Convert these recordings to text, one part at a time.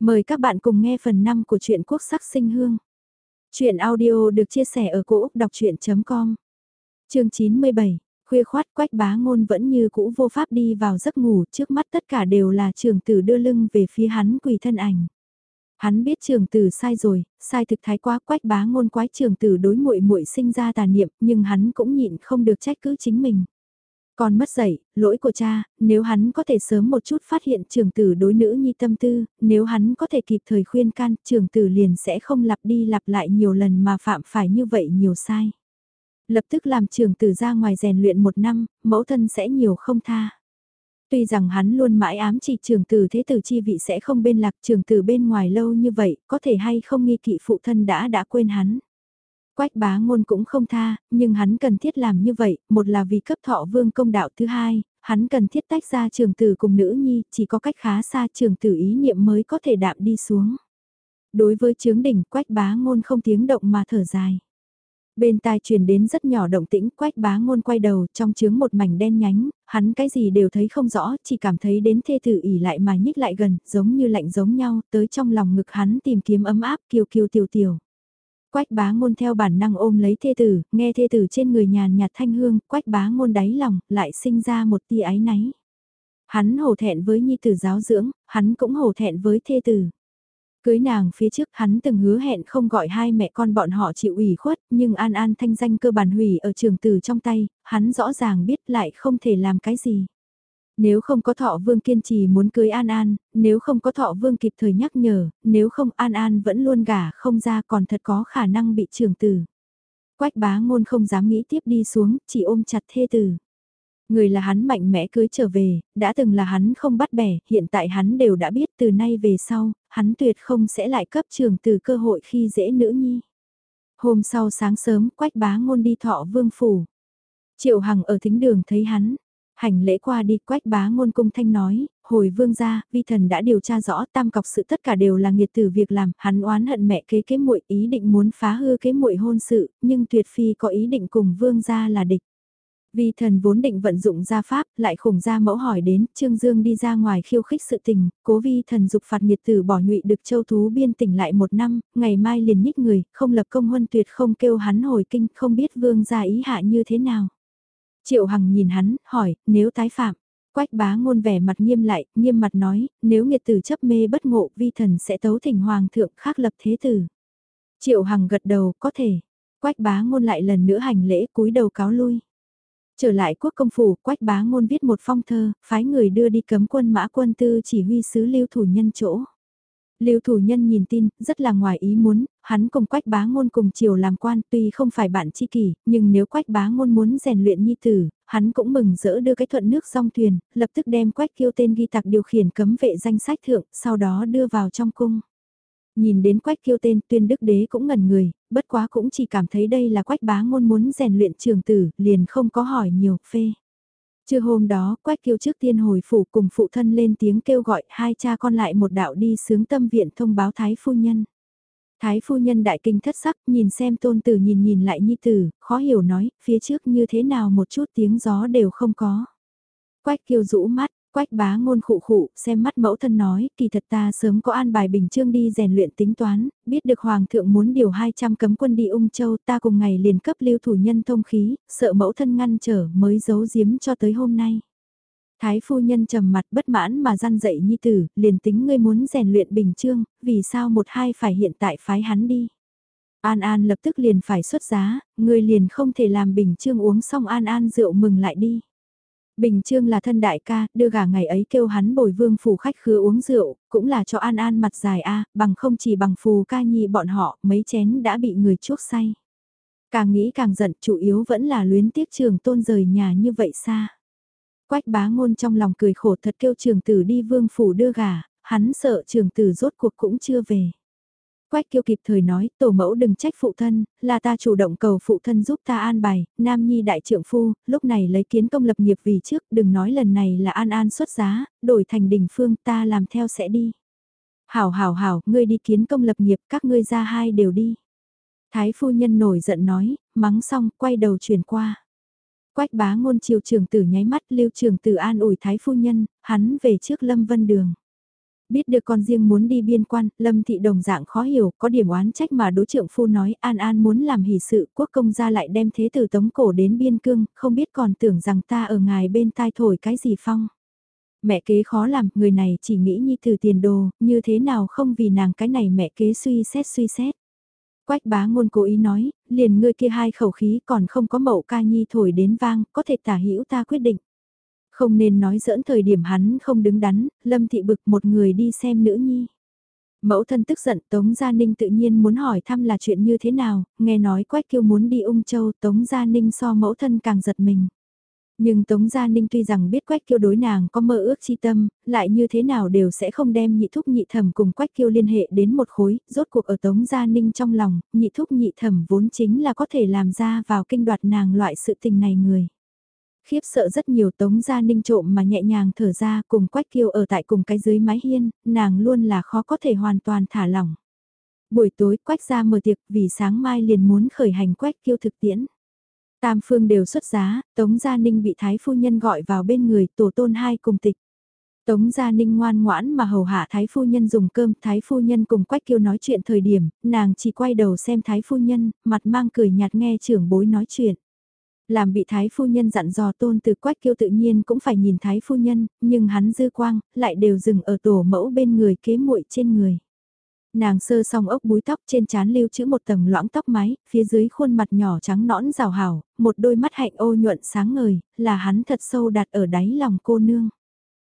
Mời các bạn cùng nghe phần 5 của truyện Quốc sắc sinh hương. Chuyện audio được chia sẻ ở cỗ đọc chuyện.com Chương 97, khuya khoát quách bá ngôn vẫn như cũ vô pháp đi vào giấc ngủ trước mắt tất cả đều là trường tử đưa lưng về phía hắn quỳ thân ảnh. Hắn biết trường tử sai rồi, sai thực thái quá quách bá ngôn quái trường tử đối muội muội sinh ra tà niệm nhưng hắn cũng nhịn không được trách cứ chính mình. Con mất dạy, lỗi của cha, nếu hắn có thể sớm một chút phát hiện trường tử đối nữ nhi tâm tư, nếu hắn có thể kịp thời khuyên can, trường tử liền sẽ không lặp đi lặp lại nhiều lần mà phạm phải như vậy nhiều sai. Lập tức làm trường tử ra ngoài rèn luyện một năm, mẫu thân sẽ nhiều không tha. Tuy rằng hắn luôn mãi ám chỉ trường tử thế tử chi vị sẽ không bên lạc trường tử bên ngoài lâu như vậy, có thể hay không nghi kỵ phụ thân đã đã quên hắn. Quách bá ngôn cũng không tha, nhưng hắn cần thiết làm như vậy, một là vì cấp thọ vương công đạo thứ hai, hắn cần thiết tách ra trường tử cùng nữ nhi, chỉ có cách khá xa trường tử ý niệm mới có thể đạm đi xuống. Đối với chướng đỉnh quách bá ngôn không tiếng động mà thở dài. Bên tai truyền đến rất nhỏ động tĩnh, quách bá ngôn quay đầu, trong chướng một mảnh đen nhánh, hắn cái gì đều thấy không rõ, chỉ cảm thấy đến thê tử ỉ lại mà nhích lại gần, giống như lạnh giống nhau, tới trong lòng ngực hắn tìm kiếm ấm áp kiều kiều tiểu tiểu. Quách bá ngôn theo bản năng ôm lấy thê tử, nghe thê tử trên người nhàn nhạt thanh hương, quách bá ngôn đáy lòng, lại sinh ra một tia ái náy. Hắn hổ thẹn với nhi tử giáo dưỡng, hắn cũng hổ thẹn với thê tử. Cưới nàng phía trước hắn từng hứa hẹn không gọi hai mẹ con bọn họ chịu ủy khuất, nhưng An An thanh danh cơ bản hủy ở trường tử trong tay, hắn rõ ràng biết lại không thể làm cái gì. Nếu không có thọ vương kiên trì muốn cưới An An, nếu không có thọ vương kịp thời nhắc nhở, nếu không An An vẫn luôn gả không ra còn thật có khả năng bị trường tử. Quách bá ngôn không dám nghĩ tiếp đi xuống, chỉ ôm chặt thê tử. Người là hắn mạnh mẽ cưới trở về, đã từng là hắn không bắt bẻ, hiện tại hắn đều đã biết từ nay về sau, hắn tuyệt không sẽ lại cấp trường từ cơ hội khi dễ nữ nhi. Hôm sau sáng sớm, quách bá ngôn đi thọ vương phủ. Triệu Hằng ở thính đường thấy hắn, Hành lễ qua đi quách bá ngôn cung thanh nói, hồi vương gia, vi thần đã điều tra rõ tam cọc sự tất cả đều là nghiệt tử việc làm, hắn oán hận mẹ kế kế muội ý định muốn phá hư kế muội hôn sự, nhưng tuyệt phi có ý định cùng vương gia là địch. Vi thần vốn định vận dụng gia pháp, lại khủng gia mẫu hỏi đến, Trương Dương đi ra ngoài khiêu khích sự tình, cố vi thần dục phạt nghiệt tử bỏ nhụy được châu thú biên tỉnh lại một năm, ngày mai liền nhích người, không lập công huân tuyệt không kêu hắn hồi kinh, không biết vương gia ý hạ như thế nào. Triệu Hằng nhìn hắn, hỏi, nếu tái phạm. Quách bá ngôn vẻ mặt nghiêm lại, nghiêm mặt nói, nếu nghiệt tử chấp mê bất ngộ vi thần sẽ tấu thỉnh hoàng thượng khác lập thế tử. Triệu Hằng gật đầu, có thể. Quách bá ngôn lại lần nữa hành lễ cúi đầu cáo lui. Trở lại quốc công phủ, quách bá ngôn viết một phong thơ, phái người đưa đi cấm quân mã quân tư chỉ huy sứ lưu thủ nhân chỗ. Lưu thủ nhân nhìn tin, rất là ngoài ý muốn, hắn cùng quách bá ngôn cùng chiều làm quan tuy không phải bạn chi kỷ, nhưng nếu quách bá ngôn muốn rèn luyện nhi tử, hắn cũng mừng rỡ đưa cái thuận nước song thuyền, lập tức đem quách kiêu tên ghi tặc điều khiển cấm vệ danh sách thượng, sau đó đưa vào trong cung. Nhìn đến quách kiêu tên tuyên đức đế cũng ngẩn người, bất quá cũng chỉ cảm thấy đây là quách bá ngôn muốn rèn luyện trường tử, liền không có hỏi nhiều, phê. Trưa hôm đó, Quách Kiêu trước tiên hồi phủ cùng phụ thân lên tiếng kêu gọi hai cha con lại một đạo đi sướng tâm viện thông báo Thái Phu Nhân. Thái Phu Nhân đại kinh thất sắc nhìn xem tôn tử nhìn nhìn lại nhi tử, khó hiểu nói, phía trước như thế nào một chút tiếng gió đều không có. Quách Kiêu rũ mắt, Quách bá ngôn khụ khụ, xem mắt mẫu thân nói, kỳ thật ta sớm có an bài bình chương đi rèn luyện tính toán, biết được hoàng thượng muốn điều 200 cấm quân đi ung châu ta cùng ngày liền cấp lưu thủ nhân thông khí, sợ mẫu thân ngăn trở mới giấu giếm cho tới hôm nay. Thái phu nhân trầm mặt bất mãn mà gian dậy nhi tử, liền tính ngươi muốn rèn luyện bình chương vì sao một hai phải hiện tại phái hắn đi. An An lập tức liền phải xuất giá, ngươi liền không thể làm bình chương uống xong An An rượu mừng lại đi. Bình Trương là thân đại ca, đưa gà ngày ấy kêu hắn bồi vương phủ khách khứa uống rượu, cũng là cho An An mặt dài a bằng không chỉ bằng phù ca nhi bọn họ, mấy chén đã bị người chuốc say. Càng nghĩ càng giận, chủ yếu vẫn là luyến tiếc trường tôn rời nhà như vậy xa. Quách bá ngôn trong lòng cười khổ thật kêu trường tử đi vương phủ đưa gà, hắn sợ trường tử rốt cuộc cũng chưa về. Quách kiêu kịp thời nói, tổ mẫu đừng trách phụ thân, là ta chủ động cầu phụ thân giúp ta an bài, nam nhi đại trưởng phu, lúc này lấy kiến công lập nghiệp vì trước, đừng nói lần này là an an xuất giá, đổi thành đỉnh phương ta làm theo sẽ đi. Hảo hảo hảo, ngươi đi kiến công lập nghiệp, các ngươi ra hai đều đi. Thái phu nhân nổi giận nói, mắng xong, quay đầu chuyển qua. Quách bá ngôn triều trường tử nháy mắt lưu trường tử an ủi thái phu nhân, hắn về trước lâm vân đường. Biết được con riêng muốn đi biên quan, Lâm Thị đồng dạng khó hiểu, có điểm oán trách mà đối trượng phu nói An An muốn làm hỷ sự, quốc công gia lại đem thế tử tống cổ đến biên cương, không biết còn tưởng rằng ta ở ngài bên tai thổi cái gì phong. Mẹ kế khó làm, người này chỉ nghĩ nhi từ tiền đồ, như thế nào không vì nàng cái này mẹ kế suy xét suy xét. Quách bá ngôn cố ý nói, liền ngươi kia hai khẩu khí còn không có mậu ca nhi thổi đến vang, có thể tả hữu ta quyết định. Không nên nói giỡn thời điểm hắn không đứng đắn, lâm thị bực một người đi xem nữ nhi. Mẫu thân tức giận Tống Gia Ninh tự nhiên muốn hỏi thăm là chuyện như thế nào, nghe nói Quách Kiêu muốn đi ung châu Tống Gia Ninh so mẫu thân càng giật mình. Nhưng Tống Gia Ninh tuy rằng biết Quách Kiêu đối nàng có mơ ước chi tâm, lại như thế nào đều sẽ không đem nhị thúc nhị thẩm cùng Quách Kiêu liên hệ đến một khối, rốt cuộc ở Tống Gia Ninh trong lòng, nhị thúc nhị thẩm vốn chính là có thể làm ra vào kinh đoạt nàng loại sự tình này người. Khiếp sợ rất nhiều Tống Gia Ninh trộm mà nhẹ nhàng thở ra cùng Quách Kiêu ở tại cùng cái dưới mái hiên, nàng luôn là khó có thể hoàn toàn thả lỏng. Buổi tối Quách ra mở tiệc vì sáng mai liền muốn khởi hành Quách Kiêu thực tiễn. Tam phương đều xuất giá, Tống Gia Ninh bị Thái Phu Nhân gọi vào bên người tổ tôn hai cùng tịch. Tống Gia Ninh ngoan ngoãn mà hầu hạ Thái Phu Nhân dùng cơm, Thái Phu Nhân cùng Quách Kiêu nói chuyện thời điểm, nàng chỉ quay đầu xem Thái Phu Nhân, mặt mang cười nhạt nghe trưởng bối nói chuyện. Làm bị Thái Phu Nhân dặn dò tôn từ Quách Kiêu tự nhiên cũng phải nhìn Thái Phu Nhân, nhưng hắn dư quang, lại đều dừng ở tổ mẫu bên người kế muội trên người. Nàng sơ song ốc búi tóc trên trán lưu chữ một tầng loãng tóc mái, phía dưới khuôn mặt nhỏ trắng nõn rào hảo, một đôi mắt hạnh ô nhuận sáng ngời, là hắn thật sâu đặt ở đáy lòng cô nương.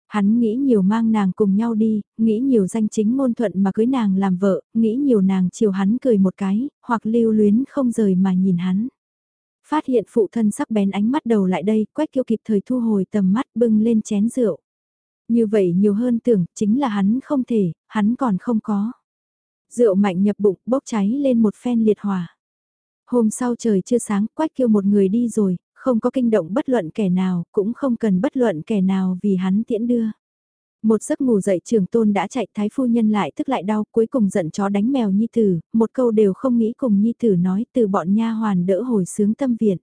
Hắn nghĩ nhiều mang nàng cùng nhau đi, nghĩ nhiều danh chính ngôn thuận mà cưới nàng làm vợ, nghĩ nhiều nàng chiều hắn cười một cái, hoặc lưu luyến không rời mà nhìn hắn. Phát hiện phụ thân sắc bén ánh mắt đầu lại đây, quách kiêu kịp thời thu hồi tầm mắt bưng lên chén rượu. Như vậy nhiều hơn tưởng, chính là hắn không thể, hắn còn không có. Rượu mạnh nhập bụng, bốc cháy lên một phen liệt hỏa. Hôm sau trời chưa sáng, quách kêu một người đi rồi, không có kinh động bất luận kẻ nào, cũng không cần bất luận kẻ nào vì hắn tiễn đưa. Một giấc ngủ dậy trường tôn đã chạy thái phu nhân lại tức lại đau cuối cùng giận chó đánh mèo nhi tử, một câu đều không nghĩ cùng nhi tử nói từ bọn nha hoàn đỡ hồi sướng tâm viện.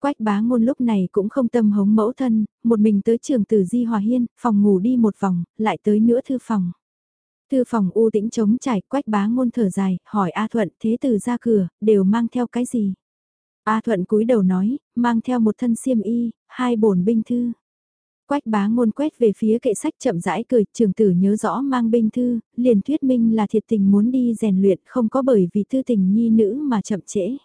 Quách bá ngôn lúc này cũng không tâm hống mẫu thân, một mình tới trường tử Di Hòa Hiên, phòng ngủ đi một vòng, lại tới nữa thư phòng. Thư phòng u tĩnh trống trải quách bá ngôn thở dài, hỏi A Thuận thế từ ra cửa, đều mang theo cái gì? A Thuận cúi đầu nói, mang theo một thân xiêm y, hai bổn binh thư. Quách bá ngôn quét về phía kệ sách chậm rãi cười, trường tử nhớ rõ mang binh thư, liền thuyết minh là thiệt tình muốn đi rèn luyện không có bởi vì thư tình nhi nữ mà chậm trễ.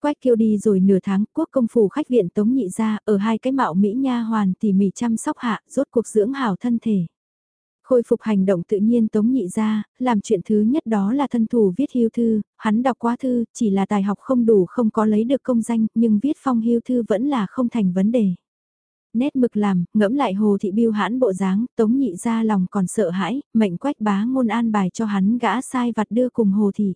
Quách kêu đi rồi nửa tháng, quốc công phủ khách viện tống nhị ra, ở hai cái mạo Mỹ nha hoàn tỉ mỉ chăm sóc hạ, rốt cuộc dưỡng hảo thân thể. Khôi phục hành động tự nhiên Tống Nhị ra, làm chuyện thứ nhất đó là thân thủ viết hưu thư, hắn đọc quá thư, chỉ là tài học không đủ không có lấy được công danh, nhưng viết phong hưu thư vẫn là không thành vấn đề. Nét mực làm, ngẫm lại hồ thị biêu hãn bộ dáng, Tống Nhị ra lòng còn sợ hãi, mệnh quách bá ngôn an bài cho hắn gã sai vặt đưa cùng hồ thị.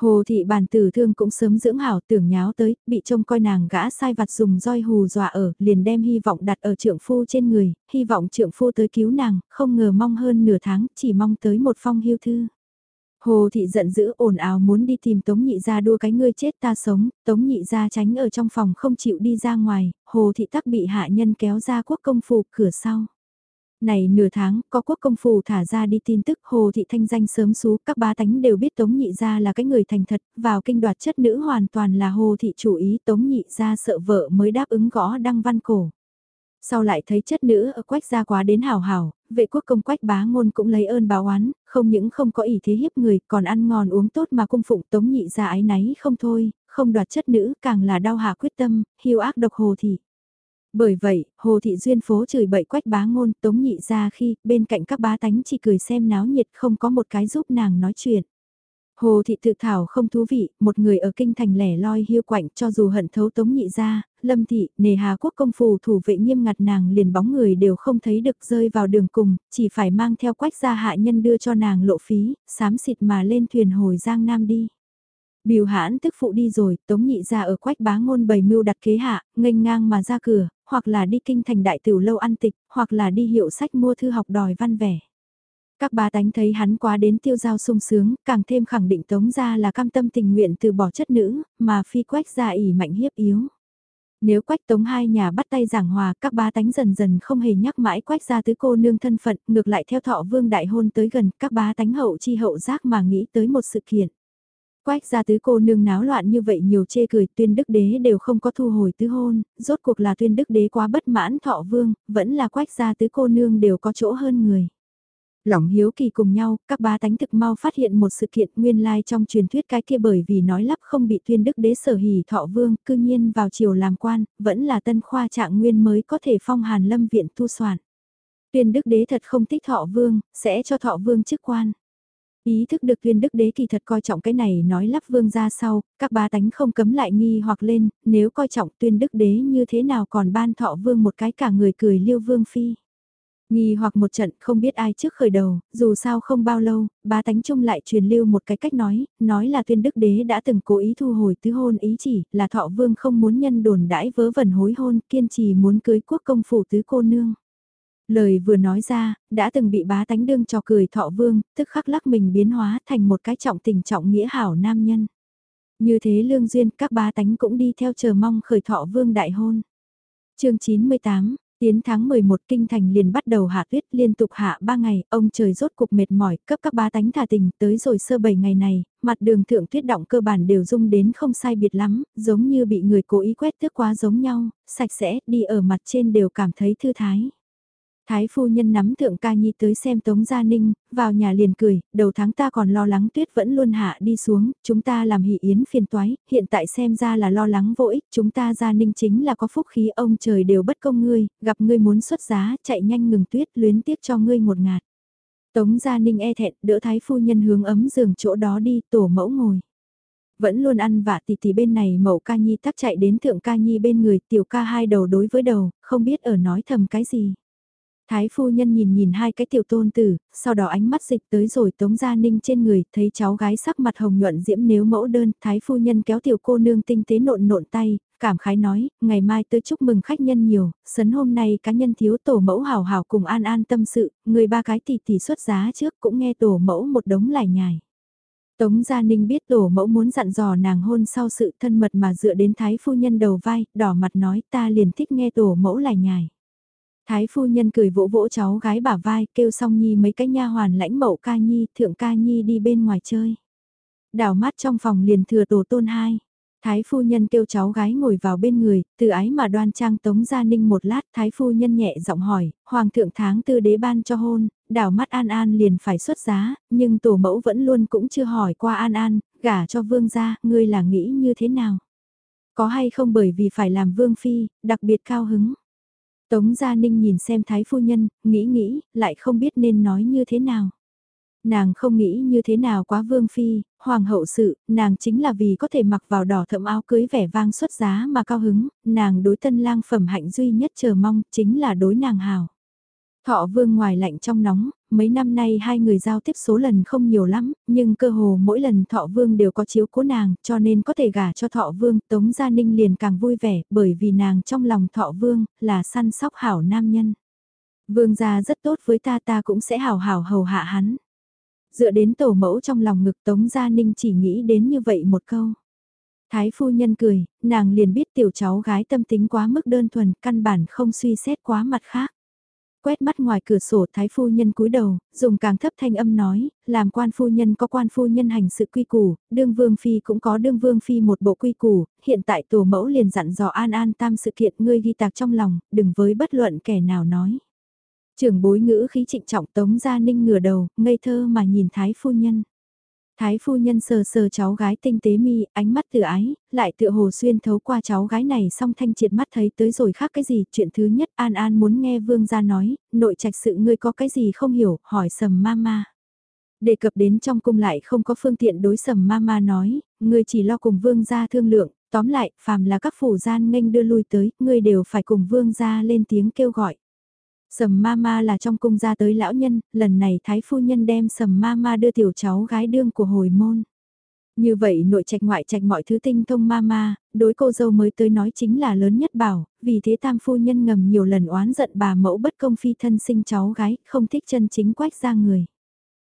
Hồ thị bàn tử thương cũng sớm dưỡng hảo tưởng nháo tới, bị trông coi nàng gã sai vặt dùng roi hù dọa ở, liền đem hy vọng đặt ở trượng phu trên người, hy vọng trượng phu tới cứu nàng, không ngờ mong hơn nửa tháng, chỉ mong tới một phong hiu thư. Hồ thị giận dữ ồn ào muốn đi tìm Tống Nhị ra đua cái ngươi chết ta sống, Tống Nhị ra tránh ở trong phòng không chịu đi ra ngoài, Hồ thị tắc bị hạ nhân kéo ra quốc công phủ cửa sau. Này nửa tháng, có quốc công phủ thả ra đi tin tức Hồ Thị Thanh danh sớm xú, các bá tánh đều biết Tống Nhị Gia là cái người thành thật, vào kinh đoạt chất nữ hoàn toàn là Hồ Thị chủ ý Tống Nhị Gia sợ vợ mới đáp ứng gõ đăng văn cổ. Sau lại thấy chất nữ ở quách gia quá đến hào hào, vệ quốc công quách bá ngôn cũng lấy ơn báo oán, không những không có ý thế hiếp người, còn ăn ngon uống tốt mà cung phụng tống nhị gia ái náy không thôi, không đoạt chất nữ càng là đau hạ quyết tâm, hiu ác độc hồ thị. Bởi vậy, Hồ Thị Duyên phố chửi bậy quách bá ngôn tống nhị ra khi bên cạnh các bá tánh chỉ cười xem náo nhiệt không có một cái giúp nàng nói chuyện. Hồ Thị tự thảo không thú vị, một người ở kinh thành lẻ loi hiu quạnh cho dù hận thấu tống nhị ra, lâm thị, nề hà quốc công phù thủ vệ nghiêm ngặt nàng liền bóng người đều không thấy được rơi vào đường cùng, chỉ phải mang theo quách gia hạ nhân đưa cho nàng lộ phí, sám xịt mà lên thuyền hồi Giang Nam đi. Biểu hãn tức phụ đi rồi, tống nhị ra ở quách bá ngôn bày mưu đặt kế hạ, nghênh ngang mà ra cửa, hoặc là đi kinh thành đại tiểu lâu ăn tịch, hoặc là đi hiệu sách mua thư học đòi văn vẻ. Các bá tánh thấy hắn quá đến tiêu giao sung sướng, càng thêm khẳng định tống ra là cam tâm tình nguyện từ bỏ chất nữ, mà phi quách ra ỉ mạnh hiếp yếu. Nếu quách tống hai nhà bắt tay giảng hòa, các ba tánh dần dần không hề nhắc mãi quách ra tứ cô nương thân phận, ngược lại theo thọ vương đại hôn tới gần, các ba tánh hậu chi hậu giác mà nghĩ tới một sự kiện. Quách ra tứ cô nương náo loạn như vậy nhiều chê cười tuyên đức đế đều không có thu hồi tứ hôn, rốt cuộc là tuyên đức đế quá bất mãn thọ vương, vẫn là quách ra tứ cô nương đều có chỗ hơn người. Lòng hiếu kỳ cùng nhau, các ba tánh thực mau phát hiện một sự kiện nguyên lai trong truyền thuyết cái kia bởi vì nói lắp không bị tuyên đức đế sở hỉ thọ vương, cư nhiên vào chiều làm quan, vẫn là tân khoa trạng nguyên mới có thể phong hàn lâm viện tu soạn. Tuyên đức đế thật không thích thọ vương, sẽ cho thọ vương chức quan. Ý thức được tuyên đức đế kỳ thật coi trọng cái này nói lắp vương ra sau, các ba tánh không cấm lại nghi hoặc lên, nếu coi trọng tuyên đức đế như thế nào còn ban thọ vương một cái cả người cười liêu vương phi. Nghi hoặc một trận không biết ai trước khởi đầu, dù sao không bao lâu, bá tánh trung lại truyền lưu một cái cách nói, nói là tuyên đức đế đã từng cố ý thu hồi tứ hôn ý chỉ, là thọ vương không muốn nhân đồn đãi vớ vẩn hối hôn, kiên trì muốn cưới quốc công phủ tứ cô nương. Lời vừa nói ra, đã từng bị bá tánh đương cho cười thọ vương, tức khắc lắc mình biến hóa thành một cái trọng tình trọng nghĩa hảo nam nhân. Như thế lương duyên các bá tánh cũng đi theo chờ mong khởi thọ vương đại hôn. chương 98, Tiến tháng 11 kinh thành liền bắt đầu hạ tuyết liên tục hạ 3 ngày, ông trời rốt cục mệt mỏi, cấp các ba tánh thả tình, tới rồi sơ 7 ngày này, mặt đường thượng tuyết động cơ bản đều rung đến không sai biệt lắm, giống như bị người cố ý quét tước quá giống nhau, sạch sẽ, đi ở mặt trên đều cảm thấy thư thái. Thái phu nhân nắm thượng ca nhi tới xem Tống Gia Ninh, vào nhà liền cười, đầu tháng ta còn lo lắng tuyết vẫn luôn hạ đi xuống, chúng ta làm hỷ yến phiền toái, hiện tại xem ra là lo lắng vô ích, chúng ta Gia Ninh chính là có phúc khí ông trời đều bất công ngươi, gặp ngươi muốn xuất giá, chạy nhanh ngừng tuyết luyến tiếc cho ngươi một ngạt. Tống Gia Ninh e thẹn, đỡ Thái phu nhân hướng ấm giường chỗ đó đi, tổ mẫu ngồi vẫn luôn ăn vạ tỷ tỷ bên này mẫu ca nhi tắc chạy đến thượng ca nhi bên người tiểu ca hai đầu đối với đầu, không biết ở nói thầm cái gì. Thái phu nhân nhìn nhìn hai cái tiểu tôn tử, sau đó ánh mắt dịch tới rồi tống gia ninh trên người, thấy cháu gái sắc mặt hồng nhuận diễm nếu mẫu đơn, thái phu nhân kéo tiểu cô nương tinh tế nộn nộn tay, cảm khái nói, ngày mai tới chúc mừng khách nhân nhiều, sấn hôm nay cá nhân thiếu tổ mẫu hào hào cùng an an tâm sự, người ba cái tỷ tỷ xuất giá trước cũng nghe tổ mẫu một đống lải nhải. Tống Gia Ninh biết tổ mẫu muốn dặn dò nàng hôn sau sự thân mật mà dựa đến thái phu nhân đầu vai, đỏ mặt nói ta liền thích nghe tổ mẫu lải nhải. Thái phu nhân cười vỗ vỗ cháu gái bả vai, kêu xong nhi mấy cái nha hoàn lãnh mẫu ca nhi, thượng ca nhi đi bên ngoài chơi. Đảo mắt trong phòng liền thừa tổ tôn hai. Thái phu nhân kêu cháu gái ngồi vào bên người, từ ái mà đoan trang tống gia ninh một lát, thái phu nhân nhẹ giọng hỏi, hoàng thượng tháng tư đế ban cho hôn, đảo mắt an an liền phải xuất giá, nhưng tổ mẫu vẫn luôn cũng chưa hỏi qua an an, gả cho vương gia, ngươi là nghĩ như thế nào? Có hay không bởi vì phải làm vương phi, đặc biệt cao hứng? Tống Gia Ninh nhìn xem Thái Phu Nhân, nghĩ nghĩ, lại không biết nên nói như thế nào. Nàng không nghĩ như thế nào quá vương phi, hoàng hậu sự, nàng chính là vì có thể mặc vào đỏ thẫm áo cưới vẻ vang xuất giá mà cao hứng, nàng đối tân lang phẩm hạnh duy nhất chờ mong, chính là đối nàng hào. Thọ vương ngoài lạnh trong nóng, mấy năm nay hai người giao tiếp số lần không nhiều lắm, nhưng cơ hồ mỗi lần thọ vương đều có chiếu cố nàng, cho nên có thể gả cho thọ vương, Tống Gia Ninh liền càng vui vẻ, bởi vì nàng trong lòng thọ vương, là săn sóc hảo nam nhân. Vương gia rất tốt với ta ta cũng sẽ hảo hảo hầu hạ hắn. Dựa đến tổ mẫu trong lòng ngực Tống Gia Ninh chỉ nghĩ đến như vậy một câu. Thái phu nhân cười, nàng liền biết tiểu cháu gái tâm tính quá mức đơn thuần, căn bản không suy xét quá mặt khác. Quét mắt ngoài cửa sổ thái phu nhân cúi đầu, dùng càng thấp thanh âm nói, làm quan phu nhân có quan phu nhân hành sự quy củ, đương vương phi cũng có đương vương phi một bộ quy củ, hiện tại tổ mẫu liền dặn dò an an tam sự kiện ngươi ghi tạc trong lòng, đừng với bất luận kẻ nào nói. Trưởng bối ngữ khí trịnh trọng tống gia ninh ngửa đầu, ngây thơ mà nhìn thái phu nhân. Thái phu nhân sờ sờ cháu gái tinh tế mi, ánh mắt tự ái, lại tựa hồ xuyên thấu qua cháu gái này song thanh triệt mắt thấy tới rồi khác cái gì, chuyện thứ nhất An An muốn nghe vương gia nói, nội trạch sự ngươi có cái gì không hiểu, hỏi sầm mama. Đề cập đến trong cung lại không có phương tiện đối sầm mama nói, ngươi chỉ lo cùng vương gia thương lượng, tóm lại, phàm là các phủ gian nghênh đưa lui tới, ngươi đều phải cùng vương gia lên tiếng kêu gọi. Sầm Mama là trong cung ra tới lão nhân, lần này thái phu nhân đem Sầm Mama đưa tiểu cháu gái đương của hồi môn. Như vậy nội trạch ngoại trạch mọi thứ tinh thông Mama, đối cô dâu mới tới nói chính là lớn nhất bảo, vì thế tam phu nhân ngầm nhiều lần oán giận bà mẫu bất công phi thân sinh cháu gái, không thích chân chính quách ra người.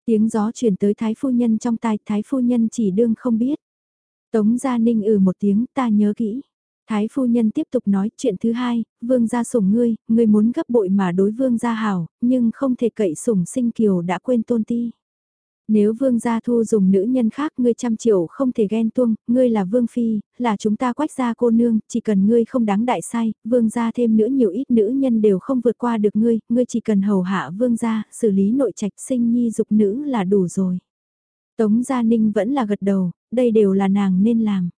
Tiếng gió truyền tới thái phu nhân trong tai, thái phu nhân chỉ đương không biết. Tống Gia Ninh ừ một tiếng ta nhớ kỹ. Thái phu nhân tiếp tục nói chuyện thứ hai, vương gia sủng ngươi, ngươi muốn gấp bội mà đối vương gia hảo, nhưng không thể cậy sủng sinh kiều đã quên tôn ti. Nếu vương gia thu dùng nữ nhân khác ngươi trăm triệu không thể ghen tuông, ngươi là vương phi, là chúng ta quách gia cô nương, chỉ cần ngươi không đáng đại sai, vương gia thêm nữa nhiều ít nữ nhân đều không vượt qua được ngươi, ngươi chỉ cần hầu hạ vương gia, xử lý nội trạch sinh nhi dục nữ là đủ rồi. Tống Gia Ninh vẫn là gật đầu, đây đều là nàng nên làm.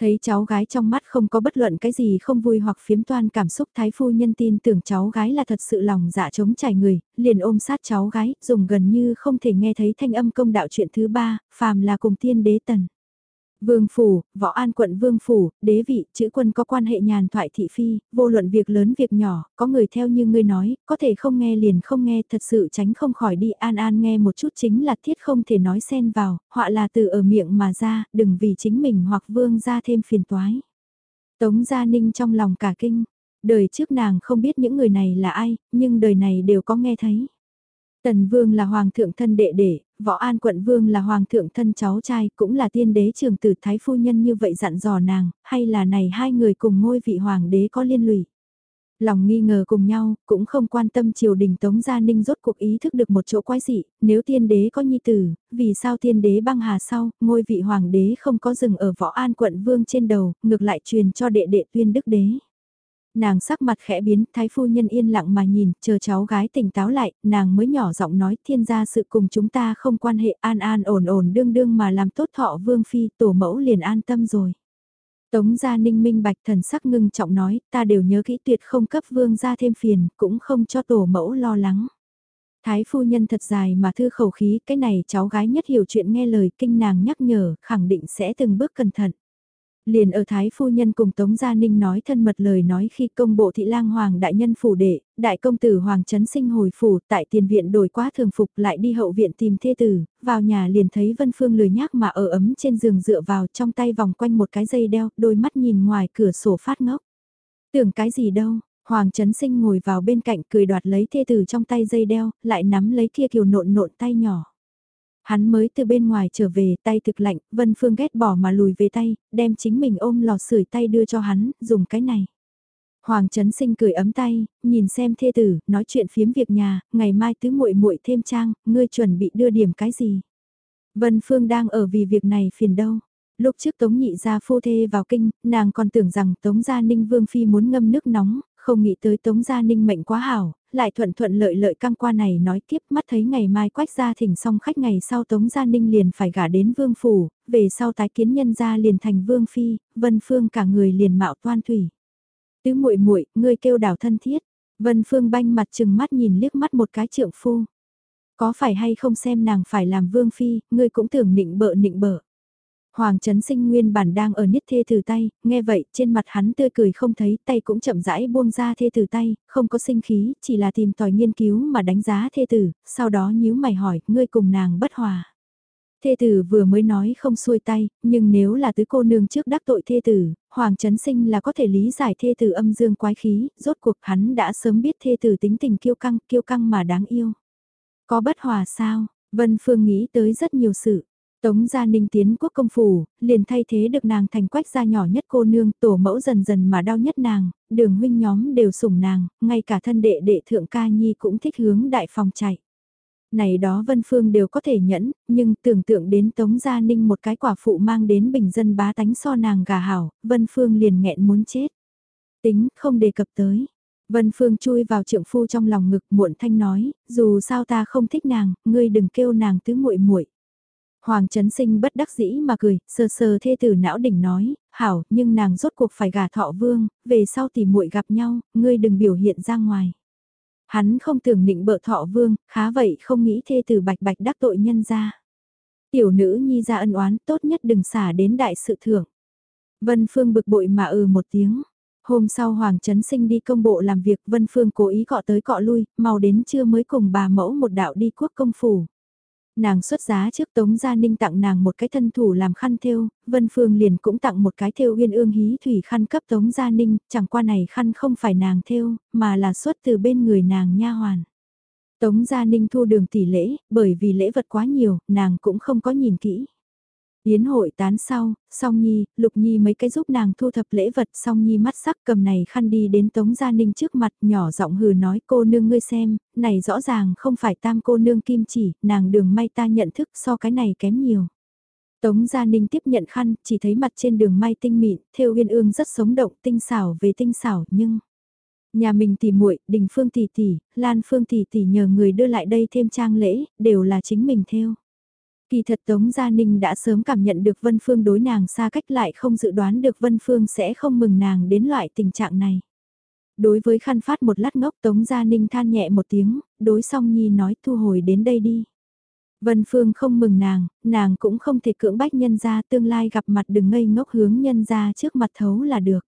Thấy cháu gái trong mắt không có bất luận cái gì không vui hoặc phiếm toan cảm xúc thái phu nhân tin tưởng cháu gái là thật sự lòng dạ chống trải người, liền ôm sát cháu gái, dùng gần như không thể nghe thấy thanh âm công đạo chuyện thứ ba, phàm là cùng tiên đế tần. Vương Phủ, Võ An quận Vương Phủ, đế vị, chữ quân có quan hệ nhàn thoại thị phi, vô luận việc lớn việc nhỏ, có người theo như ngươi nói, có thể không nghe liền không nghe, thật sự tránh không khỏi đi an an nghe một chút chính là thiết không thể nói xen vào, họa là từ ở miệng mà ra, đừng vì chính mình hoặc vương ra thêm phiền toái. Tống Gia Ninh trong lòng cả kinh, đời trước nàng không biết những người này là ai, nhưng đời này đều có nghe thấy. Tần Vương là hoàng thượng thân đệ đệ, Võ An quận Vương là hoàng thượng thân cháu trai, cũng là tiên đế trường tử thái phu nhân như vậy dặn dò nàng, hay là này hai người cùng ngôi vị hoàng đế có liên lụy. Lòng nghi ngờ cùng nhau, cũng không quan tâm triều đình Tống Gia Ninh rốt cuộc ý thức được một chỗ quái dị, nếu tiên đế có nhi tử, vì sao tiên đế băng hà sau, ngôi vị hoàng đế không có dừng ở Võ An quận Vương trên đầu, ngược lại truyền cho đệ đệ tuyên đức đế. Nàng sắc mặt khẽ biến, thái phu nhân yên lặng mà nhìn, chờ cháu gái tỉnh táo lại, nàng mới nhỏ giọng nói thiên gia sự cùng chúng ta không quan hệ an an ổn ổn đương đương mà làm tốt thọ vương phi tổ mẫu liền an tâm rồi. Tống gia ninh minh bạch thần sắc ngưng trọng nói, ta đều nhớ kỹ tuyệt không cấp vương gia thêm phiền, cũng không cho tổ mẫu lo lắng. Thái phu nhân thật dài mà thư khẩu khí, cái này cháu gái nhất hiểu chuyện nghe lời kinh nàng nhắc nhở, khẳng định sẽ từng bước cẩn thận. Liền ở Thái Phu Nhân cùng Tống Gia Ninh nói thân mật lời nói khi công bộ thị lang hoàng đại nhân phủ đệ, đại công tử Hoàng Trấn Sinh hồi phủ tại tiền viện đổi quá thường phục lại đi hậu viện tìm thê tử, vào nhà liền thấy Vân Phương lười nhác mà ở ấm trên giường dựa vào trong tay vòng quanh một cái dây đeo, đôi mắt nhìn ngoài cửa sổ phát ngốc. Tưởng cái gì đâu, Hoàng Trấn Sinh ngồi vào bên cạnh cười đoạt lấy thê tử trong tay dây đeo, lại nắm lấy kia kiều nộn nộn tay nhỏ. Hắn mới từ bên ngoài trở về, tay thực lạnh, Vân Phương ghét bỏ mà lùi về tay, đem chính mình ôm lò sưởi tay đưa cho hắn, dùng cái này. Hoàng Trấn Sinh cười ấm tay, nhìn xem thê tử, nói chuyện phiếm việc nhà, ngày mai tứ muội muội thêm trang, ngươi chuẩn bị đưa điểm cái gì. Vân Phương đang ở vì việc này phiền đâu. Lúc trước Tống Nhị gia phu thê vào kinh, nàng còn tưởng rằng Tống Gia Ninh Vương Phi muốn ngâm nước nóng, không nghĩ tới Tống Gia Ninh mệnh quá hảo, lại thuận thuận lợi lợi căng qua này nói tiếp mắt thấy ngày mai quách gia thỉnh xong khách ngày sau Tống Gia Ninh liền phải gả đến Vương Phủ, về sau tái kiến nhân gia liền thành Vương Phi, Vân Phương cả người liền mạo toan thủy. Tứ muội muội ngươi kêu đảo thân thiết, Vân Phương banh mặt chừng mắt nhìn liếc mắt một cái trượng phu. Có phải hay không xem nàng phải làm Vương Phi, ngươi cũng tưởng nịnh bợ nịnh bợ. Hoàng Trấn Sinh nguyên bản đang ở niết thê từ tay, nghe vậy, trên mặt hắn tươi cười không thấy, tay cũng chậm rãi buông ra thê từ tay, không có sinh khí, chỉ là tìm tòi nghiên cứu mà đánh giá thê tử, sau đó nhíu mày hỏi, ngươi cùng nàng bất hòa. Thê tử vừa mới nói không xuôi tay, nhưng nếu là tứ cô nương trước đắc tội thê tử, Hoàng Trấn Sinh là có thể lý giải thê tử âm dương quái khí, rốt cuộc hắn đã sớm biết thê tử tính tình kiêu căng, kiêu căng mà đáng yêu. Có bất hòa sao? Vân Phương nghĩ tới rất nhiều sự. Tống gia ninh tiến quốc công phủ, liền thay thế được nàng thành quách gia nhỏ nhất cô nương, tổ mẫu dần dần mà đau nhất nàng, đường huynh nhóm đều sủng nàng, ngay cả thân đệ đệ thượng ca nhi cũng thích hướng đại phòng chạy. Này đó Vân Phương đều có thể nhẫn, nhưng tưởng tượng đến Tống Gia Ninh một cái quả phụ mang đến bình dân bá tánh so nàng gà hảo, Vân Phương liền nghẹn muốn chết. Tính, không đề cập tới. Vân Phương chui vào trượng phu trong lòng ngực muộn thanh nói, dù sao ta không thích nàng, ngươi đừng kêu nàng tứ muội muội. Hoàng Trấn Sinh bất đắc dĩ mà cười, sờ sờ thê tử não đỉnh nói, hảo, nhưng nàng rốt cuộc phải gả thọ vương, về sau thì muội gặp nhau, ngươi đừng biểu hiện ra ngoài. Hắn không tưởng định bợ thọ vương, khá vậy không nghĩ thê tử bạch bạch đắc tội nhân ra. Tiểu nữ nhi ra ân oán tốt nhất đừng xả đến đại sự thưởng. Vân Phương bực bội mà ừ một tiếng. Hôm sau Hoàng Trấn Sinh đi công bộ làm việc Vân Phương cố ý cọ tới cọ lui, mau đến trưa mới cùng bà mẫu một đạo đi quốc công phủ. Nàng xuất giá trước Tống Gia Ninh tặng nàng một cái thân thủ làm khăn thêu, Vân Phương liền cũng tặng một cái thêu uyên ương hí thủy khăn cấp Tống Gia Ninh, chẳng qua này khăn không phải nàng thêu, mà là xuất từ bên người nàng nha hoàn. Tống Gia Ninh thu đường tỷ lễ, bởi vì lễ vật quá nhiều, nàng cũng không có nhìn kỹ. Yến hội tán sau, song nhi, lục nhi mấy cái giúp nàng thu thập lễ vật song nhi mắt sắc cầm này khăn đi đến Tống Gia Ninh trước mặt nhỏ giọng hừ nói cô nương ngươi xem, này rõ ràng không phải tam cô nương kim chỉ, nàng đường may ta nhận thức so cái này kém nhiều. Tống Gia Ninh tiếp nhận khăn, chỉ thấy mặt trên đường may tinh mịn, theo uyên ương rất sống động, tinh xảo về tinh xảo, nhưng... Nhà mình tỷ muội, Đình Phương tỷ tỷ, Lan Phương tỷ tỷ nhờ người đưa lại đây thêm trang lễ, đều là chính mình theo. Kỳ thật Tống Gia Ninh đã sớm cảm nhận được Vân Phương đối nàng xa cách lại không dự đoán được Vân Phương sẽ không mừng nàng đến loại tình trạng này. Đối với khăn phát một lát ngốc Tống Gia Ninh than nhẹ một tiếng, đối song nhi nói thu hồi đến đây đi. Vân Phương không mừng nàng, nàng cũng không thể cưỡng bách nhân ra tương lai gặp mặt đừng ngây ngốc hướng nhân ra trước mặt thấu là được.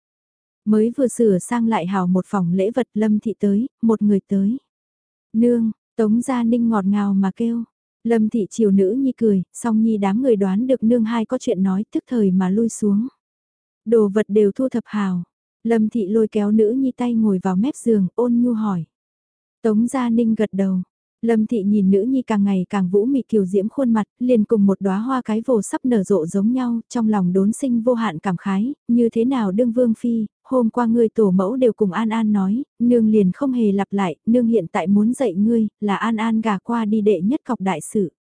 Mới vừa sửa sang lại hào một phòng lễ vật lâm thị tới, một người tới. Nương, Tống Gia Ninh ngọt ngào mà kêu. Lâm thị chiều nữ nhi cười, song nhi đám người đoán được nương hai có chuyện nói thức thời mà lui xuống. Đồ vật đều thu thập hào. Lâm thị lôi kéo nữ nhi tay ngồi vào mép giường ôn nhu hỏi. Tống Gia Ninh gật đầu, Lâm Thị nhìn nữ nhi càng ngày càng vũ mị kiều diễm khuôn mặt, liền cùng một đóa hoa cái vồ sắp nở rộ giống nhau, trong lòng đốn sinh vô hạn cảm khái, như thế nào đương vương phi, hôm qua ngươi tổ mẫu đều cùng An An nói, nương liền không hề lặp lại, nương hiện tại muốn dạy ngươi, là An An gà qua đi đệ nhất cọc đại sự.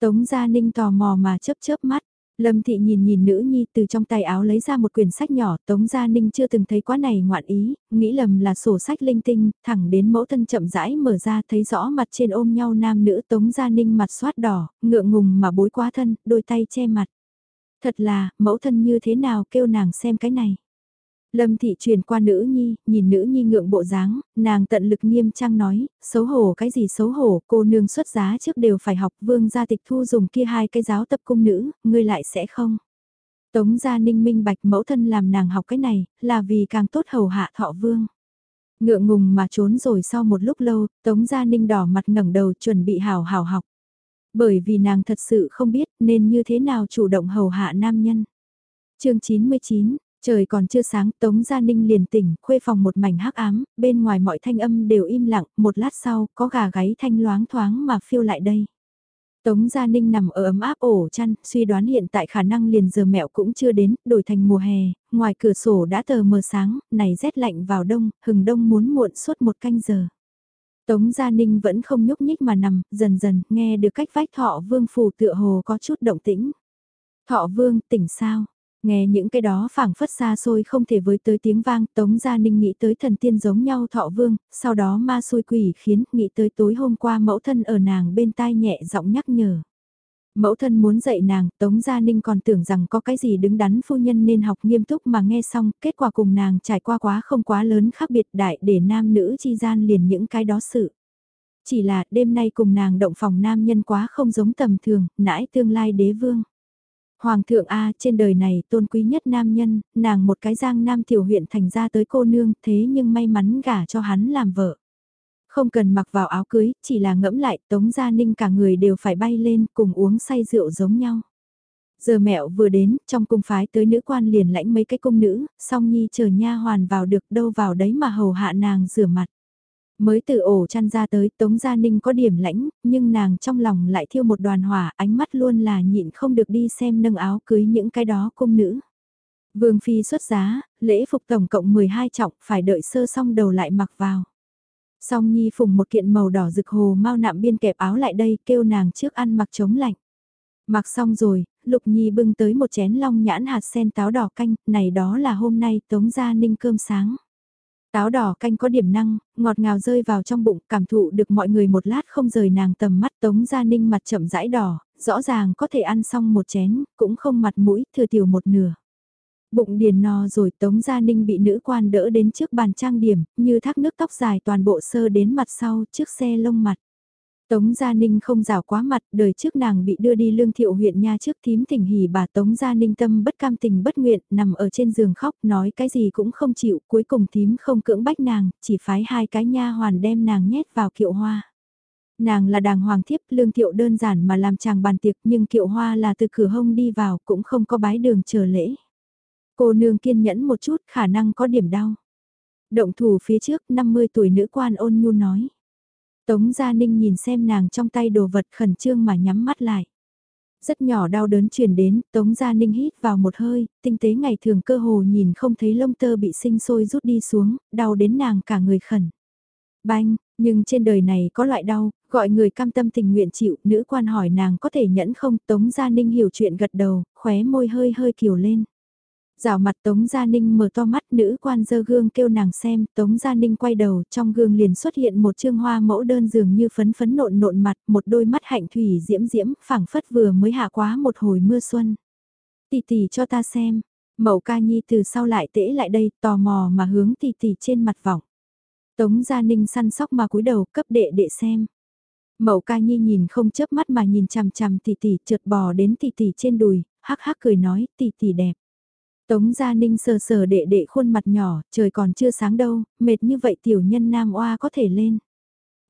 Tống Gia Ninh tò mò mà chớp chớp mắt, Lâm Thị nhìn nhìn nữ nhi từ trong tay áo lấy ra một quyển sách nhỏ, Tống Gia Ninh chưa từng thấy quá này ngoạn ý, nghĩ lầm là sổ sách linh tinh, thẳng đến mẫu thân chậm rãi mở ra thấy rõ mặt trên ôm nhau nam nữ Tống Gia Ninh mặt xoát đỏ, ngượng ngùng mà bối quá thân, đôi tay che mặt. Thật là, mẫu thân như thế nào kêu nàng xem cái này. Lâm thị truyền qua nữ nhi, nhìn nữ nhi ngượng bộ dáng, nàng tận lực nghiêm trang nói, xấu hổ cái gì xấu hổ, cô nương xuất giá trước đều phải học vương gia tịch thu dùng kia hai cái giáo tập cung nữ, ngươi lại sẽ không. Tống gia ninh minh bạch mẫu thân làm nàng học cái này, là vì càng tốt hầu hạ thọ vương. Ngượng ngùng mà trốn rồi sau một lúc lâu, Tống Gia Ninh đỏ mặt ngẩng đầu chuẩn bị hào hào học. Bởi vì nàng thật sự không biết nên như thế nào chủ động hầu hạ nam nhân. chương 99, Trời còn chưa sáng, Tống Gia Ninh liền tỉnh, khuê phòng một mảnh hắc ám, bên ngoài mọi thanh âm đều im lặng, một lát sau, có gà gáy thanh loáng thoáng mà phiêu lại đây. Tống Gia Ninh nằm ở ấm áp ổ chăn, suy đoán hiện tại khả năng liền giờ mẹo cũng chưa đến, đổi thành mùa hè, ngoài cửa sổ đã tờ mờ sáng, này rét lạnh vào đông, hừng đông muốn muộn suốt một canh giờ. Tống Gia Ninh vẫn không nhúc nhích mà nằm, dần dần, nghe được cách vách thọ vương phủ tựa hồ có chút động tĩnh. Thọ vương, tỉnh sao? Nghe những cái đó phảng phất xa xôi không thể với tới tiếng vang, Tống Gia Ninh nghĩ tới thần tiên giống nhau thọ vương, sau đó ma xôi quỷ khiến nghĩ tới tối hôm qua mẫu thân ở nàng bên tai nhẹ giọng nhắc nhở. Mẫu thân muốn dạy nàng, Tống Gia Ninh còn tưởng rằng có cái gì đứng đắn phu nhân nên học nghiêm túc mà nghe xong, kết quả cùng nàng trải qua quá không quá lớn khác biệt đại để nam nữ chi gian liền những cái đó sự. Chỉ là đêm nay cùng nàng động phòng nam nhân quá không giống tầm thường, nãi tương lai đế vương. Hoàng thượng A trên đời này tôn quý nhất nam nhân, nàng một cái giang nam tiểu huyện thành ra tới cô nương thế nhưng may mắn gả cho hắn làm vợ. Không cần mặc vào áo cưới, chỉ là ngẫm lại tống gia ninh cả người đều phải bay lên cùng uống say rượu giống nhau. Giờ mẹo vừa đến, trong cung phái tới nữ quan liền lãnh mấy cái cung nữ, song nhi chờ nha hoàn vào được đâu vào đấy mà hầu hạ nàng rửa mặt. Mới từ ổ chăn ra tới Tống Gia Ninh có điểm lãnh, nhưng nàng trong lòng lại thiêu một đoàn hỏa, ánh mắt luôn là nhịn không được đi xem nâng áo cưới những cái đó cung nữ. Vương Phi xuất giá, lễ phục tổng cộng 12 trọng, phải đợi sơ xong đầu lại mặc vào. Song Nhi phùng một kiện màu đỏ rực hồ mau nạm biên kẹp áo lại đây, kêu nàng trước ăn mặc chống lạnh. Mặc xong rồi, Lục Nhi bưng tới một chén long nhãn hạt sen táo đỏ canh, này đó là hôm nay Tống Gia Ninh cơm sáng. Táo đỏ canh có điểm năng, ngọt ngào rơi vào trong bụng, cảm thụ được mọi người một lát không rời nàng tầm mắt tống gia ninh mặt chậm rãi đỏ, rõ ràng có thể ăn xong một chén, cũng không mặt mũi, thừa tiểu một nửa. Bụng điền no rồi tống gia ninh bị nữ quan đỡ đến trước bàn trang điểm, như thác nước tóc dài toàn bộ sơ đến mặt sau trước xe lông mặt. Tống Gia Ninh không rào quá mặt, đời trước nàng bị đưa đi lương thiệu huyện nha trước thím thỉnh hỉ bà Tống Gia Ninh tâm bất cam tình bất nguyện, nằm ở trên giường khóc, nói cái gì cũng không chịu, cuối cùng thím không cưỡng bách nàng, chỉ phái hai cái nha hoàn đem nàng nhét vào kiệu hoa. Nàng là đàng hoàng thiếp, lương thiệu đơn giản mà làm chàng bàn tiệc nhưng kiệu hoa là từ cửa hông đi vào, cũng không có bái đường chờ lễ. Cô nương kiên nhẫn một chút, khả năng có điểm đau. Động thủ phía trước, 50 tuổi nữ quan ôn nhu nói Tống Gia Ninh nhìn xem nàng trong tay đồ vật khẩn trương mà nhắm mắt lại. Rất nhỏ đau đớn truyền đến, Tống Gia Ninh hít vào một hơi, tinh tế ngày thường cơ hồ nhìn không thấy lông tơ bị sinh sôi rút đi xuống, đau đến nàng cả người khẩn. Banh, nhưng trên đời này có loại đau, gọi người cam tâm tình nguyện chịu, nữ quan hỏi nàng có thể nhẫn không, Tống Gia Ninh hiểu chuyện gật đầu, khóe môi hơi hơi kiều lên. Rào mặt Tống Gia Ninh mở to mắt nữ quan dơ gương kêu nàng xem, Tống Gia Ninh quay đầu, trong gương liền xuất hiện một trương hoa mẫu đơn dường như phấn phấn nộn nộn mặt, một đôi mắt hạnh thủy diễm diễm, phảng phất vừa mới hạ quá một hồi mưa xuân. Tỷ tỷ cho ta xem, mẫu ca nhi từ sau lại tễ lại đây, tò mò mà hướng tỷ tỷ trên mặt vọng. Tống Gia Ninh săn sóc mà cúi đầu cấp đệ đệ xem. Mậu ca nhi nhìn không chớp mắt mà nhìn chằm chằm tỷ tỷ trượt bò đến tỷ tỷ trên đùi, hắc hắc cười nói tỷ tỷ đẹp. Tống Gia Ninh sờ sờ đệ đệ khuôn mặt nhỏ, trời còn chưa sáng đâu, mệt như vậy tiểu nhân nam oa có thể lên.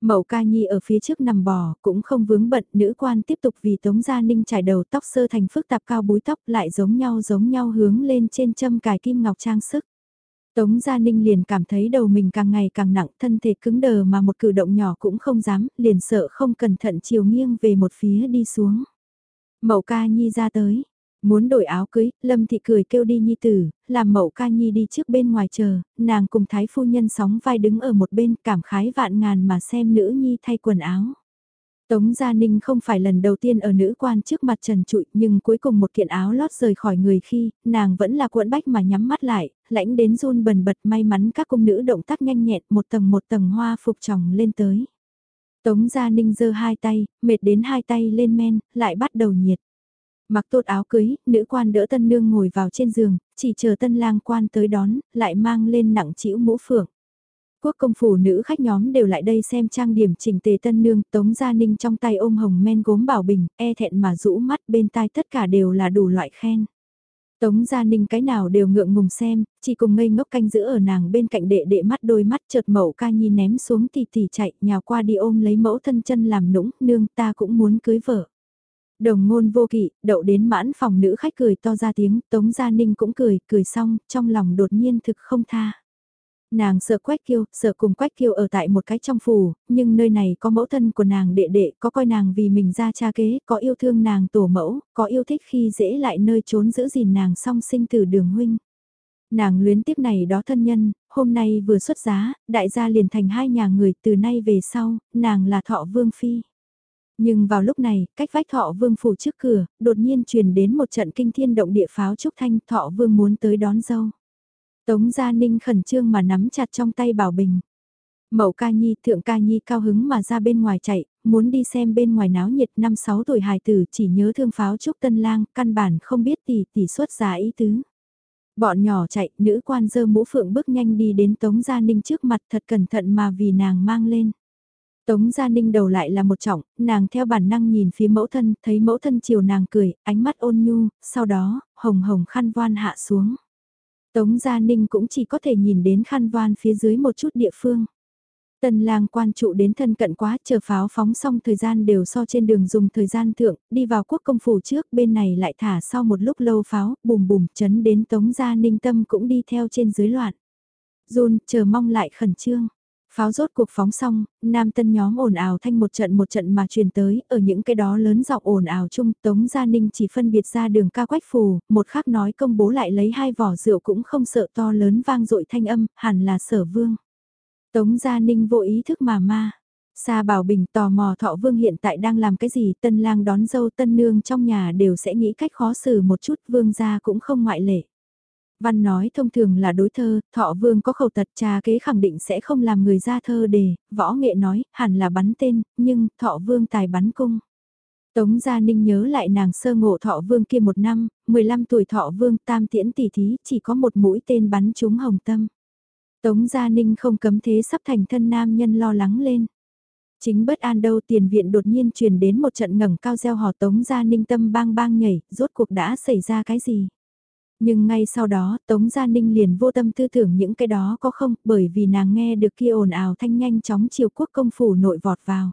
Mậu ca nhi ở phía trước nằm bò, cũng không vướng bận, nữ quan tiếp tục vì Tống Gia Ninh trải đầu tóc sơ thành phức tạp cao búi tóc lại giống nhau giống nhau hướng lên trên châm cài kim ngọc trang sức. Tống Gia Ninh liền cảm thấy đầu mình càng ngày càng nặng, thân thể cứng đờ mà một cử động nhỏ cũng không dám, liền sợ không cẩn thận chiều nghiêng về một phía đi xuống. Mậu ca nhi ra tới, muốn đổi áo cưới, Lâm Thị cười kêu đi nhi tử, làm mậu ca nhi đi trước bên ngoài chờ, nàng cùng thái phu nhân sóng vai đứng ở một bên cảm khái vạn ngàn mà xem nữ nhi thay quần áo. Tống Gia Ninh không phải lần đầu tiên ở nữ quan trước mặt trần trụi nhưng cuối cùng một kiện áo lót rời khỏi người khi, nàng vẫn là cuộn bách mà nhắm mắt lại, lãnh đến run bần bật may mắn các cung nữ động tác nhanh nhẹn một tầng một tầng hoa phục tròng lên tới. Tống Gia Ninh giơ hai tay, mệt đến hai tay lên men, lại bắt đầu nhiệt. Mặc tốt áo cưới, nữ quan đỡ tân nương ngồi vào trên giường, chỉ chờ tân lang quan tới đón, lại mang lên nặng chĩu mũ phượng. Quốc công phủ nữ khách nhóm đều lại đây xem trang điểm chỉnh tề tân nương, Tống Gia Ninh trong tay ôm hồng men gốm bảo bình, e thẹn mà rũ mắt bên tai tất cả đều là đủ loại khen. Tống Gia Ninh cái nào đều ngượng ngùng xem, chỉ cùng ngây ngốc canh giữ ở nàng bên cạnh đệ đệ mắt đôi mắt chợt mẫu ca nhi ném xuống thì thì chạy, nhào qua đi ôm lấy mẫu thân chân làm nũng, nương ta cũng muốn cưới vợ. Đồng ngôn vô kỵ, đậu đến mãn phòng nữ khách cười to ra tiếng, Tống Gia Ninh cũng cười, cười xong, trong lòng đột nhiên thực không tha. Nàng sợ Quách Kiêu, sợ cùng Quách Kiêu ở tại một cái trong phủ, nhưng nơi này có mẫu thân của nàng đệ đệ, có coi nàng vì mình ra cha kế, có yêu thương nàng tổ mẫu, có yêu thích khi dễ lại nơi trốn giữ gìn nàng song sinh từ đường huynh. Nàng luyến tiếp này đó thân nhân, hôm nay vừa xuất giá, đại gia liền thành hai nhà người từ nay về sau, nàng là thọ vương phi. Nhưng vào lúc này, cách vách thọ vương phủ trước cửa, đột nhiên truyền đến một trận kinh thiên động địa pháo trúc thanh thọ vương muốn tới đón dâu. Tống Gia Ninh khẩn trương mà nắm chặt trong tay Bảo Bình. Mậu ca nhi, thượng ca nhi cao hứng mà ra bên ngoài chạy, muốn đi xem bên ngoài náo nhiệt năm sáu tuổi hài tử chỉ nhớ thương pháo trúc tân lang, căn bản không biết tỷ tỷ xuất giá ý tứ. Bọn nhỏ chạy, nữ quan dơ mũ phượng bước nhanh đi đến Tống Gia Ninh trước mặt thật cẩn thận mà vì nàng mang lên. Tống Gia Ninh đầu lại là một trọng, nàng theo bản năng nhìn phía mẫu thân, thấy mẫu thân chiều nàng cười, ánh mắt ôn nhu, sau đó, hồng hồng khăn voan hạ xuống. Tống Gia Ninh cũng chỉ có thể nhìn đến khăn voan phía dưới một chút địa phương. Tần lang quan trụ đến thân cận quá chờ pháo phóng xong thời gian đều so trên đường dùng thời gian thượng, đi vào quốc công phủ trước bên này lại thả sau một lúc lâu pháo, bùm bùm chấn đến Tống Gia Ninh tâm cũng đi theo trên dưới loạn. Jun chờ mong lại khẩn trương. Pháo rốt cuộc phóng xong, nam tân nhóm ồn ào thanh một trận một trận mà truyền tới, ở những cái đó lớn giọng ồn ào chung, Tống Gia Ninh chỉ phân biệt ra đường ca quách phù, một khắc nói công bố lại lấy hai vỏ rượu cũng không sợ to lớn vang dội thanh âm, hẳn là sở vương. Tống Gia Ninh vô ý thức mà ma. Sa Bảo Bình tò mò Thọ Vương hiện tại đang làm cái gì, tân lang đón dâu tân nương trong nhà đều sẽ nghĩ cách khó xử một chút, vương gia cũng không ngoại lệ. Văn nói thông thường là đối thơ, thọ vương có khẩu tật cha kế khẳng định sẽ không làm người ra thơ đề, võ nghệ nói, hẳn là bắn tên, nhưng thọ vương tài bắn cung. Tống Gia Ninh nhớ lại nàng sơ ngộ thọ vương kia một năm, 15 tuổi thọ vương tam tiễn tỷ thí chỉ có một mũi tên bắn trúng hồng tâm. Tống Gia Ninh không cấm thế sắp thành thân nam nhân lo lắng lên. Chính bất an đâu tiền viện đột nhiên truyền đến một trận ngẩng cao gieo hò Tống Gia Ninh tâm bang bang nhảy, rốt cuộc đã xảy ra cái gì. Nhưng ngay sau đó, Tống Gia Ninh liền vô tâm tư tưởng những cái đó có không, bởi vì nàng nghe được kia ồn ào thanh nhanh chóng chiều quốc công phủ nội vọt vào.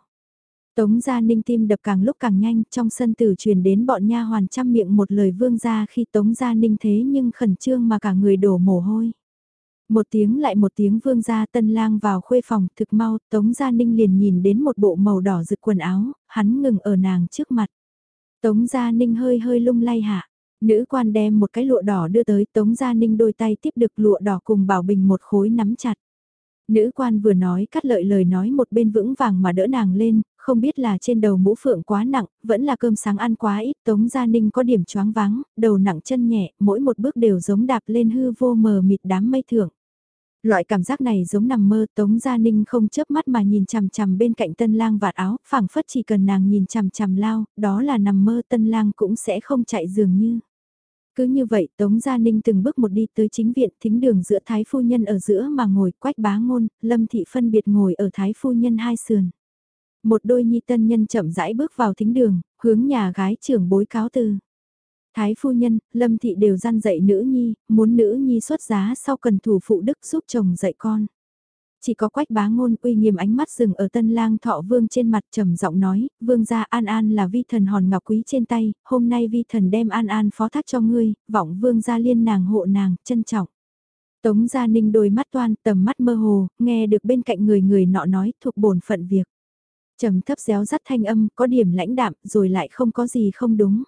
Tống Gia Ninh tim đập càng lúc càng nhanh, trong sân tử truyền đến bọn nha hoàn trăm miệng một lời vương gia khi Tống Gia Ninh thế nhưng khẩn trương mà cả người đổ mồ hôi. Một tiếng lại một tiếng vương gia tân lang vào khuê phòng thực mau, Tống Gia Ninh liền nhìn đến một bộ màu đỏ rực quần áo, hắn ngừng ở nàng trước mặt. Tống Gia Ninh hơi hơi lung lay hạ. Nữ quan đem một cái lụa đỏ đưa tới Tống Gia Ninh đôi tay tiếp được lụa đỏ cùng Bảo Bình một khối nắm chặt. Nữ quan vừa nói cắt lợi lời nói một bên vững vàng mà đỡ nàng lên, không biết là trên đầu mũ phượng quá nặng, vẫn là cơm sáng ăn quá ít, Tống Gia Ninh có điểm choáng váng, đầu nặng chân nhẹ, mỗi một bước đều giống đạp lên hư vô mờ mịt đám mây thưởng. Loại cảm giác này giống nằm mơ, Tống Gia Ninh không chớp mắt mà nhìn chằm chằm bên cạnh tân lang vạt áo, phảng phất chỉ cần nàng nhìn chằm chằm lao, đó là nằm mơ tân lang cũng sẽ không chạy dường như. Cứ như vậy Tống Gia Ninh từng bước một đi tới chính viện thính đường giữa Thái Phu Nhân ở giữa mà ngồi quách bá ngôn, Lâm Thị phân biệt ngồi ở Thái Phu Nhân hai sườn. Một đôi nhi tân nhân chậm rãi bước vào thính đường, hướng nhà gái trưởng bối cáo từ. Thái phu nhân, Lâm Thị đều gian dạy nữ nhi, muốn nữ nhi xuất giá sau cần thủ phụ đức giúp chồng dạy con. Chỉ có quách bá ngôn uy nghiêm ánh mắt dừng ở tân lang thọ vương trên mặt trầm giọng nói, vương gia an an là vi thần hòn ngọc quý trên tay, hôm nay vi thần đem an an phó thác cho ngươi, vọng vương gia liên nàng hộ nàng, trân trọng. Tống gia ninh đôi mắt toan, tầm mắt mơ hồ, nghe được bên cạnh người người nọ nói thuộc bổn phận việc. trầm thấp réo rắt thanh âm, có điểm lãnh đạm, rồi lại không có gì không đúng.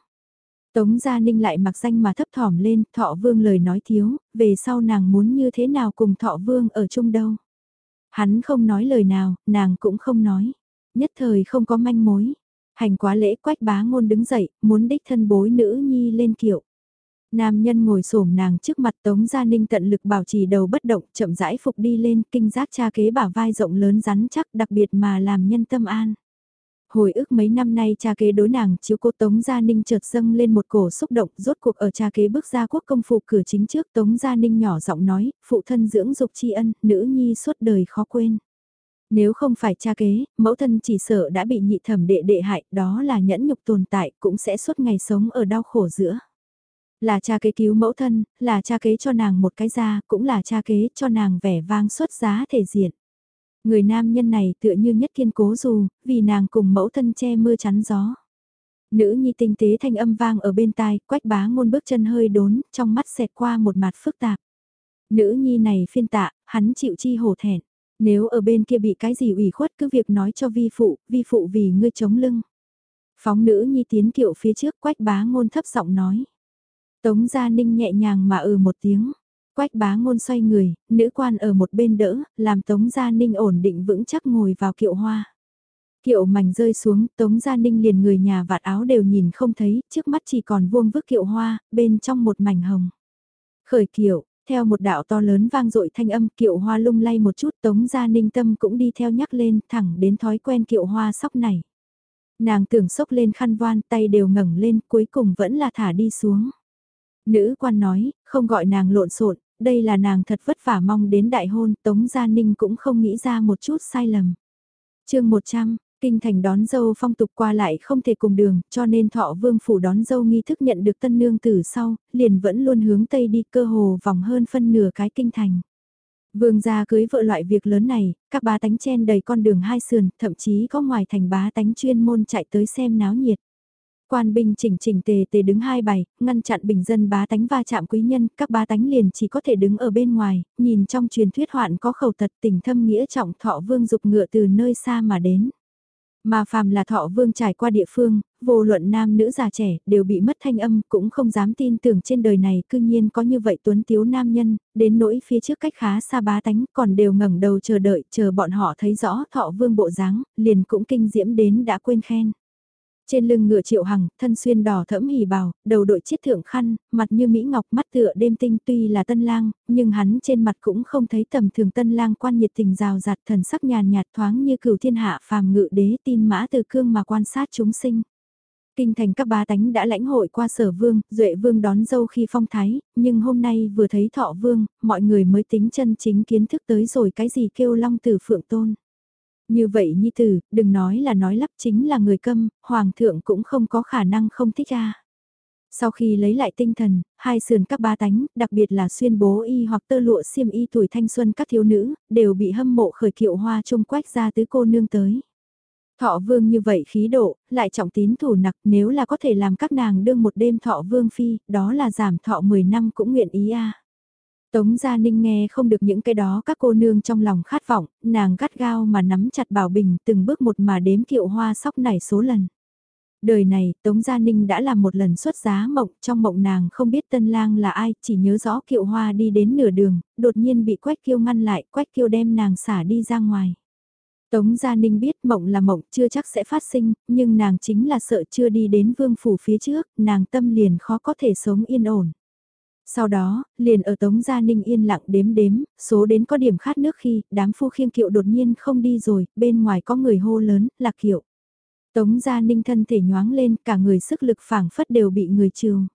Tống Gia Ninh lại mặc danh mà thấp thỏm lên, thọ vương lời nói thiếu, về sau nàng muốn như thế nào cùng thọ vương ở chung đâu. Hắn không nói lời nào, nàng cũng không nói. Nhất thời không có manh mối. Hành quá lễ quách bá ngôn đứng dậy, muốn đích thân bối nữ nhi lên kiệu. Nam nhân ngồi xổm nàng trước mặt Tống Gia Ninh tận lực bảo trì đầu bất động, chậm rãi phục đi lên, kinh giác cha kế bả vai rộng lớn rắn chắc đặc biệt mà làm nhân tâm an. Hồi ức mấy năm nay cha kế đối nàng chiếu cô Tống Gia Ninh chợt dâng lên một cổ xúc động rốt cuộc ở cha kế bước ra quốc công phụ cửa chính trước Tống Gia Ninh nhỏ giọng nói, phụ thân dưỡng dục tri ân, nữ nhi suốt đời khó quên. Nếu không phải cha kế, mẫu thân chỉ sợ đã bị nhị thẩm đệ đệ hại, đó là nhẫn nhục tồn tại, cũng sẽ suốt ngày sống ở đau khổ giữa. Là cha kế cứu mẫu thân, là cha kế cho nàng một cái ra, cũng là cha kế cho nàng vẻ vang xuất giá thể diện. Người nam nhân này tựa như nhất kiên cố dù, vì nàng cùng mẫu thân che mưa chắn gió. Nữ nhi tinh tế thanh âm vang ở bên tai, quách bá ngôn bước chân hơi đốn, trong mắt xẹt qua một mặt phức tạp. Nữ nhi này phiên tạ, hắn chịu chi hổ thẹn. Nếu ở bên kia bị cái gì ủy khuất cứ việc nói cho vi phụ, vi phụ vì ngươi chống lưng. Phóng nữ nhi tiến kiệu phía trước quách bá ngôn thấp giọng nói. Tống Gia Ninh nhẹ nhàng mà ừ một tiếng. Quách bá ngôn xoay người, nữ quan ở một bên đỡ, làm Tống Gia Ninh ổn định vững chắc ngồi vào kiệu hoa. Kiệu mảnh rơi xuống, Tống Gia Ninh liền người nhà vạt áo đều nhìn không thấy, trước mắt chỉ còn vuông vức kiệu hoa, bên trong một mảnh hồng. Khởi kiệu, theo một đạo to lớn vang dội thanh âm kiệu hoa lung lay một chút Tống Gia Ninh tâm cũng đi theo nhắc lên thẳng đến thói quen kiệu hoa sóc này. Nàng tưởng sốc lên khăn voan tay đều ngẩng lên cuối cùng vẫn là thả đi xuống. Nữ quan nói, không gọi nàng lộn xộn đây là nàng thật vất vả mong đến đại hôn, Tống Gia Ninh cũng không nghĩ ra một chút sai lầm. chương 100, kinh thành đón dâu phong tục qua lại không thể cùng đường, cho nên thọ vương phủ đón dâu nghi thức nhận được tân nương từ sau, liền vẫn luôn hướng tây đi cơ hồ vòng hơn phân nửa cái kinh thành. Vương gia cưới vợ loại việc lớn này, các bá tánh chen đầy con đường hai sườn, thậm chí có ngoài thành bá tánh chuyên môn chạy tới xem náo nhiệt. Quan binh chỉnh chỉnh tề tề đứng hai bài, ngăn chặn bình dân bá tánh va chạm quý nhân, các bá tánh liền chỉ có thể đứng ở bên ngoài, nhìn trong truyền thuyết hoạn có khẩu tật tình thâm nghĩa trọng thọ vương dục ngựa từ nơi xa mà đến. Mà phàm là thọ vương trải qua địa phương, vô luận nam nữ già trẻ đều bị mất thanh âm cũng không dám tin tưởng trên đời này cư nhiên có như vậy tuấn tiếu nam nhân, đến nỗi phía trước cách khá xa bá tánh còn đều ngẩng đầu chờ đợi chờ bọn họ thấy rõ thọ vương bộ dáng liền cũng kinh diễm đến đã quên khen. Trên lưng ngựa triệu hằng, thân xuyên đỏ thẫm hỉ bào, đầu đội chiếc thượng khăn, mặt như mỹ ngọc mắt tựa đêm tinh tuy là tân lang, nhưng hắn trên mặt cũng không thấy tầm thường tân lang quan nhiệt tình rào rạt thần sắc nhàn nhạt thoáng như cửu thiên hạ phàm ngự đế tin mã từ cương mà quan sát chúng sinh. Kinh thành các bá tánh đã lãnh hội qua sở vương, duệ vương đón dâu khi phong thái, nhưng hôm nay vừa thấy thọ vương, mọi người mới tính chân chính kiến thức tới rồi cái gì kêu long tử phượng tôn. Như vậy Nhi Tử, đừng nói là nói lắp chính là người câm, Hoàng thượng cũng không có khả năng không thích ra. Sau khi lấy lại tinh thần, hai sườn các ba tánh, đặc biệt là xuyên bố y hoặc tơ lụa xiêm y tuổi thanh xuân các thiếu nữ, đều bị hâm mộ khởi kiệu hoa trung quách ra tứ cô nương tới. Thọ vương như vậy khí độ, lại trọng tín thủ nặc nếu là có thể làm các nàng đương một đêm thọ vương phi, đó là giảm thọ 10 năm cũng nguyện ý a Tống Gia Ninh nghe không được những cái đó các cô nương trong lòng khát vọng, nàng gắt gao mà nắm chặt Bảo Bình từng bước một mà đếm kiệu hoa sóc nảy số lần. Đời này, Tống Gia Ninh đã làm một lần xuất giá mộng, trong mộng nàng không biết tân lang là ai, chỉ nhớ rõ kiệu hoa đi đến nửa đường, đột nhiên bị Quách Kiêu ngăn lại, Quách Kiêu đem nàng xả đi ra ngoài. Tống Gia Ninh biết mộng là mộng chưa chắc sẽ phát sinh, nhưng nàng chính là sợ chưa đi đến vương phủ phía trước, nàng tâm liền khó có thể sống yên ổn. Sau đó, liền ở Tống Gia Ninh yên lặng đếm đếm, số đến có điểm khát nước khi đám phu khiêng kiệu đột nhiên không đi rồi, bên ngoài có người hô lớn, là kiệu. Tống Gia Ninh thân thể nhoáng lên, cả người sức lực phảng phất đều bị người trường.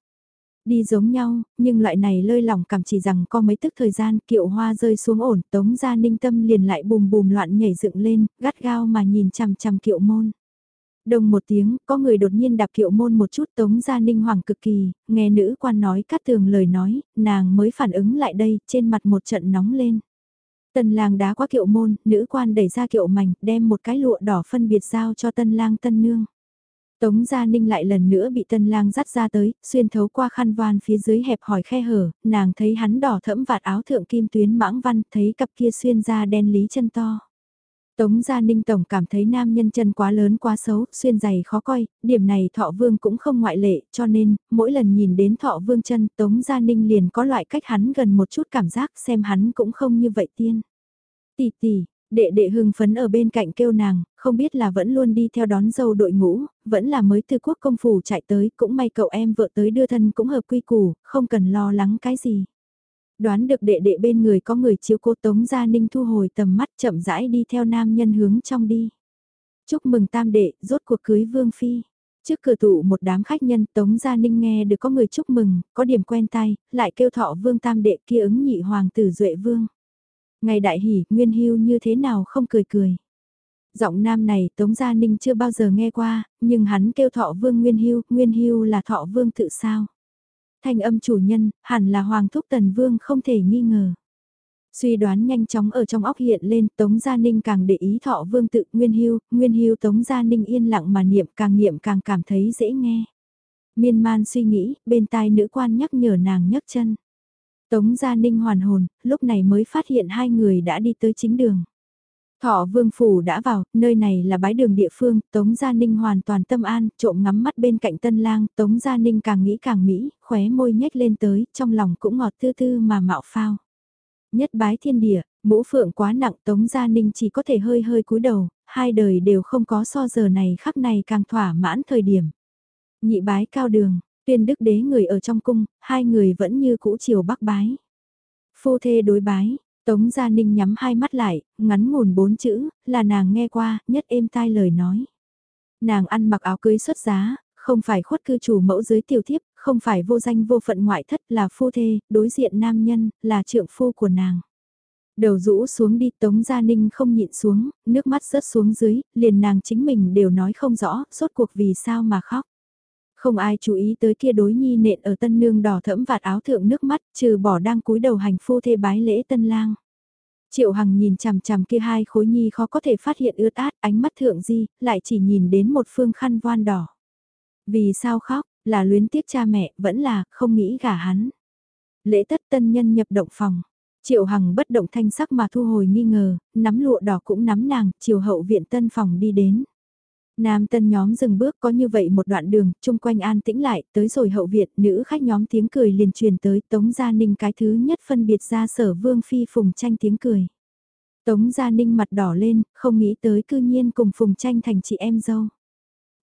Đi giống nhau, nhưng loại này lơi lỏng cảm chỉ rằng có mấy tức thời gian kiệu hoa rơi xuống ổn, Tống Gia Ninh tâm liền lại bùm bùm loạn nhảy dựng lên, gắt gao mà nhìn chằm chằm kiệu môn. Đồng một tiếng, có người đột nhiên đạp kiệu môn một chút Tống Gia Ninh hoàng cực kỳ, nghe nữ quan nói cắt tường lời nói, nàng mới phản ứng lại đây, trên mặt một trận nóng lên. Tân lang đá qua kiệu môn, nữ quan đẩy ra kiệu mảnh, đem một cái lụa đỏ phân biệt giao cho tân lang tân nương. Tống Gia Ninh lại lần nữa bị tân lang dắt ra tới, xuyên thấu qua khăn van phía dưới hẹp hỏi khe hở, nàng thấy hắn đỏ thẫm vạt áo thượng kim tuyến mãng văn, thấy cặp kia xuyên ra đen lý chân to. Tống Gia Ninh Tổng cảm thấy nam nhân chân quá lớn quá xấu, xuyên giày khó coi, điểm này thọ vương cũng không ngoại lệ, cho nên, mỗi lần nhìn đến thọ vương chân, Tống Gia Ninh liền có loại cách hắn gần một chút cảm giác xem hắn cũng không như vậy tiên. Tỷ tỷ, đệ đệ hưng phấn ở bên cạnh kêu nàng, không biết là vẫn luôn đi theo đón dâu đội ngũ, vẫn là mới từ quốc công phủ chạy tới, cũng may cậu em vợ tới đưa thân cũng hợp quy củ, không cần lo lắng cái gì. Đoán được đệ đệ bên người có người chiếu cố Tống Gia Ninh thu hồi tầm mắt chậm rãi đi theo nam nhân hướng trong đi. Chúc mừng tam đệ, rốt cuộc cưới Vương Phi. Trước cửa tụ một đám khách nhân Tống Gia Ninh nghe được có người chúc mừng, có điểm quen tay, lại kêu thọ Vương tam đệ kia ứng nhị hoàng tử Duệ Vương. Ngày đại hỉ, Nguyên Hưu như thế nào không cười cười. Giọng nam này Tống Gia Ninh chưa bao giờ nghe qua, nhưng hắn kêu thọ Vương Nguyên Hưu, Nguyên Hưu là thọ Vương tự sao. Thanh âm chủ nhân, hẳn là Hoàng Thúc Tần Vương không thể nghi ngờ. Suy đoán nhanh chóng ở trong óc hiện lên, Tống Gia Ninh càng để ý thọ vương tự Nguyên Hưu, Nguyên Hưu Tống Gia Ninh yên lặng mà niệm càng niệm càng cảm thấy dễ nghe. Miên man suy nghĩ, bên tai nữ quan nhắc nhở nàng nhấc chân. Tống Gia Ninh hoàn hồn, lúc này mới phát hiện hai người đã đi tới chính đường. Thọ vương phủ đã vào, nơi này là bái đường địa phương, Tống Gia Ninh hoàn toàn tâm an, trộm ngắm mắt bên cạnh tân lang, Tống Gia Ninh càng nghĩ càng mỹ, khóe môi nhếch lên tới, trong lòng cũng ngọt tư tư mà mạo phao. Nhất bái thiên địa, mũ phượng quá nặng Tống Gia Ninh chỉ có thể hơi hơi cúi đầu, hai đời đều không có so giờ này khắc này càng thỏa mãn thời điểm. Nhị bái cao đường, tuyên đức đế người ở trong cung, hai người vẫn như cũ chiều bắc bái. Phu thê đối bái, Tống Gia Ninh nhắm hai mắt lại, ngắn ngủn bốn chữ, là nàng nghe qua, nhất êm tai lời nói. Nàng ăn mặc áo cưới xuất giá, không phải khuất cư chủ mẫu dưới tiểu thiếp, không phải vô danh vô phận ngoại thất là phu thê, đối diện nam nhân, là trượng phu của nàng. Đầu rũ xuống đi Tống Gia Ninh không nhịn xuống, nước mắt rớt xuống dưới, liền nàng chính mình đều nói không rõ, suốt cuộc vì sao mà khóc. Không ai chú ý tới kia đối nhi nện ở tân nương đỏ thẫm vạt áo thượng nước mắt, trừ bỏ đang cúi đầu hành phu thê bái lễ tân lang. Triệu Hằng nhìn chằm chằm kia hai khối nhi khó có thể phát hiện ướt át, ánh mắt thượng di, lại chỉ nhìn đến một phương khăn voan đỏ. Vì sao khóc, là luyến tiếc cha mẹ, vẫn là không nghĩ gả hắn. Lễ tất tân nhân nhập động phòng. Triệu Hằng bất động thanh sắc mà thu hồi nghi ngờ, nắm lụa đỏ cũng nắm nàng, chiều hậu viện tân phòng đi đến. Nam tân nhóm dừng bước có như vậy một đoạn đường, chung quanh an tĩnh lại, tới rồi hậu viện, nữ khách nhóm tiếng cười liền truyền tới, Tống Gia Ninh cái thứ nhất phân biệt ra sở vương phi phùng tranh tiếng cười. Tống Gia Ninh mặt đỏ lên, không nghĩ tới cư nhiên cùng phùng tranh thành chị em dâu.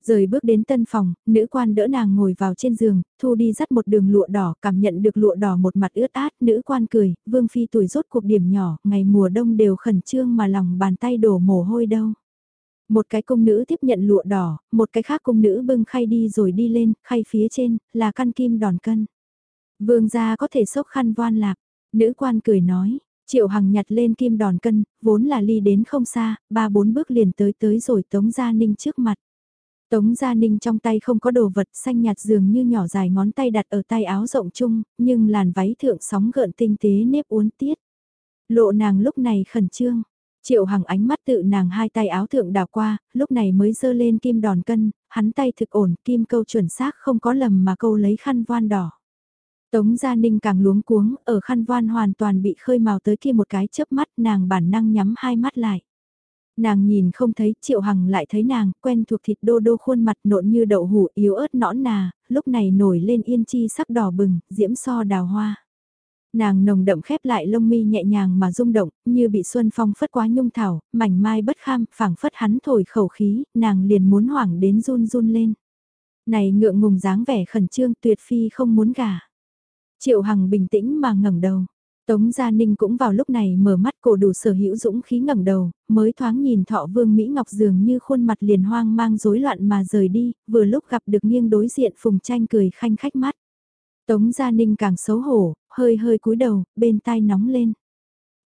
Rời bước đến tân phòng, nữ quan đỡ nàng ngồi vào trên giường, thu đi dắt một đường lụa đỏ, cảm nhận được lụa đỏ một mặt ướt át, nữ quan cười, vương phi tuổi rốt cuộc điểm nhỏ, ngày mùa đông đều khẩn trương mà lòng bàn tay đổ mồ hôi đâu. Một cái cung nữ tiếp nhận lụa đỏ, một cái khác cung nữ bưng khay đi rồi đi lên, khay phía trên, là căn kim đòn cân. Vương gia có thể sốc khăn voan lạc, nữ quan cười nói, triệu hằng nhặt lên kim đòn cân, vốn là ly đến không xa, ba bốn bước liền tới tới rồi tống gia ninh trước mặt. Tống Gia Ninh trong tay không có đồ vật xanh nhạt dường như nhỏ dài ngón tay đặt ở tay áo rộng chung, nhưng làn váy thượng sóng gợn tinh tế nếp uốn tiết. Lộ nàng lúc này khẩn trương, Triệu Hằng ánh mắt tự nàng hai tay áo thượng đào qua, lúc này mới dơ lên kim đòn cân, hắn tay thực ổn, kim câu chuẩn xác không có lầm mà câu lấy khăn voan đỏ. Tống Gia Ninh càng luống cuống, ở khăn voan hoàn toàn bị khơi màu tới kia một cái chớp mắt nàng bản năng nhắm hai mắt lại. Nàng nhìn không thấy, Triệu Hằng lại thấy nàng, quen thuộc thịt đô đô khuôn mặt nộn như đậu hủ yếu ớt nõn nà, lúc này nổi lên yên chi sắc đỏ bừng, diễm so đào hoa. Nàng nồng đậm khép lại lông mi nhẹ nhàng mà rung động, như bị xuân phong phất quá nhung thảo, mảnh mai bất kham, phảng phất hắn thổi khẩu khí, nàng liền muốn hoảng đến run run lên. Này ngượng ngùng dáng vẻ khẩn trương tuyệt phi không muốn gả. Triệu Hằng bình tĩnh mà ngẩng đầu. Tống Gia Ninh cũng vào lúc này mở mắt cổ đủ sở hữu dũng khí ngẩng đầu, mới thoáng nhìn thọ vương Mỹ Ngọc dường như khuôn mặt liền hoang mang rối loạn mà rời đi, vừa lúc gặp được nghiêng đối diện phùng tranh cười khanh khách mắt. Tống Gia Ninh càng xấu hổ, hơi hơi cúi đầu, bên tai nóng lên.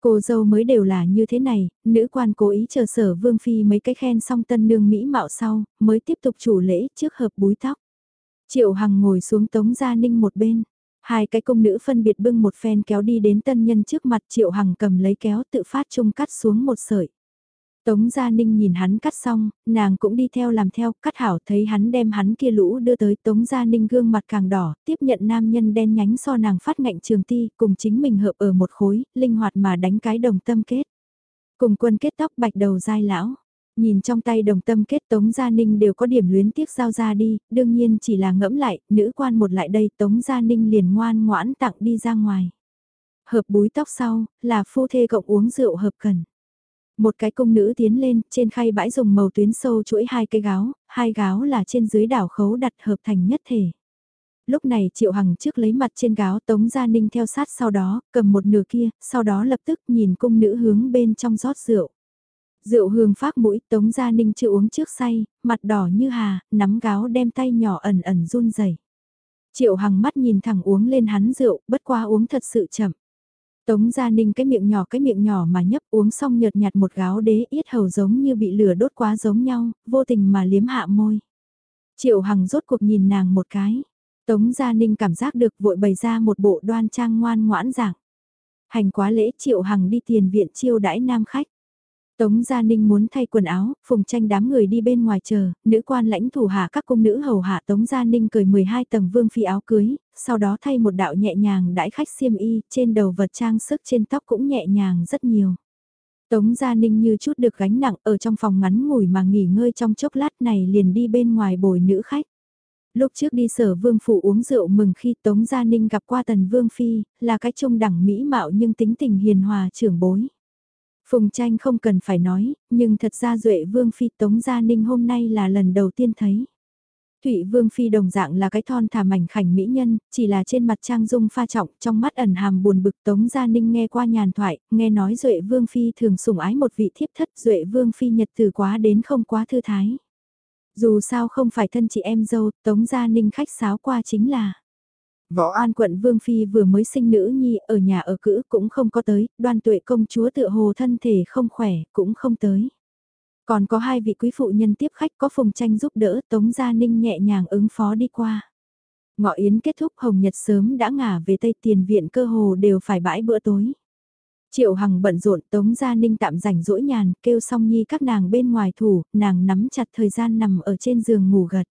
Cô dâu mới đều là như thế này, nữ quan cố ý chờ sở vương phi mấy cái khen xong tân nương Mỹ mạo sau, mới tiếp tục chủ lễ trước hợp búi tóc. Triệu Hằng ngồi xuống Tống Gia Ninh một bên. Hai cái công nữ phân biệt bưng một phen kéo đi đến tân nhân trước mặt Triệu Hằng cầm lấy kéo tự phát chung cắt xuống một sợi. Tống Gia Ninh nhìn hắn cắt xong, nàng cũng đi theo làm theo, cắt hảo thấy hắn đem hắn kia lũ đưa tới Tống Gia Ninh gương mặt càng đỏ, tiếp nhận nam nhân đen nhánh so nàng phát ngạnh trường ti, cùng chính mình hợp ở một khối, linh hoạt mà đánh cái đồng tâm kết. Cùng quân kết tóc bạch đầu dai lão, nhìn trong tay đồng tâm kết Tống Gia Ninh đều có điểm luyến tiếc giao ra đi, đương nhiên chỉ là ngẫm lại, nữ quan một lại đây Tống Gia Ninh liền ngoan ngoãn tặng đi ra ngoài. Hợp búi tóc sau, là phu thê cộng uống rượu hợp cần. Một cái công nữ tiến lên, trên khay bãi dùng màu tuyến sâu chuỗi hai cây gáo, hai gáo là trên dưới đảo khấu đặt hợp thành nhất thể. Lúc này Triệu Hằng trước lấy mặt trên gáo Tống Gia Ninh theo sát sau đó, cầm một nửa kia, sau đó lập tức nhìn cung nữ hướng bên trong rót rượu. Rượu hương phát mũi Tống Gia Ninh chưa uống trước say, mặt đỏ như hà, nắm gáo đem tay nhỏ ẩn ẩn run rẩy. Triệu Hằng mắt nhìn thẳng uống lên hắn rượu, bất qua uống thật sự chậm. Tống Gia Ninh cái miệng nhỏ cái miệng nhỏ mà nhấp uống xong nhợt nhạt một gáo đế yết hầu giống như bị lửa đốt quá giống nhau, vô tình mà liếm hạ môi. Triệu Hằng rốt cuộc nhìn nàng một cái. Tống Gia Ninh cảm giác được vội bày ra một bộ đoan trang ngoan ngoãn dạng. Hành quá lễ Triệu Hằng đi tiền viện chiêu đãi nam khách. Tống Gia Ninh muốn thay quần áo, phùng tranh đám người đi bên ngoài chờ, nữ quan lãnh thủ hạ các cung nữ hầu hạ Tống Gia Ninh cười 12 tầng vương phi áo cưới, sau đó thay một đạo nhẹ nhàng đãi khách xiêm y, trên đầu vật trang sức trên tóc cũng nhẹ nhàng rất nhiều. Tống Gia Ninh như chút được gánh nặng ở trong phòng ngắn ngủi mà nghỉ ngơi trong chốc lát này liền đi bên ngoài bồi nữ khách. Lúc trước đi sở vương phủ uống rượu mừng khi Tống Gia Ninh gặp qua tần vương phi, là cái trung đẳng mỹ mạo nhưng tính tình hiền hòa trưởng bối. Phùng tranh không cần phải nói, nhưng thật ra Duệ Vương Phi Tống Gia Ninh hôm nay là lần đầu tiên thấy. Thụy Vương Phi đồng dạng là cái thon thả mảnh khảnh mỹ nhân, chỉ là trên mặt trang dung pha trọng, trong mắt ẩn hàm buồn bực Tống Gia Ninh nghe qua nhàn thoại, nghe nói Duệ Vương Phi thường sủng ái một vị thiếp thất Duệ Vương Phi nhật từ quá đến không quá thư thái. Dù sao không phải thân chị em dâu, Tống Gia Ninh khách sáo qua chính là Võ An quận Vương Phi vừa mới sinh nữ nhi ở nhà ở cữ cũng không có tới, đoan tuệ công chúa tựa hồ thân thể không khỏe cũng không tới. Còn có hai vị quý phụ nhân tiếp khách có phùng tranh giúp đỡ Tống Gia Ninh nhẹ nhàng ứng phó đi qua. Ngọ yến kết thúc Hồng Nhật sớm đã ngả về Tây tiền viện cơ hồ đều phải bãi bữa tối. Triệu Hằng bận rộn Tống Gia Ninh tạm rảnh rỗi nhàn kêu xong nhi các nàng bên ngoài thủ, nàng nắm chặt thời gian nằm ở trên giường ngủ gật.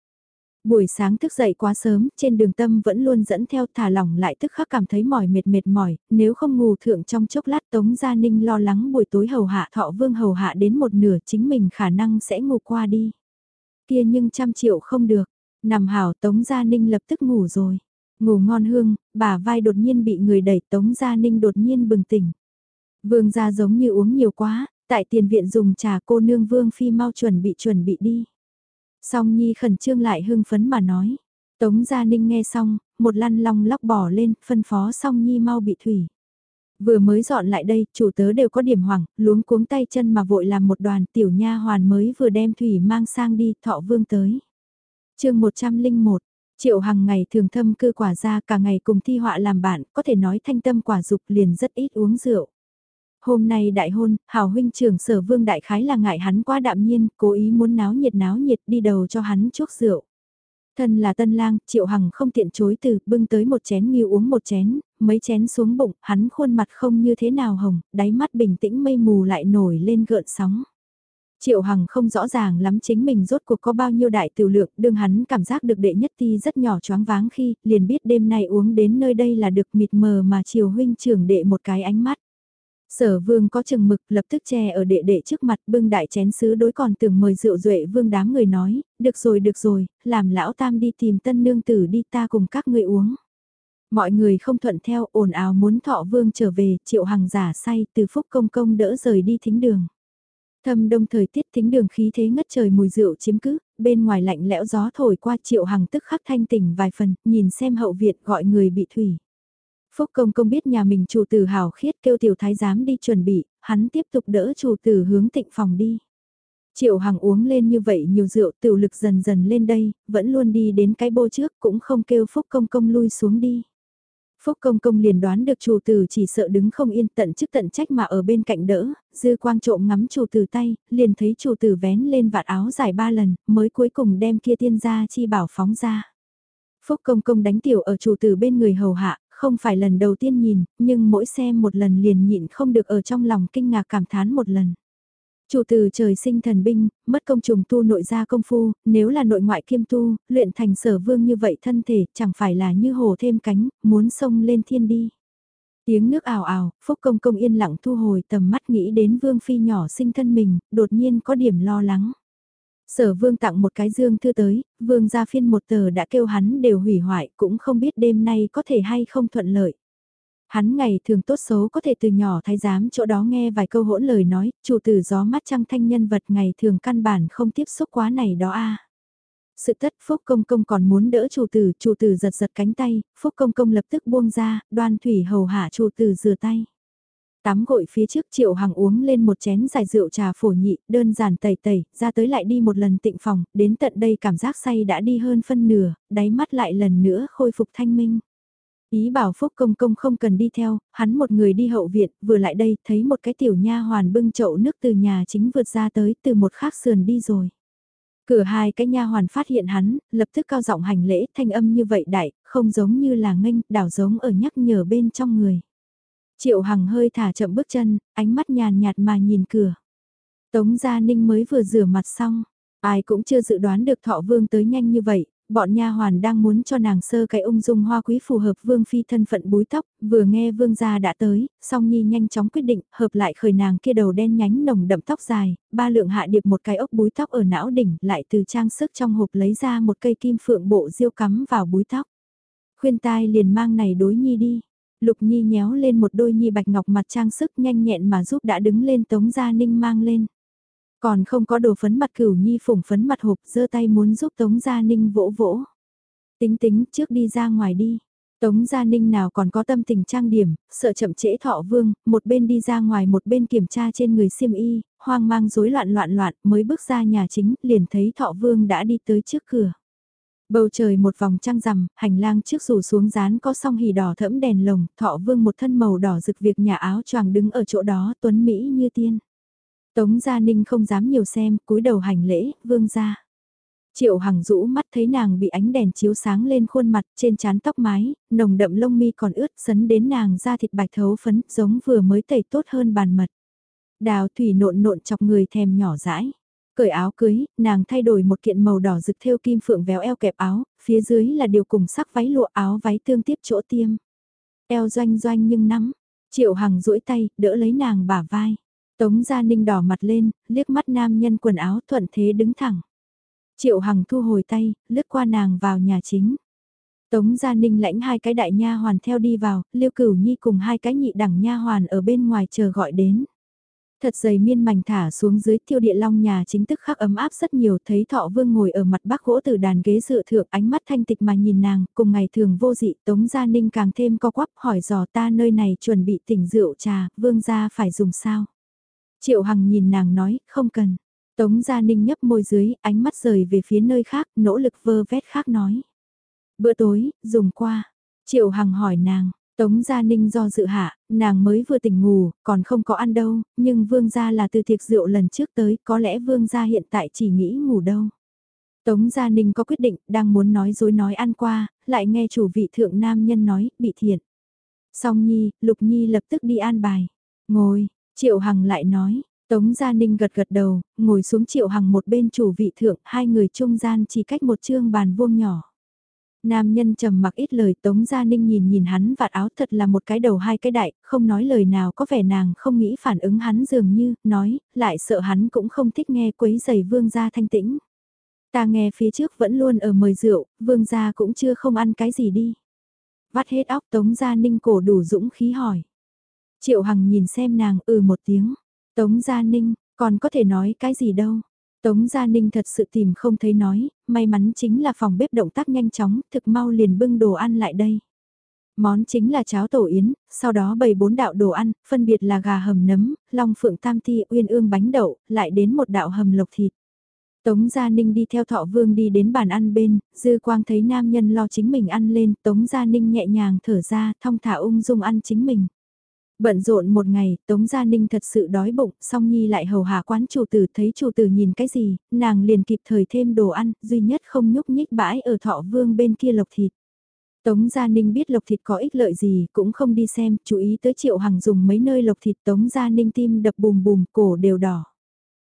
Buổi sáng thức dậy quá sớm, trên đường tâm vẫn luôn dẫn theo thả lỏng lại tức khắc cảm thấy mỏi mệt mệt mỏi, nếu không ngủ thượng trong chốc lát Tống Gia Ninh lo lắng buổi tối hầu hạ thọ vương hầu hạ đến một nửa chính mình khả năng sẽ ngủ qua đi. Kia nhưng trăm triệu không được, nằm hảo Tống Gia Ninh lập tức ngủ rồi. Ngủ ngon hương, bà vai đột nhiên bị người đẩy Tống Gia Ninh đột nhiên bừng tỉnh. Vương gia giống như uống nhiều quá, tại tiền viện dùng trà cô nương Vương Phi mau chuẩn bị chuẩn bị đi. Song Nhi khẩn trương lại hưng phấn mà nói. Tống Gia Ninh nghe xong, một lăn long lóc bỏ lên, phân phó Song Nhi mau bị thủy. Vừa mới dọn lại đây, chủ tớ đều có điểm hoảng, luống cuống tay chân mà vội làm một đoàn tiểu nha hoàn mới vừa đem thủy mang sang đi, thọ vương tới. chương 101, Triệu Hằng ngày thường thâm cư quả ra cả ngày cùng thi họa làm bạn, có thể nói thanh tâm quả dục liền rất ít uống rượu. Hôm nay đại hôn, hào huynh trưởng sở vương đại khái là ngại hắn quá đạm nhiên, cố ý muốn náo nhiệt náo nhiệt đi đầu cho hắn chuốc rượu. Thân là tân lang, triệu hằng không tiện chối từ, bưng tới một chén nghiêu uống một chén, mấy chén xuống bụng, hắn khuôn mặt không như thế nào hồng, đáy mắt bình tĩnh mây mù lại nổi lên gợn sóng. Triệu Hằng không rõ ràng lắm chính mình rốt cuộc có bao nhiêu đại tiểu lượng, đương hắn cảm giác được đệ nhất ti rất nhỏ choáng váng khi, liền biết đêm nay uống đến nơi đây là được mịt mờ mà Triều huynh trưởng đệ một cái ánh mắt. Sở vương có chừng mực lập tức che ở đệ đệ trước mặt bưng đại chén sứ đối còn tưởng mời rượu duệ vương đám người nói, được rồi được rồi, làm lão tam đi tìm tân nương tử đi ta cùng các ngươi uống. Mọi người không thuận theo ồn ào muốn thọ vương trở về, triệu hàng giả say từ phúc công công đỡ rời đi thính đường. Thâm đông thời tiết thính đường khí thế ngất trời mùi rượu chiếm cứ, bên ngoài lạnh lẽo gió thổi qua triệu hằng tức khắc thanh tỉnh vài phần, nhìn xem hậu viện gọi người bị thủy. Phúc công công biết nhà mình chủ tử hào khiết kêu tiểu thái giám đi chuẩn bị, hắn tiếp tục đỡ chủ tử hướng tịnh phòng đi. Triệu Hằng uống lên như vậy nhiều rượu tiểu lực dần dần lên đây, vẫn luôn đi đến cái bô trước cũng không kêu Phúc công công lui xuống đi. Phúc công công liền đoán được chủ tử chỉ sợ đứng không yên tận chức tận trách mà ở bên cạnh đỡ, dư quang trộm ngắm chủ tử tay, liền thấy chủ tử vén lên vạt áo dài ba lần, mới cuối cùng đem kia tiên gia chi bảo phóng ra. Phúc công công đánh tiểu ở chủ tử bên người hầu hạ, không phải lần đầu tiên nhìn, nhưng mỗi xem một lần liền nhịn không được ở trong lòng kinh ngạc cảm thán một lần. Chủ từ trời sinh thần binh, mất công trùng tu nội gia công phu, nếu là nội ngoại kiêm tu, luyện thành sở vương như vậy thân thể, chẳng phải là như hồ thêm cánh, muốn sông lên thiên đi. Tiếng nước ào ào, Phúc Công Công yên lặng thu hồi tầm mắt nghĩ đến Vương Phi nhỏ sinh thân mình, đột nhiên có điểm lo lắng. Sở Vương tặng một cái dương thư tới, Vương gia phiên một tờ đã kêu hắn đều hủy hoại, cũng không biết đêm nay có thể hay không thuận lợi. Hắn ngày thường tốt xấu có thể từ nhỏ thái giám chỗ đó nghe vài câu hỗn lời nói, chủ tử gió mắt trăng thanh nhân vật ngày thường căn bản không tiếp xúc quá này đó a. Sự tất Phúc Công Công còn muốn đỡ chủ tử, chủ tử giật giật cánh tay, Phúc Công Công lập tức buông ra, đoan thủy hầu hạ chủ tử rửa tay. Tắm gội phía trước Triệu Hằng uống lên một chén dài rượu trà phổ nhị, đơn giản tẩy tẩy, ra tới lại đi một lần tịnh phòng, đến tận đây cảm giác say đã đi hơn phân nửa, đáy mắt lại lần nữa khôi phục thanh minh. Ý bảo Phúc Công Công không cần đi theo, hắn một người đi hậu viện, vừa lại đây, thấy một cái tiểu nha hoàn bưng chậu nước từ nhà chính vượt ra tới, từ một khác sườn đi rồi. Cửa hai cái nha hoàn phát hiện hắn, lập tức cao giọng hành lễ, thanh âm như vậy đại, không giống như là nghênh, đảo giống ở nhắc nhở bên trong người. Triệu Hằng hơi thả chậm bước chân, ánh mắt nhàn nhạt mà nhìn cửa. Tống Gia Ninh mới vừa rửa mặt xong, ai cũng chưa dự đoán được thọ vương tới nhanh như vậy, bọn nha hoàn đang muốn cho nàng sơ cái ung dung hoa quý phù hợp vương phi thân phận búi tóc, vừa nghe vương gia đã tới, song nhi nhanh chóng quyết định, hợp lại khởi nàng kia đầu đen nhánh nồng đậm tóc dài, ba lượng hạ điệp một cái ốc búi tóc ở não đỉnh, lại từ trang sức trong hộp lấy ra một cây kim phượng bộ diêu cắm vào búi tóc. Khuyên tai liền mang này đối nhi đi. Lục Nhi nhéo lên một đôi nhi bạch ngọc mặt trang sức nhanh nhẹn mà giúp đã đứng lên Tống Gia Ninh mang lên. Còn không có đồ phấn mặt cửu nhi phủng phấn mặt hộp giơ tay muốn giúp Tống Gia Ninh vỗ vỗ. Tính tính trước đi ra ngoài đi. Tống Gia Ninh nào còn có tâm tình trang điểm, sợ chậm trễ thọ vương, một bên đi ra ngoài một bên kiểm tra trên người xiêm y, hoang mang rối loạn loạn loạn mới bước ra nhà chính, liền thấy thọ vương đã đi tới trước cửa. Bầu trời một vòng trăng rằm, hành lang trước rủ xuống rán có song hỉ đỏ thẫm đèn lồng, thọ vương một thân màu đỏ rực việc nhà áo choàng đứng ở chỗ đó tuấn Mỹ như tiên. Tống Gia Ninh không dám nhiều xem, cúi đầu hành lễ, vương gia. Triệu Hằng rũ mắt thấy nàng bị ánh đèn chiếu sáng lên khuôn mặt trên trán tóc mái, nồng đậm lông mi còn ướt sấn đến nàng da thịt bạch thấu phấn giống vừa mới tẩy tốt hơn bàn mật. Đào thủy nộn nộn chọc người thèm nhỏ dãi. Cởi áo cưới, nàng thay đổi một kiện màu đỏ rực thêu kim phượng véo eo kẹp áo, phía dưới là điều cùng sắc váy lụa áo váy tương tiếp chỗ tiêm. Eo doanh doanh nhưng nắm, triệu hằng duỗi tay, đỡ lấy nàng bả vai. Tống Gia Ninh đỏ mặt lên, liếc mắt nam nhân quần áo thuận thế đứng thẳng. Triệu Hằng thu hồi tay, lướt qua nàng vào nhà chính. Tống Gia Ninh lãnh hai cái đại nha hoàn theo đi vào, Liêu Cửu Nhi cùng hai cái nhị đẳng nha hoàn ở bên ngoài chờ gọi đến. Thật dày miên mảnh thả xuống dưới tiêu địa long nhà chính thức khắc ấm áp rất nhiều thấy thọ vương ngồi ở mặt bắc gỗ từ đàn ghế dựa thượng ánh mắt thanh tịch mà nhìn nàng, cùng ngày thường vô dị Tống Gia Ninh càng thêm co quắp hỏi dò ta nơi này chuẩn bị tỉnh rượu trà, vương gia phải dùng sao. Triệu Hằng nhìn nàng nói, không cần. Tống Gia Ninh nhấp môi dưới, ánh mắt rời về phía nơi khác, nỗ lực vơ vét khác nói. Bữa tối, dùng qua. Triệu Hằng hỏi nàng, Tống Gia Ninh do dự hạ, nàng mới vừa tỉnh ngủ, còn không có ăn đâu, nhưng Vương Gia là từ tiệc rượu lần trước tới, có lẽ Vương Gia hiện tại chỉ nghĩ ngủ đâu. Tống Gia Ninh có quyết định, đang muốn nói dối nói ăn qua, lại nghe chủ vị thượng nam nhân nói, bị thiện. Song Nhi, Lục Nhi lập tức đi an bài. Ngồi, Triệu Hằng lại nói, Tống Gia Ninh gật gật đầu, ngồi xuống Triệu Hằng một bên chủ vị thượng, hai người trung gian chỉ cách một chương bàn vuông nhỏ. Nam nhân trầm mặc ít lời Tống Gia Ninh nhìn nhìn hắn vạt áo thật là một cái đầu hai cái đại, không nói lời nào có vẻ nàng không nghĩ phản ứng hắn dường như, nói, lại sợ hắn cũng không thích nghe quấy giày vương gia thanh tĩnh. Ta nghe phía trước vẫn luôn ở mời rượu, vương gia cũng chưa không ăn cái gì đi. Vắt hết óc Tống Gia Ninh cổ đủ dũng khí hỏi. Triệu Hằng nhìn xem nàng ừ một tiếng. Tống Gia Ninh, còn có thể nói cái gì đâu. Tống Gia Ninh thật sự tìm không thấy nói, may mắn chính là phòng bếp động tác nhanh chóng, thực mau liền bưng đồ ăn lại đây. Món chính là cháo tổ yến, sau đó bày bốn đạo đồ ăn, phân biệt là gà hầm nấm, long phượng tam ti, uyên ương bánh đậu, lại đến một đạo hầm lộc thịt. Tống Gia Ninh đi theo thọ vương đi đến bàn ăn bên, dư quang thấy nam nhân lo chính mình ăn lên, Tống Gia Ninh nhẹ nhàng thở ra, thong thả ung dung ăn chính mình. Bận rộn một ngày, Tống Gia Ninh thật sự đói bụng, song Nhi lại hầu hạ quán chủ tử thấy chủ tử nhìn cái gì, nàng liền kịp thời thêm đồ ăn, duy nhất không nhúc nhích bãi ở thọ vương bên kia lộc thịt. Tống Gia Ninh biết lộc thịt có ích lợi gì, cũng không đi xem, chú ý tới Triệu Hằng dùng mấy nơi lộc thịt Tống Gia Ninh tim đập bùm bùm, cổ đều đỏ.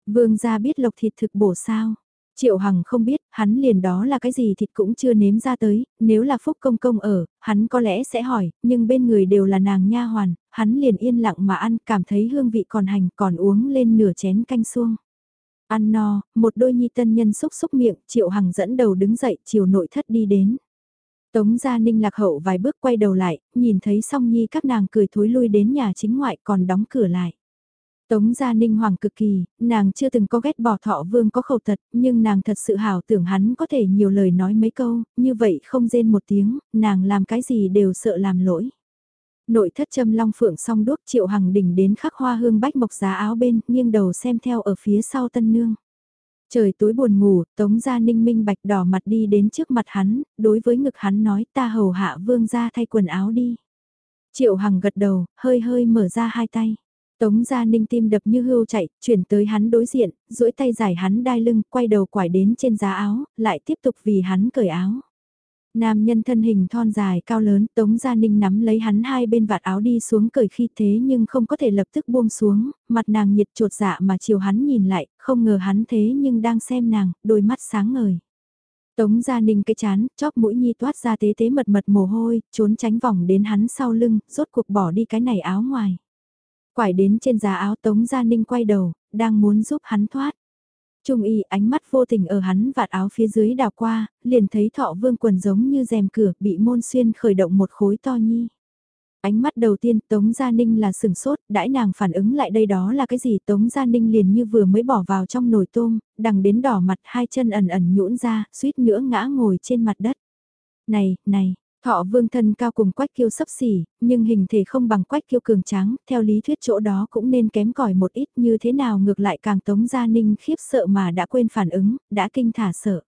Vương gia biết lộc thịt thực bổ sao? Triệu Hằng không biết, hắn liền đó là cái gì thịt cũng chưa nếm ra tới, nếu là Phúc Công Công ở, hắn có lẽ sẽ hỏi, nhưng bên người đều là nàng nha hoàn, hắn liền yên lặng mà ăn, cảm thấy hương vị còn hành, còn uống lên nửa chén canh xuông. Ăn no, một đôi nhi tân nhân xúc xúc miệng, Triệu Hằng dẫn đầu đứng dậy, chiều nội thất đi đến. Tống Gia Ninh lạc hậu vài bước quay đầu lại, nhìn thấy song nhi các nàng cười thối lui đến nhà chính ngoại còn đóng cửa lại. Tống Gia Ninh hoàng cực kỳ, nàng chưa từng có ghét bỏ thọ vương có khẩu tật, nhưng nàng thật sự hảo tưởng hắn có thể nhiều lời nói mấy câu, như vậy không rên một tiếng, nàng làm cái gì đều sợ làm lỗi. Nội thất châm long phượng song đuốc triệu hằng đỉnh đến khắc hoa hương bách mộc giá áo bên, nghiêng đầu xem theo ở phía sau tân nương. Trời tối buồn ngủ, Tống Gia Ninh minh bạch đỏ mặt đi đến trước mặt hắn, đối với ngực hắn nói ta hầu hạ vương ra thay quần áo đi. Triệu Hằng gật đầu, hơi hơi mở ra hai tay. Tống Gia Ninh tim đập như hưu chạy, chuyển tới hắn đối diện, duỗi tay giải hắn đai lưng, quay đầu quải đến trên giá áo, lại tiếp tục vì hắn cởi áo. Nam nhân thân hình thon dài cao lớn, Tống Gia Ninh nắm lấy hắn hai bên vạt áo đi xuống cởi khi thế nhưng không có thể lập tức buông xuống, mặt nàng nhiệt chuột dạ mà chiều hắn nhìn lại, không ngờ hắn thế nhưng đang xem nàng, đôi mắt sáng ngời. Tống Gia Ninh cái chán, chóp mũi nhi toát ra tế tế mật mật mồ hôi, trốn tránh vòng đến hắn sau lưng, rốt cuộc bỏ đi cái này áo ngoài. Quải đến trên giá áo Tống Gia Ninh quay đầu, đang muốn giúp hắn thoát. Trung y ánh mắt vô tình ở hắn vạt áo phía dưới đào qua, liền thấy thọ vương quần giống như rèm cửa bị môn xuyên khởi động một khối to nhi. Ánh mắt đầu tiên Tống Gia Ninh là sừng sốt, đãi nàng phản ứng lại đây đó là cái gì Tống Gia Ninh liền như vừa mới bỏ vào trong nồi tôm, đằng đến đỏ mặt hai chân ẩn ẩn nhũn ra, suýt nữa ngã ngồi trên mặt đất. Này, này, Thọ vương thân cao cùng quách kiêu sấp xỉ, nhưng hình thể không bằng quách kiêu cường tráng, theo lý thuyết chỗ đó cũng nên kém cỏi một ít như thế nào ngược lại càng tống gia ninh khiếp sợ mà đã quên phản ứng, đã kinh thả sợ.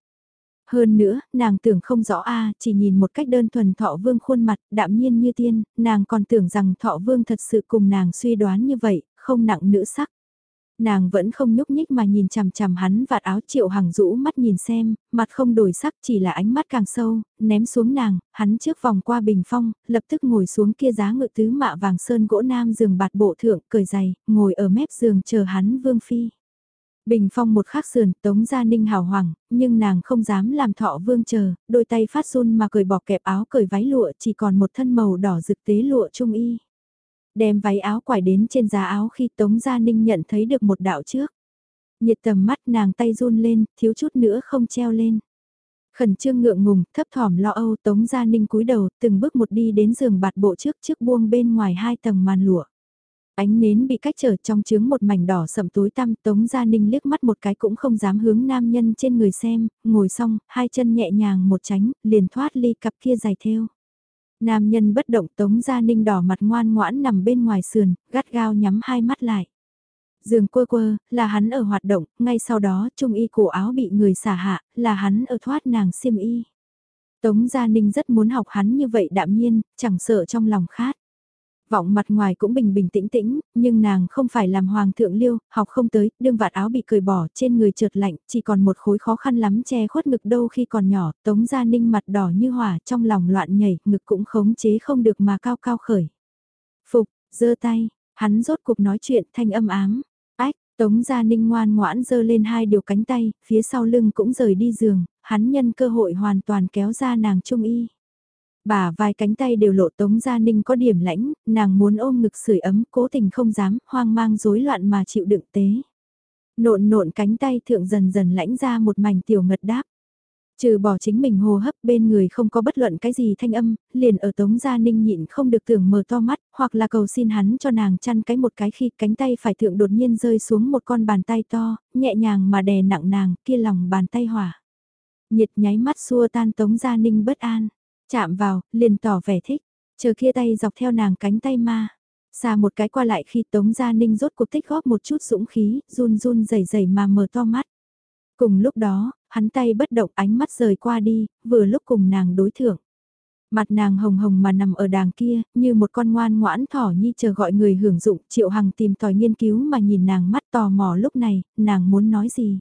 Hơn nữa, nàng tưởng không rõ a chỉ nhìn một cách đơn thuần thọ vương khuôn mặt, đạm nhiên như tiên, nàng còn tưởng rằng thọ vương thật sự cùng nàng suy đoán như vậy, không nặng nữ sắc nàng vẫn không nhúc nhích mà nhìn chằm chằm hắn vạt áo triệu hằng rũ mắt nhìn xem, mặt không đổi sắc chỉ là ánh mắt càng sâu, ném xuống nàng, hắn trước vòng qua bình phong, lập tức ngồi xuống kia giá ngự tứ mạ vàng sơn gỗ nam giường bạt bộ thượng, cởi giày, ngồi ở mép giường chờ hắn vương phi. Bình phong một khắc sườn, tống gia ninh hào hoàng, nhưng nàng không dám làm thọ vương chờ, đôi tay phát run mà cởi bỏ kẹp áo cởi váy lụa chỉ còn một thân màu đỏ rực tế lụa trung y. Đem váy áo quải đến trên giá áo khi Tống Gia Ninh nhận thấy được một đạo trước. Nhiệt tầm mắt nàng tay run lên, thiếu chút nữa không treo lên. Khẩn trương ngượng ngùng, thấp thỏm lo âu Tống Gia Ninh cúi đầu, từng bước một đi đến giường bạt bộ trước trước buông bên ngoài hai tầng màn lụa. Ánh nến bị cách trở trong chướng một mảnh đỏ sậm tối tăm, Tống Gia Ninh liếc mắt một cái cũng không dám hướng nam nhân trên người xem, ngồi xong, hai chân nhẹ nhàng một tránh, liền thoát ly cặp kia dài theo. Nam nhân bất động tống gia ninh đỏ mặt ngoan ngoãn nằm bên ngoài sườn, gắt gao nhắm hai mắt lại. Dường quơ quơ, là hắn ở hoạt động, ngay sau đó trung y cổ áo bị người xả hạ, là hắn ở thoát nàng xiêm y. Tống Gia Ninh rất muốn học hắn như vậy đạm nhiên, chẳng sợ trong lòng khát. Vọng mặt ngoài cũng bình bình tĩnh tĩnh, nhưng nàng không phải làm hoàng thượng liêu, học không tới, đương vạt áo bị cởi bỏ, trên người trượt lạnh, chỉ còn một khối khó khăn lắm che khuất ngực đâu khi còn nhỏ, tống gia ninh mặt đỏ như hỏa, trong lòng loạn nhảy, ngực cũng khống chế không được mà cao cao khởi. Phục, giơ tay, hắn rốt cuộc nói chuyện thanh âm ám, ách, Tống Gia Ninh ngoan ngoãn giơ lên hai điều cánh tay, phía sau lưng cũng rời đi giường, hắn nhân cơ hội hoàn toàn kéo ra nàng trung y. Bà vai cánh tay đều lộ Tống Gia Ninh có điểm lãnh, nàng muốn ôm ngực sưởi ấm, cố tình không dám, hoang mang rối loạn mà chịu đựng tế. Nộn nộn cánh tay thượng dần dần lãnh ra một mảnh tiểu ngật đáp. Trừ bỏ chính mình hô hấp bên người không có bất luận cái gì thanh âm, liền ở Tống Gia Ninh nhịn không được tưởng mở to mắt, hoặc là cầu xin hắn cho nàng chăn cái một cái khi cánh tay phải thượng đột nhiên rơi xuống một con bàn tay to, nhẹ nhàng mà đè nặng nàng, kia lòng bàn tay hỏa. Nhiệt nháy mắt xua tan Tống Gia Ninh bất an, chạm vào, liền tỏ vẻ thích, chờ kia tay dọc theo nàng cánh tay ma. Xa một cái qua lại khi Tống Gia Ninh rốt cuộc tích góp một chút dũng khí, run run rẩy rẩy mà mở to mắt. Cùng lúc đó, hắn tay bất động ánh mắt rời qua đi, vừa lúc cùng nàng đối thượng. Mặt nàng hồng hồng mà nằm ở đàng kia, như một con ngoan ngoãn thỏ nhi chờ gọi người hưởng dụng, triệu hằng tìm tòi nghiên cứu mà nhìn nàng mắt tò mò lúc này, nàng muốn nói gì.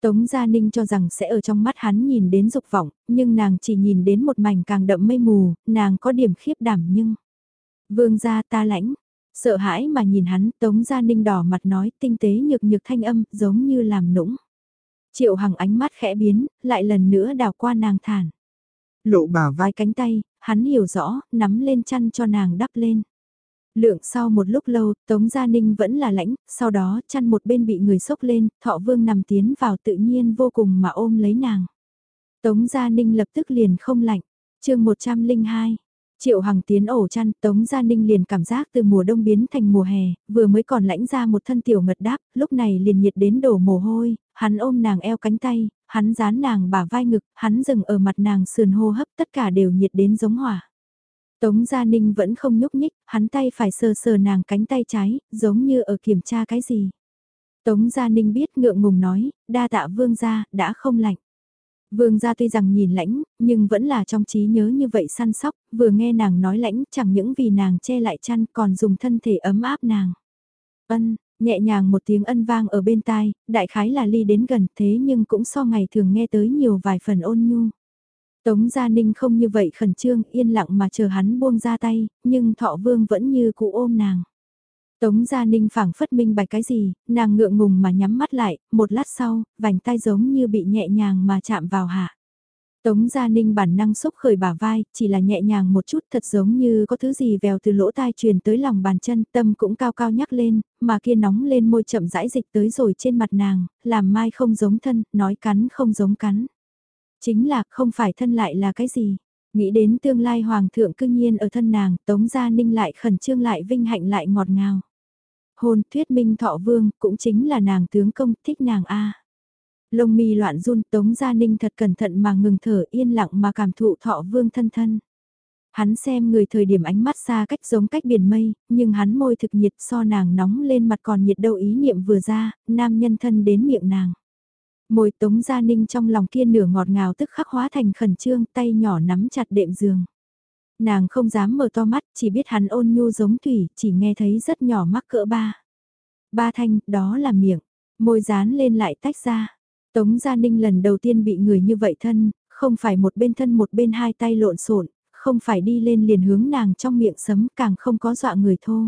Tống Gia Ninh cho rằng sẽ ở trong mắt hắn nhìn đến dục vọng, nhưng nàng chỉ nhìn đến một mảnh càng đậm mây mù, nàng có điểm khiếp đảm nhưng... Vương gia ta lãnh, sợ hãi mà nhìn hắn, Tống Gia Ninh đỏ mặt nói tinh tế nhược nhược thanh âm, giống như làm nũng. Triệu Hằng ánh mắt khẽ biến, lại lần nữa đào qua nàng thản. Lộ bà vai cánh tay, hắn hiểu rõ, nắm lên chăn cho nàng đắp lên. Lượng sau một lúc lâu, Tống Gia Ninh vẫn là lãnh, sau đó chăn một bên bị người sốc lên, thọ vương nằm tiến vào tự nhiên vô cùng mà ôm lấy nàng. Tống Gia Ninh lập tức liền không lạnh. chương 102, Triệu Hằng tiến ổ chăn, Tống Gia Ninh liền cảm giác từ mùa đông biến thành mùa hè, vừa mới còn lãnh ra một thân tiểu mật đáp, lúc này liền nhiệt đến đổ mồ hôi, hắn ôm nàng eo cánh tay, hắn dán nàng bả vai ngực, hắn dừng ở mặt nàng sườn hô hấp tất cả đều nhiệt đến giống hỏa. Tống Gia Ninh vẫn không nhúc nhích, hắn tay phải sờ sờ nàng cánh tay trái, giống như ở kiểm tra cái gì. Tống Gia Ninh biết ngượng ngùng nói, đa tạ vương gia, đã không lạnh. Vương gia tuy rằng nhìn lãnh, nhưng vẫn là trong trí nhớ như vậy săn sóc, vừa nghe nàng nói lãnh chẳng những vì nàng che lại chăn còn dùng thân thể ấm áp nàng. Ân, nhẹ nhàng một tiếng ân vang ở bên tai, đại khái là ly đến gần thế nhưng cũng so ngày thường nghe tới nhiều vài phần ôn nhu. Tống Gia Ninh không như vậy khẩn trương, yên lặng mà chờ hắn buông ra tay, nhưng thọ vương vẫn như cụ ôm nàng. Tống Gia Ninh phảng phất minh bạch cái gì, nàng ngượng ngùng mà nhắm mắt lại, một lát sau, vành tay giống như bị nhẹ nhàng mà chạm vào hạ. Tống Gia Ninh bản năng xúc khởi bả vai, chỉ là nhẹ nhàng một chút thật giống như có thứ gì vèo từ lỗ tai truyền tới lòng bàn chân, tâm cũng cao cao nhắc lên, mà kia nóng lên môi chậm rãi dịch tới rồi trên mặt nàng, làm mai không giống thân, nói cắn không giống cắn. Chính là không phải thân lại là cái gì. Nghĩ đến tương lai hoàng thượng cư nhiên ở thân nàng, Tống Gia Ninh lại khẩn trương lại vinh hạnh lại ngọt ngào hôn thuyết minh thọ vương cũng chính là nàng tướng công thích nàng A. Lông mi loạn run tống gia ninh thật cẩn thận mà ngừng thở yên lặng mà cảm thụ thọ vương thân thân. Hắn xem người thời điểm ánh mắt xa cách giống cách biển mây, nhưng hắn môi thực nhiệt so nàng nóng lên mặt còn nhiệt đâu ý niệm vừa ra, nam nhân thân đến miệng nàng. Môi tống gia ninh trong lòng kia nửa ngọt ngào tức khắc hóa thành khẩn trương tay nhỏ nắm chặt đệm giường. Nàng không dám mở to mắt, chỉ biết hắn ôn nhu giống thủy, chỉ nghe thấy rất nhỏ mắc cỡ ba. Ba thanh, đó là miệng, môi dán lên lại tách ra. Tống Gia Ninh lần đầu tiên bị người như vậy thân, không phải một bên thân một bên hai tay lộn xộn, không phải đi lên liền hướng nàng trong miệng sấm càng không có dọa người thô.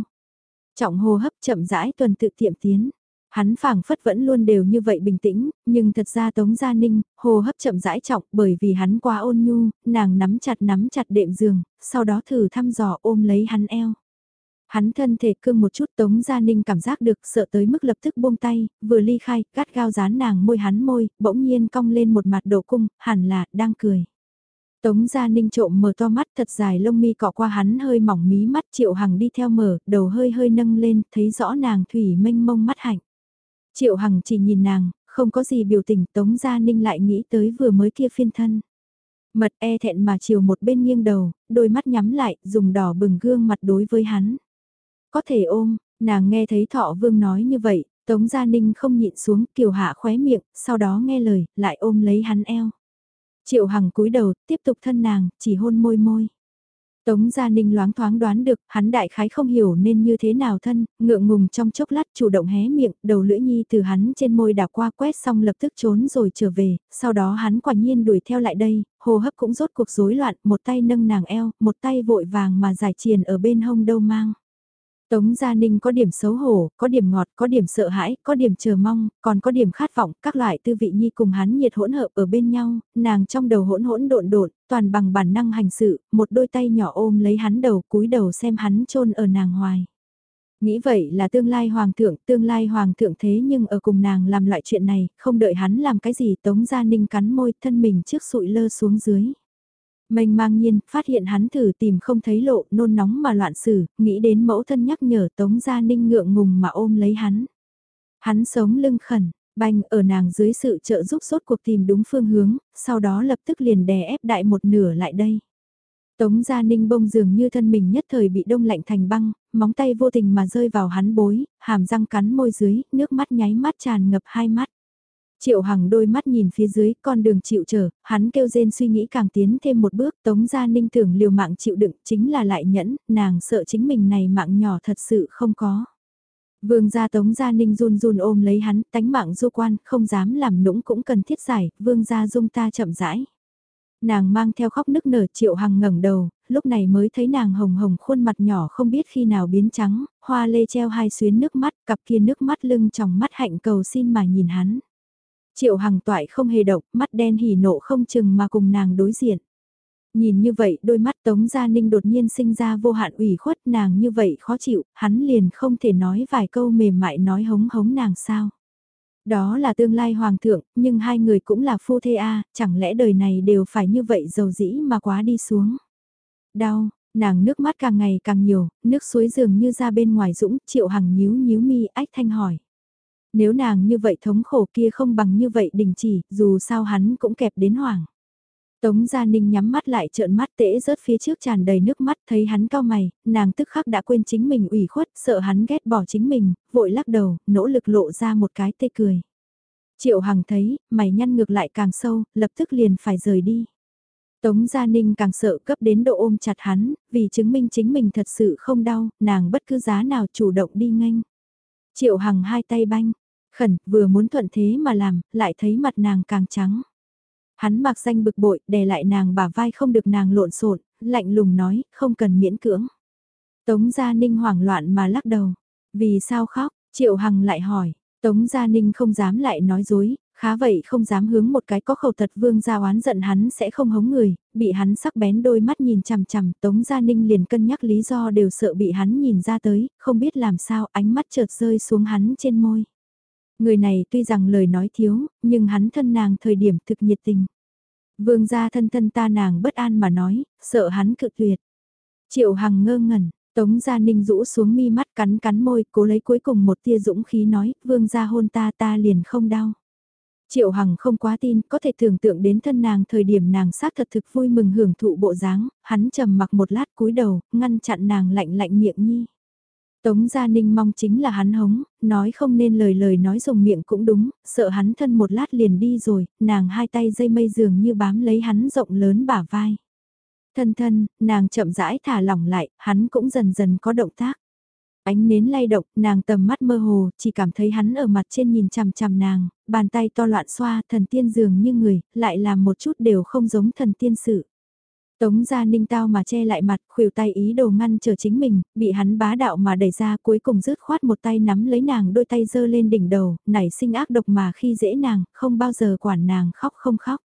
Trọng hô hấp chậm rãi tuần tự tiệm tiến. Hắn phảng phất vẫn luôn đều như vậy bình tĩnh, nhưng thật ra Tống Gia Ninh, hồ hấp chậm rãi trọng bởi vì hắn quá ôn nhu, nàng nắm chặt nắm chặt đệm giường, sau đó thử thăm dò ôm lấy hắn eo. Hắn thân thể cương một chút Tống Gia Ninh cảm giác được sợ tới mức lập tức buông tay, vừa ly khai, gắt gao dán nàng môi hắn môi, bỗng nhiên cong lên một mặt độ cung, hẳn là, đang cười. Tống Gia Ninh trộm mở to mắt thật dài lông mi cọ qua hắn hơi mỏng mí mắt Triệu Hằng đi theo mở, đầu hơi hơi nâng lên, thấy rõ nàng thủy mênh mông mắt hạnh. Triệu Hằng chỉ nhìn nàng, không có gì biểu tình Tống Gia Ninh lại nghĩ tới vừa mới kia phiên thân. Mật e thẹn mà chiều một bên nghiêng đầu, đôi mắt nhắm lại, dùng đỏ bừng gương mặt đối với hắn. Có thể ôm, nàng nghe thấy thọ vương nói như vậy, Tống Gia Ninh không nhịn xuống kiều hạ khóe miệng, sau đó nghe lời, lại ôm lấy hắn eo. Triệu Hằng cúi đầu, tiếp tục thân nàng, chỉ hôn môi môi. Tống Gia Ninh loáng thoáng đoán được, hắn đại khái không hiểu nên như thế nào thân, ngượng ngùng trong chốc lát chủ động hé miệng, đầu lưỡi nhi từ hắn trên môi đảo qua quét xong lập tức trốn rồi trở về, sau đó hắn quả nhiên đuổi theo lại đây, hô hấp cũng rốt cuộc rối loạn, một tay nâng nàng eo, một tay vội vàng mà giải triền ở bên hông đâu mang. Tống Gia Ninh có điểm xấu hổ, có điểm ngọt, có điểm sợ hãi, có điểm chờ mong, còn có điểm khát vọng, các loại tư vị nhi cùng hắn nhiệt hỗn hợp ở bên nhau, nàng trong đầu hỗn hỗn độn độn, toàn bằng bản năng hành sự, một đôi tay nhỏ ôm lấy hắn đầu, cúi đầu xem hắn chôn ở nàng hoài. Nghĩ vậy là tương lai hoàng thượng, tương lai hoàng thượng thế nhưng ở cùng nàng làm loại chuyện này, không đợi hắn làm cái gì Tống Gia Ninh cắn môi thân mình trước sụi lơ xuống dưới. Mênh mang nhiên, phát hiện hắn thử tìm không thấy lộ, nôn nóng mà loạn xử, nghĩ đến mẫu thân nhắc nhở Tống Gia Ninh ngượng ngùng mà ôm lấy hắn. Hắn sống lưng khẩn, banh ở nàng dưới sự trợ giúp sốt cuộc tìm đúng phương hướng, sau đó lập tức liền đè ép đại một nửa lại đây. Tống Gia Ninh bông dường như thân mình nhất thời bị đông lạnh thành băng, móng tay vô tình mà rơi vào hắn bối, hàm răng cắn môi dưới, nước mắt nháy mắt tràn ngập hai mắt. Triệu Hằng đôi mắt nhìn phía dưới, con đường chịu trở, hắn kêu rên suy nghĩ càng tiến thêm một bước, Tống Gia Ninh tưởng liều mạng chịu đựng, chính là lại nhẫn, nàng sợ chính mình này mạng nhỏ thật sự không có. Vương gia Tống Gia Ninh run run ôm lấy hắn, tánh mạng du quan, không dám làm nũng cũng cần thiết giải, vương gia dung ta chậm rãi. Nàng mang theo khóc nức nở Triệu Hằng ngẩng đầu, lúc này mới thấy nàng hồng hồng khuôn mặt nhỏ không biết khi nào biến trắng, hoa lê treo hai xuyến nước mắt, cặp kia nước mắt lưng trong mắt hạnh cầu xin mà nhìn hắn. Triệu Hằng toại không hề động, mắt đen hỉ nộ không chừng mà cùng nàng đối diện. Nhìn như vậy đôi mắt Tống Gia Ninh đột nhiên sinh ra vô hạn ủy khuất nàng như vậy khó chịu, hắn liền không thể nói vài câu mềm mại nói hống hống nàng sao. Đó là tương lai hoàng thượng, nhưng hai người cũng là phu thê a, chẳng lẽ đời này đều phải như vậy dầu dĩ mà quá đi xuống. Đau, nàng nước mắt càng ngày càng nhiều, nước suối dường như ra bên ngoài dũng, triệu hằng nhíu nhíu mi ách thanh hỏi. Nếu nàng như vậy thống khổ kia không bằng như vậy đình chỉ, dù sao hắn cũng kẹp đến hoảng. Tống Gia Ninh nhắm mắt lại trợn mắt tễ rớt phía trước tràn đầy nước mắt thấy hắn cao mày, nàng tức khắc đã quên chính mình ủy khuất, sợ hắn ghét bỏ chính mình, vội lắc đầu, nỗ lực lộ ra một cái tê cười. Triệu Hằng thấy, mày nhăn ngược lại càng sâu, lập tức liền phải rời đi. Tống Gia Ninh càng sợ cấp đến độ ôm chặt hắn, vì chứng minh chính mình thật sự không đau, nàng bất cứ giá nào chủ động đi nghênh. Triệu Hằng hai tay banh, khẩn, vừa muốn thuận thế mà làm, lại thấy mặt nàng càng trắng. Hắn mặc danh bực bội, đè lại nàng bả vai không được nàng lộn xộn, lạnh lùng nói, không cần miễn cưỡng. Tống Gia Ninh hoảng loạn mà lắc đầu. Vì sao khóc? Triệu Hằng lại hỏi. Tống Gia Ninh không dám lại nói dối, khá vậy không dám hướng một cái có khẩu thật vương gia oán giận hắn sẽ không hống người, bị hắn sắc bén đôi mắt nhìn chằm chằm, Tống Gia Ninh liền cân nhắc lý do đều sợ bị hắn nhìn ra tới, không biết làm sao ánh mắt chợt rơi xuống hắn trên môi. Người này tuy rằng lời nói thiếu, nhưng hắn thân nàng thời điểm thực nhiệt tình. Vương gia thân thân ta nàng bất an mà nói, sợ hắn cự tuyệt. Triệu Hằng ngơ ngẩn, Tống Gia Ninh rũ xuống mi mắt cắn cắn môi, cố lấy cuối cùng một tia dũng khí nói, vương gia hôn ta ta liền không đau. Triệu Hằng không quá tin, có thể tưởng tượng đến thân nàng thời điểm nàng xác thật thực vui mừng hưởng thụ bộ dáng, hắn trầm mặc một lát cúi đầu, ngăn chặn nàng lạnh lạnh miệng nhi. Tống Gia Ninh mong chính là hắn hống, nói không nên lời lời nói dùng miệng cũng đúng, sợ hắn thân một lát liền đi rồi, nàng hai tay dây mây dường như bám lấy hắn rộng lớn bả vai. Thân thân, nàng chậm rãi thả lỏng lại, hắn cũng dần dần có động tác. Ánh nến lay động, nàng tầm mắt mơ hồ, chỉ cảm thấy hắn ở mặt trên nhìn chằm chằm nàng, bàn tay to loạn xoa, thần tiên dường như người, lại làm một chút đều không giống thần tiên sự. Tống gia ninh tao mà che lại mặt, khuỷu tay ý đồ ngăn trở chính mình, bị hắn bá đạo mà đẩy ra cuối cùng rứt khoát một tay nắm lấy nàng đôi tay giơ lên đỉnh đầu, nảy sinh ác độc mà khi dễ nàng, không bao giờ quản nàng khóc không khóc.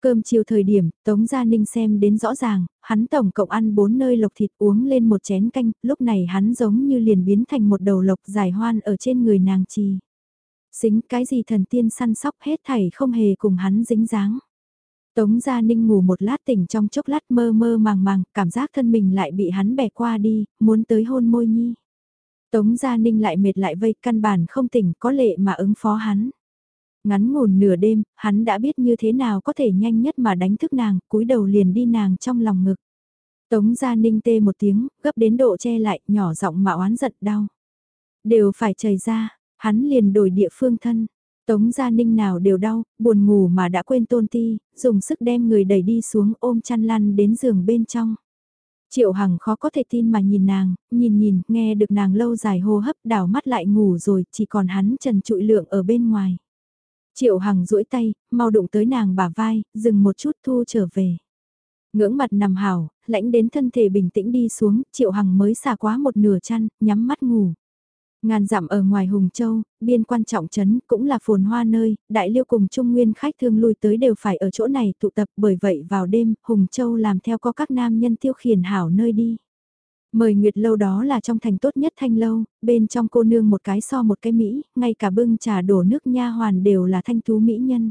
Cơm chiều thời điểm, Tống Gia Ninh xem đến rõ ràng, hắn tổng cộng ăn bốn nơi lộc thịt uống lên một chén canh, lúc này hắn giống như liền biến thành một đầu lộc dài hoan ở trên người nàng chi. Xính cái gì thần tiên săn sóc hết thảy không hề cùng hắn dính dáng. Tống Gia Ninh ngủ một lát tỉnh trong chốc lát mơ mơ màng màng, cảm giác thân mình lại bị hắn bẻ qua đi, muốn tới hôn môi nhi. Tống Gia Ninh lại mệt lại vây căn bản không tỉnh có lệ mà ứng phó hắn. Ngắn ngủn nửa đêm, hắn đã biết như thế nào có thể nhanh nhất mà đánh thức nàng, cúi đầu liền đi nàng trong lòng ngực. Tống Gia Ninh tê một tiếng, gấp đến độ che lại, nhỏ giọng mà oán giận đau. Đều phải chảy ra, hắn liền đổi địa phương thân, Tống Gia Ninh nào đều đau, buồn ngủ mà đã quên tôn ti, dùng sức đem người đẩy đi xuống ôm chăn lăn đến giường bên trong. Triệu Hằng khó có thể tin mà nhìn nàng, nhìn nhìn, nghe được nàng lâu dài hô hấp đảo mắt lại ngủ rồi, chỉ còn hắn trần trụi lượng ở bên ngoài. Triệu Hằng duỗi tay, mau đụng tới nàng bả vai, dừng một chút thu trở về. Ngưỡng mặt nằm hào, lãnh đến thân thể bình tĩnh đi xuống, Triệu Hằng mới xả quá một nửa chăn, nhắm mắt ngủ. Ngàn dặm ở ngoài Hùng Châu, biên quan trọng trấn cũng là phồn hoa nơi, đại liêu cùng trung nguyên khách thương lui tới đều phải ở chỗ này tụ tập bởi vậy vào đêm, Hùng Châu làm theo có các nam nhân tiêu khiển hảo nơi đi. Mời Nguyệt lâu đó là trong thành tốt nhất thanh lâu, bên trong cô nương một cái so một cái Mỹ, ngay cả bưng trà đổ nước nha hoàn đều là thanh tú Mỹ nhân.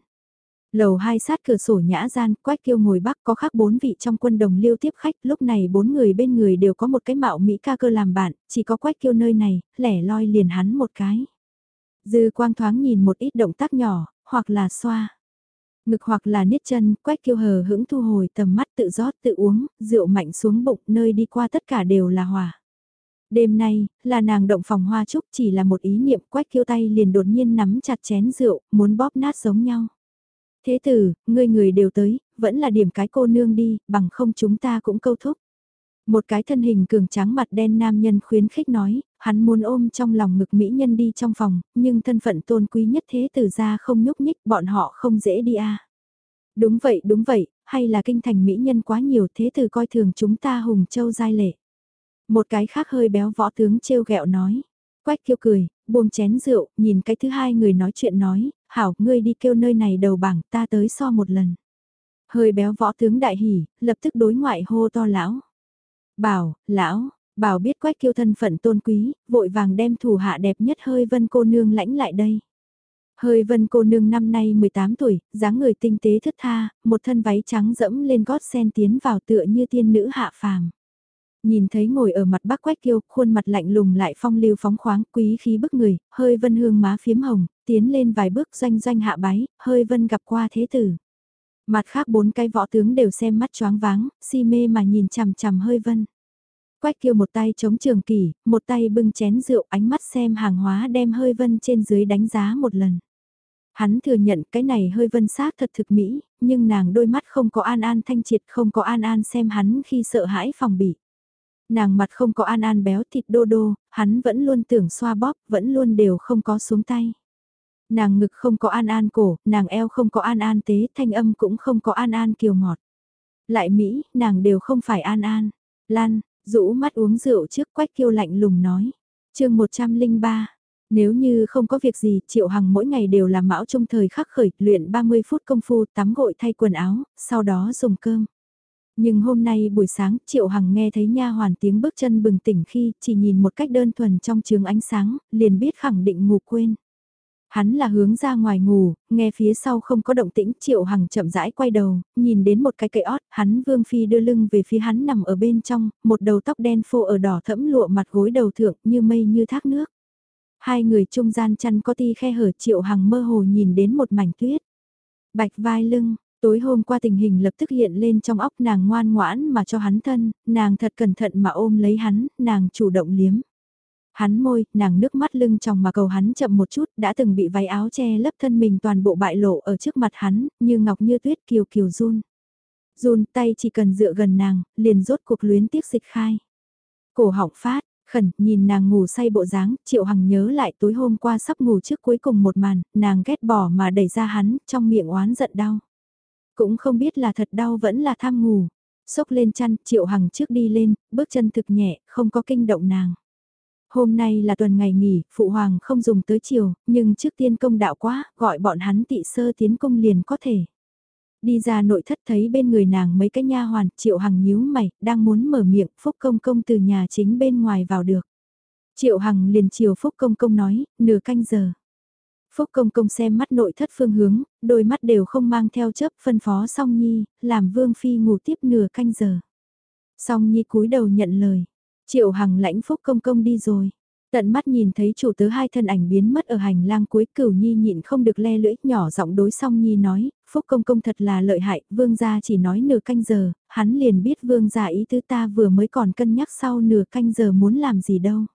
Lầu hai sát cửa sổ nhã gian, quách kiêu ngồi bắc có khác bốn vị trong quân đồng liêu tiếp khách, lúc này bốn người bên người đều có một cái mạo Mỹ ca cơ làm bạn, chỉ có quách kiêu nơi này, lẻ loi liền hắn một cái. Dư quang thoáng nhìn một ít động tác nhỏ, hoặc là xoa. Ngực hoặc là niết chân, quách kiêu hờ hững thu hồi tầm mắt tự rót tự uống, rượu mạnh xuống bụng, nơi đi qua tất cả đều là hòa. Đêm nay, là nàng động phòng hoa trúc chỉ là một ý niệm quách kiêu tay liền đột nhiên nắm chặt chén rượu, muốn bóp nát giống nhau. Thế tử, ngươi người đều tới, vẫn là điểm cái cô nương đi, bằng không chúng ta cũng câu thúc. Một cái thân hình cường trắng mặt đen nam nhân khuyến khích nói, hắn muốn ôm trong lòng ngực mỹ nhân đi trong phòng, nhưng thân phận tôn quý nhất thế tử ra không nhúc nhích, bọn họ không dễ đi à. Đúng vậy, đúng vậy, hay là kinh thành mỹ nhân quá nhiều thế tử coi thường chúng ta hùng châu giai lệ. Một cái khác hơi béo võ tướng trêu ghẹo nói. Quách kiêu cười, buông chén rượu, nhìn cái thứ hai người nói chuyện nói, hảo, ngươi đi kêu nơi này đầu bảng, ta tới so một lần. Hơi béo võ tướng đại hỉ, lập tức đối ngoại hô to lão. Bảo, lão, bảo biết quách kiêu thân phận tôn quý, vội vàng đem thủ hạ đẹp nhất hơi vân cô nương lãnh lại đây. Hơi vân cô nương năm nay 18 tuổi, dáng người tinh tế thức tha, một thân váy trắng dẫm lên gót sen tiến vào tựa như tiên nữ hạ phàm. Nhìn thấy ngồi ở mặt bác quách kiêu, khuôn mặt lạnh lùng lại phong lưu phóng khoáng, quý khí bức người, hơi vân hương má phiếm hồng, tiến lên vài bước doanh doanh hạ bái, hơi vân gặp qua thế tử. Mặt khác bốn cái võ tướng đều xem mắt choáng váng, si mê mà nhìn chằm chằm hơi vân. Quách kiêu một tay chống trường kỷ một tay bưng chén rượu ánh mắt xem hàng hóa đem hơi vân trên dưới đánh giá một lần. Hắn thừa nhận cái này hơi vân xác thật thực mỹ, nhưng nàng đôi mắt không có an an thanh triệt không có an an xem hắn khi sợ hãi phòng bị nàng mặt không có an an béo thịt đô đô, hắn vẫn luôn tưởng xoa bóp, vẫn luôn đều không có xuống tay. Nàng ngực không có an an cổ, nàng eo không có an an tế, thanh âm cũng không có an an kiều ngọt. Lại Mỹ, nàng đều không phải an an. Lan, rũ mắt uống rượu trước quách kiêu lạnh lùng nói. chương 103, nếu như không có việc gì, Triệu Hằng mỗi ngày đều làm mão trong thời khắc khởi, luyện 30 phút công phu, tắm gội thay quần áo, sau đó dùng cơm. Nhưng hôm nay buổi sáng Triệu Hằng nghe thấy nha hoàn tiếng bước chân bừng tỉnh khi chỉ nhìn một cách đơn thuần trong trường ánh sáng, liền biết khẳng định ngủ quên. Hắn là hướng ra ngoài ngủ, nghe phía sau không có động tĩnh Triệu Hằng chậm rãi quay đầu, nhìn đến một cái cây ót, hắn Vương Phi đưa lưng về phía hắn nằm ở bên trong, một đầu tóc đen phô ở đỏ thẫm lụa mặt gối đầu thượng như mây như thác nước. Hai người trung gian chăn có ti khe hở Triệu Hằng mơ hồ nhìn đến một mảnh tuyết. Bạch vai lưng, Tối hôm qua tình hình lập tức hiện lên trong óc nàng ngoan ngoãn mà cho hắn thân, nàng thật cẩn thận mà ôm lấy hắn, nàng chủ động liếm. Hắn môi, nàng nước mắt lưng trong mà cầu hắn chậm một chút, đã từng bị váy áo che lấp thân mình toàn bộ bại lộ ở trước mặt hắn, như ngọc như tuyết kiều kiều run. Run tay chỉ cần dựa gần nàng, liền rốt cuộc luyến tiếc dịch khai. Cổ họng phát, khẩn, nhìn nàng ngủ say bộ dáng, triệu hằng nhớ lại tối hôm qua sắp ngủ trước cuối cùng một màn, nàng ghét bỏ mà đẩy ra hắn, trong miệng oán giận đau. Cũng không biết là thật đau vẫn là tham ngủ. Xốc lên chăn, Triệu Hằng trước đi lên, bước chân thực nhẹ, không có kinh động nàng. Hôm nay là tuần ngày nghỉ, Phụ Hoàng không dùng tới chiều, nhưng trước tiên công đạo quá, gọi bọn hắn tị sơ tiến công liền có thể. Đi ra nội thất thấy bên người nàng mấy cái nha hoàn, Triệu Hằng nhíu mày, đang muốn mở miệng, Phúc Công Công từ nhà chính bên ngoài vào được. Triệu Hằng liền chiều Phúc Công Công nói, nửa canh giờ. Phúc công công xem mắt nội thất phương hướng, đôi mắt đều không mang theo chấp phân phó song nhi, làm vương phi ngủ tiếp nửa canh giờ. Song nhi cúi đầu nhận lời, triệu hằng lãnh phúc công công đi rồi. Tận mắt nhìn thấy chủ tớ hai thân ảnh biến mất ở hành lang cuối cửu nhi nhịn không được le lưỡi nhỏ giọng đối song nhi nói, phúc công công thật là lợi hại, vương gia chỉ nói nửa canh giờ, hắn liền biết vương gia ý tứ ta vừa mới còn cân nhắc sau nửa canh giờ muốn làm gì đâu.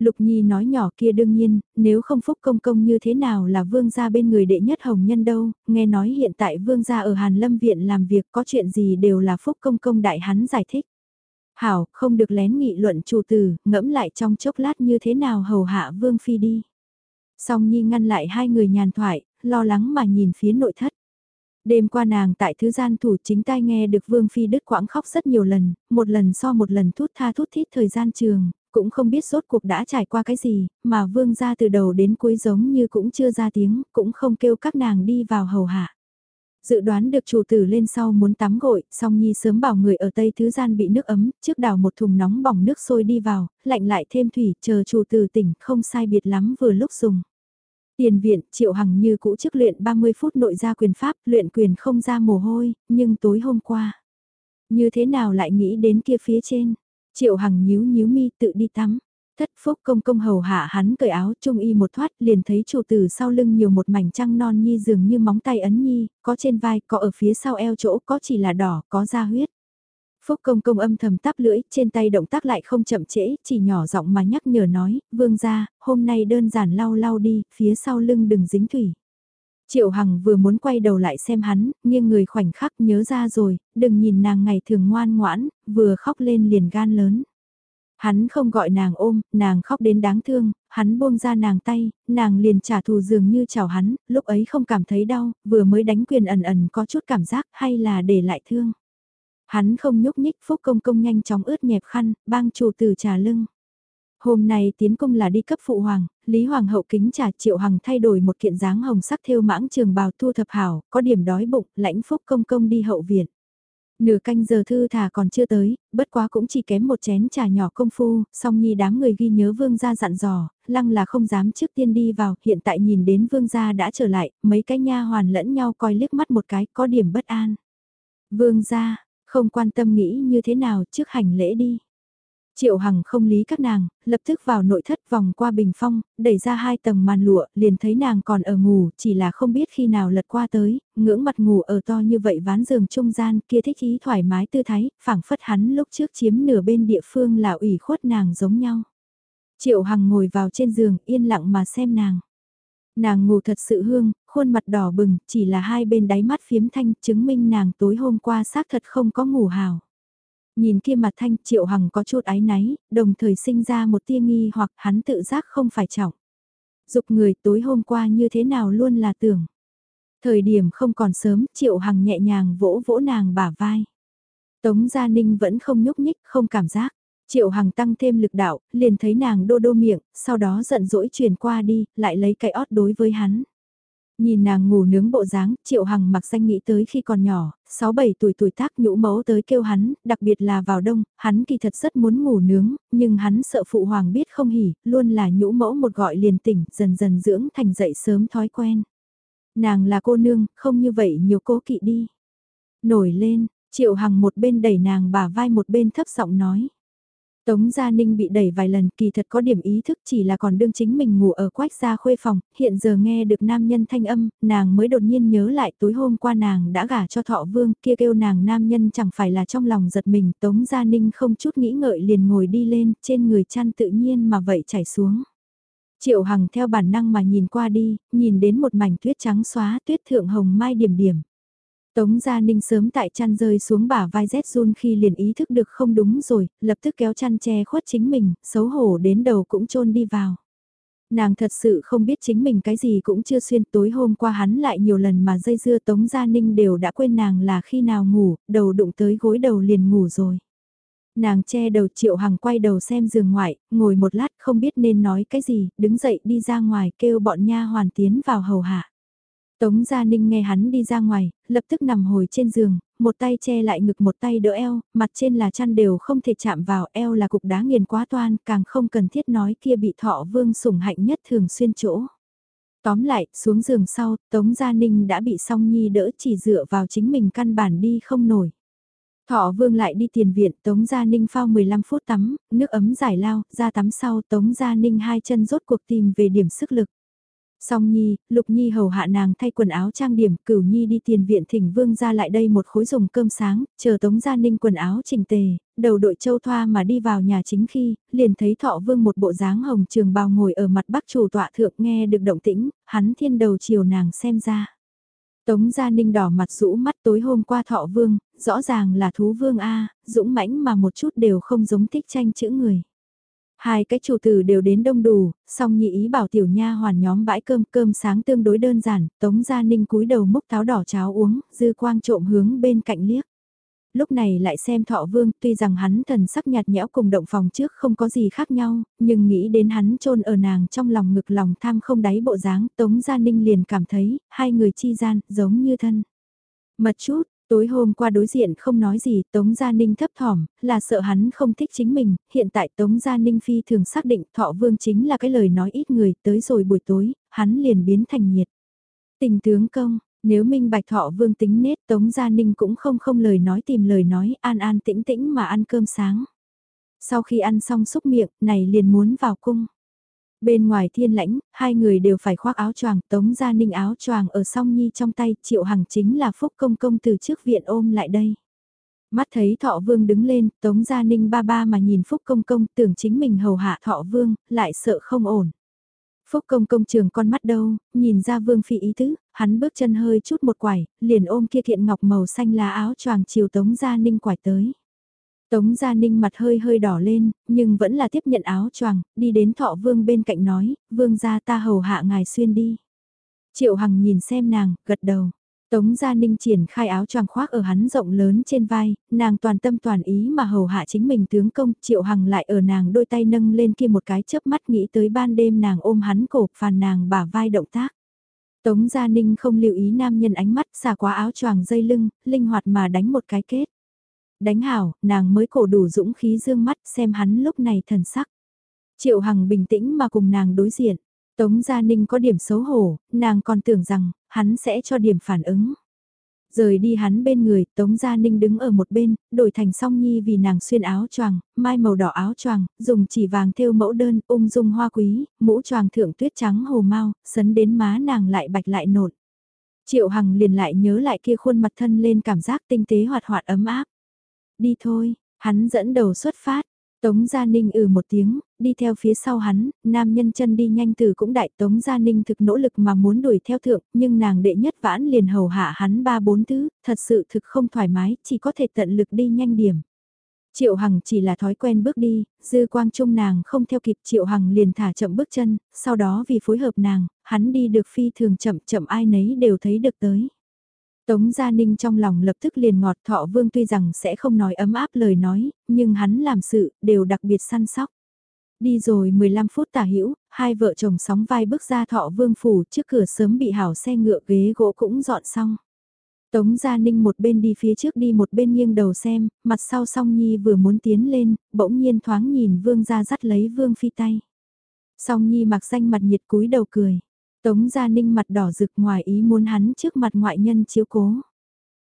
Lục Nhi nói nhỏ kia đương nhiên, nếu không Phúc Công Công như thế nào là vương gia bên người đệ nhất hồng nhân đâu, nghe nói hiện tại vương gia ở Hàn Lâm Viện làm việc có chuyện gì đều là Phúc Công Công đại hắn giải thích. Hảo, không được lén nghị luận chủ tử, ngẫm lại trong chốc lát như thế nào hầu hạ vương phi đi. Song Nhi ngăn lại hai người nhàn thoại, lo lắng mà nhìn phía nội thất. Đêm qua nàng tại thứ gian thủ chính tai nghe được Vương Phi đứt quãng khóc rất nhiều lần, một lần so một lần thút tha thút thít thời gian trường, cũng không biết rốt cuộc đã trải qua cái gì, mà Vương gia từ đầu đến cuối giống như cũng chưa ra tiếng, cũng không kêu các nàng đi vào hầu hạ. Dự đoán được chủ tử lên sau muốn tắm gội, song nhi sớm bảo người ở tây thứ gian bị nước ấm, trước đào một thùng nóng bỏng nước sôi đi vào, lạnh lại thêm thủy, chờ chủ tử tỉnh, không sai biệt lắm vừa lúc dùng. Tiền viện, Triệu Hằng như cũ trước luyện 30 phút nội ra quyền pháp, luyện quyền không ra mồ hôi, nhưng tối hôm qua. Như thế nào lại nghĩ đến kia phía trên? Triệu Hằng nhíu nhíu mi tự đi tắm. Thất phúc công công hầu hạ hắn cởi áo trung y một thoát liền thấy chủ tử sau lưng nhiều một mảnh trăng non nhi dường như móng tay ấn nhi, có trên vai, có ở phía sau eo chỗ, có chỉ là đỏ, có da huyết. Phúc công công âm thầm tắp lưỡi, trên tay động tác lại không chậm trễ, chỉ nhỏ giọng mà nhắc nhở nói, vương ra, hôm nay đơn giản lau lau đi, phía sau lưng đừng dính thủy. Triệu Hằng vừa muốn quay đầu lại xem hắn, nhưng người khoảnh khắc nhớ ra rồi, đừng nhìn nàng ngày thường ngoan ngoãn, vừa khóc lên liền gan lớn. Hắn không gọi nàng ôm, nàng khóc đến đáng thương, hắn buông ra nàng tay, nàng liền trả thù dường như chào hắn, lúc ấy không cảm thấy đau, vừa mới đánh quyền ẩn ẩn có chút cảm giác hay là để lại thương. Hắn không nhúc nhích phúc công công nhanh chóng ướt nhẹp khăn, bang chủ từ trà lưng. Hôm nay tiến công là đi cấp phụ hoàng, Lý Hoàng hậu kính trà triệu hằng thay đổi một kiện dáng hồng sắc thêu mãng trường bào thu thập hảo, có điểm đói bụng, lãnh phúc công công đi hậu viện. Nửa canh giờ thư thả còn chưa tới, bất quá cũng chỉ kém một chén trà nhỏ công phu, song nhi đám người ghi nhớ vương gia dặn dò, lăng là không dám trước tiên đi vào, hiện tại nhìn đến vương gia đã trở lại, mấy cái nha hoàn lẫn nhau coi liếc mắt một cái, có điểm bất an. Vương gia, không quan tâm nghĩ như thế nào trước hành lễ đi. Triệu Hằng không lý các nàng, lập tức vào nội thất vòng qua bình phong, đẩy ra hai tầng màn lụa, liền thấy nàng còn ở ngủ, chỉ là không biết khi nào lật qua tới, ngưỡng mặt ngủ ở to như vậy ván giường trung gian kia thích ý thoải mái tư thái, phảng phất hắn lúc trước chiếm nửa bên địa phương là ủy khuất nàng giống nhau. Triệu Hằng ngồi vào trên giường yên lặng mà xem nàng. Nàng ngủ thật sự hương, khuôn mặt đỏ bừng, chỉ là hai bên đáy mắt phiếm thanh chứng minh nàng tối hôm qua xác thật không có ngủ hào. Nhìn kia mặt thanh triệu hằng có chút ái náy, đồng thời sinh ra một tia nghi hoặc hắn tự giác không phải trọng. Dục người tối hôm qua như thế nào luôn là tưởng. Thời điểm không còn sớm, triệu hằng nhẹ nhàng vỗ vỗ nàng bả vai. Tống Gia Ninh vẫn không nhúc nhích, không cảm giác. Triệu Hằng tăng thêm lực đạo, liền thấy nàng đô đô miệng, sau đó giận dỗi truyền qua đi, lại lấy cái ót đối với hắn. Nhìn nàng ngủ nướng bộ dáng, Triệu Hằng mặc danh nghĩ tới khi còn nhỏ, 6-7 tuổi tuổi tác nhũ mẫu tới kêu hắn, đặc biệt là vào đông, hắn kỳ thật rất muốn ngủ nướng, nhưng hắn sợ phụ hoàng biết không hỉ, luôn là nhũ mẫu một gọi liền tỉnh, dần dần dưỡng thành dậy sớm thói quen. Nàng là cô nương, không như vậy nhiều cố kỵ đi. Nổi lên, Triệu Hằng một bên đẩy nàng bả vai một bên thấp giọng nói. Tống Gia Ninh bị đẩy vài lần kỳ thật có điểm ý thức chỉ là còn đương chính mình ngủ ở quách gia khuê phòng, hiện giờ nghe được nam nhân thanh âm, nàng mới đột nhiên nhớ lại tối hôm qua nàng đã gả cho thọ vương kia kêu nàng nam nhân chẳng phải là trong lòng giật mình Tống Gia Ninh không chút nghĩ ngợi liền ngồi đi lên trên người chăn tự nhiên mà vậy chảy xuống. Triệu Hằng theo bản năng mà nhìn qua đi, nhìn đến một mảnh tuyết trắng xóa tuyết thượng hồng mai điểm điểm. Tống Gia Ninh sớm tại chăn rơi xuống bả vai rét run khi liền ý thức được không đúng rồi, lập tức kéo chăn che khuất chính mình, xấu hổ đến đầu cũng trôn đi vào. Nàng thật sự không biết chính mình cái gì cũng chưa xuyên tối hôm qua hắn lại nhiều lần mà dây dưa Tống Gia Ninh đều đã quên nàng là khi nào ngủ, đầu đụng tới gối đầu liền ngủ rồi. Nàng che đầu triệu hằng quay đầu xem giường ngoại, ngồi một lát không biết nên nói cái gì, đứng dậy đi ra ngoài kêu bọn nha hoàn tiến vào hầu hạ. Tống Gia Ninh nghe hắn đi ra ngoài, lập tức nằm hồi trên giường, một tay che lại ngực một tay đỡ eo, mặt trên là chăn đều không thể chạm vào eo là cục đá nghiền quá toan, càng không cần thiết nói kia bị thọ vương sủng hạnh nhất thường xuyên chỗ. Tóm lại, xuống giường sau, Tống Gia Ninh đã bị song nhi đỡ chỉ dựa vào chính mình căn bản đi không nổi. Thọ vương lại đi tiền viện, Tống Gia Ninh phao 15 phút tắm, nước ấm giải lao, ra tắm sau Tống Gia Ninh hai chân rốt cuộc tìm về điểm sức lực. Song Nhi, Lục Nhi hầu hạ nàng thay quần áo trang điểm, Cửu Nhi đi tiền viện thỉnh Vương ra lại đây một khối dùng cơm sáng, chờ Tống Gia Ninh quần áo chỉnh tề, đầu đội châu thoa mà đi vào nhà chính khi, liền thấy Thọ Vương một bộ dáng hồng trường bào ngồi ở mặt bắc chủ tọa thượng nghe được động tĩnh, hắn thiên đầu chiều nàng xem ra. Tống Gia Ninh đỏ mặt rũ mắt tối hôm qua Thọ Vương, rõ ràng là thú vương A, dũng mãnh mà một chút đều không giống thích tranh chữ người. Hai cái chủ tử đều đến đông đủ, song nhị ý bảo tiểu nha hoàn nhóm bãi cơm cơm sáng tương đối đơn giản, tống gia ninh cúi đầu múc táo đỏ cháo uống, dư quang trộm hướng bên cạnh liếc. Lúc này lại xem thọ vương, tuy rằng hắn thần sắc nhạt nhẽo cùng động phòng trước không có gì khác nhau, nhưng nghĩ đến hắn trôn ở nàng trong lòng ngực lòng tham không đáy bộ dáng, tống gia ninh liền cảm thấy, hai người chi gian, giống như thân. Mật chút, Tối hôm qua đối diện không nói gì, Tống Gia Ninh thấp thỏm, là sợ hắn không thích chính mình, hiện tại Tống Gia Ninh phi thường xác định thọ vương chính là cái lời nói ít người, tới rồi buổi tối, hắn liền biến thành nhiệt. Tình tướng công, nếu minh bạch thọ vương tính nết Tống Gia Ninh cũng không không lời nói tìm lời nói an an tĩnh tĩnh mà ăn cơm sáng. Sau khi ăn xong xúc miệng, này liền muốn vào cung. Bên ngoài thiên lãnh, hai người đều phải khoác áo choàng, tống gia ninh áo choàng ở song nhi trong tay, triệu hằng chính là phúc công công từ trước viện ôm lại đây. Mắt thấy thọ vương đứng lên, tống gia ninh ba ba mà nhìn phúc công công tưởng chính mình hầu hạ thọ vương, lại sợ không ổn. Phúc công công trường con mắt đâu, nhìn ra vương phi ý tứ, hắn bước chân hơi chút một quải, liền ôm kia kiện ngọc màu xanh lá áo choàng chiều tống gia ninh quải tới. Tống Gia Ninh mặt hơi hơi đỏ lên, nhưng vẫn là tiếp nhận áo choàng, đi đến thọ vương bên cạnh nói, vương gia ta hầu hạ ngài xuyên đi. Triệu Hằng nhìn xem nàng, gật đầu. Tống Gia Ninh triển khai áo choàng khoác ở hắn rộng lớn trên vai, nàng toàn tâm toàn ý mà hầu hạ chính mình tướng công, Triệu Hằng lại ở nàng đôi tay nâng lên kia một cái chớp mắt nghĩ tới ban đêm nàng ôm hắn cổ, phàn nàng bả vai động tác. Tống Gia Ninh không lưu ý nam nhân ánh mắt xả quá áo choàng dây lưng, linh hoạt mà đánh một cái kết đánh hảo, nàng mới cổ đủ dũng khí dương mắt xem hắn lúc này thần sắc. Triệu Hằng bình tĩnh mà cùng nàng đối diện. Tống Gia Ninh có điểm xấu hổ, nàng còn tưởng rằng, hắn sẽ cho điểm phản ứng. Rời đi hắn bên người, Tống Gia Ninh đứng ở một bên, đổi thành song nhi vì nàng xuyên áo choàng, mai màu đỏ áo choàng, dùng chỉ vàng thêu mẫu đơn, ung dung hoa quý, mũ choàng thượng tuyết trắng hồ mau, sấn đến má nàng lại bạch lại nột. Triệu Hằng liền lại nhớ lại kia khuôn mặt thân lên cảm giác tinh tế hoạt hoạt ấm áp. Đi thôi, hắn dẫn đầu xuất phát. Tống Gia Ninh ừ một tiếng, đi theo phía sau hắn, nam nhân chân đi nhanh từ cũng đại Tống Gia Ninh thực nỗ lực mà muốn đuổi theo thượng, nhưng nàng đệ nhất vãn liền hầu hạ hắn ba bốn thứ, thật sự thực không thoải mái, chỉ có thể tận lực đi nhanh điểm. Triệu Hằng chỉ là thói quen bước đi, dư quang trung nàng không theo kịp Triệu Hằng liền thả chậm bước chân, sau đó vì phối hợp nàng, hắn đi được phi thường chậm chậm ai nấy đều thấy được tới. Tống Gia Ninh trong lòng lập tức liền ngọt thọ vương tuy rằng sẽ không nói ấm áp lời nói, nhưng hắn làm sự, đều đặc biệt săn sóc. Đi rồi 15 phút tả hữu hai vợ chồng sóng vai bước ra thọ vương phủ trước cửa sớm bị hảo xe ngựa ghế gỗ cũng dọn xong. Tống Gia Ninh một bên đi phía trước đi một bên nghiêng đầu xem, mặt sau song nhi vừa muốn tiến lên, bỗng nhiên thoáng nhìn vương gia dắt lấy vương phi tay. Song nhi mặc xanh mặt nhiệt cúi đầu cười. Tống Gia Ninh mặt đỏ rực ngoài ý muốn hắn trước mặt ngoại nhân chiếu cố.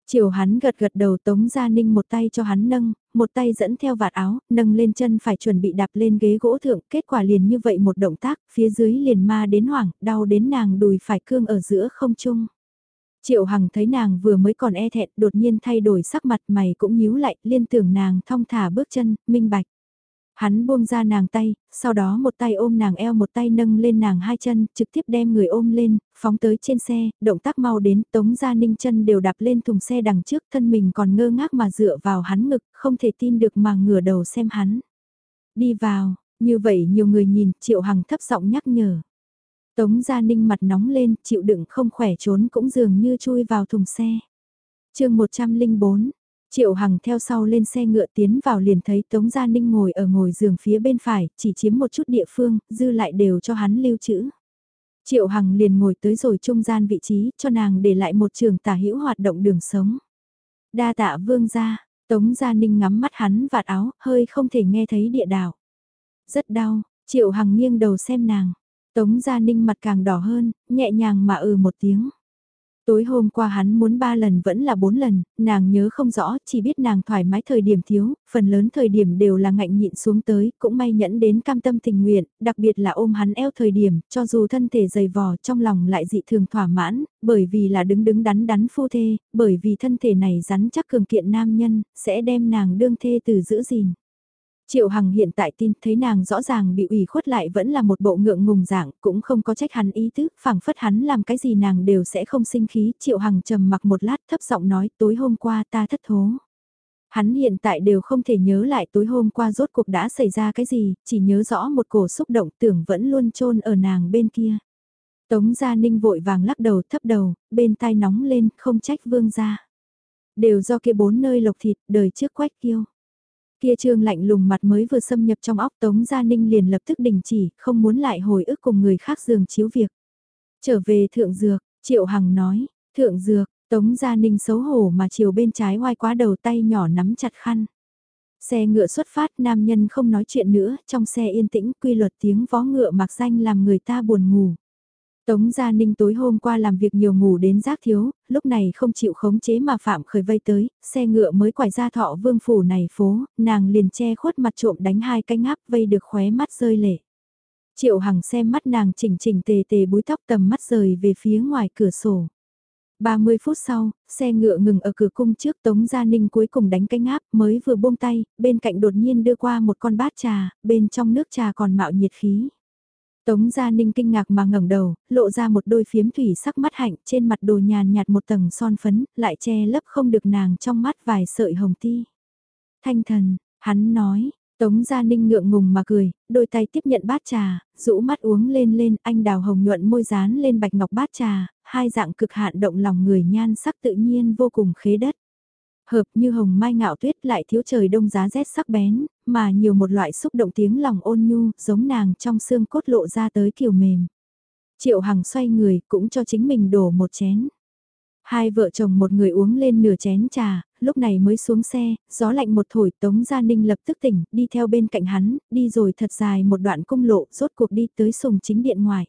Chiều hắn gật gật đầu Tống Gia Ninh một tay cho hắn nâng, một tay dẫn theo vạt áo, nâng lên chân phải chuẩn bị đạp lên ghế gỗ thượng, kết quả liền như vậy một động tác, phía dưới liền ma đến hoảng, đau đến nàng đùi phải cương ở giữa không trung. Triệu Hằng thấy nàng vừa mới còn e thẹn, đột nhiên thay đổi sắc mặt mày cũng nhíu lại, liên tưởng nàng thong thả bước chân, minh bạch. Hắn buông ra nàng tay, sau đó một tay ôm nàng eo một tay nâng lên nàng hai chân, trực tiếp đem người ôm lên, phóng tới trên xe, động tác mau đến, tống ra ninh chân đều đạp lên thùng xe đằng trước, thân mình còn ngơ ngác mà dựa vào hắn ngực, không thể tin được mà ngửa đầu xem hắn. Đi vào, như vậy nhiều người nhìn, triệu hằng thấp giọng nhắc nhở. Tống Gia Ninh mặt nóng lên, chịu đựng không khỏe trốn cũng dường như chui vào thùng xe. chương 104, Triệu Hằng theo sau lên xe ngựa tiến vào liền thấy Tống Gia Ninh ngồi ở ngồi giường phía bên phải, chỉ chiếm một chút địa phương, dư lại đều cho hắn lưu trữ. Triệu Hằng liền ngồi tới rồi trung gian vị trí, cho nàng để lại một trường tả hữu hoạt động đường sống. Đa tạ vương gia, Tống Gia Ninh ngắm mắt hắn vạt áo, hơi không thể nghe thấy địa đạo. Rất đau, Triệu Hằng nghiêng đầu xem nàng. Tống Gia Ninh mặt càng đỏ hơn, nhẹ nhàng mà ừ một tiếng. Tối hôm qua hắn muốn ba lần vẫn là bốn lần, nàng nhớ không rõ, chỉ biết nàng thoải mái thời điểm thiếu, phần lớn thời điểm đều là ngạnh nhịn xuống tới, cũng may nhẫn đến cam tâm tình nguyện, đặc biệt là ôm hắn eo thời điểm, cho dù thân thể dày vò trong lòng lại dị thường thỏa mãn, bởi vì là đứng đứng đắn đắn phu thê, bởi vì thân thể này rắn chắc cường kiện nam nhân, sẽ đem nàng đương thê từ giữ gìn. Triệu Hằng hiện tại tin thấy nàng rõ ràng bị ủy khuất lại vẫn là một bộ ngượng ngùng dạng, cũng không có trách hắn ý tứ, phảng phất hắn làm cái gì nàng đều sẽ không sinh khí. Triệu Hằng trầm mặc một lát thấp giọng nói tối hôm qua ta thất thố. Hắn hiện tại đều không thể nhớ lại tối hôm qua rốt cuộc đã xảy ra cái gì, chỉ nhớ rõ một cổ xúc động tưởng vẫn luôn chôn ở nàng bên kia. Tống Gia Ninh vội vàng lắc đầu thấp đầu, bên tai nóng lên, không trách vương gia. Đều do kia bốn nơi lộc thịt, đời trước quách kiêu. Kia trương lạnh lùng mặt mới vừa xâm nhập trong óc Tống Gia Ninh liền lập tức đình chỉ, không muốn lại hồi ức cùng người khác giường chiếu việc. Trở về thượng dược, Triệu Hằng nói, thượng dược, Tống Gia Ninh xấu hổ mà chiều bên trái oai quá đầu tay nhỏ nắm chặt khăn. Xe ngựa xuất phát nam nhân không nói chuyện nữa, trong xe yên tĩnh quy luật tiếng vó ngựa mặc danh làm người ta buồn ngủ. Tống Gia Ninh tối hôm qua làm việc nhiều ngủ đến giác thiếu, lúc này không chịu khống chế mà phạm khởi vây tới, xe ngựa mới quải ra thọ vương phủ này phố, nàng liền che khuất mặt trộm đánh hai cánh áp vây được khóe mắt rơi lệ. Triệu Hằng xem mắt nàng chỉnh chỉnh tề tề búi tóc tầm mắt rời về phía ngoài cửa sổ. 30 phút sau, xe ngựa ngừng ở cửa cung trước Tống Gia Ninh cuối cùng đánh cánh áp mới vừa buông tay, bên cạnh đột nhiên đưa qua một con bát trà, bên trong nước trà còn mạo nhiệt khí. Tống Gia Ninh kinh ngạc mà ngẩng đầu, lộ ra một đôi phiếm thủy sắc mắt hạnh trên mặt đồ nhàn nhạt một tầng son phấn, lại che lấp không được nàng trong mắt vài sợi hồng ti. Thanh thần, hắn nói, Tống Gia Ninh ngượng ngùng mà cười, đôi tay tiếp nhận bát trà, rũ mắt uống lên lên, anh đào hồng nhuận môi dán lên bạch ngọc bát trà, hai dạng cực hạn động lòng người nhan sắc tự nhiên vô cùng khế đất. Hợp như hồng mai ngạo tuyết lại thiếu trời đông giá rét sắc bén, mà nhiều một loại xúc động tiếng lòng ôn nhu, giống nàng trong xương cốt lộ ra tới kiểu mềm. Triệu Hằng xoay người, cũng cho chính mình đổ một chén. Hai vợ chồng một người uống lên nửa chén trà, lúc này mới xuống xe, gió lạnh một thổi Tống Gia Ninh lập tức tỉnh, đi theo bên cạnh hắn, đi rồi thật dài một đoạn cung lộ, rốt cuộc đi tới sùng chính điện ngoài.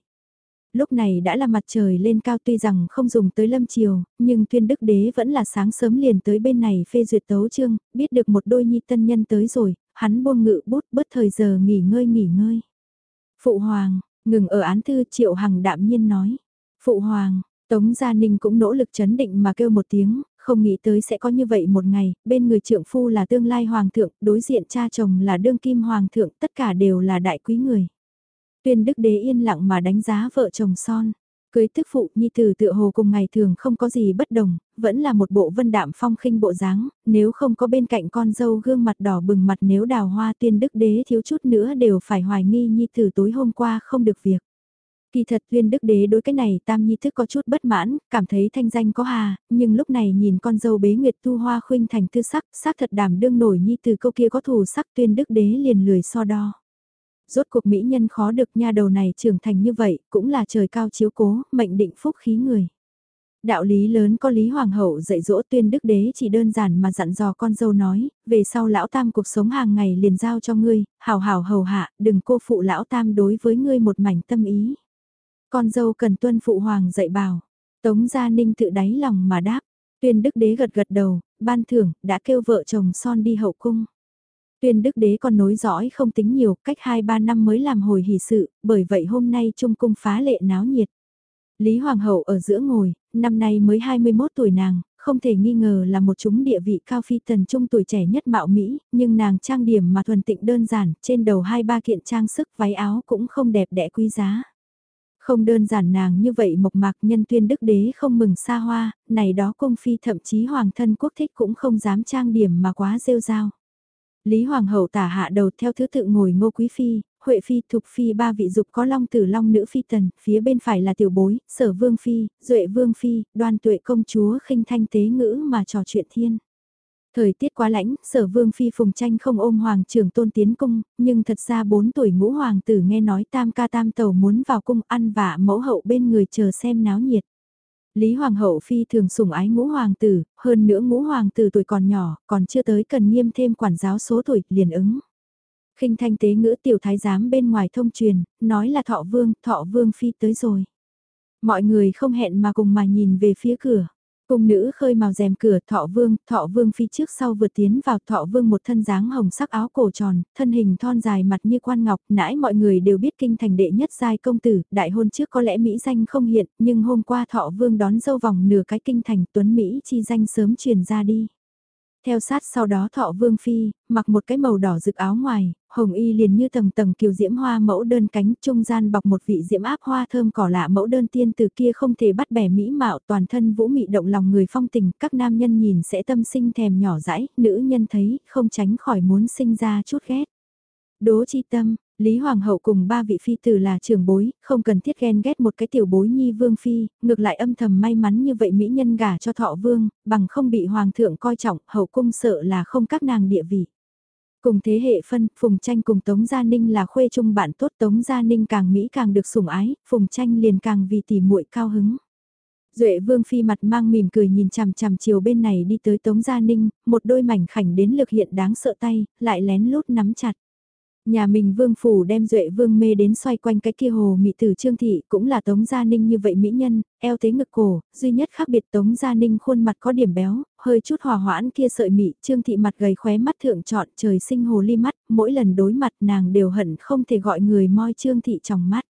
Lúc này đã là mặt trời lên cao tuy rằng không dùng tới lâm chiều, nhưng tuyên đức đế vẫn là sáng sớm liền tới bên này phê duyệt tấu chương, biết được một đôi nhi tân nhân tới rồi, hắn buông ngự bút bớt thời giờ nghỉ ngơi nghỉ ngơi. Phụ Hoàng, ngừng ở án thư Triệu Hằng đạm nhiên nói. Phụ Hoàng, Tống Gia Ninh cũng nỗ lực chấn định mà kêu một tiếng, không nghĩ tới sẽ có như vậy một ngày, bên người trượng phu là tương lai hoàng thượng, đối diện cha chồng là đương kim hoàng thượng, tất cả đều là đại quý người. Tuyên đức đế yên lặng mà đánh giá vợ chồng son. Cưới tức phụ nhi tử tựa hồ cùng ngày thường không có gì bất đồng, vẫn là một bộ vân đạm phong khinh bộ dáng, nếu không có bên cạnh con dâu gương mặt đỏ bừng mặt nếu đào hoa tuyên đức đế thiếu chút nữa đều phải hoài nghi nhi tử tối hôm qua không được việc. Kỳ thật tuyên đức đế đối cái này tam nhi thức có chút bất mãn, cảm thấy thanh danh có hà, nhưng lúc này nhìn con dâu bế nguyệt tu hoa khuynh thành tư sắc, sắc thật đảm đương nổi nhi từ câu kia có thù sắc tuyên đức đế liền lười so đo. Rốt cuộc mỹ nhân khó được nha đầu này trưởng thành như vậy, cũng là trời cao chiếu cố, mệnh định phúc khí người. Đạo lý lớn có Lý Hoàng hậu dạy dỗ tuyên đức đế chỉ đơn giản mà dặn dò con dâu nói, về sau lão tam cuộc sống hàng ngày liền giao cho ngươi, hào hào hầu hạ, đừng cô phụ lão tam đối với ngươi một mảnh tâm ý. Con dâu cần tuân phụ hoàng dạy bảo. Tống Gia Ninh tự đáy lòng mà đáp. Tuyên đức đế gật gật đầu, ban thưởng, đã kêu vợ chồng son đi hậu cung. Tuyên đức đế còn nối dõi không tính nhiều, cách 2-3 năm mới làm hồi hỷ sự, bởi vậy hôm nay trung cung phá lệ náo nhiệt. Lý Hoàng hậu ở giữa ngồi, năm nay mới 21 tuổi nàng, không thể nghi ngờ là một chúng địa vị cao phi tần trung tuổi trẻ nhất mạo Mỹ, nhưng nàng trang điểm mà thuần tịnh đơn giản, trên đầu hai ba kiện trang sức váy áo cũng không đẹp đẽ quý giá. Không đơn giản nàng như vậy mộc mạc nhân tuyên đức đế không mừng xa hoa, này đó công phi thậm chí hoàng thân quốc thích cũng không dám trang điểm mà quá rêu rao. Lý Hoàng hậu tả hạ đầu theo thứ tự ngồi ngô quý phi, Huệ phi, Thục phi ba vị dục có long tử long nữ phi tần, phía bên phải là tiểu bối, sở vương phi, duệ vương phi, đoan tuệ công chúa khinh thanh tế ngữ mà trò chuyện thiên. Thời tiết quá lãnh, sở vương phi phùng tranh không ôm hoàng trưởng tôn tiến cung, nhưng thật ra bốn tuổi ngũ hoàng tử nghe nói tam ca tam tàu muốn vào cung ăn vả mẫu hậu bên người chờ xem náo nhiệt. Lý Hoàng hậu phi thường sủng ái ngũ hoàng tử, hơn nữa ngũ hoàng tử tuổi còn nhỏ, còn chưa tới cần nghiêm thêm quản giáo số tuổi, liền ứng. khinh thanh tế ngữ tiểu thái giám bên ngoài thông truyền, nói là thọ vương, thọ vương phi tới rồi. Mọi người không hẹn mà cùng mà nhìn về phía cửa. Cung nữ khơi màu rèm cửa thọ vương, thọ vương phi trước sau vượt tiến vào thọ vương một thân dáng hồng sắc áo cổ tròn, thân hình thon dài mặt như quan ngọc, nãi mọi người đều biết kinh thành đệ nhất giai công tử, đại hôn trước có lẽ Mỹ danh không hiện, nhưng hôm qua thọ vương đón dâu vòng nửa cái kinh thành tuấn Mỹ chi danh sớm truyền ra đi. Theo sát sau đó thọ vương phi, mặc một cái màu đỏ rực áo ngoài, hồng y liền như tầng tầng kiều diễm hoa mẫu đơn cánh trung gian bọc một vị diễm áp hoa thơm cỏ lạ mẫu đơn tiên từ kia không thể bắt bẻ mỹ mạo toàn thân vũ mị động lòng người phong tình, các nam nhân nhìn sẽ tâm sinh thèm nhỏ dãi, nữ nhân thấy không tránh khỏi muốn sinh ra chút ghét. Đố chi tâm, Lý Hoàng hậu cùng ba vị phi tử là trưởng bối, không cần thiết ghen ghét một cái tiểu bối nhi vương phi, ngược lại âm thầm may mắn như vậy mỹ nhân gả cho thọ vương, bằng không bị hoàng thượng coi trọng, hậu cung sợ là không các nàng địa vị. Cùng thế hệ phân, Phùng Tranh cùng Tống Gia Ninh là khuê chung bạn tốt Tống Gia Ninh càng Mỹ càng được sủng ái, Phùng Tranh liền càng vì tỉ muội cao hứng. Duệ Vương Phi mặt mang mỉm cười nhìn chằm chằm chiều bên này đi tới Tống Gia Ninh, một đôi mảnh khảnh đến lực hiện đáng sợ tay, lại lén lút nắm chặt. Nhà mình vương phủ đem duệ vương mê đến xoay quanh cái kia hồ mị tử trương thị cũng là tống gia ninh như vậy mỹ nhân, eo thế ngực cổ, duy nhất khác biệt tống gia ninh khuôn mặt có điểm béo, hơi chút hòa hoãn kia sợi mị, trương thị mặt gầy khóe mắt thượng trọn trời sinh hồ ly mắt, mỗi lần đối mặt nàng đều hận không thể gọi người moi trương thị trong mắt.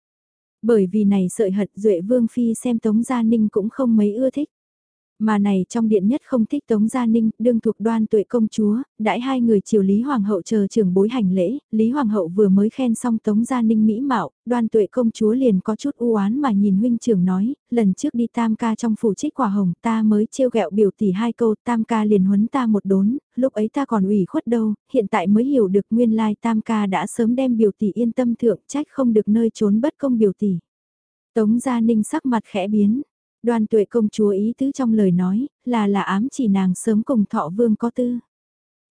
Bởi vì này sợi hận duệ vương phi xem tống gia ninh cũng không mấy ưa thích. Mà này trong điện nhất không thích Tống Gia Ninh, đương thuộc đoan tuệ công chúa, đãi hai người triều Lý Hoàng hậu chờ trưởng bối hành lễ, Lý Hoàng hậu vừa mới khen xong Tống Gia Ninh mỹ mạo, đoan tuệ công chúa liền có chút u oán mà nhìn huynh trưởng nói, lần trước đi tam ca trong phủ trích quả hồng ta mới trêu ghẹo biểu tỷ hai câu tam ca liền huấn ta một đốn, lúc ấy ta còn ủy khuất đâu, hiện tại mới hiểu được nguyên lai tam ca đã sớm đem biểu tỷ yên tâm thượng trách không được nơi trốn bất công biểu tỷ. Tống Gia Ninh sắc mặt khẽ biến, Đoan tuệ công chúa ý tứ trong lời nói, là là ám chỉ nàng sớm cùng thọ vương có tư.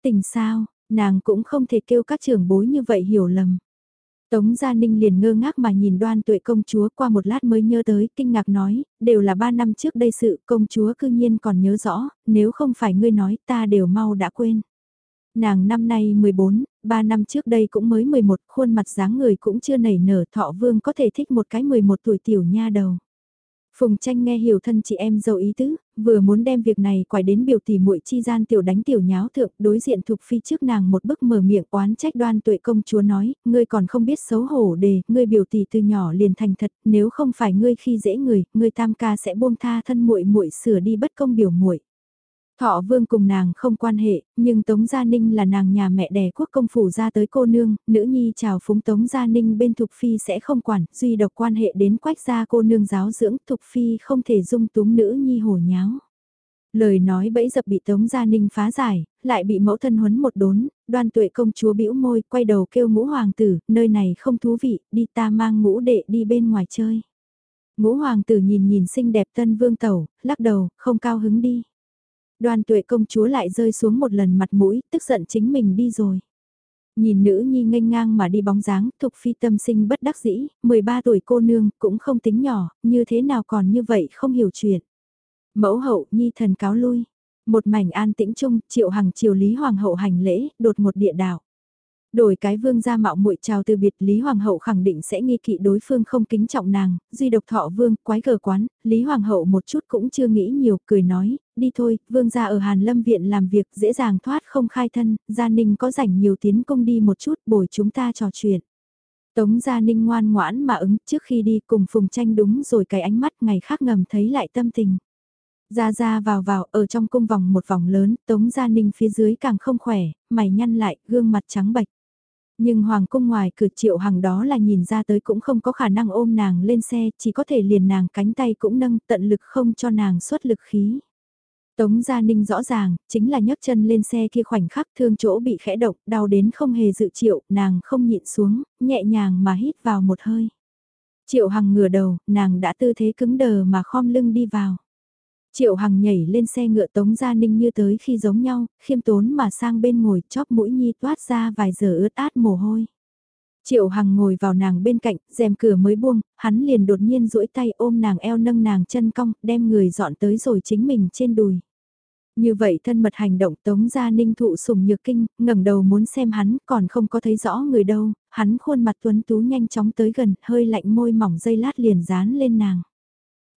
Tình sao, nàng cũng không thể kêu các trưởng bối như vậy hiểu lầm. Tống Gia Ninh liền ngơ ngác mà nhìn đoan tuệ công chúa qua một lát mới nhớ tới, kinh ngạc nói, đều là ba năm trước đây sự công chúa cư nhiên còn nhớ rõ, nếu không phải ngươi nói ta đều mau đã quên. Nàng năm nay 14, ba năm trước đây cũng mới 11, khuôn mặt dáng người cũng chưa nảy nở thọ vương có thể thích một cái 11 tuổi tiểu nha đầu. Phùng tranh nghe hiểu thân chị em dâu ý tứ, vừa muốn đem việc này quải đến biểu tỷ muội chi gian tiểu đánh tiểu nháo thượng, đối diện Thục Phi trước nàng một bức mở miệng oán trách đoan tuệ công chúa nói, ngươi còn không biết xấu hổ đề, ngươi biểu tỷ từ nhỏ liền thành thật, nếu không phải ngươi khi dễ người, ngươi tam ca sẽ buông tha thân muội muội sửa đi bất công biểu muội. Thọ vương cùng nàng không quan hệ, nhưng Tống Gia Ninh là nàng nhà mẹ đẻ quốc công phủ ra tới cô nương, nữ nhi chào phúng Tống Gia Ninh bên Thục Phi sẽ không quản, duy độc quan hệ đến quách gia cô nương giáo dưỡng Thục Phi không thể dung túng nữ nhi hổ nháo. Lời nói bẫy dập bị Tống Gia Ninh phá giải, lại bị mẫu thân huấn một đốn, đoan tuệ công chúa bĩu môi, quay đầu kêu ngũ hoàng tử, nơi này không thú vị, đi ta mang ngũ đệ đi bên ngoài chơi. Ngũ hoàng tử nhìn nhìn xinh đẹp tân vương tẩu, lắc đầu, không cao hứng đi. Đoan tuệ công chúa lại rơi xuống một lần mặt mũi, tức giận chính mình đi rồi. Nhìn nữ nhi nghênh ngang mà đi bóng dáng, thục phi tâm sinh bất đắc dĩ, 13 tuổi cô nương, cũng không tính nhỏ, như thế nào còn như vậy không hiểu chuyện. Mẫu hậu nhi thần cáo lui, một mảnh an tĩnh chung, triệu hằng triều lý hoàng hậu hành lễ, đột một địa đạo. Đổi cái vương gia mạo muội chào từ biệt Lý Hoàng hậu khẳng định sẽ nghi kỵ đối phương không kính trọng nàng, duy độc thọ vương, quái gở quán, Lý Hoàng hậu một chút cũng chưa nghĩ nhiều, cười nói, đi thôi, vương gia ở Hàn Lâm Viện làm việc dễ dàng thoát không khai thân, gia ninh có rảnh nhiều tiến công đi một chút bồi chúng ta trò chuyện. Tống Gia Ninh ngoan ngoãn mà ứng trước khi đi cùng Phùng Tranh đúng rồi cái ánh mắt ngày khác ngầm thấy lại tâm tình. Ra ra vào vào ở trong cung vòng một vòng lớn, Tống Gia Ninh phía dưới càng không khỏe, mày nhăn lại, gương mặt trắng bạch. Nhưng Hoàng cung ngoài cửa triệu hằng đó là nhìn ra tới cũng không có khả năng ôm nàng lên xe, chỉ có thể liền nàng cánh tay cũng nâng tận lực không cho nàng xuất lực khí. Tống Gia Ninh rõ ràng, chính là nhấc chân lên xe kia khoảnh khắc thương chỗ bị khẽ động, đau đến không hề dự triệu, nàng không nhịn xuống, nhẹ nhàng mà hít vào một hơi. Triệu Hằng ngửa đầu, nàng đã tư thế cứng đờ mà khom lưng đi vào. Triệu Hằng nhảy lên xe ngựa Tống Gia Ninh như tới khi giống nhau, khiêm tốn mà sang bên ngồi chóp mũi nhi toát ra vài giờ ướt át mồ hôi. Triệu Hằng ngồi vào nàng bên cạnh, rèm cửa mới buông, hắn liền đột nhiên duỗi tay ôm nàng eo nâng nàng chân cong, đem người dọn tới rồi chính mình trên đùi. Như vậy thân mật hành động Tống Gia Ninh thụ sùng nhược kinh, ngẩng đầu muốn xem hắn, còn không có thấy rõ người đâu, hắn khuôn mặt tuấn tú nhanh chóng tới gần, hơi lạnh môi mỏng dây lát liền dán lên nàng.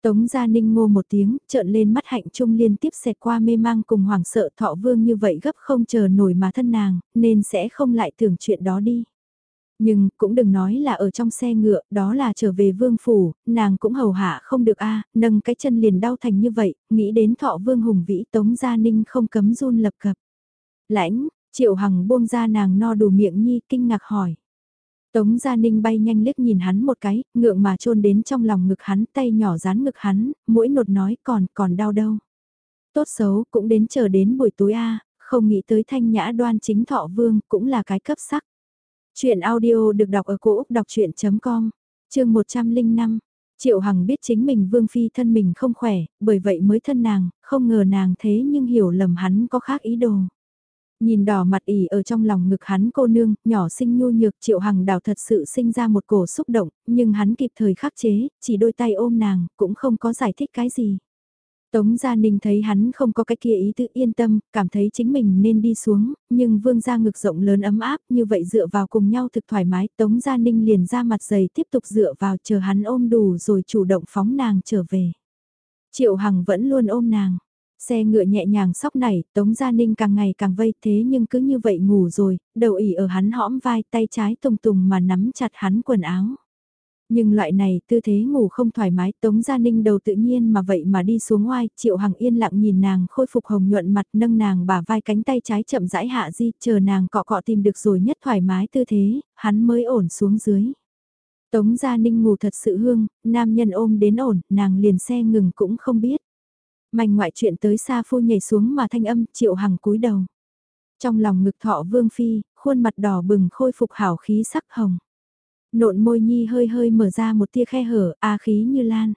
Tống Gia Ninh ngô một tiếng, trợn lên mắt hạnh trung liên tiếp xẹt qua mê mang cùng hoảng sợ thọ vương như vậy gấp không chờ nổi mà thân nàng, nên sẽ không lại tưởng chuyện đó đi. Nhưng, cũng đừng nói là ở trong xe ngựa, đó là trở về vương phủ, nàng cũng hầu hạ không được a nâng cái chân liền đau thành như vậy, nghĩ đến thọ vương hùng vĩ Tống Gia Ninh không cấm run lập cập. Lãnh, Triệu Hằng buông ra nàng no đủ miệng nhi kinh ngạc hỏi. Tống Gia Ninh bay nhanh liếc nhìn hắn một cái, ngượng mà trôn đến trong lòng ngực hắn, tay nhỏ dán ngực hắn, mũi nột nói còn, còn đau đâu. Tốt xấu cũng đến chờ đến buổi tối A, không nghĩ tới thanh nhã đoan chính thọ vương cũng là cái cấp sắc. Chuyện audio được đọc ở cổ Úc đọc chuyện.com, chương 105. Triệu Hằng biết chính mình Vương Phi thân mình không khỏe, bởi vậy mới thân nàng, không ngờ nàng thế nhưng hiểu lầm hắn có khác ý đồ. Nhìn đỏ mặt ỉ ở trong lòng ngực hắn cô nương, nhỏ sinh nhu nhược Triệu Hằng đào thật sự sinh ra một cổ xúc động, nhưng hắn kịp thời khắc chế, chỉ đôi tay ôm nàng, cũng không có giải thích cái gì. Tống Gia Ninh thấy hắn không có cái kia ý tự yên tâm, cảm thấy chính mình nên đi xuống, nhưng vương gia ngực rộng lớn ấm áp như vậy dựa vào cùng nhau thực thoải mái. Tống Gia Ninh liền ra mặt dày tiếp tục dựa vào chờ hắn ôm đủ rồi chủ động phóng nàng trở về. Triệu Hằng vẫn luôn ôm nàng. Xe ngựa nhẹ nhàng sóc nảy, Tống Gia Ninh càng ngày càng vây thế nhưng cứ như vậy ngủ rồi, đầu ỉ ở hắn hõm vai tay trái tùng tùng mà nắm chặt hắn quần áo. Nhưng loại này tư thế ngủ không thoải mái Tống Gia Ninh đầu tự nhiên mà vậy mà đi xuống ngoài Triệu Hằng yên lặng nhìn nàng khôi phục hồng nhuận mặt nâng nàng bả vai cánh tay trái chậm rãi hạ di chờ nàng cọ cọ tìm được rồi nhất thoải mái tư thế, hắn mới ổn xuống dưới. Tống Gia Ninh ngủ thật sự hương, nam nhân ôm đến ổn, nàng liền xe ngừng cũng không biết. Mảnh ngoại chuyện tới xa phu nhảy xuống mà thanh âm Triệu Hằng cúi đầu. Trong lòng ngực thọ vương phi, khuôn mặt đỏ bừng khôi phục hảo khí sắc hồng. Nộn môi nhi hơi hơi mở ra một tia khe hở, a khí như lan.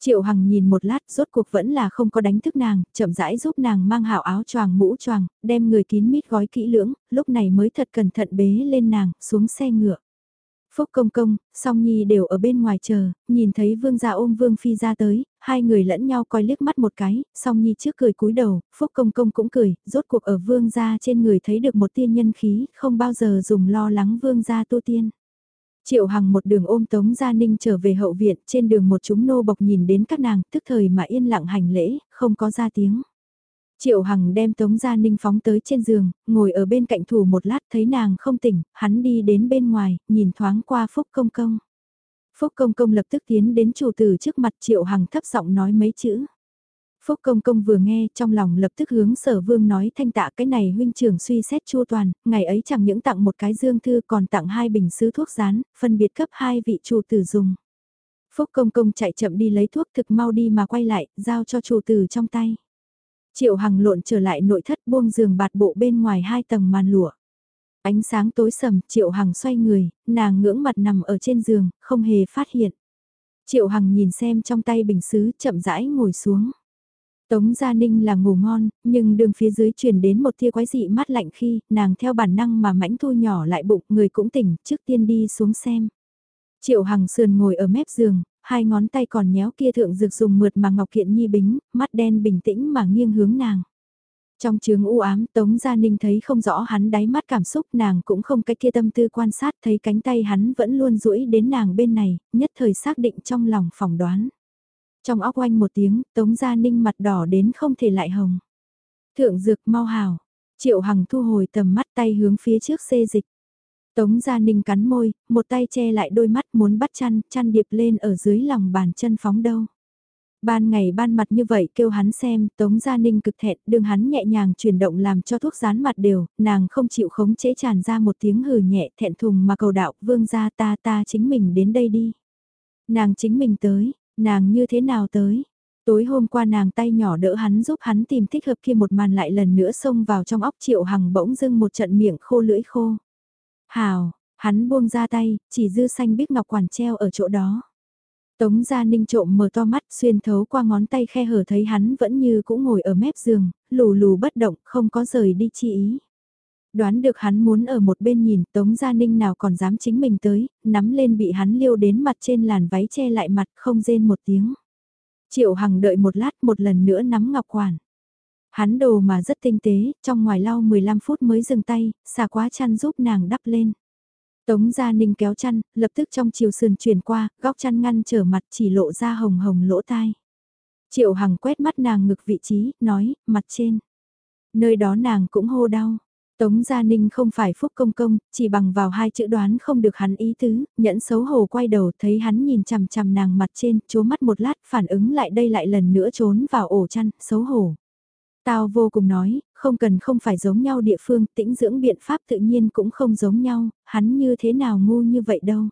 Triệu Hằng nhìn một lát rốt cuộc vẫn là không có đánh thức nàng, chậm rãi giúp nàng mang hảo áo choàng mũ choàng, đem người kín mít gói kỹ lưỡng, lúc này mới thật cẩn thận bế lên nàng, xuống xe ngựa. Phúc công công, song nhi đều ở bên ngoài chờ, nhìn thấy vương gia ôm vương phi ra tới, hai người lẫn nhau coi liếc mắt một cái, song nhi trước cười cúi đầu, phúc công công cũng cười, rốt cuộc ở vương gia trên người thấy được một tiên nhân khí, không bao giờ dùng lo lắng vương gia tu tiên. Triệu Hằng một đường ôm Tống Gia Ninh trở về hậu viện, trên đường một chúng nô bộc nhìn đến các nàng, tức thời mà yên lặng hành lễ, không có ra tiếng. Triệu Hằng đem Tống Gia Ninh phóng tới trên giường, ngồi ở bên cạnh thủ một lát thấy nàng không tỉnh, hắn đi đến bên ngoài, nhìn thoáng qua Phúc Công Công. Phúc Công Công lập tức tiến đến chủ tử trước mặt Triệu Hằng thấp giọng nói mấy chữ. Phúc Công Công vừa nghe trong lòng lập tức hướng sở vương nói thanh tạ cái này huynh trưởng suy xét chua toàn, ngày ấy chẳng những tặng một cái dương thư còn tặng hai bình sứ thuốc rán, phân biệt cấp hai vị chủ tử dùng. Phúc Công Công chạy chậm đi lấy thuốc thực mau đi mà quay lại, giao cho chủ tử trong tay. Triệu Hằng lộn trở lại nội thất buông giường bạt bộ bên ngoài hai tầng màn lụa. Ánh sáng tối sầm, Triệu Hằng xoay người, nàng ngưỡng mặt nằm ở trên giường, không hề phát hiện. Triệu Hằng nhìn xem trong tay bình xứ chậm rãi ngồi xuống. Tống Gia Ninh là ngủ ngon, nhưng đường phía dưới truyền đến một tia quái dị mát lạnh khi nàng theo bản năng mà mãnh thu nhỏ lại bụng người cũng tỉnh trước tiên đi xuống xem. Triệu Hằng sườn ngồi ở mép giường, hai ngón tay còn nhéo kia thượng dược dùng mượt mà ngọc kiện nhi bính, mắt đen bình tĩnh mà nghiêng hướng nàng. Trong trường u ám, Tống Gia Ninh thấy không rõ hắn đáy mắt cảm xúc nàng cũng không cái kia tâm tư quan sát thấy cánh tay hắn vẫn luôn duỗi đến nàng bên này, nhất thời xác định trong lòng phỏng đoán. Trong óc oanh một tiếng, Tống Gia Ninh mặt đỏ đến không thể lại hồng. Thượng dược mau hào, Triệu Hằng thu hồi tầm mắt tay hướng phía trước xê dịch. Tống Gia Ninh cắn môi, một tay che lại đôi mắt muốn bắt chăn, chăn điệp lên ở dưới lòng bàn chân phóng đâu. Ban ngày ban mặt như vậy kêu hắn xem, Tống Gia Ninh cực thẹn, đường hắn nhẹ nhàng chuyển động làm cho thuốc rán mặt đều, nàng không chịu khống chế tràn ra một tiếng hừ nhẹ thẹn thùng mà cầu đạo, vương gia ta ta chính mình đến đây đi. Nàng chính mình tới, nàng như thế nào tới? Tối hôm qua nàng tay nhỏ đỡ hắn giúp hắn tìm thích hợp kia một màn lại lần nữa xông vào trong óc triệu hằng bỗng dưng một trận miệng khô lưỡi khô. Hào, hắn buông ra tay, chỉ dư xanh biết ngọc quản treo ở chỗ đó. Tống Gia Ninh trộm mở to mắt xuyên thấu qua ngón tay khe hở thấy hắn vẫn như cũng ngồi ở mép giường, lù lù bất động, không có rời đi chi ý. Đoán được hắn muốn ở một bên nhìn Tống Gia Ninh nào còn dám chính mình tới, nắm lên bị hắn liêu đến mặt trên làn váy che lại mặt không rên một tiếng. Triệu Hằng đợi một lát một lần nữa nắm ngọc quản. Hắn đồ mà rất tinh tế, trong ngoài lau 15 phút mới dừng tay, xả quá chăn giúp nàng đắp lên. Tống Gia Ninh kéo chăn, lập tức trong chiều sườn chuyển qua, góc chăn ngăn trở mặt chỉ lộ ra hồng hồng lỗ tai. Triệu Hằng quét mắt nàng ngực vị trí, nói, mặt trên. Nơi đó nàng cũng hô đau. Tống Gia Ninh không phải phúc công công, chỉ bằng vào hai chữ đoán không được hắn ý tứ, nhẫn xấu hổ quay đầu thấy hắn nhìn chằm chằm nàng mặt trên, chố mắt một lát phản ứng lại đây lại lần nữa trốn vào ổ chăn, xấu hổ. Tao vô cùng nói, không cần không phải giống nhau địa phương, tĩnh dưỡng biện pháp tự nhiên cũng không giống nhau, hắn như thế nào ngu như vậy đâu.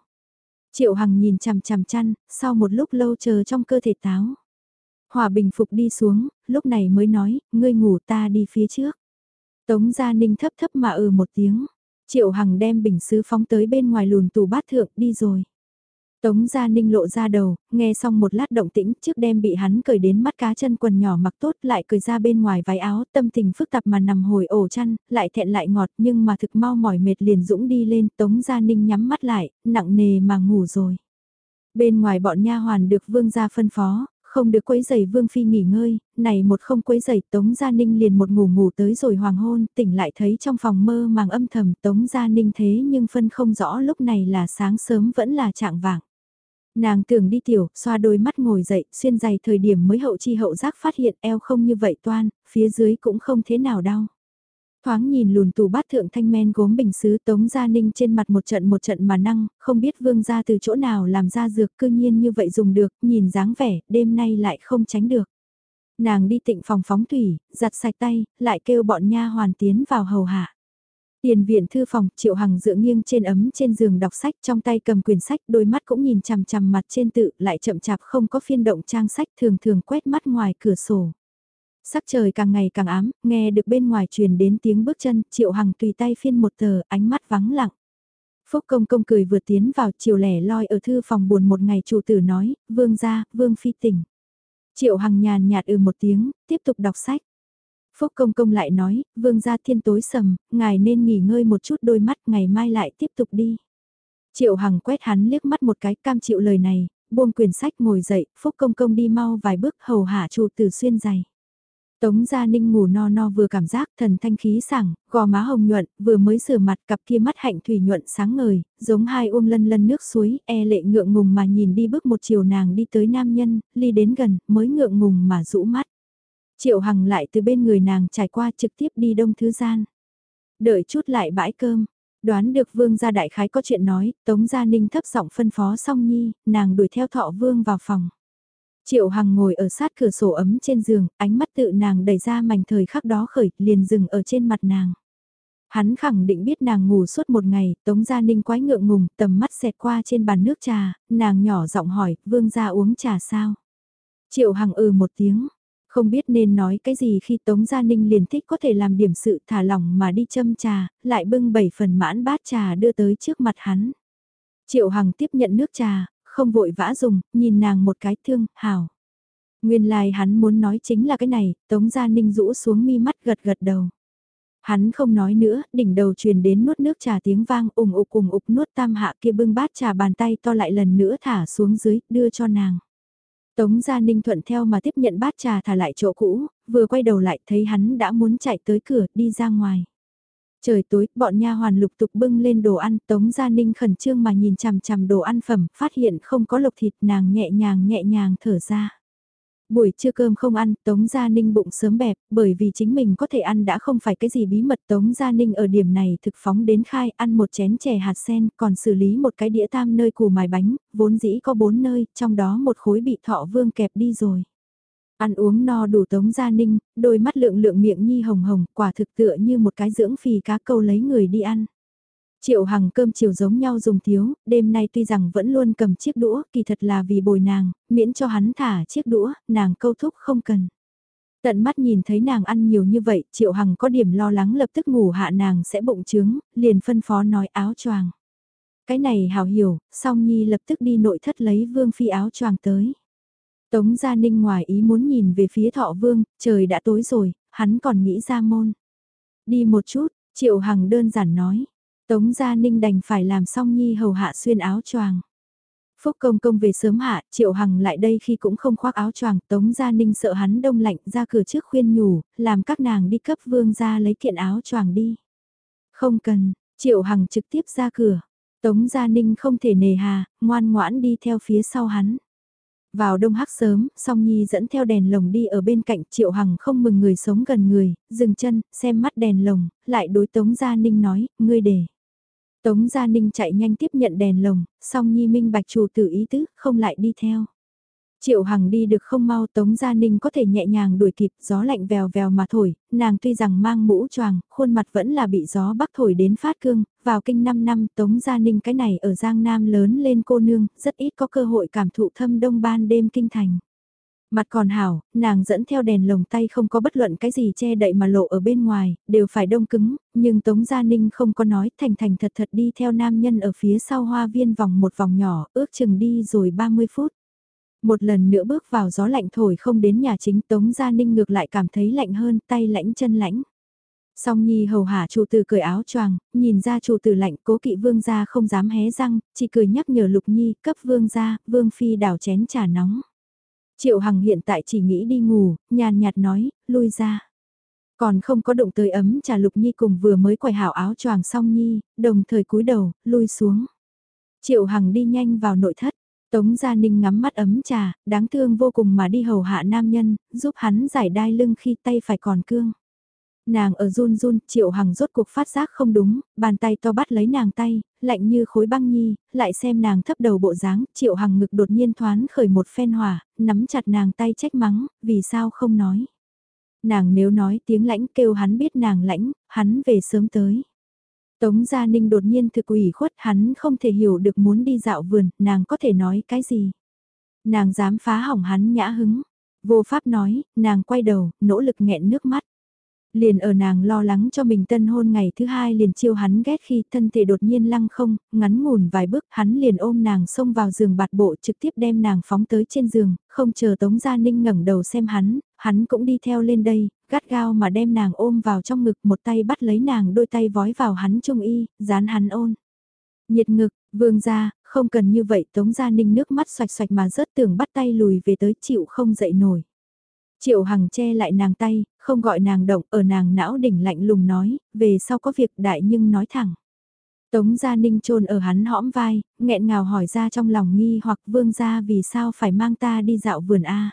Triệu Hằng nhìn chằm chằm chăn, sau một lúc lâu chờ trong cơ thể táo. Hòa bình phục đi xuống, lúc này mới nói, ngươi ngủ ta đi phía trước. Tống Gia Ninh thấp thấp mà ừ một tiếng. Triệu Hằng đem bình sứ phóng tới bên ngoài lùn tủ bát thượng đi rồi. Tống Gia Ninh lộ ra đầu, nghe xong một lát động tĩnh trước đêm bị hắn cởi đến mắt cá chân quần nhỏ mặc tốt lại cười ra bên ngoài váy áo tâm tình phức tạp mà nằm hồi ổ chăn, lại thẹn lại ngọt nhưng mà thực mau mỏi mệt liền dũng đi lên Tống Gia Ninh nhắm mắt lại, nặng nề mà ngủ rồi. Bên ngoài bọn nha hoàn được vương gia phân phó, không được quấy giày Vương Phi nghỉ ngơi, này một không quấy giày Tống Gia Ninh liền một ngủ ngủ tới rồi hoàng hôn, tỉnh lại thấy trong phòng mơ màng âm thầm Tống Gia Ninh thế nhưng phân không rõ lúc này là sáng sớm vẫn là trạng vạng. Nàng tưởng đi tiểu, xoa đôi mắt ngồi dậy, xuyên giày thời điểm mới hậu chi hậu giác phát hiện eo không như vậy toan, phía dưới cũng không thế nào đau. Thoáng nhìn lùn tù bát thượng thanh men gốm bình sứ tống gia ninh trên mặt một trận một trận mà năng, không biết vương gia từ chỗ nào làm ra dược cư nhiên như vậy dùng được, nhìn dáng vẻ, đêm nay lại không tránh được. Nàng đi tịnh phòng phóng thủy, giặt sạch tay, lại kêu bọn nha hoàn tiến vào hầu hạ. Tiền viện thư phòng, Triệu Hằng dựa nghiêng trên ấm trên giường đọc sách trong tay cầm quyển sách, đôi mắt cũng nhìn chằm chằm mặt trên tự, lại chậm chạp không có phiên động trang sách thường thường quét mắt ngoài cửa sổ. Sắc trời càng ngày càng ám, nghe được bên ngoài truyền đến tiếng bước chân, Triệu Hằng tùy tay phiên một tờ, ánh mắt vắng lặng. Phúc công công cười vừa tiến vào chiều lẻ loi ở thư phòng buồn một ngày chủ tử nói, vương gia, vương phi tỉnh. Triệu Hằng nhàn nhạt ừ một tiếng, tiếp tục đọc sách. Phúc công công lại nói, vương gia thiên tối sầm, ngài nên nghỉ ngơi một chút đôi mắt, ngày mai lại tiếp tục đi. Triệu Hằng quét hắn liếc mắt một cái cam chịu lời này, buông quyển sách ngồi dậy, Phúc công công đi mau vài bước hầu hạ chủ tử xuyên giày. Tống Gia Ninh ngủ no no vừa cảm giác thần thanh khí sảng, gò má hồng nhuận, vừa mới rửa mặt cặp kia mắt hạnh thủy nhuận sáng ngời, giống hai ôm lân lân nước suối, e lệ ngượng ngùng mà nhìn đi bước một chiều nàng đi tới nam nhân, ly đến gần, mới ngượng ngùng mà rũ mắt. Triệu Hằng lại từ bên người nàng trải qua trực tiếp đi đông thứ gian. Đợi chút lại bãi cơm, đoán được vương gia đại khái có chuyện nói, Tống Gia Ninh thấp giọng phân phó song nhi, nàng đuổi theo thọ vương vào phòng. Triệu Hằng ngồi ở sát cửa sổ ấm trên giường, ánh mắt tự nàng đẩy ra mảnh thời khắc đó khởi, liền dừng ở trên mặt nàng. Hắn khẳng định biết nàng ngủ suốt một ngày, Tống Gia Ninh quái ngượng ngùng, tầm mắt xẹt qua trên bàn nước trà, nàng nhỏ giọng hỏi, vương gia uống trà sao? Triệu Hằng ừ một tiếng, không biết nên nói cái gì khi Tống Gia Ninh liền thích có thể làm điểm sự thả lỏng mà đi châm trà, lại bưng bảy phần mãn bát trà đưa tới trước mặt hắn. Triệu Hằng tiếp nhận nước trà, không vội vã dùng, nhìn nàng một cái thương, hào. Nguyên lai like hắn muốn nói chính là cái này, Tống Gia Ninh rũ xuống mi mắt gật gật đầu. Hắn không nói nữa, đỉnh đầu truyền đến nuốt nước trà tiếng vang ủng ục ủng ục nuốt tam hạ kia bưng bát trà bàn tay to lại lần nữa thả xuống dưới, đưa cho nàng. Tống Gia Ninh thuận theo mà tiếp nhận bát trà thả lại chỗ cũ, vừa quay đầu lại thấy hắn đã muốn chạy tới cửa đi ra ngoài. Trời tối, bọn nha hoàn lục tục bưng lên đồ ăn, Tống Gia Ninh khẩn trương mà nhìn chằm chằm đồ ăn phẩm, phát hiện không có lộc thịt nàng nhẹ nhàng nhẹ nhàng thở ra. Buổi trưa cơm không ăn, Tống Gia Ninh bụng sớm bẹp, bởi vì chính mình có thể ăn đã không phải cái gì bí mật Tống Gia Ninh ở điểm này thực phóng đến khai ăn một chén chè hạt sen, còn xử lý một cái đĩa tam nơi củ mài bánh, vốn dĩ có bốn nơi, trong đó một khối bị thọ vương kẹp đi rồi. Ăn uống no đủ Tống Gia Ninh, đôi mắt lượng lượng miệng nhi hồng hồng, quả thực tựa như một cái dưỡng phì cá câu lấy người đi ăn. Triệu Hằng cơm chiều giống nhau dùng thiếu, đêm nay tuy rằng vẫn luôn cầm chiếc đũa, kỳ thật là vì bồi nàng, miễn cho hắn thả chiếc đũa, nàng câu thúc không cần. Tận mắt nhìn thấy nàng ăn nhiều như vậy, Triệu Hằng có điểm lo lắng lập tức ngủ hạ nàng sẽ bụng trướng, liền phân phó nói áo choàng. Cái này hào hiểu, song nhi lập tức đi nội thất lấy vương phi áo choàng tới. Tống Gia Ninh ngoài ý muốn nhìn về phía thọ vương, trời đã tối rồi, hắn còn nghĩ ra môn. Đi một chút, Triệu Hằng đơn giản nói. Tống Gia Ninh đành phải làm xong nhi hầu hạ xuyên áo choàng. Phúc công công về sớm hạ, Triệu Hằng lại đây khi cũng không khoác áo choàng, Tống Gia Ninh sợ hắn đông lạnh ra cửa trước khuyên nhủ, làm các nàng đi cấp vương ra lấy kiện áo choàng đi. Không cần, Triệu Hằng trực tiếp ra cửa, Tống Gia Ninh không thể nề hà, ngoan ngoãn đi theo phía sau hắn. Vào đông hắc sớm, song nhi dẫn theo đèn lồng đi ở bên cạnh triệu hằng không mừng người sống gần người, dừng chân, xem mắt đèn lồng, lại đối Tống Gia Ninh nói, ngươi để. Tống Gia Ninh chạy nhanh tiếp nhận đèn lồng, song nhi minh bạch chủ tử ý tứ, không lại đi theo. Triệu Hằng đi được không mau Tống Gia Ninh có thể nhẹ nhàng đuổi kịp gió lạnh vèo vèo mà thổi, nàng tuy rằng mang mũ choàng, khuôn mặt vẫn là bị gió bắc thổi đến phát cương, vào kinh 5 năm Tống Gia Ninh cái này ở Giang Nam lớn lên cô nương, rất ít có cơ hội cảm thụ thâm đông ban đêm kinh thành. Mặt còn hảo, nàng dẫn theo đèn lồng tay không có bất luận cái gì che đậy mà lộ ở bên ngoài, đều phải đông cứng, nhưng Tống Gia Ninh không có nói thành thành thật thật đi theo nam nhân ở phía sau hoa viên vòng một vòng nhỏ, ước chừng đi rồi 30 phút. Một lần nữa bước vào gió lạnh thổi không đến nhà chính Tống Gia Ninh ngược lại cảm thấy lạnh hơn tay lãnh chân lãnh. Song Nhi hầu hạ chủ tử cởi áo choàng, nhìn ra chủ tử lạnh cố kỵ vương gia không dám hé răng, chỉ cười nhắc nhở Lục Nhi cấp vương gia, vương phi đảo chén trà nóng. Triệu Hằng hiện tại chỉ nghĩ đi ngủ, nhàn nhạt nói, lui ra. Còn không có động tới ấm trà Lục Nhi cùng vừa mới quải hảo áo choàng xong Nhi, đồng thời cúi đầu, lui xuống. Triệu Hằng đi nhanh vào nội thất, Tống Gia Ninh ngắm mắt ấm trà, đáng thương vô cùng mà đi hầu hạ nam nhân, giúp hắn giải đai lưng khi tay phải còn cương. Nàng ở run run, triệu hằng rốt cuộc phát giác không đúng, bàn tay to bắt lấy nàng tay, lạnh như khối băng nhi, lại xem nàng thấp đầu bộ dáng, triệu hằng ngực đột nhiên thoáng khởi một phen hỏa, nắm chặt nàng tay trách mắng, vì sao không nói. Nàng nếu nói tiếng lãnh kêu hắn biết nàng lãnh, hắn về sớm tới. Tống Gia Ninh đột nhiên thực ủy khuất hắn không thể hiểu được muốn đi dạo vườn, nàng có thể nói cái gì. Nàng dám phá hỏng hắn nhã hứng. Vô pháp nói, nàng quay đầu, nỗ lực nghẹn nước mắt. Liền ở nàng lo lắng cho mình tân hôn ngày thứ hai liền chiêu hắn ghét khi thân thể đột nhiên lăng không, ngắn ngủn vài bước hắn liền ôm nàng xông vào giường bạt bộ trực tiếp đem nàng phóng tới trên giường, không chờ Tống Gia Ninh ngẩng đầu xem hắn, hắn cũng đi theo lên đây, gắt gao mà đem nàng ôm vào trong ngực một tay bắt lấy nàng đôi tay vói vào hắn trung y, dán hắn ôn. Nhiệt ngực, vương ra, không cần như vậy Tống Gia Ninh nước mắt xoạch xoạch mà rớt tưởng bắt tay lùi về tới chịu không dậy nổi. Triệu Hằng che lại nàng tay, không gọi nàng động, ở nàng não đỉnh lạnh lùng nói, về sau có việc đại nhưng nói thẳng. Tống Gia Ninh trôn ở hắn hõm vai, nghẹn ngào hỏi ra trong lòng nghi hoặc vương gia vì sao phải mang ta đi dạo vườn A.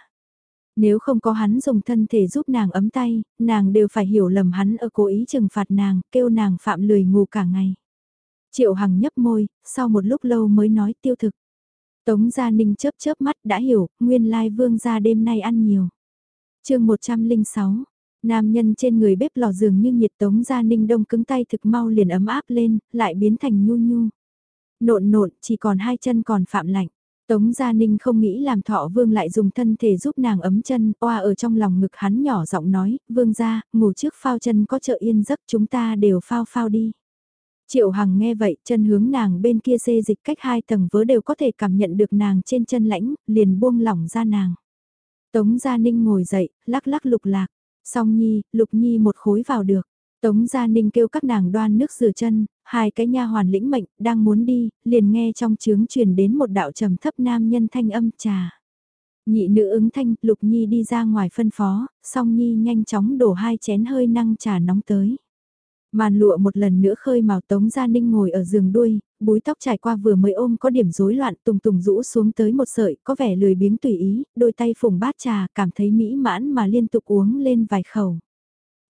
Nếu không có hắn dùng thân thể giúp nàng ấm tay, nàng đều phải hiểu lầm hắn ở cố ý trừng phạt nàng, kêu nàng phạm lười ngủ cả ngày. Triệu Hằng nhấp môi, sau một lúc lâu mới nói tiêu thực. Tống Gia Ninh chớp chớp mắt đã hiểu, nguyên lai vương gia đêm nay ăn nhiều chương 106, nam nhân trên người bếp lò dường như nhiệt tống gia ninh đông cứng tay thực mau liền ấm áp lên, lại biến thành nhu nhu. Nộn nộn, chỉ còn hai chân còn phạm lạnh. Tống Gia Ninh không nghĩ làm thọ vương lại dùng thân thể giúp nàng ấm chân, oa ở trong lòng ngực hắn nhỏ giọng nói, vương gia, ngủ trước phao chân có chợ yên giấc chúng ta đều phao phao đi. Triệu Hằng nghe vậy, chân hướng nàng bên kia xê dịch cách hai tầng vớ đều có thể cảm nhận được nàng trên chân lãnh, liền buông lỏng ra nàng. Tống Gia Ninh ngồi dậy, lắc lắc lục lạc. Song Nhi, Lục Nhi một khối vào được. Tống Gia Ninh kêu các nàng đoan nước rửa chân, hai cái nha hoàn lĩnh mệnh, đang muốn đi, liền nghe trong trướng truyền đến một đạo trầm thấp nam nhân thanh âm trà. Nhị nữ ứng thanh, Lục Nhi đi ra ngoài phân phó, song Nhi nhanh chóng đổ hai chén hơi năng trà nóng tới. Màn lụa một lần nữa khơi màu Tống Gia Ninh ngồi ở giường đuôi, búi tóc trải qua vừa mới ôm có điểm rối loạn tùng tùng rũ xuống tới một sợi, có vẻ lười biếng tùy ý, đôi tay phùng bát trà, cảm thấy mỹ mãn mà liên tục uống lên vài khẩu.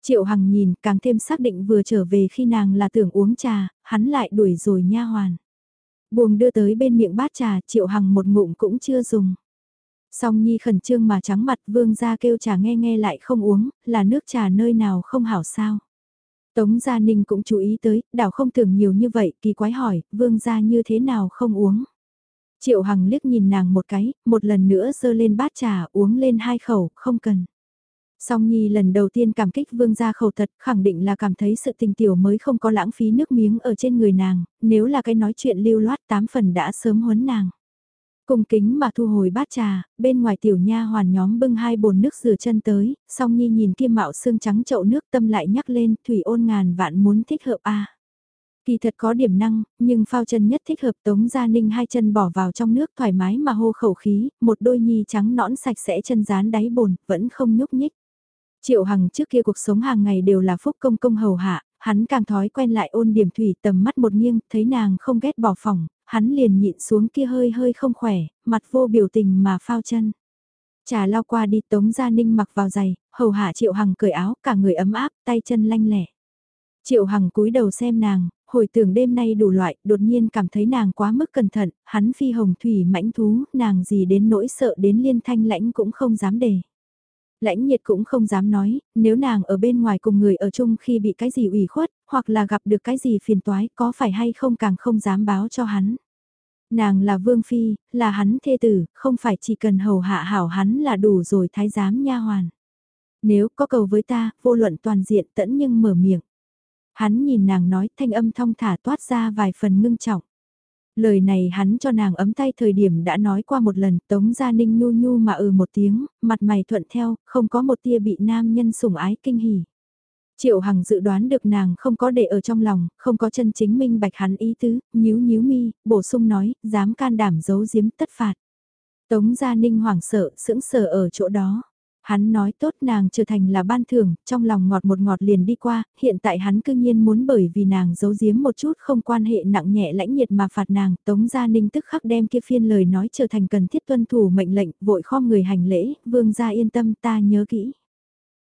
Triệu Hằng nhìn, càng thêm xác định vừa trở về khi nàng là tưởng uống trà, hắn lại đuổi rồi nha hoàn. Buồng đưa tới bên miệng bát trà, Triệu Hằng một ngụm cũng chưa dùng. Song Nhi khẩn trương mà trắng mặt vương ra kêu trà nghe nghe lại không uống, là nước trà nơi nào không hảo sao. Tống Gia Ninh cũng chú ý tới, đảo không tưởng nhiều như vậy, kỳ quái hỏi, vương gia như thế nào không uống. Triệu Hằng liếc nhìn nàng một cái, một lần nữa dơ lên bát trà uống lên hai khẩu, không cần. Song Nhi lần đầu tiên cảm kích vương gia khẩu thật, khẳng định là cảm thấy sự tình tiểu mới không có lãng phí nước miếng ở trên người nàng, nếu là cái nói chuyện lưu loát tám phần đã sớm huấn nàng. Cùng kính mà thu hồi bát trà, bên ngoài tiểu nha hoàn nhóm bưng hai bồn nước rửa chân tới, song nhi nhìn kia mạo xương trắng chậu nước tâm lại nhắc lên, thủy ôn ngàn vạn muốn thích hợp a Kỳ thật có điểm năng, nhưng phao chân nhất thích hợp tống gia ninh hai chân bỏ vào trong nước thoải mái mà hô khẩu khí, một đôi nhi trắng nõn sạch sẽ chân dán đáy bồn, vẫn không nhúc nhích. Triệu Hằng trước kia cuộc sống hàng ngày đều là phúc công công hầu hạ, hắn càng thói quen lại ôn điểm thủy tầm mắt một nghiêng, thấy nàng không ghét bỏ phòng, hắn liền nhịn xuống kia hơi hơi không khỏe, mặt vô biểu tình mà phao chân. Trà lao qua đi Tống Gia Ninh mặc vào giày, hầu hạ Triệu Hằng cởi áo, cả người ấm áp, tay chân lanh lẻ. Triệu Hằng cúi đầu xem nàng, Hồi tưởng đêm nay đủ loại, đột nhiên cảm thấy nàng quá mức cẩn thận, hắn phi hồng thủy mãnh thú, nàng gì đến nỗi sợ đến liên thanh lãnh cũng không dám đề. Lãnh nhiệt cũng không dám nói, nếu nàng ở bên ngoài cùng người ở chung khi bị cái gì ủy khuất, hoặc là gặp được cái gì phiền toái, có phải hay không càng không dám báo cho hắn. Nàng là vương phi, là hắn thê tử, không phải chỉ cần hầu hạ hảo hắn là đủ rồi thái giám nha hoàn. Nếu có cầu với ta, vô luận toàn diện tẫn nhưng mở miệng. Hắn nhìn nàng nói thanh âm thong thả toát ra vài phần ngưng trọng. Lời này hắn cho nàng ấm tay thời điểm đã nói qua một lần, Tống Gia Ninh nhu nhu mà ừ một tiếng, mặt mày thuận theo, không có một tia bị nam nhân sủng ái kinh hỉ. Triệu Hằng dự đoán được nàng không có để ở trong lòng, không có chân chính minh bạch hắn ý tứ, nhíu nhíu mi, bổ sung nói, dám can đảm giấu giếm tất phạt. Tống Gia Ninh hoảng sợ, sững sờ ở chỗ đó. Hắn nói tốt nàng trở thành là ban thưởng, trong lòng ngọt một ngọt liền đi qua, hiện tại hắn cư nhiên muốn bởi vì nàng giấu giếm một chút không quan hệ nặng nhẹ lãnh nhiệt mà phạt nàng, Tống Gia Ninh tức khắc đem kia phiên lời nói trở thành cần thiết tuân thủ mệnh lệnh, vội khom người hành lễ, vương gia yên tâm ta nhớ kỹ.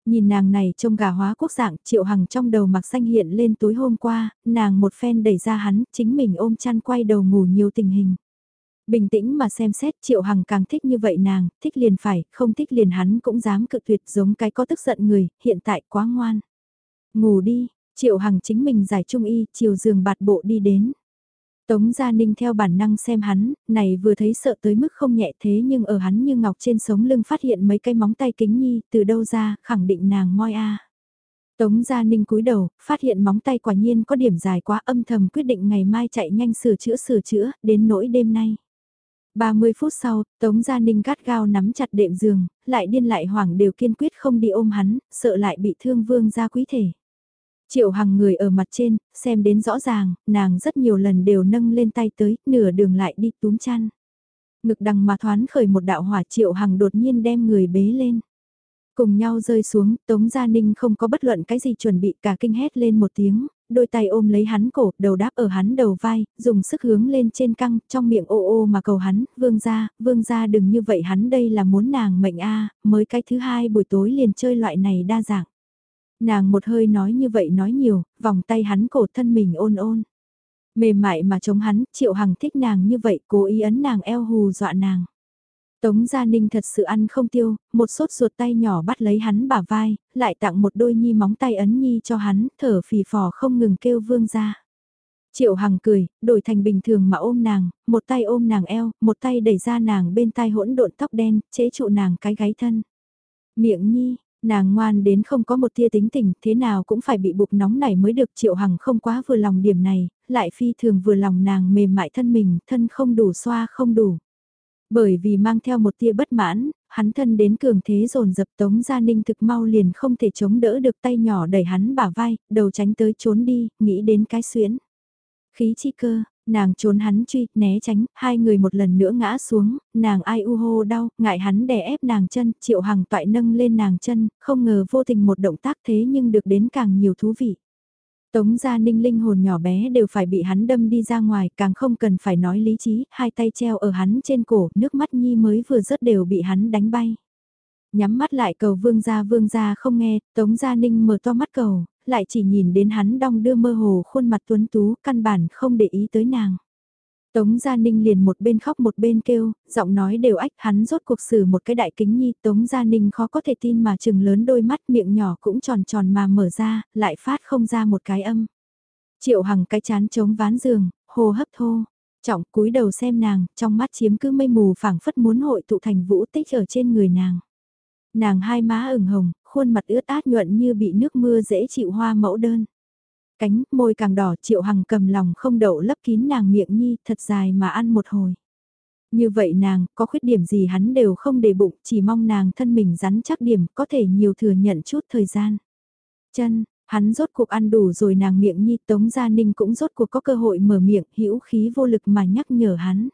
Nhìn nàng này trông gà hóa quốc dạng, triệu hằng trong đầu mặc xanh hiện lên tối hôm qua, nàng một phen đẩy ra hắn, chính mình ôm chăn quay đầu ngủ nhiều tình hình. Bình tĩnh mà xem xét Triệu Hằng càng thích như vậy nàng, thích liền phải, không thích liền hắn cũng dám cự tuyệt giống cái có tức giận người, hiện tại quá ngoan. Ngủ đi, Triệu Hằng chính mình giải trung y, chiều giường bạt bộ đi đến. Tống Gia Ninh theo bản năng xem hắn, này vừa thấy sợ tới mức không nhẹ thế nhưng ở hắn như ngọc trên sống lưng phát hiện mấy cái móng tay kính nhi, từ đâu ra, khẳng định nàng moi a. Tống Gia Ninh cúi đầu, phát hiện móng tay quả nhiên có điểm dài quá âm thầm quyết định ngày mai chạy nhanh sửa chữa sửa chữa, đến nỗi đêm nay. 30 phút sau, Tống Gia Ninh gắt gao nắm chặt đệm giường, lại điên lại hoảng đều kiên quyết không đi ôm hắn, sợ lại bị thương vương gia quý thể. Triệu Hằng người ở mặt trên, xem đến rõ ràng, nàng rất nhiều lần đều nâng lên tay tới, nửa đường lại đi túm chăn. Ngực đằng mà thoán khởi một đạo hỏa Triệu Hằng đột nhiên đem người bế lên. Cùng nhau rơi xuống, Tống Gia Ninh không có bất luận cái gì chuẩn bị cả kinh hét lên một tiếng, đôi tay ôm lấy hắn cổ, đầu đáp ở hắn đầu vai, dùng sức hướng lên trên căng, trong miệng ô ô mà cầu hắn, vương gia, vương gia đừng như vậy hắn đây là muốn nàng mệnh a mới cái thứ hai buổi tối liền chơi loại này đa dạng. Nàng một hơi nói như vậy nói nhiều, vòng tay hắn cổ thân mình ôn ôn. Mềm mại mà chống hắn, triệu hằng thích nàng như vậy, cố ý ấn nàng eo hù dọa nàng. Tống Gia Ninh thật sự ăn không tiêu, một sốt ruột tay nhỏ bắt lấy hắn bả vai, lại tặng một đôi nhi móng tay ấn nhi cho hắn, thở phì phò không ngừng kêu vương ra. Triệu Hằng cười, đổi thành bình thường mà ôm nàng, một tay ôm nàng eo, một tay đẩy ra nàng bên tai hỗn độn tóc đen, chế trụ nàng cái gáy thân. Miệng nhi, nàng ngoan đến không có một tia tính tình, thế nào cũng phải bị bục nóng này mới được Triệu Hằng không quá vừa lòng điểm này, lại phi thường vừa lòng nàng mềm mại thân mình, thân không đủ xoa không đủ. Bởi vì mang theo một tia bất mãn, hắn thân đến cường thế dồn dập Tống Gia Ninh thực mau liền không thể chống đỡ được tay nhỏ đẩy hắn bả vai, đầu tránh tới trốn đi, nghĩ đến cái xuyến. Khí chi cơ, nàng trốn hắn truy, né tránh, hai người một lần nữa ngã xuống, nàng ai u hô đau, ngại hắn đè ép nàng chân, triệu hằng toại nâng lên nàng chân, không ngờ vô tình một động tác thế nhưng được đến càng nhiều thú vị. Tống gia ninh linh hồn nhỏ bé đều phải bị hắn đâm đi ra ngoài, càng không cần phải nói lý trí, hai tay treo ở hắn trên cổ, nước mắt nhi mới vừa rớt đều bị hắn đánh bay. Nhắm mắt lại cầu vương gia vương gia không nghe, tống gia ninh mở to mắt cầu, lại chỉ nhìn đến hắn đong đưa mơ hồ khuôn mặt tuấn tú, căn bản không để ý tới nàng. Tống Gia Ninh liền một bên khóc một bên kêu, giọng nói đều ách hắn rốt cuộc xử một cái đại kính nhi. Tống Gia Ninh khó có thể tin mà chừng lớn đôi mắt miệng nhỏ cũng tròn tròn mà mở ra, lại phát không ra một cái âm. Triệu Hằng cái chán chống ván giường, hô hấp thô. Trọng cúi đầu xem nàng, trong mắt chiếm cứ mây mù phảng phất muốn hội tụ thành vũ tích ở trên người nàng. Nàng hai má ửng hồng, khuôn mặt ướt át nhuận như bị nước mưa dễ chịu hoa mẫu đơn cánh, môi càng đỏ triệu hằng cầm lòng không đậu lấp kín nàng miệng nhi thật dài mà ăn một hồi. Như vậy nàng, có khuyết điểm gì hắn đều không để bụng, chỉ mong nàng thân mình rắn chắc điểm, có thể nhiều thừa nhận chút thời gian. Chân, hắn rốt cuộc ăn đủ rồi nàng miệng nhi tống gia ninh cũng rốt cuộc có cơ hội mở miệng, hữu khí vô lực mà nhắc nhở hắn.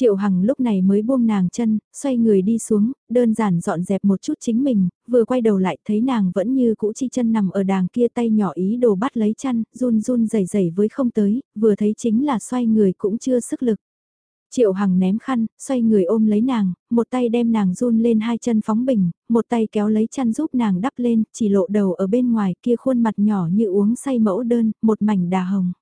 Triệu Hằng lúc này mới buông nàng chân, xoay người đi xuống, đơn giản dọn dẹp một chút chính mình, vừa quay đầu lại thấy nàng vẫn như cũ chi chân nằm ở đàng kia tay nhỏ ý đồ bắt lấy chăn, run run rẩy rẩy với không tới, vừa thấy chính là xoay người cũng chưa sức lực. Triệu Hằng ném khăn, xoay người ôm lấy nàng, một tay đem nàng run lên hai chân phóng bình, một tay kéo lấy chăn giúp nàng đắp lên, chỉ lộ đầu ở bên ngoài kia khuôn mặt nhỏ như uống say mẫu đơn, một mảnh đà hồng.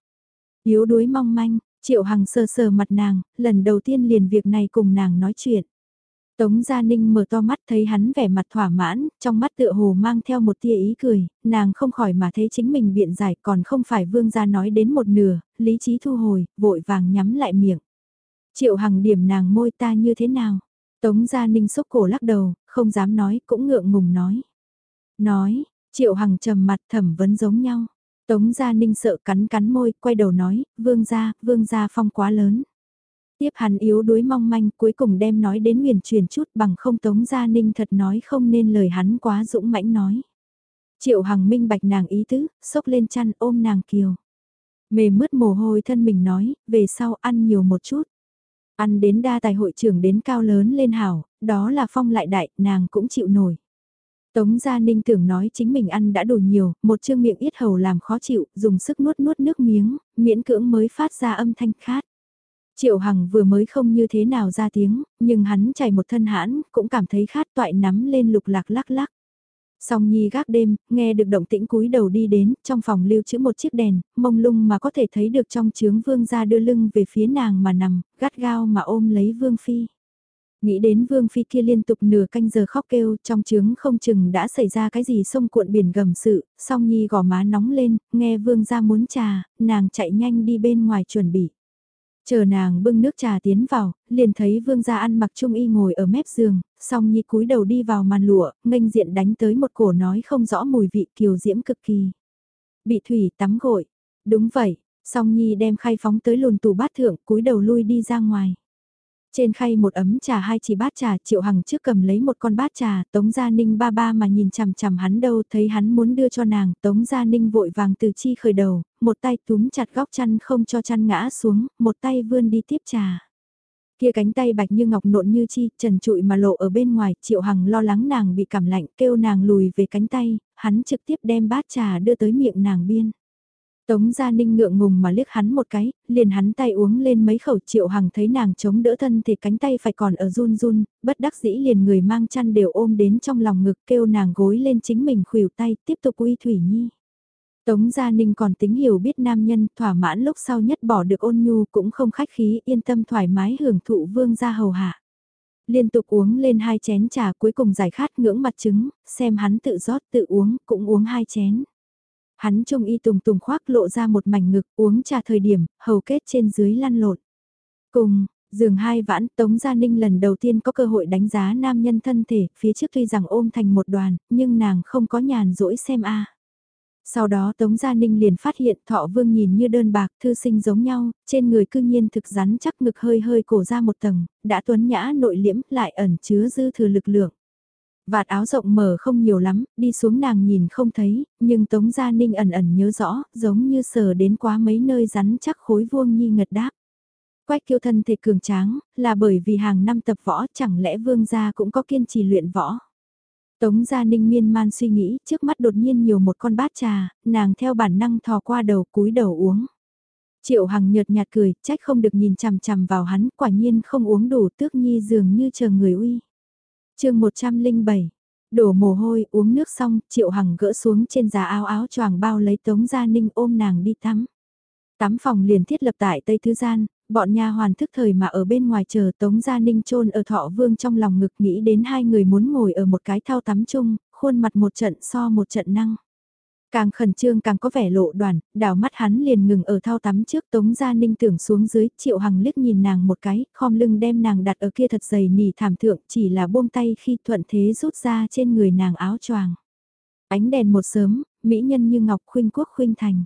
yếu đuối mong manh, Triệu Hằng sờ sờ mặt nàng, lần đầu tiên liền việc này cùng nàng nói chuyện. Tống Gia Ninh mở to mắt thấy hắn vẻ mặt thỏa mãn, trong mắt tựa hồ mang theo một tia ý cười, nàng không khỏi mà thấy chính mình biện giải còn không phải vương gia nói đến một nửa, lý trí thu hồi, vội vàng nhắm lại miệng. Triệu Hằng điểm nàng môi ta như thế nào? Tống Gia Ninh sốc cổ lắc đầu, không dám nói, cũng ngượng ngùng nói. Nói, Triệu Hằng trầm mặt thẩm vấn giống nhau. Tống Gia Ninh sợ cắn cắn môi, quay đầu nói, vương gia, vương gia phong quá lớn. Tiếp hắn yếu đuối mong manh cuối cùng đem nói đến nguyền truyền chút bằng không Tống Gia Ninh thật nói không nên lời hắn quá dũng mãnh nói. Triệu Hằng minh bạch nàng ý tứ, sốc lên chăn ôm nàng kiều. Mềm mướt mồ hôi thân mình nói, về sau ăn nhiều một chút. Ăn đến đa tài hội trưởng đến cao lớn lên hảo, đó là phong lại đại, nàng cũng chịu nổi. Tống Gia Ninh tưởng nói chính mình ăn đã đủ nhiều, một chương miệng ít hầu làm khó chịu, dùng sức nuốt nuốt nước miếng, miễn cưỡng mới phát ra âm thanh khát. Triệu Hằng vừa mới không như thế nào ra tiếng, nhưng hắn chảy một thân hãn, cũng cảm thấy khát toại nắm lên lục lạc lắc lắc. Song Nhi gác đêm, nghe được động tĩnh cúi đầu đi đến, trong phòng lưu trữ một chiếc đèn, mông lung mà có thể thấy được trong chướng vương gia đưa lưng về phía nàng mà nằm, gắt gao mà ôm lấy vương phi. Nghĩ đến vương phi kia liên tục nửa canh giờ khóc kêu trong trướng không chừng đã xảy ra cái gì sông cuộn biển gầm sự, song nhi gò má nóng lên, nghe vương gia muốn trà, nàng chạy nhanh đi bên ngoài chuẩn bị. Chờ nàng bưng nước trà tiến vào, liền thấy vương gia ăn mặc trung y ngồi ở mép giường, song nhi cúi đầu đi vào màn lụa, nghênh diện đánh tới một cổ nói không rõ mùi vị kiều diễm cực kỳ. Bị thủy tắm gội. Đúng vậy, song nhi đem khay phóng tới lùn tủ bát thượng, cúi đầu lui đi ra ngoài. Trên khay một ấm trà hai chỉ bát trà, Triệu Hằng trước cầm lấy một con bát trà, Tống Gia Ninh ba ba mà nhìn chằm chằm hắn đâu, thấy hắn muốn đưa cho nàng, Tống Gia Ninh vội vàng từ chi khởi đầu, một tay túm chặt góc chăn không cho chăn ngã xuống, một tay vươn đi tiếp trà. Kia cánh tay bạch như ngọc nộn như chi, trần trụi mà lộ ở bên ngoài, Triệu Hằng lo lắng nàng bị cảm lạnh, kêu nàng lùi về cánh tay, hắn trực tiếp đem bát trà đưa tới miệng nàng biên. Tống Gia Ninh ngượng ngùng mà liếc hắn một cái, liền hắn tay uống lên mấy khẩu triệu hằng thấy nàng chống đỡ thân thì cánh tay phải còn ở run run, bất đắc dĩ liền người mang chăn đều ôm đến trong lòng ngực kêu nàng gối lên chính mình khuỷu tay tiếp tục uy Thủy Nhi. Tống Gia Ninh còn tính hiểu biết nam nhân thỏa mãn lúc sau nhất bỏ được ôn nhu cũng không khách khí yên tâm thoải mái hưởng thụ vương gia hầu hạ. Liên tục uống lên hai chén trà cuối cùng giải khát ngưỡng mặt trứng, xem hắn tự rót tự uống cũng uống hai chén. Hắn trông y tùng tùng khoác lộ ra một mảnh ngực uống trà thời điểm, hầu kết trên dưới lăn lộn. Cùng, giường hai vãn Tống Gia Ninh lần đầu tiên có cơ hội đánh giá nam nhân thân thể, phía trước tuy rằng ôm thành một đoàn, nhưng nàng không có nhàn rỗi xem a. Sau đó Tống Gia Ninh liền phát hiện thọ vương nhìn như đơn bạc thư sinh giống nhau, trên người cư nhiên thực rắn chắc ngực hơi hơi cổ ra một tầng, đã tuấn nhã nội liễm lại ẩn chứa dư thừa lực lượng. Vạt áo rộng mở không nhiều lắm, đi xuống nàng nhìn không thấy, nhưng Tống Gia Ninh ẩn ẩn nhớ rõ, giống như sờ đến quá mấy nơi rắn chắc khối vuông nhi ngật đáp. Quách kiêu thân thể cường tráng, là bởi vì hàng năm tập võ chẳng lẽ vương gia cũng có kiên trì luyện võ. Tống Gia Ninh miên man suy nghĩ, trước mắt đột nhiên nhiều một con bát trà, nàng theo bản năng thò qua đầu cúi đầu uống. Triệu Hằng nhợt nhạt cười, trách không được nhìn chằm chằm vào hắn, quả nhiên không uống đủ tước nhi dường như chờ người uy chương 107, đổ mồ hôi uống nước xong, Triệu Hằng gỡ xuống trên giá áo áo choàng bao lấy Tống Gia Ninh ôm nàng đi tắm. Tắm phòng liền thiết lập tại Tây Thứ Gian, bọn nha hoàn thức thời mà ở bên ngoài chờ Tống Gia Ninh trôn ở thọ vương trong lòng ngực nghĩ đến hai người muốn ngồi ở một cái thao tắm chung, khuôn mặt một trận so một trận năng. Càng khẩn trương càng có vẻ lộ đoàn, đảo mắt hắn liền ngừng ở thao tắm trước Tống Gia Ninh tưởng xuống dưới, Triệu Hằng liếc nhìn nàng một cái, khom lưng đem nàng đặt ở kia thật dày nỉ thảm thượng, chỉ là buông tay khi thuận thế rút ra trên người nàng áo choàng. Ánh đèn một sớm, mỹ nhân như ngọc khuynh quốc khuynh thành.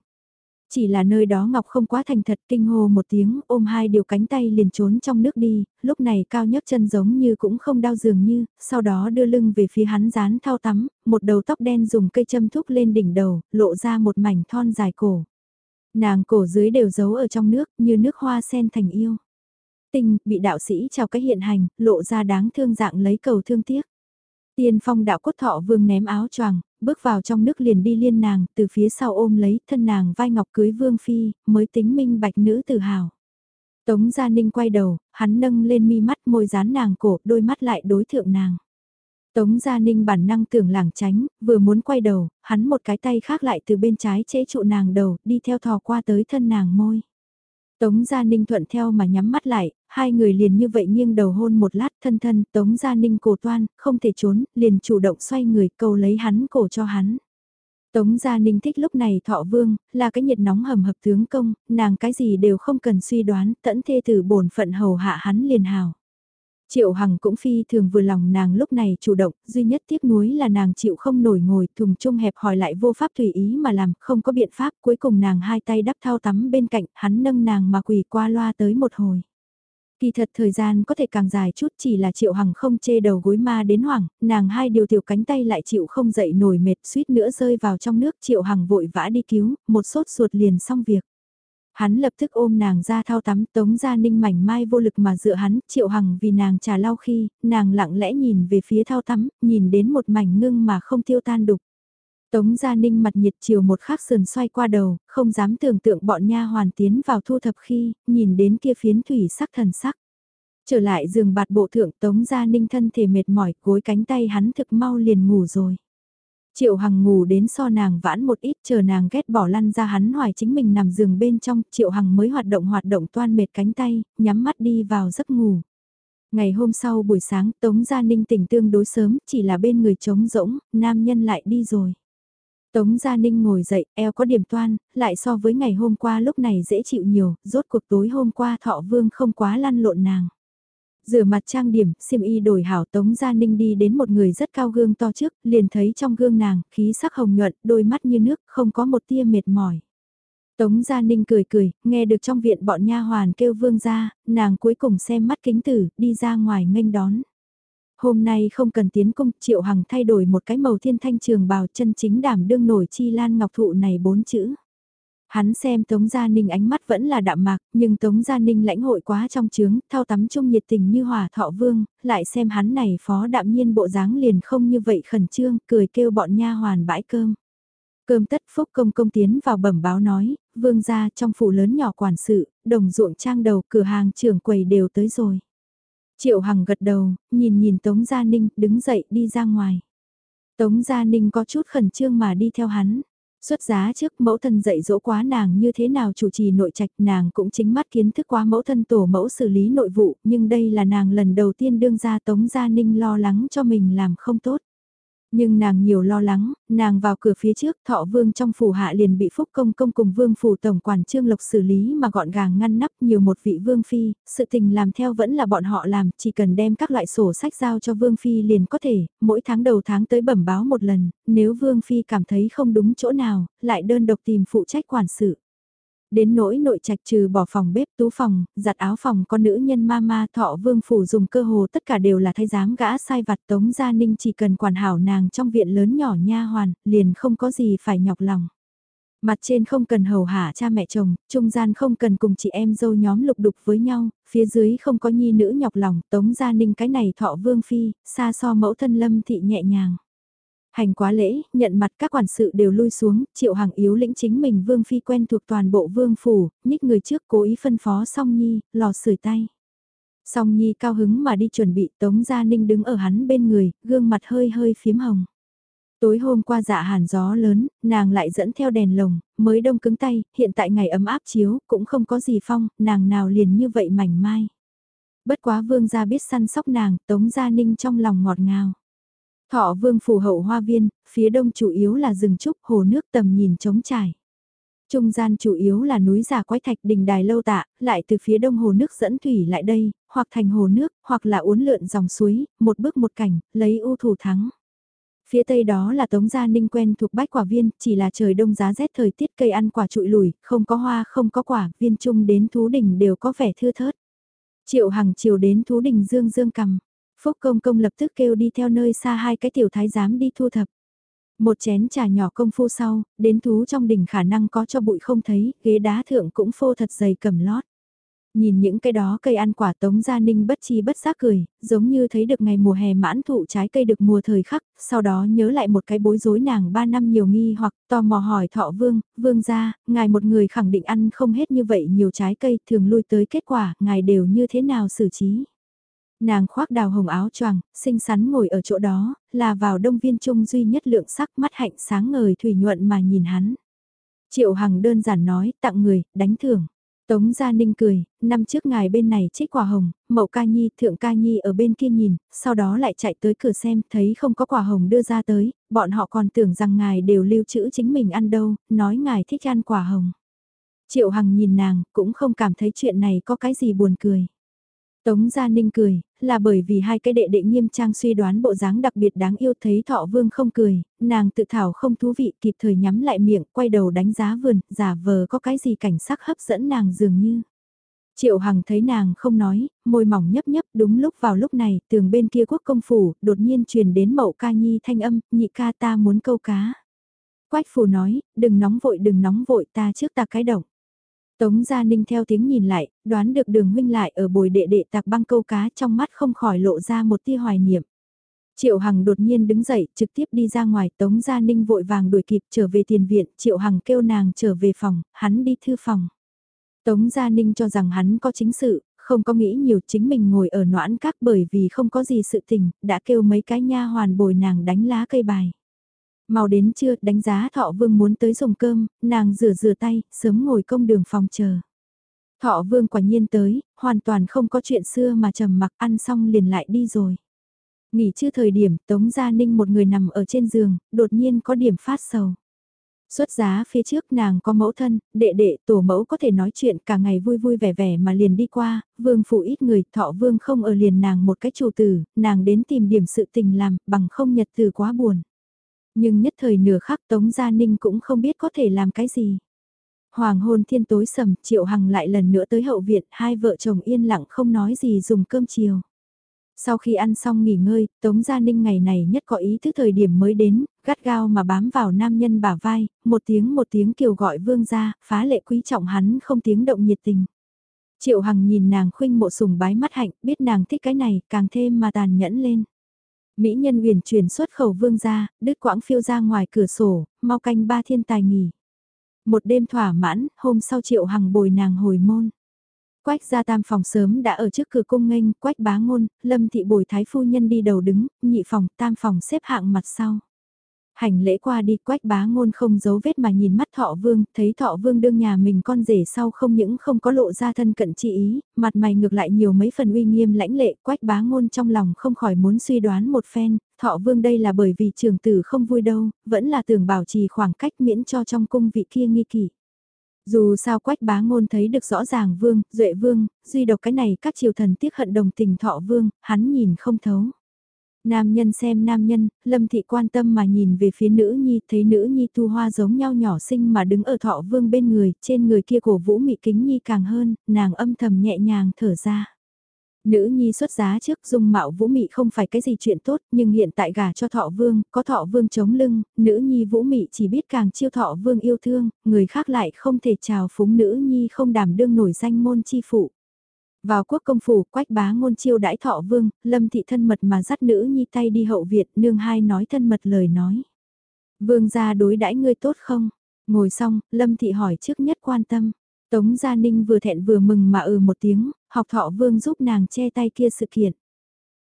Chỉ là nơi đó Ngọc không quá thành thật kinh hô một tiếng ôm hai điều cánh tay liền trốn trong nước đi, lúc này cao nhấc chân giống như cũng không đau dường như, sau đó đưa lưng về phía hắn dán thao tắm, một đầu tóc đen dùng cây châm thúc lên đỉnh đầu, lộ ra một mảnh thon dài cổ. Nàng cổ dưới đều giấu ở trong nước như nước hoa sen thành yêu. Tình bị đạo sĩ chào cái hiện hành, lộ ra đáng thương dạng lấy cầu thương tiếc. Tiên phong đạo cốt thọ vương ném áo choàng, bước vào trong nước liền đi liên nàng, từ phía sau ôm lấy thân nàng vai ngọc cưới vương phi, mới tính minh bạch nữ tự hào. Tống Gia Ninh quay đầu, hắn nâng lên mi mắt môi dán nàng cổ, đôi mắt lại đối thượng nàng. Tống Gia Ninh bản năng tưởng lảng tránh, vừa muốn quay đầu, hắn một cái tay khác lại từ bên trái chế trụ nàng đầu, đi theo thò qua tới thân nàng môi. Tống Gia Ninh thuận theo mà nhắm mắt lại, hai người liền như vậy nghiêng đầu hôn một lát thân thân, Tống Gia Ninh cổ toan, không thể trốn, liền chủ động xoay người cầu lấy hắn cổ cho hắn. Tống Gia Ninh thích lúc này thọ vương, là cái nhiệt nóng hầm hập tướng công, nàng cái gì đều không cần suy đoán, tẫn thê tử bổn phận hầu hạ hắn liền hào. Triệu Hằng cũng phi thường vừa lòng nàng lúc này chủ động, duy nhất tiếc nuối là nàng chịu không nổi ngồi thùng chung hẹp hỏi lại vô pháp tùy ý mà làm, không có biện pháp, cuối cùng nàng hai tay đắp thao tắm bên cạnh, hắn nâng nàng mà quỳ qua loa tới một hồi. Kỳ thật thời gian có thể càng dài chút chỉ là Triệu Hằng không chê đầu gối ma đến hoảng, nàng hai điều tiểu cánh tay lại chịu không dậy nổi mệt suýt nữa rơi vào trong nước Triệu Hằng vội vã đi cứu, một sốt ruột liền xong việc. Hắn lập tức ôm nàng ra thao tắm tống ra ninh mảnh mai vô lực mà dựa hắn, triệu hằng vì nàng trà lau khi, nàng lặng lẽ nhìn về phía thao tắm, nhìn đến một mảnh ngưng mà không tiêu tan đục. Tống Gia Ninh mặt nhiệt chiều một khắc sườn xoay qua đầu, không dám tưởng tượng bọn nha hoàn tiến vào thu thập khi, nhìn đến kia phiến thủy sắc thần sắc. Trở lại giường bạt bộ thượng Tống Gia Ninh thân thể mệt mỏi, gối cánh tay hắn thực mau liền ngủ rồi. Triệu Hằng ngủ đến so nàng vãn một ít chờ nàng ghét bỏ lăn ra hắn hoài chính mình nằm giường bên trong, Triệu Hằng mới hoạt động hoạt động toan mệt cánh tay, nhắm mắt đi vào giấc ngủ. Ngày hôm sau buổi sáng Tống Gia Ninh tỉnh tương đối sớm, chỉ là bên người trống rỗng, nam nhân lại đi rồi. Tống Gia Ninh ngồi dậy, eo có điểm toan, lại so với ngày hôm qua lúc này dễ chịu nhiều, rốt cuộc tối hôm qua thọ vương không quá lăn lộn nàng. Rửa mặt trang điểm, xiêm y đổi hảo Tống Gia Ninh đi đến một người rất cao gương to trước, liền thấy trong gương nàng, khí sắc hồng nhuận, đôi mắt như nước, không có một tia mệt mỏi. Tống Gia Ninh cười cười, nghe được trong viện bọn nha hoàn kêu vương ra, nàng cuối cùng xem mắt kính tử, đi ra ngoài nghênh đón. Hôm nay không cần tiến cung, Triệu Hằng thay đổi một cái màu thiên thanh trường bào chân chính đảm đương nổi chi lan ngọc thụ này bốn chữ. Hắn xem Tống Gia Ninh ánh mắt vẫn là đạm mạc, nhưng Tống Gia Ninh lãnh hội quá trong trướng, thao tắm chung nhiệt tình như hòa thọ vương, lại xem hắn này phó đạm nhiên bộ dáng liền không như vậy khẩn trương, cười kêu bọn nha hoàn bãi cơm. Cơm tất phúc công công tiến vào bẩm báo nói, vương gia trong phủ lớn nhỏ quản sự, đồng ruộng trang đầu cửa hàng trưởng quầy đều tới rồi. Triệu Hằng gật đầu, nhìn nhìn Tống Gia Ninh, đứng dậy đi ra ngoài. Tống Gia Ninh có chút khẩn trương mà đi theo hắn. Xuất giá trước mẫu thân dạy dỗ quá nàng như thế nào chủ trì nội trạch nàng cũng chính mắt kiến thức quá mẫu thân tổ mẫu xử lý nội vụ nhưng đây là nàng lần đầu tiên đương ra Tống Gia Ninh lo lắng cho mình làm không tốt. Nhưng nàng nhiều lo lắng, nàng vào cửa phía trước thọ vương trong phủ hạ liền bị phúc công công cùng vương phủ tổng quản trương lộc xử lý mà gọn gàng ngăn nắp nhiều một vị vương phi, sự tình làm theo vẫn là bọn họ làm, chỉ cần đem các loại sổ sách giao cho vương phi liền có thể, mỗi tháng đầu tháng tới bẩm báo một lần, nếu vương phi cảm thấy không đúng chỗ nào, lại đơn độc tìm phụ trách quản sự. Đến nỗi nội trạch trừ bỏ phòng bếp tú phòng, giặt áo phòng con nữ nhân ma ma thọ vương phủ dùng cơ hồ tất cả đều là thay giám gã sai vặt tống gia ninh chỉ cần quản hảo nàng trong viện lớn nhỏ nha hoàn, liền không có gì phải nhọc lòng. Mặt trên không cần hầu hạ cha mẹ chồng, trung gian không cần cùng chị em dâu nhóm lục đục với nhau, phía dưới không có nhi nữ nhọc lòng, tống gia ninh cái này thọ vương phi, xa so mẫu thân lâm thị nhẹ nhàng. Hành quá lễ, nhận mặt các quản sự đều lui xuống, triệu hàng yếu lĩnh chính mình vương phi quen thuộc toàn bộ vương phủ, nhích người trước cố ý phân phó song nhi, lò sưởi tay. Song nhi cao hứng mà đi chuẩn bị tống gia ninh đứng ở hắn bên người, gương mặt hơi hơi phiếm hồng. Tối hôm qua dạ hàn gió lớn, nàng lại dẫn theo đèn lồng, mới đông cứng tay, hiện tại ngày ấm áp chiếu, cũng không có gì phong, nàng nào liền như vậy mảnh mai. Bất quá vương gia biết săn sóc nàng, tống gia ninh trong lòng ngọt ngào. Thọ vương phủ hậu hoa viên, phía đông chủ yếu là rừng trúc, hồ nước tầm nhìn trống trải. Trung gian chủ yếu là núi giả quái thạch đình đài lâu tạ, lại từ phía đông hồ nước dẫn thủy lại đây, hoặc thành hồ nước, hoặc là uốn lượn dòng suối, một bước một cảnh, lấy ưu thủ thắng. Phía tây đó là Tống Gia Ninh quen thuộc bách quả viên, chỉ là trời đông giá rét thời tiết cây ăn quả trụi lùi, không có hoa không có quả, viên trung đến thú đỉnh đều có vẻ thưa thớt. Triệu hàng chiều đến thú đỉnh dương dương cầm, Phúc công công lập tức kêu đi theo nơi xa hai cái tiểu thái giám đi thu thập. Một chén trà nhỏ công phu sau, đến thú trong đỉnh khả năng có cho bụi không thấy, ghế đá thượng cũng phô thật dày cầm lót. Nhìn những cái đó cây ăn quả tống gia ninh bất chi bất giác cười, giống như thấy được ngày mùa hè mãn thụ trái cây được mùa thời khắc, sau đó nhớ lại một cái bối rối nàng ba năm nhiều nghi hoặc tò mò hỏi thọ vương, vương gia, ngài một người khẳng định ăn không hết như vậy nhiều trái cây thường lui tới kết quả, ngài đều như thế nào xử trí. Nàng khoác đào hồng áo choàng, xinh xắn ngồi ở chỗ đó, là vào đông viên trung duy nhất lượng sắc mắt hạnh sáng ngời thủy nhuận mà nhìn hắn. Triệu Hằng đơn giản nói, tặng người, đánh thưởng. Tống Gia Ninh cười, năm trước ngài bên này trích quả hồng, mậu ca nhi, thượng ca nhi ở bên kia nhìn, sau đó lại chạy tới cửa xem, thấy không có quả hồng đưa ra tới, bọn họ còn tưởng rằng ngài đều lưu trữ chính mình ăn đâu, nói ngài thích ăn quả hồng. Triệu Hằng nhìn nàng, cũng không cảm thấy chuyện này có cái gì buồn cười. Tống Gia Ninh cười, là bởi vì hai cái đệ đệ nghiêm trang suy đoán bộ dáng đặc biệt đáng yêu thấy thọ vương không cười, nàng tự thảo không thú vị kịp thời nhắm lại miệng, quay đầu đánh giá vườn, giả vờ có cái gì cảnh sắc hấp dẫn nàng dường như. Triệu Hằng thấy nàng không nói, môi mỏng nhấp nhấp đúng lúc vào lúc này, tường bên kia quốc công phủ, đột nhiên truyền đến mậu ca nhi thanh âm, nhị ca ta muốn câu cá. Quách phủ nói, đừng nóng vội đừng nóng vội ta trước ta cái động. Tống Gia Ninh theo tiếng nhìn lại, đoán được đường huynh lại ở bồi đệ đệ tạc băng câu cá trong mắt không khỏi lộ ra một tia hoài niệm. Triệu Hằng đột nhiên đứng dậy, trực tiếp đi ra ngoài, Tống Gia Ninh vội vàng đuổi kịp trở về tiền viện, Triệu Hằng kêu nàng trở về phòng, hắn đi thư phòng. Tống Gia Ninh cho rằng hắn có chính sự, không có nghĩ nhiều chính mình ngồi ở noãn các bởi vì không có gì sự tình, đã kêu mấy cái nha hoàn bồi nàng đánh lá cây bài. Mau đến trưa, đánh giá thọ vương muốn tới dùng cơm, nàng rửa rửa tay, sớm ngồi công đường phòng chờ. Thọ vương quả nhiên tới, hoàn toàn không có chuyện xưa mà trầm mặc ăn xong liền lại đi rồi. Nghỉ chưa thời điểm, Tống Gia Ninh một người nằm ở trên giường, đột nhiên có điểm phát sầu. Xuất giá phía trước nàng có mẫu thân, đệ đệ, tổ mẫu có thể nói chuyện cả ngày vui vui vẻ vẻ mà liền đi qua, vương phụ ít người, thọ vương không ở liền nàng một cái chủ tử, nàng đến tìm điểm sự tình làm, bằng không nhật từ quá buồn. Nhưng nhất thời nửa khắc Tống Gia Ninh cũng không biết có thể làm cái gì. Hoàng hôn thiên tối sầm, Triệu Hằng lại lần nữa tới hậu viện, hai vợ chồng yên lặng không nói gì dùng cơm chiều. Sau khi ăn xong nghỉ ngơi, Tống Gia Ninh ngày này nhất có ý thức thời điểm mới đến, gắt gao mà bám vào nam nhân bả vai, một tiếng một tiếng kiều gọi vương ra, phá lệ quý trọng hắn không tiếng động nhiệt tình. Triệu Hằng nhìn nàng khuynh mộ sùng bái mắt hạnh, biết nàng thích cái này, càng thêm mà tàn nhẫn lên. Mỹ nhân huyền chuyển xuất khẩu vương ra, đứt quãng phiêu ra ngoài cửa sổ, mau canh ba thiên tài nghỉ. Một đêm thỏa mãn, hôm sau triệu hằng bồi nàng hồi môn. Quách gia tam phòng sớm đã ở trước cửa cung nghênh, quách bá ngôn, lâm thị bồi thái phu nhân đi đầu đứng, nhị phòng, tam phòng xếp hạng mặt sau. Hành lễ qua đi quách bá ngôn không giấu vết mà nhìn mắt thọ vương, thấy thọ vương đương nhà mình con rể sau không những không có lộ ra thân cận chi ý, mặt mày ngược lại nhiều mấy phần uy nghiêm lãnh lệ, quách bá ngôn trong lòng không khỏi muốn suy đoán một phen, thọ vương đây là bởi vì trường tử không vui đâu, vẫn là tưởng bảo trì khoảng cách miễn cho trong cung vị kia nghi kỷ. Dù sao quách bá ngôn thấy được rõ ràng vương, duệ vương, duy độc cái này các triều thần tiếc hận đồng tình thọ vương, hắn nhìn không thấu. Nam nhân xem nam nhân, lâm thị quan tâm mà nhìn về phía nữ nhi, thấy nữ nhi tu hoa giống nhau nhỏ xinh mà đứng ở thọ vương bên người, trên người kia cổ vũ mị kính nhi càng hơn, nàng âm thầm nhẹ nhàng thở ra. Nữ nhi xuất giá trước dung mạo vũ mị không phải cái gì chuyện tốt, nhưng hiện tại gả cho thọ vương, có thọ vương chống lưng, nữ nhi vũ mị chỉ biết càng chiêu thọ vương yêu thương, người khác lại không thể chào phúng nữ nhi không đảm đương nổi danh môn chi phụ. Vào quốc công phủ, quách bá ngôn chiêu đãi thọ vương, lâm thị thân mật mà dắt nữ nhi tay đi hậu Việt, nương hai nói thân mật lời nói. Vương gia đối đãi ngươi tốt không? Ngồi xong, lâm thị hỏi trước nhất quan tâm. Tống Gia Ninh vừa thẹn vừa mừng mà ừ một tiếng, học thọ vương giúp nàng che tay kia sự kiện.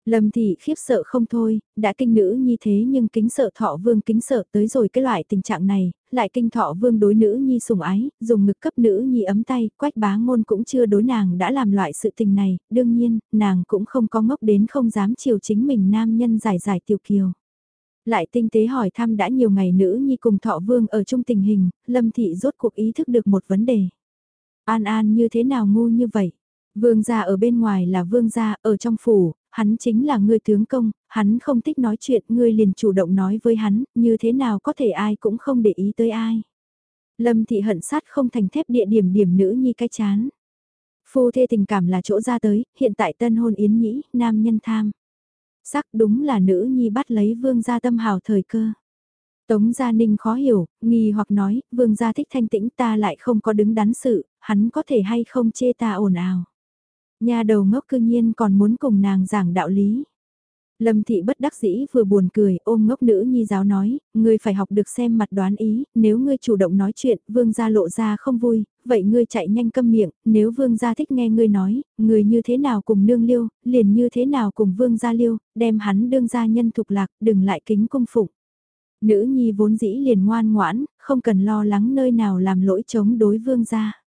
Lâm thị khiếp sợ không thôi, đã kinh nữ như thế nhưng kính sợ thọ vương kính sợ tới rồi cái loại tình trạng này, lại kinh thọ vương đối nữ nhi sùng ái, dùng ngực cấp nữ nhi ấm tay, quách bá ngôn cũng chưa đối nàng đã làm loại sự tình này, đương nhiên, nàng cũng không có ngốc đến không dám chiều chính mình nam nhân giải giải tiểu kiều. Lại tinh tế hỏi thăm đã nhiều ngày nữ nhi cùng thọ vương ở chung tình hình, lâm thị rốt cuộc ý thức được một vấn đề. An An như thế nào ngu như vậy? Vương gia ở bên ngoài là vương gia, ở trong phủ, hắn chính là người tướng công, hắn không thích nói chuyện, ngươi liền chủ động nói với hắn, như thế nào có thể ai cũng không để ý tới ai. Lâm thị hận sát không thành thép địa điểm điểm nữ nhi cái chán. Phu thê tình cảm là chỗ ra tới, hiện tại tân hôn yến nhĩ, nam nhân tham. Sắc đúng là nữ nhi bắt lấy vương gia tâm hào thời cơ. Tống Gia Ninh khó hiểu, nghi hoặc nói, vương gia thích thanh tĩnh ta lại không có đứng đắn sự, hắn có thể hay không chê ta ồn ào. Nhà đầu ngốc cư nhiên còn muốn cùng nàng giảng đạo lý. Lâm thị bất đắc dĩ vừa buồn cười, ôm ngốc nữ nhi giáo nói, ngươi phải học được xem mặt đoán ý, nếu ngươi chủ động nói chuyện, vương gia lộ ra không vui, vậy ngươi chạy nhanh câm miệng, nếu vương gia thích nghe ngươi nói, ngươi như thế nào cùng nương liêu, liền như thế nào cùng vương gia liêu, đem hắn đương gia nhân thục lạc, đừng lại kính cung phụng. Nữ nhi vốn dĩ liền ngoan ngoãn, không cần lo lắng nơi nào làm lỗi chống đối vương gia.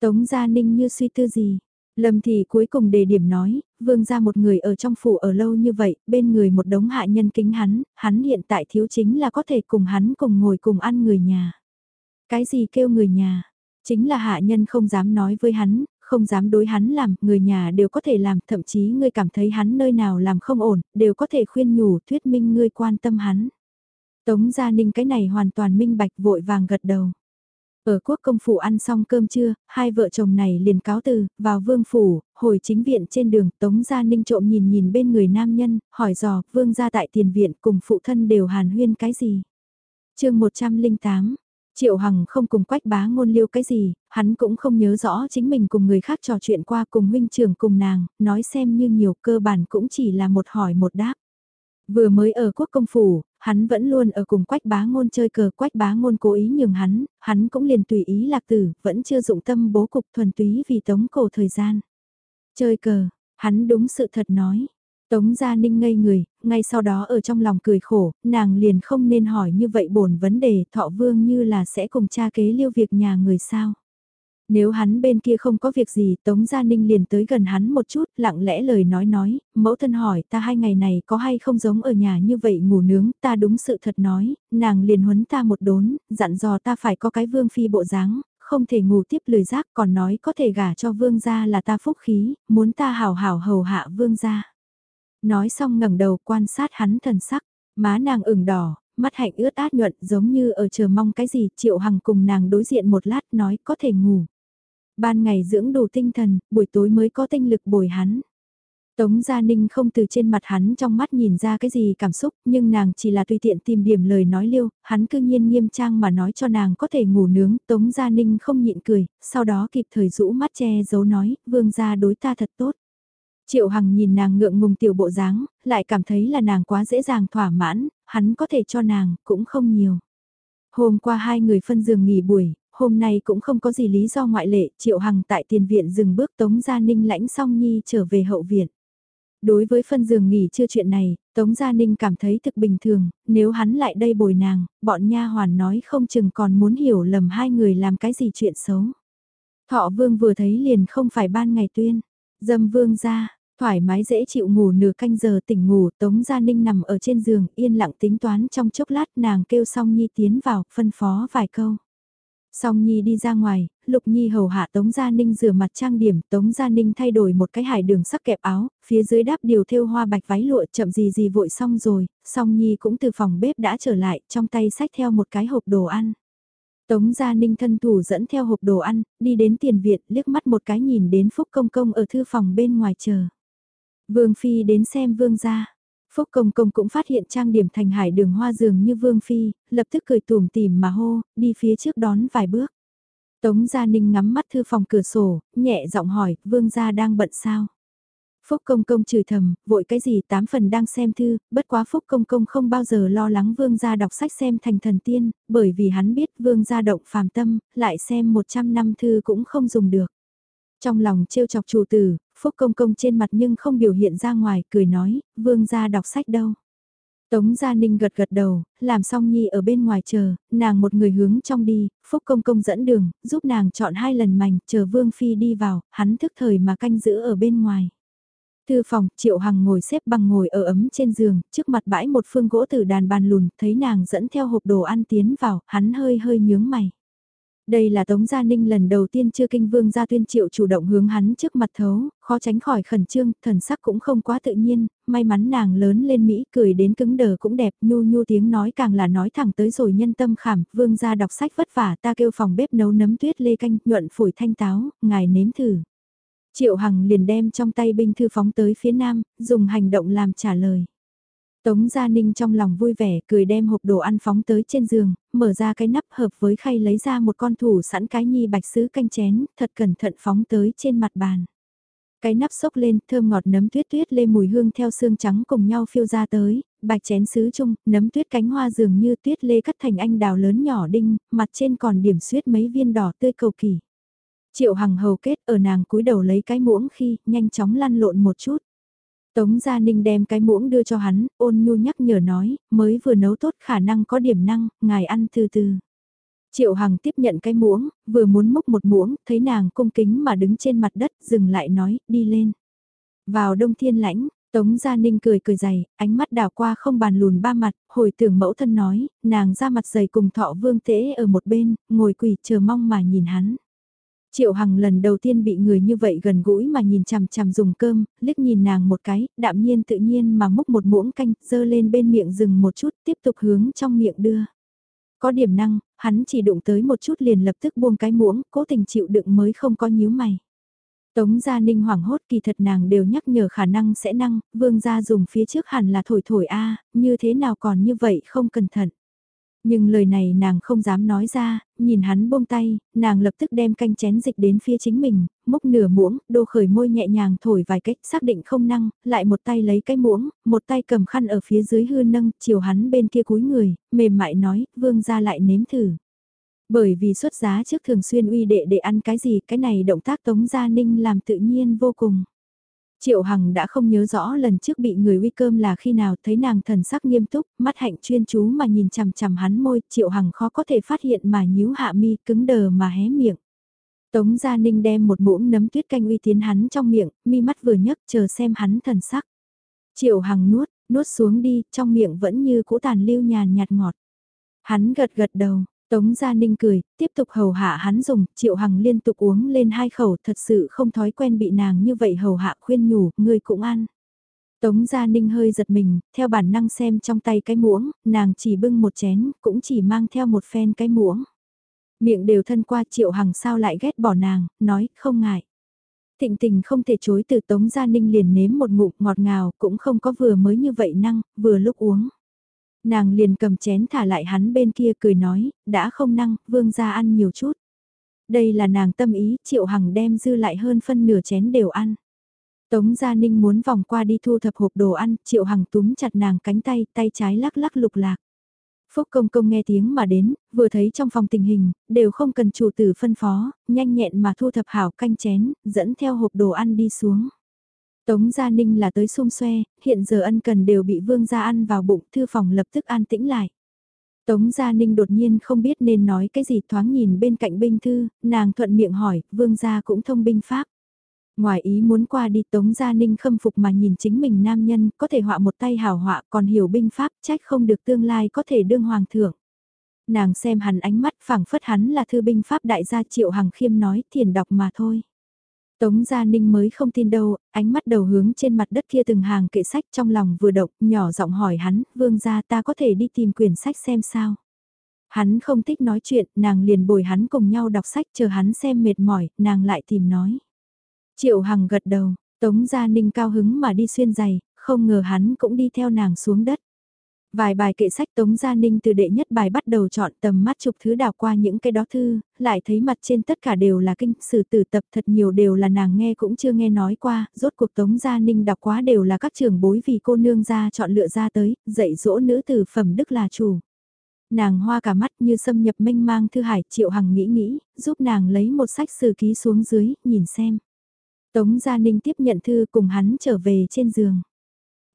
Tống Gia Ninh như suy tư gì. Lâm thì cuối cùng đề điểm nói, vương gia một người ở trong phủ ở lâu như vậy, bên người một đống hạ nhân kính hắn, hắn hiện tại thiếu chính là có thể cùng hắn cùng ngồi cùng ăn người nhà. Cái gì kêu người nhà? Chính là hạ nhân không dám nói với hắn, không dám đối hắn làm, người nhà đều có thể làm, thậm chí ngươi cảm thấy hắn nơi nào làm không ổn, đều có thể khuyên nhủ thuyết minh ngươi quan tâm hắn. Tống Gia Ninh cái này hoàn toàn minh bạch vội vàng gật đầu. Ở quốc công phủ ăn xong cơm trưa, hai vợ chồng này liền cáo từ, vào vương phủ, hồi chính viện trên đường, Tống Gia Ninh trộm nhìn nhìn bên người nam nhân, hỏi dò, vương gia tại tiền viện cùng phụ thân đều hàn huyên cái gì. chương 108, Triệu Hằng không cùng quách bá ngôn liêu cái gì, hắn cũng không nhớ rõ chính mình cùng người khác trò chuyện qua cùng huynh trưởng cùng nàng, nói xem như nhiều cơ bản cũng chỉ là một hỏi một đáp. Vừa mới ở quốc công phủ, hắn vẫn luôn ở cùng quách bá ngôn chơi cờ quách bá ngôn cố ý nhường hắn, hắn cũng liền tùy ý lạc tử, vẫn chưa dụng tâm bố cục thuần túy vì tống cổ thời gian. Chơi cờ, hắn đúng sự thật nói. Tống Gia Ninh ngây người, ngay sau đó ở trong lòng cười khổ, nàng liền không nên hỏi như vậy bổn vấn đề thọ vương như là sẽ cùng cha kế liêu việc nhà người sao. Nếu hắn bên kia không có việc gì, Tống Gia Ninh liền tới gần hắn một chút, lặng lẽ lời nói nói, mẫu thân hỏi ta hai ngày này có hay không giống ở nhà như vậy ngủ nướng, ta đúng sự thật nói, nàng liền huấn ta một đốn, dặn dò ta phải có cái vương phi bộ dáng, không thể ngủ tiếp lời giác còn nói có thể gả cho vương gia là ta phúc khí, muốn ta hào hào hầu hạ vương gia. Nói xong ngẩng đầu quan sát hắn thần sắc, má nàng ửng đỏ, mắt hạnh ướt át nhuận giống như ở chờ mong cái gì triệu hằng cùng nàng đối diện một lát nói có thể ngủ. Ban ngày dưỡng đủ tinh thần, buổi tối mới có tinh lực bồi hắn. Tống Gia Ninh không từ trên mặt hắn trong mắt nhìn ra cái gì cảm xúc, nhưng nàng chỉ là tùy tiện tìm điểm lời nói liêu, hắn cư nhiên nghiêm trang mà nói cho nàng có thể ngủ nướng, Tống Gia Ninh không nhịn cười, sau đó kịp thời rũ mắt che giấu nói, vương gia đối ta thật tốt. Triệu Hằng nhìn nàng ngượng ngùng tiểu bộ dáng, lại cảm thấy là nàng quá dễ dàng thỏa mãn, hắn có thể cho nàng, cũng không nhiều. Hôm qua hai người phân giường nghỉ buổi, hôm nay cũng không có gì lý do ngoại lệ, Triệu Hằng tại tiền viện dừng bước Tống Gia Ninh lãnh song nhi trở về hậu viện. Đối với phân giường nghỉ chưa chuyện này, Tống Gia Ninh cảm thấy thực bình thường, nếu hắn lại đây bồi nàng, bọn nha hoàn nói không chừng còn muốn hiểu lầm hai người làm cái gì chuyện xấu. Thọ vương vừa thấy liền không phải ban ngày tuyên, dâm vương ra, thoải mái dễ chịu ngủ nửa canh giờ tỉnh ngủ, Tống Gia Ninh nằm ở trên giường, yên lặng tính toán trong chốc lát nàng kêu song nhi tiến vào, phân phó vài câu. Song Nhi đi ra ngoài, Lục Nhi hầu hạ Tống Gia Ninh rửa mặt trang điểm, Tống Gia Ninh thay đổi một cái hải đường sắc kẹp áo, phía dưới đáp điều thêu hoa bạch váy lụa chậm gì gì vội xong rồi, Song Nhi cũng từ phòng bếp đã trở lại, trong tay sách theo một cái hộp đồ ăn. Tống Gia Ninh thân thủ dẫn theo hộp đồ ăn, đi đến tiền viện, liếc mắt một cái nhìn đến Phúc Công Công ở thư phòng bên ngoài chờ. Vương Phi đến xem Vương gia. Phúc Công Công cũng phát hiện trang điểm thành hải đường hoa dường như Vương Phi, lập tức cười tùm tìm mà hô, đi phía trước đón vài bước. Tống Gia Ninh ngắm mắt thư phòng cửa sổ, nhẹ giọng hỏi, Vương Gia đang bận sao? Phúc Công Công chửi thầm, vội cái gì tám phần đang xem thư, bất quá Phúc Công Công không bao giờ lo lắng Vương Gia đọc sách xem thành thần tiên, bởi vì hắn biết Vương Gia động phàm tâm, lại xem 100 năm thư cũng không dùng được. Trong lòng trêu chọc chủ tử, Phúc Công Công trên mặt nhưng không biểu hiện ra ngoài, cười nói, vương gia đọc sách đâu. Tống Gia Ninh gật gật đầu, làm xong nhi ở bên ngoài chờ, nàng một người hướng trong đi, Phúc Công Công dẫn đường, giúp nàng chọn hai lần mảnh, chờ Vương Phi đi vào, hắn thức thời mà canh giữ ở bên ngoài. Thư phòng, Triệu Hằng ngồi xếp bằng ngồi ở ấm trên giường, trước mặt bãi một phương gỗ từ đàn bàn lùn, thấy nàng dẫn theo hộp đồ ăn tiến vào, hắn hơi hơi nhướng mày. Đây là Tống Gia Ninh lần đầu tiên chưa kinh vương gia tuyên triệu chủ động hướng hắn trước mặt thấu, khó tránh khỏi khẩn trương, thần sắc cũng không quá tự nhiên, may mắn nàng lớn lên Mỹ cười đến cứng đờ cũng đẹp, nhu nhu tiếng nói càng là nói thẳng tới rồi nhân tâm khảm, vương gia đọc sách vất vả ta kêu phòng bếp nấu nấm tuyết lê canh, nhuận phổi thanh táo, ngài nếm thử. Triệu Hằng liền đem trong tay binh thư phóng tới phía nam, dùng hành động làm trả lời. Tống Gia Ninh trong lòng vui vẻ cười đem hộp đồ ăn phóng tới trên giường, mở ra cái nắp hợp với khay lấy ra một con thủ sẵn cái nhi bạch sứ canh chén, thật cẩn thận phóng tới trên mặt bàn. Cái nắp sốc lên, thơm ngọt nấm tuyết tuyết lê mùi hương theo xương trắng cùng nhau phiêu ra tới, bạch chén sứ chung, nấm tuyết cánh hoa dường như tuyết lê cắt thành anh đào lớn nhỏ đinh, mặt trên còn điểm xuyết mấy viên đỏ tươi cầu kỳ. Triệu Hằng hầu kết ở nàng cúi đầu lấy cái muỗng khi, nhanh chóng lăn lộn một chút. Tống Gia Ninh đem cái muỗng đưa cho hắn, ôn nhu nhắc nhở nói, mới vừa nấu tốt khả năng có điểm năng, ngài ăn từ từ. Triệu Hằng tiếp nhận cái muỗng, vừa muốn múc một muỗng, thấy nàng cung kính mà đứng trên mặt đất, dừng lại nói, đi lên. Vào đông thiên lãnh, Tống Gia Ninh cười cười dày, ánh mắt đảo qua không bàn lùn ba mặt, hồi tưởng mẫu thân nói, nàng ra mặt dày cùng thọ vương tễ ở một bên, ngồi quỳ chờ mong mà nhìn hắn. Triệu Hằng lần đầu tiên bị người như vậy gần gũi mà nhìn chằm chằm dùng cơm, liếc nhìn nàng một cái, đạm nhiên tự nhiên mà múc một muỗng canh, dơ lên bên miệng dừng một chút, tiếp tục hướng trong miệng đưa. Có điểm năng, hắn chỉ đụng tới một chút liền lập tức buông cái muỗng, cố tình chịu đựng mới không có nhíu mày. Tống Gia Ninh hoảng hốt kỳ thật nàng đều nhắc nhở khả năng sẽ năng, vương gia dùng phía trước hẳn là thổi thổi a như thế nào còn như vậy không cẩn thận. Nhưng lời này nàng không dám nói ra, nhìn hắn buông tay, nàng lập tức đem canh chén dịch đến phía chính mình, múc nửa muỗng, đô khởi môi nhẹ nhàng thổi vài cách, xác định không năng, lại một tay lấy cái muỗng, một tay cầm khăn ở phía dưới hư nâng, chiều hắn bên kia cúi người, mềm mại nói, vương ra lại nếm thử. Bởi vì xuất giá trước thường xuyên uy đệ để ăn cái gì, cái này động tác Tống Gia Ninh làm tự nhiên vô cùng. Triệu Hằng đã không nhớ rõ lần trước bị người uy cơm là khi nào thấy nàng thần sắc nghiêm túc, mắt hạnh chuyên chú mà nhìn chằm chằm hắn môi, Triệu Hằng khó có thể phát hiện mà nhíu hạ mi cứng đờ mà hé miệng. Tống Gia Ninh đem một muỗng nấm tuyết canh uy tiến hắn trong miệng, mi mắt vừa nhấc chờ xem hắn thần sắc. Triệu Hằng nuốt, nuốt xuống đi, trong miệng vẫn như cũ tàn lưu nhàn nhạt ngọt. Hắn gật gật đầu, Tống Gia Ninh cười, tiếp tục hầu hạ hắn dùng, Triệu Hằng liên tục uống lên hai khẩu thật sự không thói quen bị nàng như vậy hầu hạ khuyên nhủ, ngươi cũng ăn. Tống Gia Ninh hơi giật mình, theo bản năng xem trong tay cái muỗng, nàng chỉ bưng một chén, cũng chỉ mang theo một phen cái muỗng. Miệng đều thân qua Triệu Hằng sao lại ghét bỏ nàng, nói, không ngại. Thịnh tình không thể chối từ Tống Gia Ninh liền nếm một ngụm ngọt ngào, cũng không có vừa mới như vậy năng, vừa lúc uống. Nàng liền cầm chén thả lại hắn bên kia cười nói, đã không năng, vương ra ăn nhiều chút. Đây là nàng tâm ý, triệu hằng đem dư lại hơn phân nửa chén đều ăn. Tống Gia Ninh muốn vòng qua đi thu thập hộp đồ ăn, triệu hằng túm chặt nàng cánh tay, tay trái lắc lắc lục lạc. Phúc công công nghe tiếng mà đến, vừa thấy trong phòng tình hình, đều không cần chủ tử phân phó, nhanh nhẹn mà thu thập hảo canh chén, dẫn theo hộp đồ ăn đi xuống. Tống Gia Ninh là tới xung xoe, hiện giờ ân cần đều bị Vương Gia ăn vào bụng, thư phòng lập tức an tĩnh lại. Tống Gia Ninh đột nhiên không biết nên nói cái gì thoáng nhìn bên cạnh binh thư, nàng thuận miệng hỏi, Vương Gia cũng thông binh pháp. Ngoài ý muốn qua đi Tống Gia Ninh khâm phục mà nhìn chính mình nam nhân, có thể họa một tay hảo họa còn hiểu binh pháp, trách không được tương lai có thể đương hoàng thượng. Nàng xem hắn ánh mắt phảng phất hắn là thư binh pháp đại gia triệu hằng khiêm nói thiền đọc mà thôi. Tống Gia Ninh mới không tin đâu, ánh mắt đầu hướng trên mặt đất kia từng hàng kệ sách trong lòng vừa động, nhỏ giọng hỏi hắn, vương gia ta có thể đi tìm quyển sách xem sao. Hắn không thích nói chuyện, nàng liền bồi hắn cùng nhau đọc sách chờ hắn xem mệt mỏi, nàng lại tìm nói. Triệu Hằng gật đầu, Tống Gia Ninh cao hứng mà đi xuyên giày, không ngờ hắn cũng đi theo nàng xuống đất. Vài bài kệ sách Tống Gia Ninh từ đệ nhất bài bắt đầu chọn tầm mắt chụp thứ đào qua những cái đó thư, lại thấy mặt trên tất cả đều là kinh sử tử tập thật nhiều đều là nàng nghe cũng chưa nghe nói qua, rốt cuộc Tống Gia Ninh đọc quá đều là các trường bối vì cô nương ra chọn lựa ra tới, dạy dỗ nữ tử phẩm đức là chủ. Nàng hoa cả mắt như xâm nhập mênh mang thư hải triệu hằng nghĩ nghĩ, giúp nàng lấy một sách sử ký xuống dưới, nhìn xem. Tống Gia Ninh tiếp nhận thư cùng hắn trở về trên giường.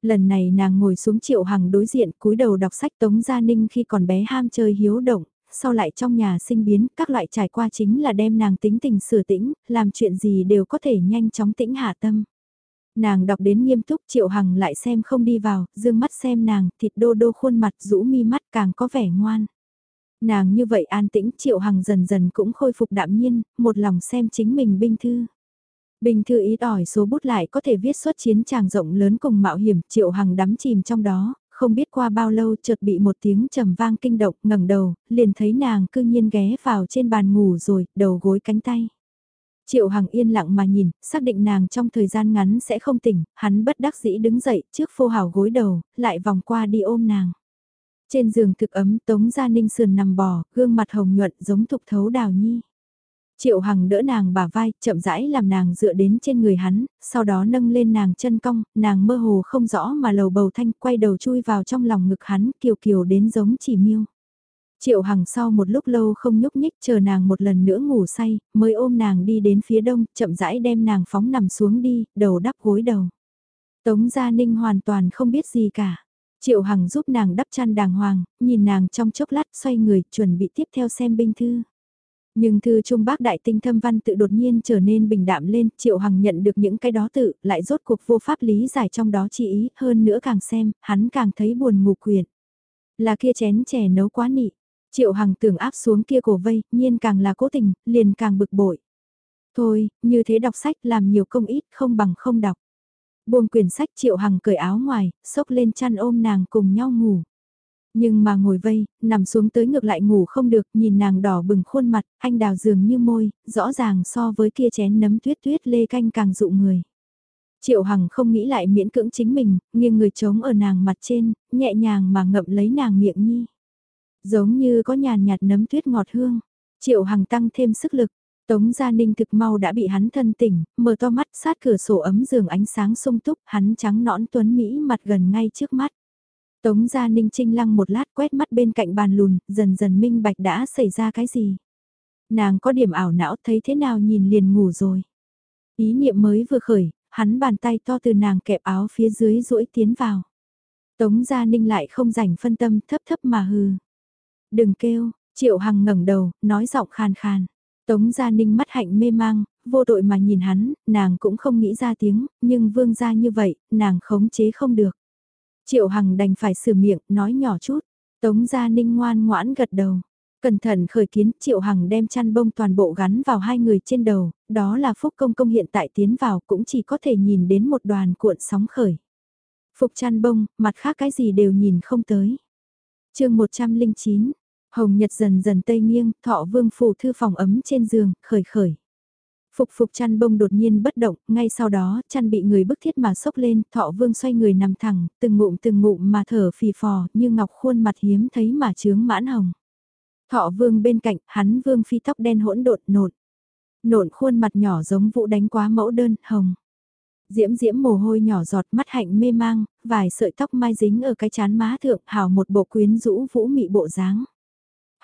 Lần này nàng ngồi xuống triệu hằng đối diện cúi đầu đọc sách Tống Gia Ninh khi còn bé ham chơi hiếu động, sau lại trong nhà sinh biến, các loại trải qua chính là đem nàng tính tình sửa tĩnh, làm chuyện gì đều có thể nhanh chóng tĩnh hạ tâm. Nàng đọc đến nghiêm túc triệu hằng lại xem không đi vào, dương mắt xem nàng, thịt đô đô khuôn mặt rũ mi mắt càng có vẻ ngoan. Nàng như vậy an tĩnh triệu hằng dần dần cũng khôi phục đạm nhiên, một lòng xem chính mình binh thư. Bình thư ít ỏi số bút lại có thể viết xuất chiến tràng rộng lớn cùng mạo hiểm, triệu hằng đắm chìm trong đó, không biết qua bao lâu chợt bị một tiếng trầm vang kinh động, ngẩng đầu, liền thấy nàng cư nhiên ghé vào trên bàn ngủ rồi, đầu gối cánh tay. Triệu Hằng yên lặng mà nhìn, xác định nàng trong thời gian ngắn sẽ không tỉnh, hắn bất đắc dĩ đứng dậy trước phô hào gối đầu, lại vòng qua đi ôm nàng. Trên giường thực ấm Tống Gia Ninh sườn nằm bò, gương mặt hồng nhuận giống thục thấu đào nhi. Triệu Hằng đỡ nàng bả vai, chậm rãi làm nàng dựa đến trên người hắn, sau đó nâng lên nàng chân cong, nàng mơ hồ không rõ mà lầu bầu thanh quay đầu chui vào trong lòng ngực hắn, kiều kiều đến giống chỉ miêu. Triệu Hằng sau một lúc lâu không nhúc nhích chờ nàng một lần nữa ngủ say, mới ôm nàng đi đến phía đông, chậm rãi đem nàng phóng nằm xuống đi, đầu đắp gối đầu. Tống Gia Ninh hoàn toàn không biết gì cả. Triệu Hằng giúp nàng đắp chăn đàng hoàng, nhìn nàng trong chốc lát xoay người chuẩn bị tiếp theo xem binh thư. Nhưng thư trung bác đại tinh thâm văn tự đột nhiên trở nên bình đạm lên, Triệu Hằng nhận được những cái đó tự, lại rốt cuộc vô pháp lý giải trong đó chỉ ý, hơn nữa càng xem, hắn càng thấy buồn ngủ quyền Là kia chén chè nấu quá nị, Triệu Hằng tưởng áp xuống kia cổ vây, nhiên càng là cố tình, liền càng bực bội. Thôi, như thế đọc sách làm nhiều công ít, không bằng không đọc. Buông quyển sách Triệu Hằng cởi áo ngoài, xốc lên chăn ôm nàng cùng nhau ngủ. Nhưng mà ngồi vây, nằm xuống tới ngược lại ngủ không được, nhìn nàng đỏ bừng khuôn mặt, anh đào dường như môi, rõ ràng so với kia chén nấm tuyết tuyết lê canh càng dụ người. Triệu Hằng không nghĩ lại miễn cưỡng chính mình, nghiêng người trống ở nàng mặt trên, nhẹ nhàng mà ngậm lấy nàng miệng nhi. Giống như có nhàn nhạt nấm tuyết ngọt hương. Triệu Hằng tăng thêm sức lực. Tống Gia Ninh thực mau đã bị hắn thân tỉnh, mở to mắt sát cửa sổ ấm giường ánh sáng sung túc, hắn trắng nõn tuấn Mỹ mặt gần ngay trước mắt. Tống Gia Ninh trinh lăng một lát quét mắt bên cạnh bàn lùn, dần dần minh bạch đã xảy ra cái gì. Nàng có điểm ảo não thấy thế nào nhìn liền ngủ rồi. Ý niệm mới vừa khởi, hắn bàn tay to từ nàng kẹp áo phía dưới duỗi tiến vào. Tống Gia Ninh lại không rảnh phân tâm thấp thấp mà hừ. Đừng kêu, Triệu Hằng ngẩng đầu, nói giọng khàn khàn. Tống Gia Ninh mắt hạnh mê mang, vô tội mà nhìn hắn, nàng cũng không nghĩ ra tiếng, nhưng vương gia như vậy, nàng khống chế không được. Triệu Hằng đành phải sửa miệng, nói nhỏ chút. Tống Gia Ninh ngoan ngoãn gật đầu. Cẩn thận khởi kiến, Triệu Hằng đem chăn bông toàn bộ gắn vào hai người trên đầu, đó là Phúc Công Công hiện tại tiến vào cũng chỉ có thể nhìn đến một đoàn cuộn sóng khởi. Phục chăn bông, mặt khác cái gì đều nhìn không tới. chương 109, Hồng Nhật dần dần tây nghiêng, thọ vương phủ thư phòng ấm trên giường, khởi khởi. Phục phục chăn bông đột nhiên bất động, ngay sau đó, chăn bị người bức thiết mà sốc lên, thọ vương xoay người nằm thẳng, từng ngụm từng ngụm mà thở phì phò, như ngọc khuôn mặt hiếm thấy mà trướng mãn hồng. Thọ vương bên cạnh, hắn vương phi tóc đen hỗn độn nột. Nộn khuôn mặt nhỏ giống vụ đánh quá mẫu đơn, hồng. Diễm diễm mồ hôi nhỏ giọt mắt hạnh mê mang, vài sợi tóc mai dính ở cái chán má thượng hào một bộ quyến rũ vũ mị bộ dáng.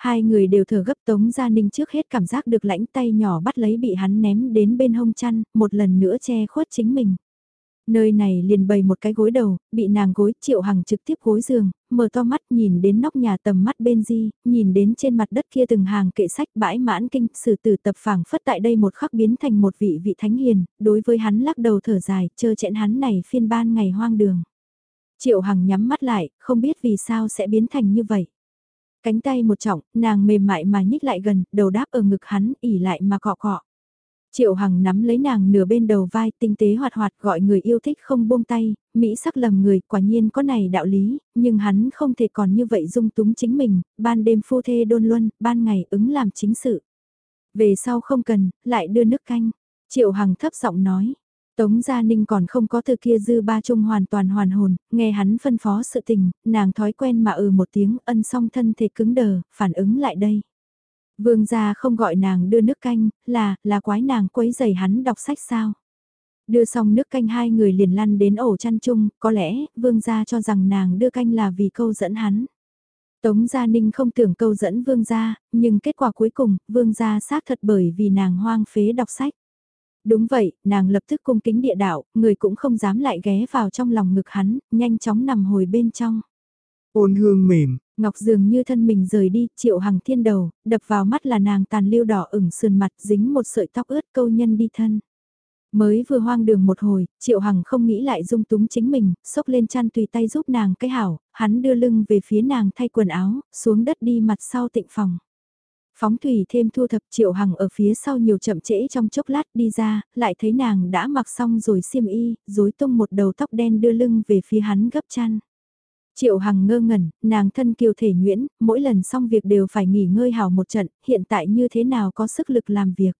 Hai người đều thở gấp Tống Gia Ninh trước hết cảm giác được lãnh tay nhỏ bắt lấy bị hắn ném đến bên hông chăn, một lần nữa che khuất chính mình. Nơi này liền bày một cái gối đầu, bị nàng gối triệu hằng trực tiếp gối giường, mở to mắt nhìn đến nóc nhà tầm mắt bên di, nhìn đến trên mặt đất kia từng hàng kệ sách bãi mãn kinh, sử tử tập phảng phất tại đây một khắc biến thành một vị vị thánh hiền, đối với hắn lắc đầu thở dài, chơ chẽn hắn này phiên ban ngày hoang đường. Triệu hằng nhắm mắt lại, không biết vì sao sẽ biến thành như vậy. Cánh tay một trọng, nàng mềm mại mà nhích lại gần, đầu đáp ở ngực hắn, ỉ lại mà cọ cọ. Triệu Hằng nắm lấy nàng nửa bên đầu vai tinh tế hoạt hoạt gọi người yêu thích không buông tay, Mỹ sắc lầm người quả nhiên có này đạo lý, nhưng hắn không thể còn như vậy dung túng chính mình, ban đêm phu thê đôn luân, ban ngày ứng làm chính sự. Về sau không cần, lại đưa nước canh. Triệu Hằng thấp giọng nói, Tống Gia Ninh còn không có từ kia dư ba trung hoàn toàn hoàn hồn, nghe hắn phân phó sự tình, nàng thói quen mà ừ một tiếng ân song thân thể cứng đờ, phản ứng lại đây. Vương gia không gọi nàng đưa nước canh, là, là quái nàng quấy giày hắn đọc sách sao. Đưa xong nước canh hai người liền lăn đến ổ chăn chung, có lẽ, vương gia cho rằng nàng đưa canh là vì câu dẫn hắn. Tống Gia Ninh không tưởng câu dẫn vương gia, nhưng kết quả cuối cùng, vương gia xác thật bởi vì nàng hoang phế đọc sách. Đúng vậy, nàng lập tức cung kính địa đạo, người cũng không dám lại ghé vào trong lòng ngực hắn, nhanh chóng nằm hồi bên trong. Ôn hương mềm, Ngọc dường như thân mình rời đi, triệu hằng thiên đầu, đập vào mắt là nàng tàn lưu đỏ ửng sườn mặt dính một sợi tóc ướt câu nhân đi thân. Mới vừa hoang đường một hồi, triệu hằng không nghĩ lại dung túng chính mình, xốc lên chăn tùy tay giúp nàng cái hảo, hắn đưa lưng về phía nàng thay quần áo, xuống đất đi mặt sau tịnh phòng. Phóng thủy thêm thu thập triệu hằng ở phía sau nhiều chậm trễ trong chốc lát đi ra, lại thấy nàng đã mặc xong rồi xiêm y, rối tung một đầu tóc đen đưa lưng về phía hắn gấp chăn. Triệu Hằng ngơ ngẩn, nàng thân kiều thể nhuyễn, mỗi lần xong việc đều phải nghỉ ngơi hào một trận, hiện tại như thế nào có sức lực làm việc.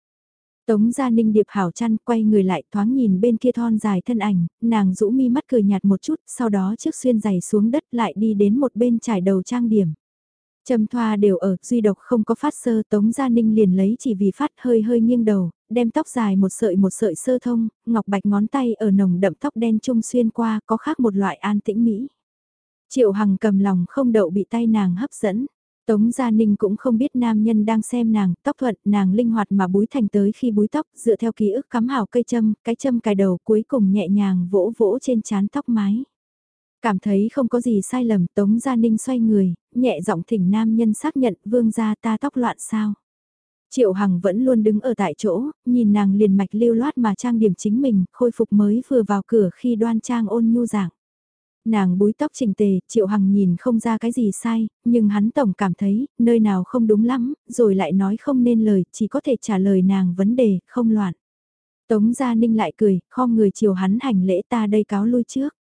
Tống Gia Ninh điệp hảo chăn quay người lại thoáng nhìn bên kia thon dài thân ảnh, nàng rũ mi mắt cười nhạt một chút, sau đó chiếc xuyên giày xuống đất lại đi đến một bên trải đầu trang điểm. Trầm thoa đều ở, duy độc không có phát sơ Tống Gia Ninh liền lấy chỉ vì phát hơi hơi nghiêng đầu, đem tóc dài một sợi một sợi sơ thông, ngọc bạch ngón tay ở nồng đậm tóc đen trung xuyên qua có khác một loại an tĩnh mỹ. Triệu Hằng cầm lòng không đậu bị tay nàng hấp dẫn. Tống Gia Ninh cũng không biết nam nhân đang xem nàng, tóc thuận, nàng linh hoạt mà búi thành tới khi búi tóc, dựa theo ký ức cắm hào cây châm, cái châm cài đầu cuối cùng nhẹ nhàng vỗ vỗ trên chán tóc mái. Cảm thấy không có gì sai lầm, Tống Gia Ninh xoay người, nhẹ giọng thỉnh nam nhân xác nhận vương gia ta tóc loạn sao. Triệu Hằng vẫn luôn đứng ở tại chỗ, nhìn nàng liền mạch lưu loát mà trang điểm chính mình, khôi phục mới vừa vào cửa khi đoan trang ôn nhu dạng. Nàng búi tóc chỉnh tề, Triệu Hằng nhìn không ra cái gì sai, nhưng hắn tổng cảm thấy, nơi nào không đúng lắm, rồi lại nói không nên lời, chỉ có thể trả lời nàng vấn đề, không loạn. Tống Gia Ninh lại cười, kho người chiều hắn hành lễ ta đây cáo lui trước.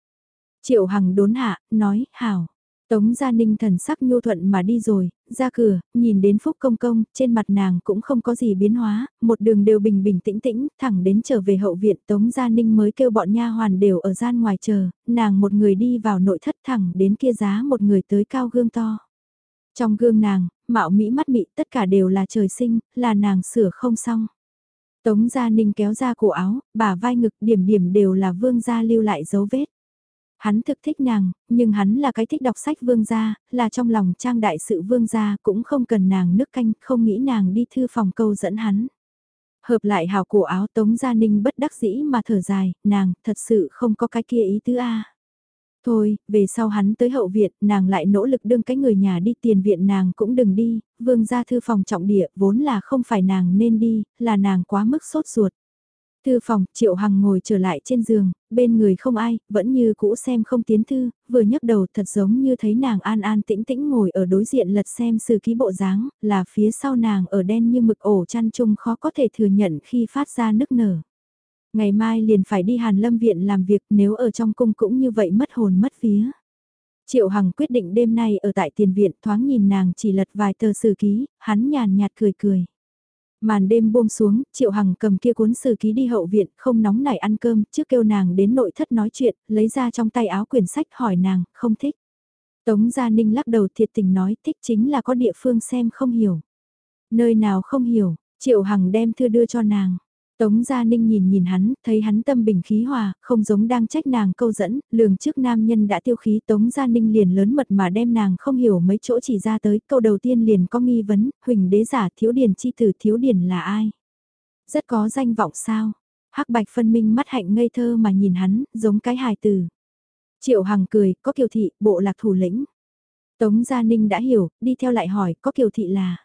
Triệu Hằng đốn hạ, nói, hảo. Tống Gia Ninh thần sắc nhu thuận mà đi rồi, ra cửa, nhìn đến Phúc Công Công, trên mặt nàng cũng không có gì biến hóa, một đường đều bình bình tĩnh tĩnh, thẳng đến trở về hậu viện Tống Gia Ninh mới kêu bọn nha hoàn đều ở gian ngoài chờ, nàng một người đi vào nội thất thẳng đến kia giá một người tới cao gương to. Trong gương nàng, mạo mỹ mắt mị tất cả đều là trời sinh, là nàng sửa không xong. Tống Gia Ninh kéo ra cổ áo, bả vai ngực điểm điểm đều là vương gia lưu lại dấu vết. Hắn thực thích nàng, nhưng hắn là cái thích đọc sách vương gia, là trong lòng trang đại sự vương gia cũng không cần nàng nước canh, không nghĩ nàng đi thư phòng câu dẫn hắn. Hợp lại hào cổ áo Tống Gia Ninh bất đắc dĩ mà thở dài, nàng thật sự không có cái kia ý tứ a. Thôi, về sau hắn tới hậu viện, nàng lại nỗ lực đương cái người nhà đi tiền viện nàng cũng đừng đi, vương gia thư phòng trọng địa vốn là không phải nàng nên đi, là nàng quá mức sốt ruột. Thư phòng, Triệu Hằng ngồi trở lại trên giường, bên người không ai, vẫn như cũ xem không tiến thư, vừa nhấc đầu thật giống như thấy nàng an an tĩnh tĩnh ngồi ở đối diện lật xem sử ký bộ dáng, là phía sau nàng ở đen như mực ổ chăn chung khó có thể thừa nhận khi phát ra nức nở. Ngày mai liền phải đi Hàn Lâm Viện làm việc nếu ở trong cung cũng như vậy mất hồn mất vía. Triệu Hằng quyết định đêm nay ở tại tiền viện thoáng nhìn nàng chỉ lật vài tờ sử ký, hắn nhàn nhạt cười cười. Màn đêm buông xuống, Triệu Hằng cầm kia cuốn sử ký đi hậu viện, không nóng nảy ăn cơm, trước kêu nàng đến nội thất nói chuyện, lấy ra trong tay áo quyển sách hỏi nàng, không thích. Tống Gia Ninh lắc đầu thiệt tình nói thích chính là có địa phương xem không hiểu. Nơi nào không hiểu, Triệu Hằng đem thư đưa cho nàng. Tống Gia Ninh nhìn nhìn hắn, thấy hắn tâm bình khí hòa, không giống đang trách nàng câu dẫn, lường trước nam nhân đã tiêu khí Tống Gia Ninh liền lớn mật mà đem nàng không hiểu mấy chỗ chỉ ra tới, câu đầu tiên liền có nghi vấn, huỳnh đế giả thiếu điền chi tử thiếu điền là ai? Rất có danh vọng sao? hắc bạch phân minh mắt hạnh ngây thơ mà nhìn hắn, giống cái hài tử. Triệu Hằng cười, có kiều thị, bộ lạc thủ lĩnh. Tống Gia Ninh đã hiểu, đi theo lại hỏi, có kiều thị là...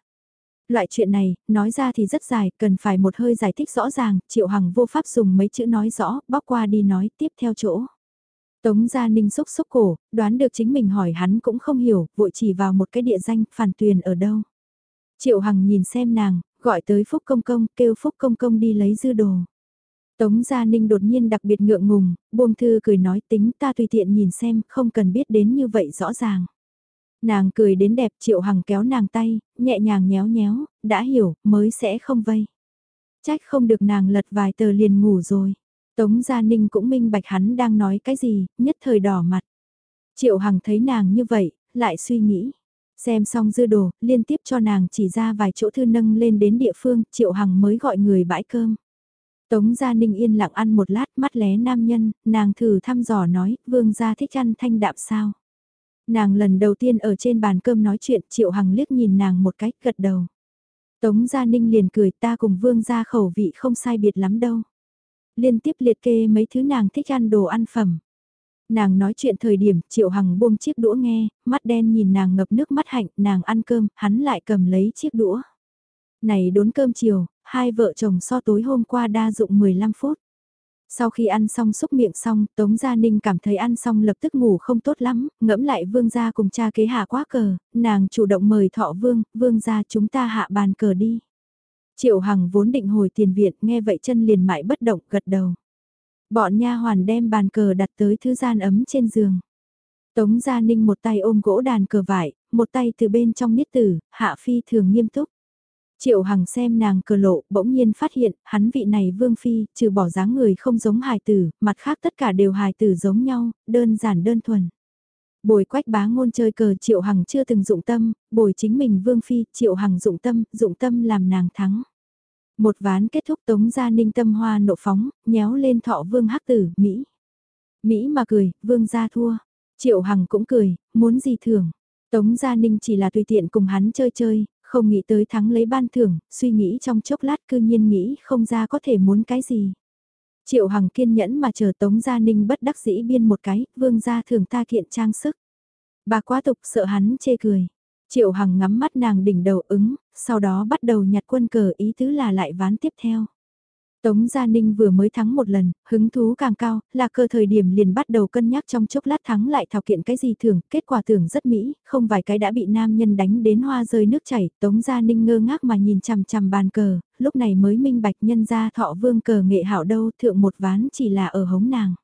Loại chuyện này, nói ra thì rất dài, cần phải một hơi giải thích rõ ràng, Triệu Hằng vô pháp dùng mấy chữ nói rõ, bóc qua đi nói tiếp theo chỗ. Tống Gia Ninh xúc xúc cổ, đoán được chính mình hỏi hắn cũng không hiểu, vội chỉ vào một cái địa danh, phản tuyền ở đâu. Triệu Hằng nhìn xem nàng, gọi tới Phúc Công Công, kêu Phúc Công Công đi lấy dư đồ. Tống Gia Ninh đột nhiên đặc biệt ngượng ngùng, buông thư cười nói tính ta tùy tiện nhìn xem, không cần biết đến như vậy rõ ràng. Nàng cười đến đẹp triệu hằng kéo nàng tay, nhẹ nhàng nhéo nhéo, đã hiểu, mới sẽ không vây. Trách không được nàng lật vài tờ liền ngủ rồi. Tống Gia Ninh cũng minh bạch hắn đang nói cái gì, nhất thời đỏ mặt. Triệu Hằng thấy nàng như vậy, lại suy nghĩ. Xem xong dư đồ, liên tiếp cho nàng chỉ ra vài chỗ thư nâng lên đến địa phương, Triệu Hằng mới gọi người bãi cơm. Tống Gia Ninh yên lặng ăn một lát mắt lé nam nhân, nàng thử thăm dò nói, vương gia thích ăn thanh đạm sao. Nàng lần đầu tiên ở trên bàn cơm nói chuyện Triệu Hằng liếc nhìn nàng một cách gật đầu. Tống Gia Ninh liền cười ta cùng vương gia khẩu vị không sai biệt lắm đâu. Liên tiếp liệt kê mấy thứ nàng thích ăn đồ ăn phẩm. Nàng nói chuyện thời điểm Triệu Hằng buông chiếc đũa nghe, mắt đen nhìn nàng ngập nước mắt hạnh, nàng ăn cơm, hắn lại cầm lấy chiếc đũa. Này đốn cơm chiều, hai vợ chồng so tối hôm qua đa dụng 15 phút. Sau khi ăn xong xúc miệng xong, Tống Gia Ninh cảm thấy ăn xong lập tức ngủ không tốt lắm, ngẫm lại vương gia cùng cha kế hạ quá cờ, nàng chủ động mời thọ vương, vương gia chúng ta hạ bàn cờ đi. Triệu Hằng vốn định hồi tiền viện, nghe vậy chân liền mại bất động, gật đầu. Bọn nha hoàn đem bàn cờ đặt tới thư gian ấm trên giường. Tống Gia Ninh một tay ôm gỗ đàn cờ vải, một tay từ bên trong niết tử, hạ phi thường nghiêm túc. Triệu Hằng xem nàng cờ lộ, bỗng nhiên phát hiện, hắn vị này vương phi, trừ bỏ dáng người không giống hài tử, mặt khác tất cả đều hài tử giống nhau, đơn giản đơn thuần. Bồi quách bá ngôn chơi cờ Triệu Hằng chưa từng dụng tâm, bồi chính mình vương phi, Triệu Hằng dụng tâm, dụng tâm làm nàng thắng. Một ván kết thúc tống gia ninh tâm hoa nộ phóng, nhéo lên thọ vương hắc tử, Mỹ. Mỹ mà cười, vương gia thua. Triệu Hằng cũng cười, muốn gì thưởng. Tống Gia Ninh chỉ là tùy tiện cùng hắn chơi chơi, không nghĩ tới thắng lấy ban thưởng, suy nghĩ trong chốc lát cư nhiên nghĩ không ra có thể muốn cái gì. Triệu Hằng kiên nhẫn mà chờ Tống Gia Ninh bất đắc dĩ biên một cái, vương gia thường ta kiện trang sức. Bà quá tục sợ hắn chê cười. Triệu Hằng ngắm mắt nàng đỉnh đầu ứng, sau đó bắt đầu nhặt quân cờ ý tứ là lại ván tiếp theo. Tống Gia Ninh vừa mới thắng một lần, hứng thú càng cao, là cơ thời điểm liền bắt đầu cân nhắc trong chốc lát thắng lại thảo kiện cái gì thường, kết quả tưởng rất mỹ, không vài cái đã bị nam nhân đánh đến hoa rơi nước chảy, Tống Gia Ninh ngơ ngác mà nhìn chằm chằm bàn cờ, lúc này mới minh bạch nhân gia thọ vương cờ nghệ hảo đâu, thượng một ván chỉ là ở hống nàng.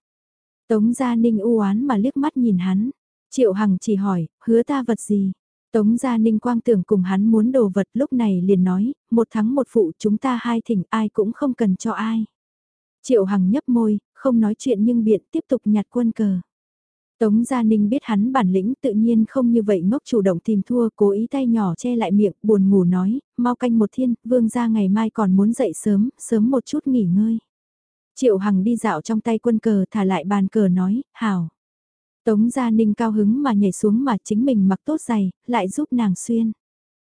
Tống Gia Ninh u oán mà liếc mắt nhìn hắn, Triệu Hằng chỉ hỏi, hứa ta vật gì? Tống gia ninh quang tưởng cùng hắn muốn đồ vật lúc này liền nói, một thắng một phụ chúng ta hai thỉnh ai cũng không cần cho ai. Triệu Hằng nhấp môi, không nói chuyện nhưng biện tiếp tục nhặt quân cờ. Tống Gia Ninh biết hắn bản lĩnh tự nhiên không như vậy ngốc chủ động tìm thua cố ý tay nhỏ che lại miệng buồn ngủ nói, mau canh một thiên, vương gia ngày mai còn muốn dậy sớm, sớm một chút nghỉ ngơi. Triệu Hằng đi dạo trong tay quân cờ thả lại bàn cờ nói, hảo. Tống Gia Ninh cao hứng mà nhảy xuống mà chính mình mặc tốt giày, lại giúp nàng xuyên.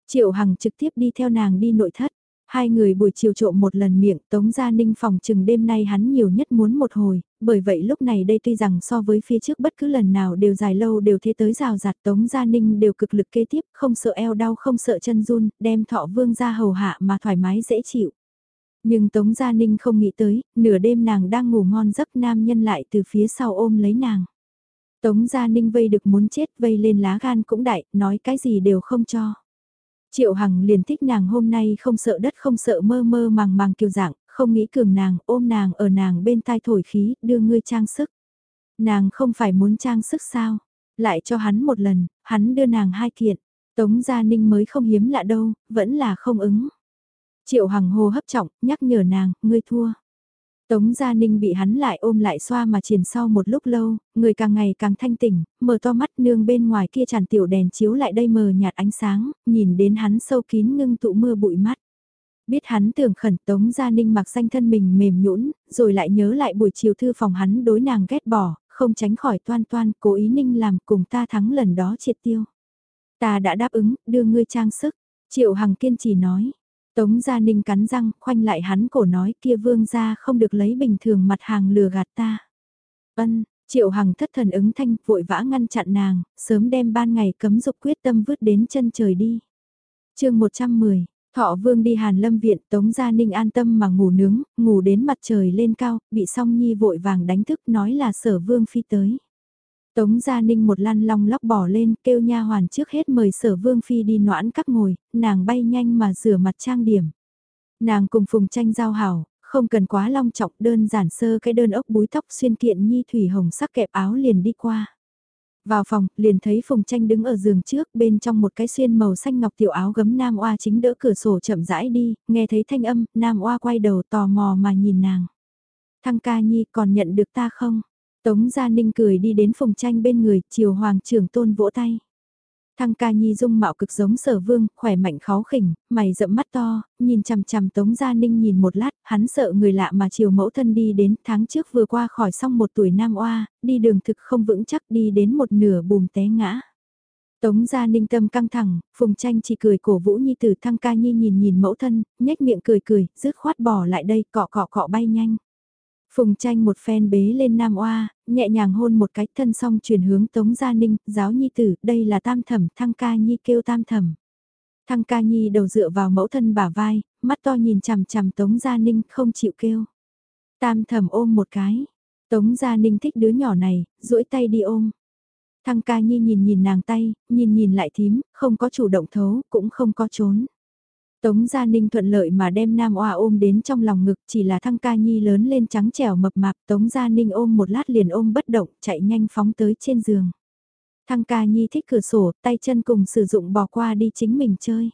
Triệu Hằng trực tiếp đi theo nàng đi nội thất. Hai người buổi chiều trộm một lần miệng Tống Gia Ninh phòng chừng đêm nay hắn nhiều nhất muốn một hồi, bởi vậy lúc này đây tuy rằng so với phía trước bất cứ lần nào đều dài lâu đều thế tới rào rạt Tống Gia Ninh đều cực lực kế tiếp, không sợ eo đau không sợ chân run, đem thọ vương ra hầu hạ mà thoải mái dễ chịu. Nhưng Tống Gia Ninh không nghĩ tới, nửa đêm nàng đang ngủ ngon giấc nam nhân lại từ phía sau ôm lấy nàng. Tống Gia Ninh vây được muốn chết vây lên lá gan cũng đại, nói cái gì đều không cho. Triệu Hằng liền thích nàng hôm nay không sợ đất không sợ mơ mơ màng màng kiều dạng, không nghĩ cường nàng, ôm nàng ở nàng bên tai thổi khí, đưa ngươi trang sức. Nàng không phải muốn trang sức sao, lại cho hắn một lần, hắn đưa nàng hai kiện, Tống Gia Ninh mới không hiếm lạ đâu, vẫn là không ứng. Triệu Hằng hô hấp trọng, nhắc nhở nàng, ngươi thua. Tống Gia Ninh bị hắn lại ôm lại xoa mà triển sau một lúc lâu, người càng ngày càng thanh tỉnh, mở to mắt nương bên ngoài kia tràn tiểu đèn chiếu lại đây mờ nhạt ánh sáng, nhìn đến hắn sâu kín ngưng tụ mưa bụi mắt. Biết hắn tưởng khẩn Tống Gia Ninh mặc danh thân mình mềm nhũn, rồi lại nhớ lại buổi chiều thư phòng hắn đối nàng ghét bỏ, không tránh khỏi toan toan, cố ý ninh làm cùng ta thắng lần đó triệt tiêu. Ta đã đáp ứng, đưa ngươi trang sức, Triệu Hằng kiên trì nói. Tống Gia Ninh cắn răng, khoanh lại hắn cổ nói kia vương gia không được lấy bình thường mặt hàng lừa gạt ta. Ân, Triệu Hằng thất thần ứng thanh vội vã ngăn chặn nàng, sớm đem ban ngày cấm dục quyết tâm vứt đến chân trời đi. chương 110, Thọ Vương đi Hàn Lâm Viện Tống Gia Ninh an tâm mà ngủ nướng, ngủ đến mặt trời lên cao, bị song nhi vội vàng đánh thức nói là sở Vương phi tới. Tống Gia Ninh một lăn long lóc bỏ lên, kêu nha hoàn trước hết mời sở vương phi đi noãn các ngồi, nàng bay nhanh mà rửa mặt trang điểm. Nàng cùng phùng tranh giao hảo, không cần quá long trọng đơn giản sơ cái đơn ốc búi tóc xuyên kiện nhi thủy hồng sắc kẹp áo liền đi qua. Vào phòng, liền thấy Phùng Tranh đứng ở giường trước, bên trong một cái xuyên màu xanh ngọc tiểu áo gấm Nam Oa chính đỡ cửa sổ chậm rãi đi, nghe thấy thanh âm, Nam Oa quay đầu tò mò mà nhìn nàng. Thăng ca nhi còn nhận được ta không? Tống Gia Ninh cười đi đến phòng tranh bên người, chiều hoàng trưởng tôn vỗ tay. Thăng ca nhi dung mạo cực giống sở vương, khỏe mạnh khó khỉnh, mày rậm mắt to, nhìn chằm chằm Tống Gia Ninh nhìn một lát, hắn sợ người lạ mà chiều mẫu thân đi đến tháng trước vừa qua khỏi xong một tuổi nam oa, đi đường thực không vững chắc đi đến một nửa bùm té ngã. Tống Gia Ninh tâm căng thẳng, Phùng Tranh chỉ cười cổ vũ nhi tử thăng ca nhi nhìn nhìn mẫu thân, nhếch miệng cười cười, rứt khoát bỏ lại đây, cọ cọ cọ bay nhanh. Phùng tranh một phen bế lên Nam Oa, nhẹ nhàng hôn một cái thân xong chuyển hướng Tống Gia Ninh, giáo nhi tử, đây là tam thẩm, thăng ca nhi kêu tam thẩm. Thăng ca nhi đầu dựa vào mẫu thân bả vai, mắt to nhìn chằm chằm Tống Gia Ninh không chịu kêu. Tam thẩm ôm một cái, Tống Gia Ninh thích đứa nhỏ này, duỗi tay đi ôm. Thăng ca nhi nhìn nhìn nàng tay, nhìn nhìn lại thím, không có chủ động thấu, cũng không có trốn. Tống Gia Ninh thuận lợi mà đem Nam Oa ôm đến trong lòng ngực, chỉ là thăng ca nhi lớn lên trắng trẻo mập mạp, Tống Gia Ninh ôm một lát liền ôm bất động, chạy nhanh phóng tới trên giường. Thăng ca nhi thích cửa sổ, tay chân cùng sử dụng bỏ qua đi chính mình chơi.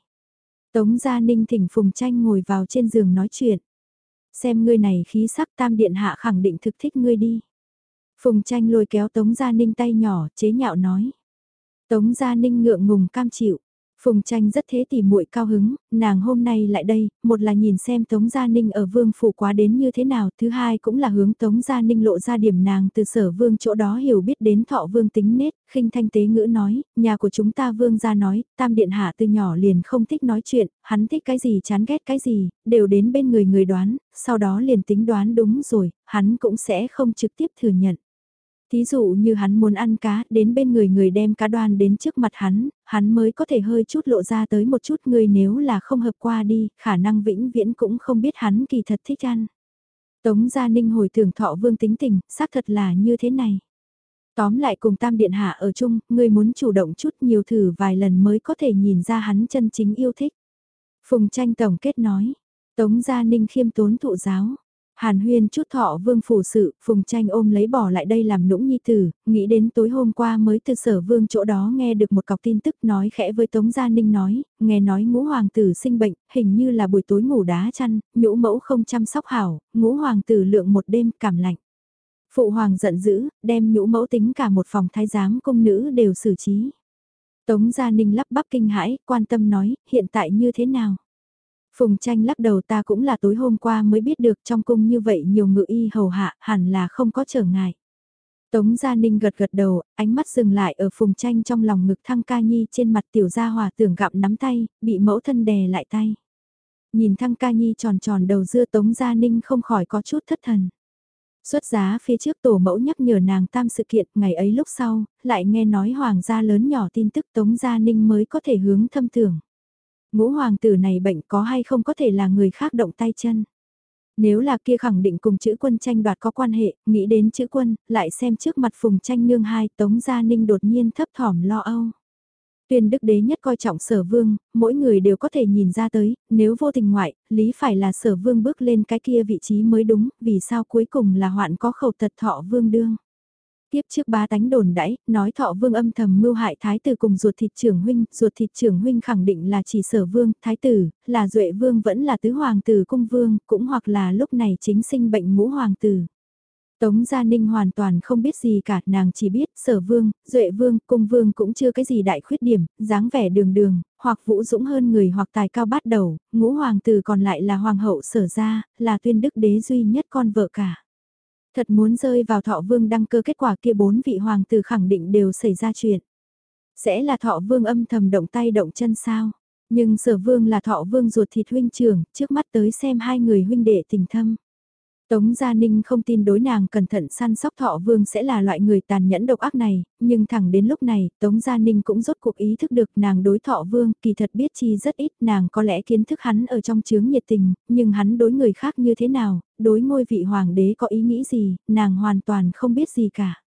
Tống Gia Ninh thỉnh Phùng Tranh ngồi vào trên giường nói chuyện. Xem ngươi này khí sắc tam điện hạ khẳng định thực thích ngươi đi. Phùng Tranh lôi kéo Tống Gia Ninh tay nhỏ, chế nhạo nói. Tống Gia Ninh ngượng ngùng cam chịu. Phùng tranh rất thế thì muội cao hứng, nàng hôm nay lại đây, một là nhìn xem Tống Gia Ninh ở vương phủ quá đến như thế nào, thứ hai cũng là hướng Tống Gia Ninh lộ ra điểm nàng từ sở vương chỗ đó hiểu biết đến thọ vương tính nết, khinh thanh tế ngữ nói, nhà của chúng ta vương gia nói, tam điện hạ từ nhỏ liền không thích nói chuyện, hắn thích cái gì chán ghét cái gì, đều đến bên người người đoán, sau đó liền tính đoán đúng rồi, hắn cũng sẽ không trực tiếp thừa nhận. Thí dụ như hắn muốn ăn cá, đến bên người người đem cá đoan đến trước mặt hắn, hắn mới có thể hơi chút lộ ra tới một chút người nếu là không hợp qua đi, khả năng vĩnh viễn cũng không biết hắn kỳ thật thích ăn. Tống Gia Ninh hồi tưởng thọ vương tính tình, xác thật là như thế này. Tóm lại cùng tam điện hạ ở chung, người muốn chủ động chút nhiều thử vài lần mới có thể nhìn ra hắn chân chính yêu thích. Phùng tranh tổng kết nói, Tống Gia Ninh khiêm tốn thụ giáo, Hàn huyên chút thọ vương phủ sự, phùng tranh ôm lấy bỏ lại đây làm nũng nhi tử, nghĩ đến tối hôm qua mới từ sở vương chỗ đó nghe được một cọc tin tức nói khẽ với Tống Gia Ninh nói, nghe nói ngũ hoàng tử sinh bệnh, hình như là buổi tối ngủ đá chăn, nhũ mẫu không chăm sóc hảo, ngũ hoàng tử lượng một đêm cảm lạnh. Phụ hoàng giận dữ, đem nhũ mẫu tính cả một phòng thái giám công nữ đều xử trí. Tống Gia Ninh lắp bắp kinh hãi, quan tâm nói, hiện tại như thế nào? Phùng tranh lắc đầu ta cũng là tối hôm qua mới biết được trong cung như vậy nhiều ngự y hầu hạ hẳn là không có trở ngại. Tống Gia Ninh gật gật đầu, ánh mắt dừng lại ở phùng tranh trong lòng ngực thăng ca nhi trên mặt tiểu gia hòa tưởng gặm nắm tay, bị mẫu thân đè lại tay. Nhìn thăng ca nhi tròn tròn đầu dưa Tống Gia Ninh không khỏi có chút thất thần. Xuất giá phía trước tổ mẫu nhắc nhở nàng tam sự kiện, ngày ấy lúc sau, lại nghe nói hoàng gia lớn nhỏ tin tức Tống Gia Ninh mới có thể hướng thâm tưởng ngũ hoàng tử này bệnh có hay không có thể là người khác động tay chân. Nếu là kia khẳng định cùng chữ quân tranh đoạt có quan hệ, nghĩ đến chữ quân, lại xem trước mặt phùng tranh nương hai tống gia ninh đột nhiên thấp thỏm lo âu. Tuyên đức đế nhất coi trọng sở vương, mỗi người đều có thể nhìn ra tới, nếu vô tình ngoại, lý phải là sở vương bước lên cái kia vị trí mới đúng, vì sao cuối cùng là hoạn có khẩu tật thọ vương đương. Tiếp trước ba tánh đồn đãi, nói thọ vương âm thầm mưu hại thái tử cùng ruột thịt trưởng huynh, ruột thịt trưởng huynh khẳng định là chỉ sở vương, thái tử, là duệ vương vẫn là tứ hoàng tử cung vương, cũng hoặc là lúc này chính sinh bệnh ngũ hoàng tử. Tống Gia Ninh hoàn toàn không biết gì cả, nàng chỉ biết sở vương, duệ vương, cung vương cũng chưa cái gì đại khuyết điểm, dáng vẻ đường đường, hoặc vũ dũng hơn người hoặc tài cao bắt đầu, ngũ hoàng tử còn lại là hoàng hậu sở gia, là tuyên đức đế duy nhất con vợ cả. Thật muốn rơi vào thọ vương đăng cơ kết quả kia bốn vị hoàng tử khẳng định đều xảy ra chuyện. Sẽ là thọ vương âm thầm động tay động chân sao? Nhưng sở vương là thọ vương ruột thịt huynh trưởng, trước mắt tới xem hai người huynh đệ tình thâm. Tống Gia Ninh không tin đối nàng cẩn thận săn sóc thọ vương sẽ là loại người tàn nhẫn độc ác này, nhưng thẳng đến lúc này, Tống Gia Ninh cũng rốt cuộc ý thức được nàng đối thọ vương, kỳ thật biết chi rất ít, nàng có lẽ kiến thức hắn ở trong chướng nhiệt tình, nhưng hắn đối người khác như thế nào, đối ngôi vị hoàng đế có ý nghĩ gì, nàng hoàn toàn không biết gì cả.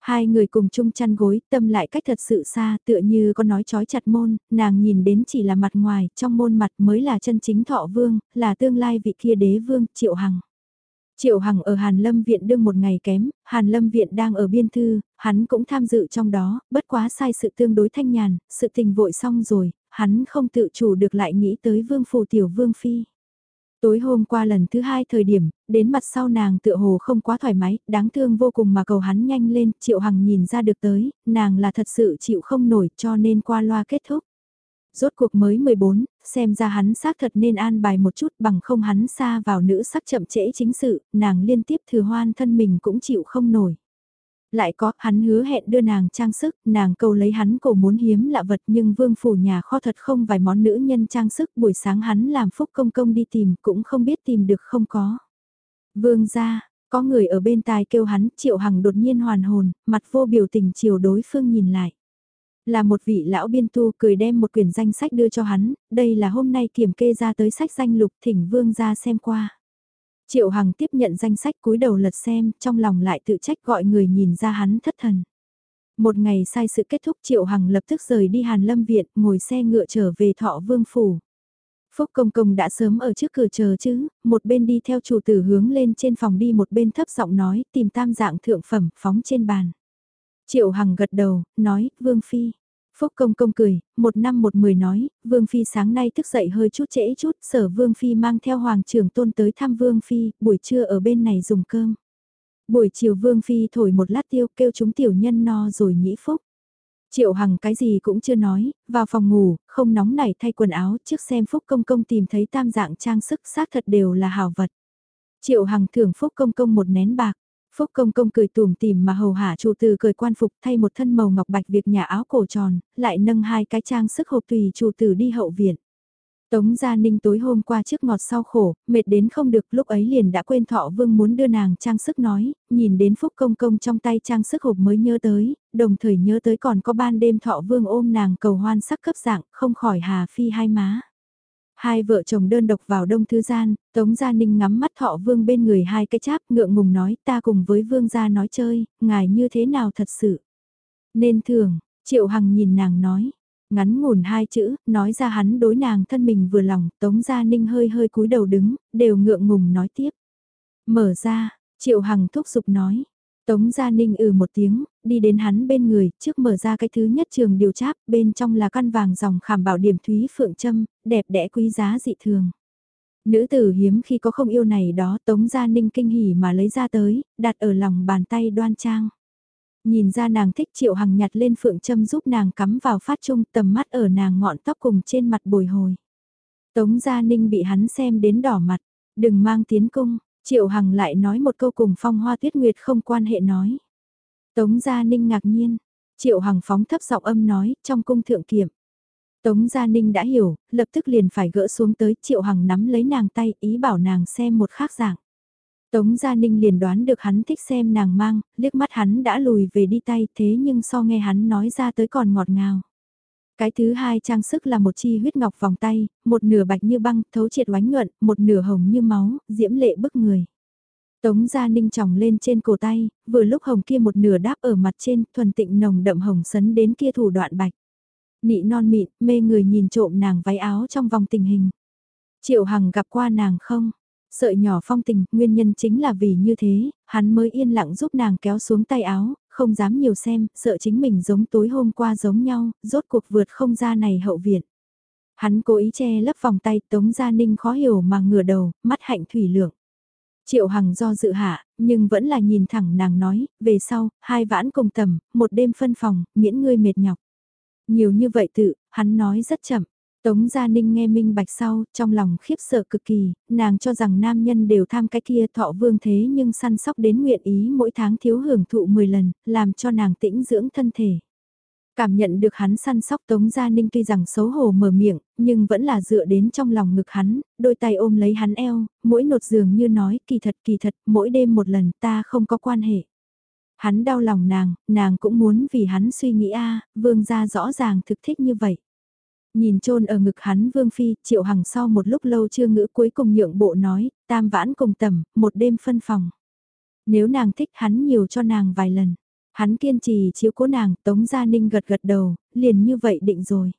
Hai người cùng chung chăn gối, tâm lại cách thật sự xa, tựa như có nói chói chặt môn, nàng nhìn đến chỉ là mặt ngoài, trong môn mặt mới là chân chính thọ vương, là tương lai vị kia đế vương, triệu hằng. Triệu Hằng ở Hàn Lâm Viện đương một ngày kém, Hàn Lâm Viện đang ở biên thư, hắn cũng tham dự trong đó, bất quá sai sự tương đối thanh nhàn, sự tình vội xong rồi, hắn không tự chủ được lại nghĩ tới vương phù tiểu vương phi. Tối hôm qua lần thứ hai thời điểm, đến mặt sau nàng tựa hồ không quá thoải mái, đáng thương vô cùng mà cầu hắn nhanh lên, Triệu Hằng nhìn ra được tới, nàng là thật sự chịu không nổi cho nên qua loa kết thúc. Rốt cuộc mới 14, xem ra hắn xác thật nên an bài một chút bằng không hắn xa vào nữ sắc chậm trễ chính sự, nàng liên tiếp thừa hoan thân mình cũng chịu không nổi. Lại có, hắn hứa hẹn đưa nàng trang sức, nàng cầu lấy hắn cổ muốn hiếm lạ vật nhưng vương phủ nhà kho thật không vài món nữ nhân trang sức buổi sáng hắn làm phúc công công đi tìm cũng không biết tìm được không có. Vương ra, có người ở bên tai kêu hắn triệu hằng đột nhiên hoàn hồn, mặt vô biểu tình chiều đối phương nhìn lại là một vị lão biên tu cười đem một quyển danh sách đưa cho hắn, đây là hôm nay kiểm kê ra tới sách danh lục thỉnh vương ra xem qua. Triệu Hằng tiếp nhận danh sách cúi đầu lật xem, trong lòng lại tự trách gọi người nhìn ra hắn thất thần. Một ngày sai sự kết thúc Triệu Hằng lập tức rời đi Hàn Lâm Viện, ngồi xe ngựa trở về Thọ Vương Phủ. Phúc Công Công đã sớm ở trước cửa chờ chứ, một bên đi theo chủ tử hướng lên trên phòng đi một bên thấp giọng nói, tìm tam dạng thượng phẩm, phóng trên bàn. Triệu Hằng gật đầu, nói, Vương Phi. Phúc Công Công cười, một năm một mười nói, Vương Phi sáng nay thức dậy hơi chút trễ chút, sở Vương Phi mang theo Hoàng trưởng tôn tới thăm Vương Phi, buổi trưa ở bên này dùng cơm. Buổi chiều Vương Phi thổi một lát tiêu kêu chúng tiểu nhân no rồi nhĩ phúc. Triệu Hằng cái gì cũng chưa nói, vào phòng ngủ, không nóng nảy thay quần áo trước xem Phúc Công Công tìm thấy tam dạng trang sức xác thật đều là hào vật. Triệu Hằng thưởng Phúc Công Công một nén bạc. Phúc Công Công cười tùm tìm mà hầu hạ chủ tử cười quan phục thay một thân màu ngọc bạch việc nhà áo cổ tròn, lại nâng hai cái trang sức hộp tùy chủ tử đi hậu viện. Tống Gia Ninh tối hôm qua trước ngọt sau khổ, mệt đến không được lúc ấy liền đã quên thọ vương muốn đưa nàng trang sức nói, nhìn đến Phúc Công Công trong tay trang sức hộp mới nhớ tới, đồng thời nhớ tới còn có ban đêm thọ vương ôm nàng cầu hoan sắc cấp dạng, không khỏi hà phi hai má. Hai vợ chồng đơn độc vào đông thư gian, Tống Gia Ninh ngắm mắt thọ vương bên người hai cái cháp ngượng ngùng nói ta cùng với vương gia nói chơi, ngài như thế nào thật sự. Nên thường, Triệu Hằng nhìn nàng nói, ngắn ngủn hai chữ, nói ra hắn đối nàng thân mình vừa lòng, Tống Gia Ninh hơi hơi cúi đầu đứng, đều ngượng ngùng nói tiếp. Mở ra, Triệu Hằng thúc giục nói. Tống Gia Ninh ừ một tiếng, đi đến hắn bên người, trước mở ra cái thứ nhất trường điều tráp bên trong là căn vàng dòng khảm bảo điểm thúy phượng châm, đẹp đẽ quý giá dị thường. Nữ tử hiếm khi có không yêu này đó Tống Gia Ninh kinh hỉ mà lấy ra tới, đặt ở lòng bàn tay đoan trang. Nhìn ra nàng thích triệu hằng nhặt lên phượng châm giúp nàng cắm vào phát trung tầm mắt ở nàng ngọn tóc cùng trên mặt bồi hồi. Tống Gia Ninh bị hắn xem đến đỏ mặt, đừng mang tiến cung, triệu hằng lại nói một câu cùng phong hoa tuyết nguyệt không quan hệ nói. Tống Gia Ninh ngạc nhiên, triệu hằng phóng thấp giọng âm nói trong cung thượng kiểm. Tống Gia Ninh đã hiểu, lập tức liền phải gỡ xuống tới triệu hằng nắm lấy nàng tay ý bảo nàng xem một khác dạng. Tống Gia Ninh liền đoán được hắn thích xem nàng mang, liếc mắt hắn đã lùi về đi tay thế nhưng so nghe hắn nói ra tới còn ngọt ngào. Cái thứ hai trang sức là một chi huyết ngọc vòng tay, một nửa bạch như băng, thấu triệt oánh nhuận, một nửa hồng như máu, diễm lệ bức người. Tống Gia Ninh tròng lên trên cổ tay, vừa lúc hồng kia một nửa đáp ở mặt trên, thuần tịnh nồng đậm hồng sấn đến kia thủ đoạn bạch. Nị non mịn, mê người nhìn trộm nàng váy áo trong vòng tình hình. Triệu Hằng gặp qua nàng không? Sợi nhỏ phong tình, nguyên nhân chính là vì như thế, hắn mới yên lặng giúp nàng kéo xuống tay áo, không dám nhiều xem, sợ chính mình giống tối hôm qua giống nhau, rốt cuộc vượt không ra này hậu viện. Hắn cố ý che lấp vòng tay Tống Gia Ninh khó hiểu mà ngửa đầu, mắt hạnh thủy lượng. Triệu Hằng do dự hạ, nhưng vẫn là nhìn thẳng nàng nói, về sau, hai vãn cùng tầm, một đêm phân phòng, miễn ngươi mệt nhọc. Nhiều như vậy tự, hắn nói rất chậm. Tống Gia Ninh nghe minh bạch sau, trong lòng khiếp sợ cực kỳ, nàng cho rằng nam nhân đều tham cái kia thọ vương thế nhưng săn sóc đến nguyện ý mỗi tháng thiếu hưởng thụ 10 lần, làm cho nàng tĩnh dưỡng thân thể. Cảm nhận được hắn săn sóc Tống Gia Ninh tuy rằng xấu hổ mở miệng, nhưng vẫn là dựa đến trong lòng ngực hắn, đôi tay ôm lấy hắn eo, mỗi nột giường như nói kỳ thật kỳ thật, mỗi đêm một lần ta không có quan hệ. Hắn đau lòng nàng, nàng cũng muốn vì hắn suy nghĩ a vương gia rõ ràng thực thích như vậy. Nhìn trôn ở ngực hắn Vương Phi, Triệu Hằng sau một lúc lâu chưa ngữ cuối cùng nhượng bộ nói, tam vãn cùng tầm, một đêm phân phòng. Nếu nàng thích hắn nhiều cho nàng vài lần, hắn kiên trì chiếu cố nàng, Tống Gia Ninh gật gật đầu, liền như vậy định rồi.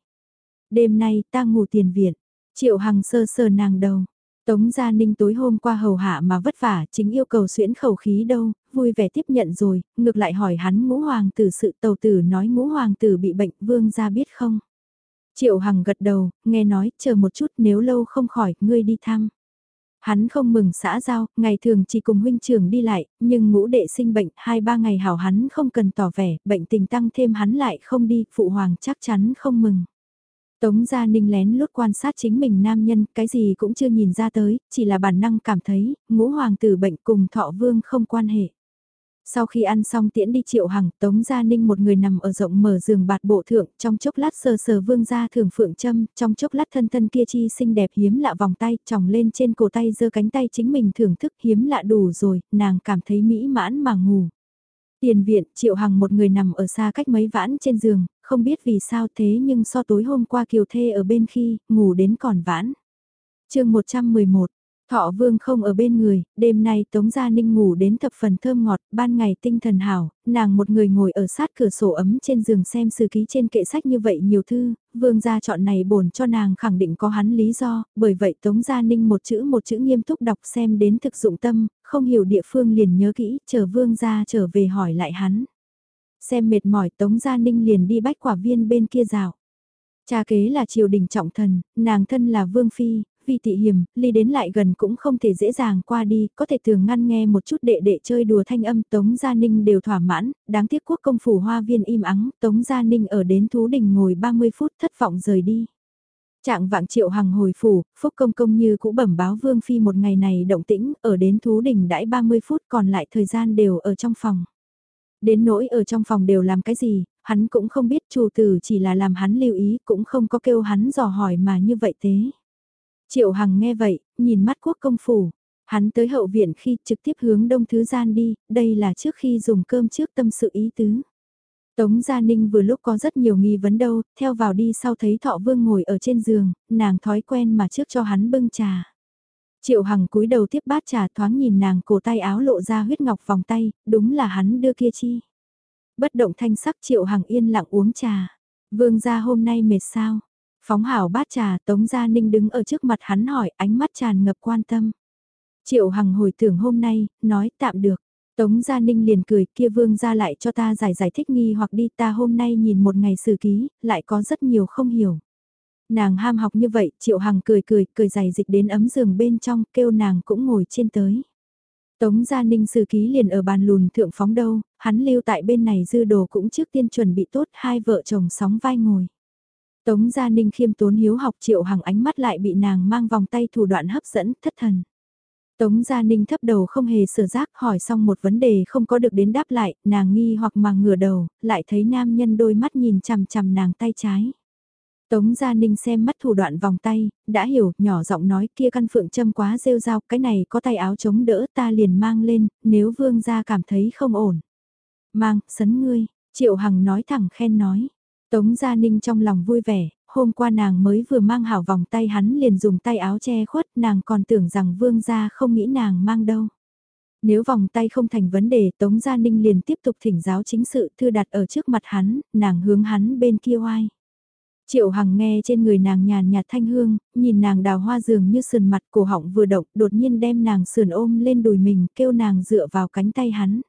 Đêm nay ta ngủ tiền viện, Triệu Hằng sơ sờ nàng đầu. Tống Gia Ninh tối hôm qua hầu hạ mà vất vả, chính yêu cầu xuyễn khẩu khí đâu, vui vẻ tiếp nhận rồi, ngược lại hỏi hắn ngũ hoàng tử sự tàu tử nói ngũ hoàng tử bị bệnh vương gia biết không. Triệu Hằng gật đầu, nghe nói, chờ một chút nếu lâu không khỏi, ngươi đi thăm. Hắn không mừng xã giao, ngày thường chỉ cùng huynh trưởng đi lại, nhưng ngũ đệ sinh bệnh, hai ba ngày hảo hắn không cần tỏ vẻ, bệnh tình tăng thêm hắn lại không đi, phụ hoàng chắc chắn không mừng. Tống Gia Ninh lén lút quan sát chính mình nam nhân, cái gì cũng chưa nhìn ra tới, chỉ là bản năng cảm thấy, ngũ hoàng tử bệnh cùng thọ vương không quan hệ. Sau khi ăn xong tiễn đi triệu hằng, Tống Gia Ninh một người nằm ở rộng mở giường bạt bộ thượng, trong chốc lát sờ sờ vương gia thường phượng châm, trong chốc lát thân thân kia chi xinh đẹp hiếm lạ vòng tay, tròng lên trên cổ tay giơ cánh tay chính mình thưởng thức hiếm lạ đủ rồi, nàng cảm thấy mỹ mãn mà ngủ. Tiền viện, triệu hằng một người nằm ở xa cách mấy vãn trên giường, không biết vì sao thế nhưng so tối hôm qua kiều thê ở bên khi, ngủ đến còn vãn. chương 111 Thọ vương không ở bên người, đêm nay Tống Gia Ninh ngủ đến thập phần thơm ngọt, ban ngày tinh thần hảo, nàng một người ngồi ở sát cửa sổ ấm trên giường xem sử ký trên kệ sách như vậy nhiều thư, vương gia chọn này bổn cho nàng khẳng định có hắn lý do, bởi vậy Tống Gia Ninh một chữ một chữ nghiêm túc đọc xem đến thực dụng tâm, không hiểu địa phương liền nhớ kỹ, chờ vương gia trở về hỏi lại hắn. Xem mệt mỏi Tống Gia Ninh liền đi bách quả viên bên kia rào. Cha kế là triều đình trọng thần, nàng thân là vương phi, vi tị hiểm, ly đến lại gần cũng không thể dễ dàng qua đi, có thể thường ngăn nghe một chút đệ đệ chơi đùa thanh âm Tống Gia Ninh đều thỏa mãn, đáng tiếc quốc công phủ hoa viên im ắng, Tống Gia Ninh ở đến thú đình ngồi 30 phút thất vọng rời đi. Trạng vạng triệu hằng hồi phủ, Phúc Công Công như cũ bẩm báo Vương Phi một ngày này động tĩnh, ở đến thú đình đãi 30 phút còn lại thời gian đều ở trong phòng. Đến nỗi ở trong phòng đều làm cái gì, hắn cũng không biết chủ tử chỉ là làm hắn lưu ý cũng không có kêu hắn dò hỏi mà như vậy thế. Triệu Hằng nghe vậy, nhìn mắt quốc công phủ. Hắn tới hậu viện khi trực tiếp hướng đông thứ gian đi, đây là trước khi dùng cơm trước tâm sự ý tứ. Tống Gia Ninh vừa lúc có rất nhiều nghi vấn đâu, theo vào đi sau thấy Thọ Vương ngồi ở trên giường, nàng thói quen mà trước cho hắn bưng trà. Triệu Hằng cúi đầu tiếp bát trà thoáng nhìn nàng cổ tay áo lộ ra huyết ngọc vòng tay, đúng là hắn đưa kia chi. Bất động thanh sắc Triệu Hằng yên lặng uống trà. Vương gia hôm nay mệt sao? Phóng hảo bát trà Tống Gia Ninh đứng ở trước mặt hắn hỏi ánh mắt tràn ngập quan tâm. Triệu Hằng hồi tưởng hôm nay, nói tạm được. Tống Gia Ninh liền cười kia vương ra lại cho ta giải giải thích nghi hoặc đi ta hôm nay nhìn một ngày sử ký, lại có rất nhiều không hiểu. Nàng ham học như vậy, Triệu Hằng cười cười, cười giải dịch đến ấm giường bên trong, kêu nàng cũng ngồi trên tới. Tống Gia Ninh sử ký liền ở bàn lùn thượng phóng đâu, hắn lưu tại bên này dư đồ cũng trước tiên chuẩn bị tốt hai vợ chồng sóng vai ngồi. Tống Gia Ninh khiêm tốn hiếu học Triệu Hằng ánh mắt lại bị nàng mang vòng tay thủ đoạn hấp dẫn, thất thần. Tống Gia Ninh thấp đầu không hề sửa giác hỏi xong một vấn đề không có được đến đáp lại, nàng nghi hoặc mà ngửa đầu, lại thấy nam nhân đôi mắt nhìn chằm chằm nàng tay trái. Tống Gia Ninh xem mắt thủ đoạn vòng tay, đã hiểu, nhỏ giọng nói kia căn phượng châm quá rêu rao, cái này có tay áo chống đỡ ta liền mang lên, nếu vương gia cảm thấy không ổn. Mang, sấn ngươi, Triệu Hằng nói thẳng khen nói. Tống Gia Ninh trong lòng vui vẻ, hôm qua nàng mới vừa mang hảo vòng tay hắn liền dùng tay áo che khuất nàng còn tưởng rằng vương gia không nghĩ nàng mang đâu. Nếu vòng tay không thành vấn đề Tống Gia Ninh liền tiếp tục thỉnh giáo chính sự thư đặt ở trước mặt hắn, nàng hướng hắn bên kia oai. Triệu Hằng nghe trên người nàng nhàn nhạt thanh hương, nhìn nàng đào hoa dường như sườn mặt cổ họng vừa động đột nhiên đem nàng sườn ôm lên đùi mình kêu nàng dựa vào cánh tay hắn.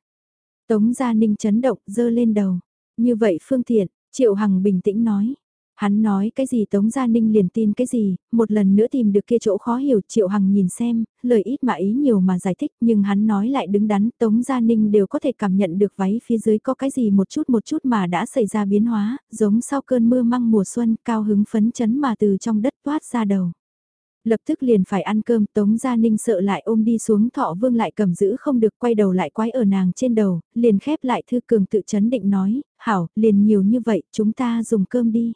Tống Gia Ninh chấn động dơ lên đầu. Như vậy phương tiện, Triệu Hằng bình tĩnh nói, Hắn nói cái gì Tống Gia Ninh liền tin cái gì, một lần nữa tìm được kia chỗ khó hiểu Triệu Hằng nhìn xem, lời ít mà ý nhiều mà giải thích nhưng hắn nói lại đứng đắn Tống Gia Ninh đều có thể cảm nhận được váy phía dưới có cái gì một chút một chút mà đã xảy ra biến hóa, giống sau cơn mưa măng mùa xuân cao hứng phấn chấn mà từ trong đất toát ra đầu. Lập tức liền phải ăn cơm Tống Gia Ninh sợ lại ôm đi xuống thọ vương lại cầm giữ không được quay đầu lại quái ở nàng trên đầu, liền khép lại thư cường tự chấn định nói, hảo, liền nhiều như vậy chúng ta dùng cơm đi.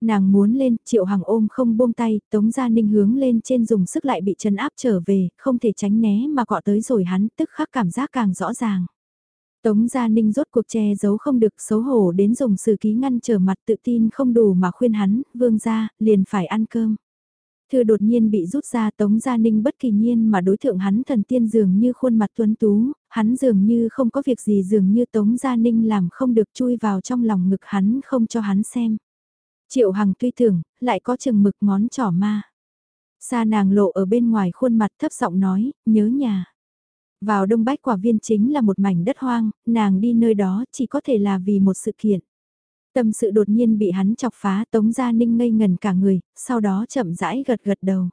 Nàng muốn lên, triệu hằng ôm không buông tay, tống gia ninh hướng lên trên dùng sức lại bị chấn áp trở về, không thể tránh né mà cọ tới rồi hắn tức khắc cảm giác càng rõ ràng. Tống Gia Ninh rốt cuộc che giấu không được xấu hổ đến dùng sử ký ngăn trở mặt tự tin không đủ mà khuyên hắn, vương gia, liền phải ăn cơm. Thư đột nhiên bị rút ra Tống Gia Ninh bất kỳ nhiên mà đối thượng hắn thần tiên dường như khuôn mặt tuấn tú, hắn dường như không có việc gì dường như Tống Gia Ninh làm không được chui vào trong lòng ngực hắn không cho hắn xem. Triệu Hằng tuy tưởng, lại có chừng mực ngón trỏ ma. Xa nàng lộ ở bên ngoài khuôn mặt thấp giọng nói, nhớ nhà. Vào đông bách quả viên chính là một mảnh đất hoang, nàng đi nơi đó chỉ có thể là vì một sự kiện. Tâm sự đột nhiên bị hắn chọc phá tống gia ninh ngây ngần cả người, sau đó chậm rãi gật gật đầu.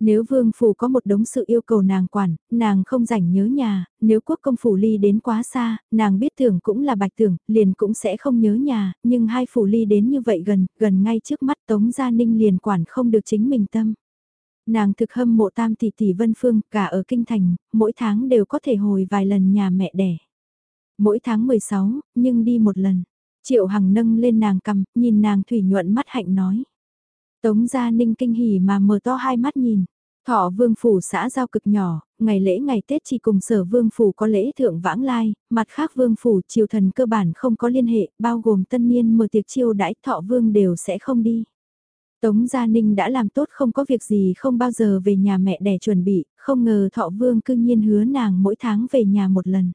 Nếu vương phủ có một đống sự yêu cầu nàng quản, nàng không rảnh nhớ nhà, nếu quốc công phủ ly đến quá xa, nàng biết tưởng cũng là bạch tưởng, liền cũng sẽ không nhớ nhà, nhưng hai phủ ly đến như vậy gần, gần ngay trước mắt Tống Gia Ninh liền quản không được chính mình tâm. Nàng thực hâm mộ tam tỷ tỷ vân phương, cả ở kinh thành, mỗi tháng đều có thể hồi vài lần nhà mẹ đẻ. Mỗi tháng 16, nhưng đi một lần. Triệu Hằng nâng lên nàng cầm, nhìn nàng thủy nhuận mắt hạnh nói. Tống Gia Ninh kinh hỉ mà mở to hai mắt nhìn. Thọ vương phủ xã giao cực nhỏ, ngày lễ ngày Tết chỉ cùng sở vương phủ có lễ thượng vãng lai, mặt khác vương phủ triều thần cơ bản không có liên hệ, bao gồm tân niên mở tiệc chiêu đãi thọ vương đều sẽ không đi. Tống Gia Ninh đã làm tốt không có việc gì không bao giờ về nhà mẹ để chuẩn bị, không ngờ thọ vương cương nhiên hứa nàng mỗi tháng về nhà một lần.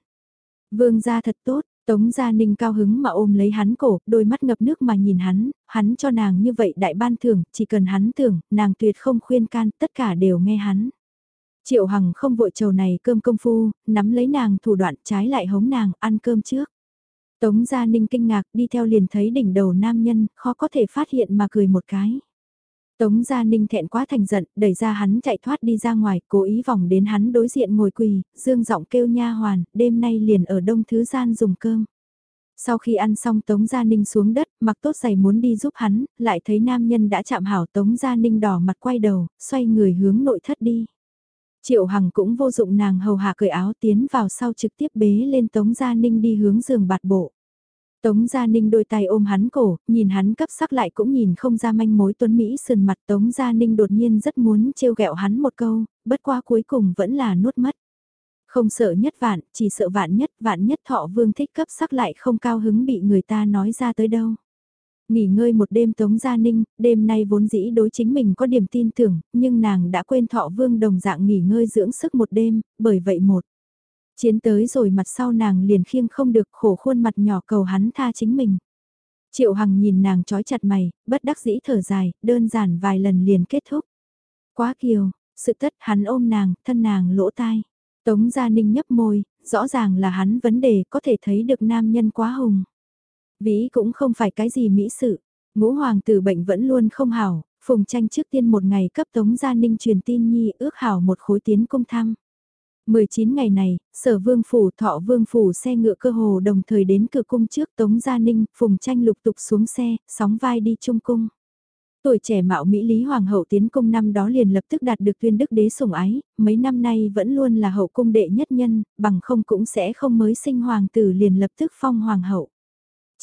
Vương gia thật tốt, Tống Gia Ninh cao hứng mà ôm lấy hắn cổ, đôi mắt ngập nước mà nhìn hắn, hắn cho nàng như vậy đại ban thưởng, chỉ cần hắn tưởng, nàng tuyệt không khuyên can, tất cả đều nghe hắn. Triệu Hằng không vội trầu này cơm công phu, nắm lấy nàng thủ đoạn trái lại hống nàng, ăn cơm trước. Tống Gia Ninh kinh ngạc đi theo liền thấy đỉnh đầu nam nhân, khó có thể phát hiện mà cười một cái. Tống Gia Ninh thẹn quá thành giận, đẩy ra hắn chạy thoát đi ra ngoài, cố ý vòng đến hắn đối diện ngồi quỳ, dương giọng kêu nha hoàn, đêm nay liền ở đông thứ gian dùng cơm. Sau khi ăn xong Tống Gia Ninh xuống đất, mặc tốt giày muốn đi giúp hắn, lại thấy nam nhân đã chạm hảo Tống Gia Ninh đỏ mặt quay đầu, xoay người hướng nội thất đi. Triệu Hằng cũng vô dụng nàng hầu hạ cởi áo tiến vào sau trực tiếp bế lên Tống Gia Ninh đi hướng giường bạt bộ. Tống Gia Ninh đôi tay ôm hắn cổ, nhìn hắn cấp sắc lại cũng nhìn không ra manh mối tuấn Mỹ sườn mặt Tống Gia Ninh đột nhiên rất muốn trêu ghẹo hắn một câu, bất qua cuối cùng vẫn là nuốt mất. Không sợ nhất vạn, chỉ sợ vạn nhất, vạn nhất thọ vương thích cấp sắc lại không cao hứng bị người ta nói ra tới đâu. Nghỉ ngơi một đêm Tống Gia Ninh, đêm nay vốn dĩ đối chính mình có điểm tin tưởng, nhưng nàng đã quên thọ vương đồng dạng nghỉ ngơi dưỡng sức một đêm, bởi vậy một. Chiến tới rồi mặt sau nàng liền khiêng không được khổ khuôn mặt nhỏ cầu hắn tha chính mình. Triệu Hằng nhìn nàng trói chặt mày, bất đắc dĩ thở dài, đơn giản vài lần liền kết thúc. Quá kiều, sự tất hắn ôm nàng, thân nàng lỗ tai. Tống Gia Ninh nhấp môi, rõ ràng là hắn vấn đề có thể thấy được nam nhân quá hùng. Vĩ cũng không phải cái gì mỹ sự, ngũ hoàng tử bệnh vẫn luôn không hảo, phùng tranh trước tiên một ngày cấp Tống Gia Ninh truyền tin nhi ước hảo một khối tiến công thăm. 19 ngày này, sở vương phủ thọ vương phủ xe ngựa cơ hồ đồng thời đến cửa cung trước Tống Gia Ninh, phùng tranh lục tục xuống xe, sóng vai đi trung cung. Tuổi trẻ mạo Mỹ Lý Hoàng hậu tiến cung năm đó liền lập tức đạt được tuyên đức đế sủng ái, mấy năm nay vẫn luôn là hậu cung đệ nhất nhân, bằng không cũng sẽ không mới sinh hoàng tử liền lập tức phong hoàng hậu.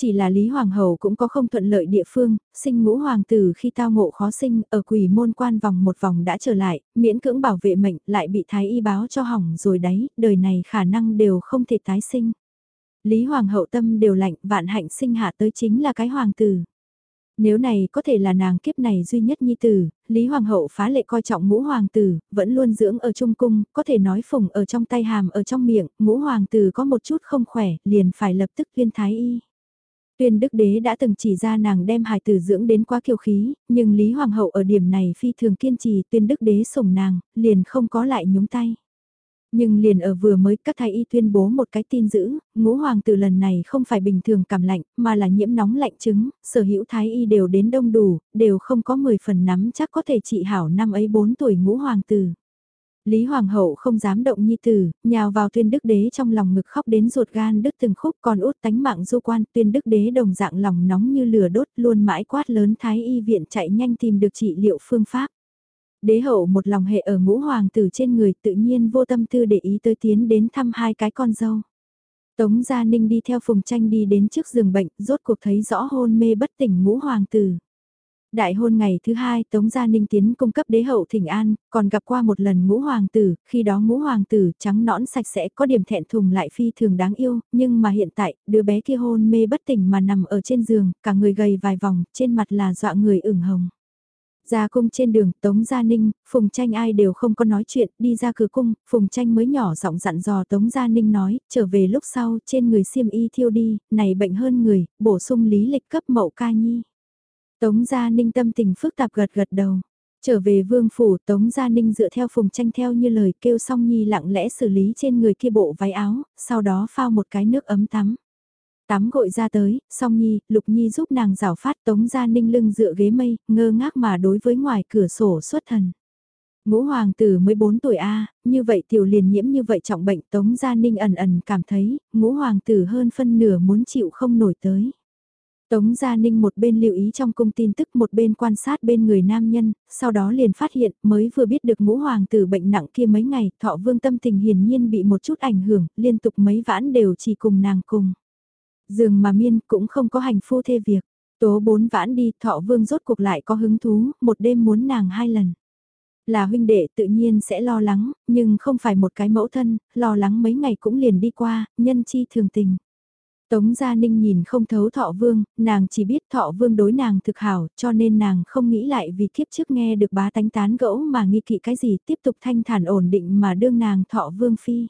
Chỉ là Lý Hoàng hậu cũng có không thuận lợi địa phương, sinh ngũ hoàng tử khi tao ngộ khó sinh, ở quỷ môn quan vòng một vòng đã trở lại, miễn cưỡng bảo vệ mệnh, lại bị thái y báo cho hỏng rồi đấy, đời này khả năng đều không thể tái sinh. Lý Hoàng hậu tâm đều lạnh, vạn hạnh sinh hạ tới chính là cái hoàng tử. Nếu này có thể là nàng kiếp này duy nhất nhi tử, Lý Hoàng hậu phá lệ coi trọng ngũ hoàng tử, vẫn luôn dưỡng ở trung cung, có thể nói phùng ở trong tay hàm ở trong miệng, ngũ hoàng tử có một chút không khỏe, liền phải lập tức viên thái y. Tuyên đức đế đã từng chỉ ra nàng đem hài tử dưỡng đến quá kiêu khí, nhưng Lý Hoàng hậu ở điểm này phi thường kiên trì tuyên đức đế sủng nàng, liền không có lại nhúng tay. Nhưng liền ở vừa mới các thái y tuyên bố một cái tin dữ, ngũ hoàng tử lần này không phải bình thường cảm lạnh, mà là nhiễm nóng lạnh chứng, sở hữu thái y đều đến đông đủ, đều không có 10 phần nắm chắc có thể trị hảo năm ấy 4 tuổi ngũ hoàng tử. Lý Hoàng hậu không dám động nhi tử, nhào vào tuyên đức đế trong lòng ngực khóc đến ruột gan đứt từng khúc còn út tánh mạng du quan tuyên đức đế đồng dạng lòng nóng như lửa đốt luôn mãi quát lớn thái y viện chạy nhanh tìm được trị liệu phương pháp. Đế hậu một lòng hệ ở ngũ hoàng tử trên người tự nhiên vô tâm tư để ý tới tiến đến thăm hai cái con dâu. Tống Gia Ninh đi theo Phùng Tranh đi đến trước giường bệnh, rốt cuộc thấy rõ hôn mê bất tỉnh ngũ hoàng tử. Đại hôn ngày thứ hai Tống Gia Ninh tiến cung cấp đế hậu thỉnh an, còn gặp qua một lần ngũ hoàng tử, khi đó ngũ hoàng tử trắng nõn sạch sẽ có điểm thẹn thùng lại phi thường đáng yêu, nhưng mà hiện tại, đứa bé kia hôn mê bất tỉnh mà nằm ở trên giường, cả người gầy vài vòng, trên mặt là dọa người ửng hồng. Ra cung trên đường, Tống Gia Ninh, Phùng Tranh ai đều không có nói chuyện, đi ra cửa cung, Phùng Tranh mới nhỏ giọng dặn dò Tống Gia Ninh nói, trở về lúc sau, trên người xiêm y thiêu đi, này bệnh hơn người, bổ sung lý lịch cấp mậu ca nhi. Tống Gia Ninh tâm tình phức tạp gật gật đầu. Trở về vương phủ Tống Gia Ninh dựa theo phùng tranh theo như lời kêu song nhi lặng lẽ xử lý trên người kia bộ váy áo, sau đó phao một cái nước ấm tắm. Tắm gội ra tới, song nhi, lục nhi giúp nàng rào phát Tống Gia Ninh lưng dựa ghế mây, ngơ ngác mà đối với ngoài cửa sổ xuất thần. Ngũ hoàng tử mới 4 tuổi A, như vậy tiểu liền nhiễm như vậy trọng bệnh Tống Gia Ninh ẩn ẩn cảm thấy, ngũ hoàng tử hơn phân nửa muốn chịu không nổi tới. Tống Gia Ninh một bên lưu ý trong cung tin tức một bên quan sát bên người nam nhân, sau đó liền phát hiện mới vừa biết được ngũ hoàng tử bệnh nặng kia mấy ngày, thọ vương tâm tình hiển nhiên bị một chút ảnh hưởng, liên tục mấy vãn đều chỉ cùng nàng cùng. Dường mà miên cũng không có hành phu thê việc, tố bốn vãn đi thọ vương rốt cuộc lại có hứng thú, một đêm muốn nàng hai lần. Là huynh đệ tự nhiên sẽ lo lắng, nhưng không phải một cái mẫu thân, lo lắng mấy ngày cũng liền đi qua, nhân chi thường tình. Tống Gia Ninh nhìn không thấu thọ vương, nàng chỉ biết thọ vương đối nàng thực hảo, cho nên nàng không nghĩ lại vì kiếp trước nghe được bá tánh tán gẫu mà nghi kỵ cái gì tiếp tục thanh thản ổn định mà đương nàng thọ vương phi.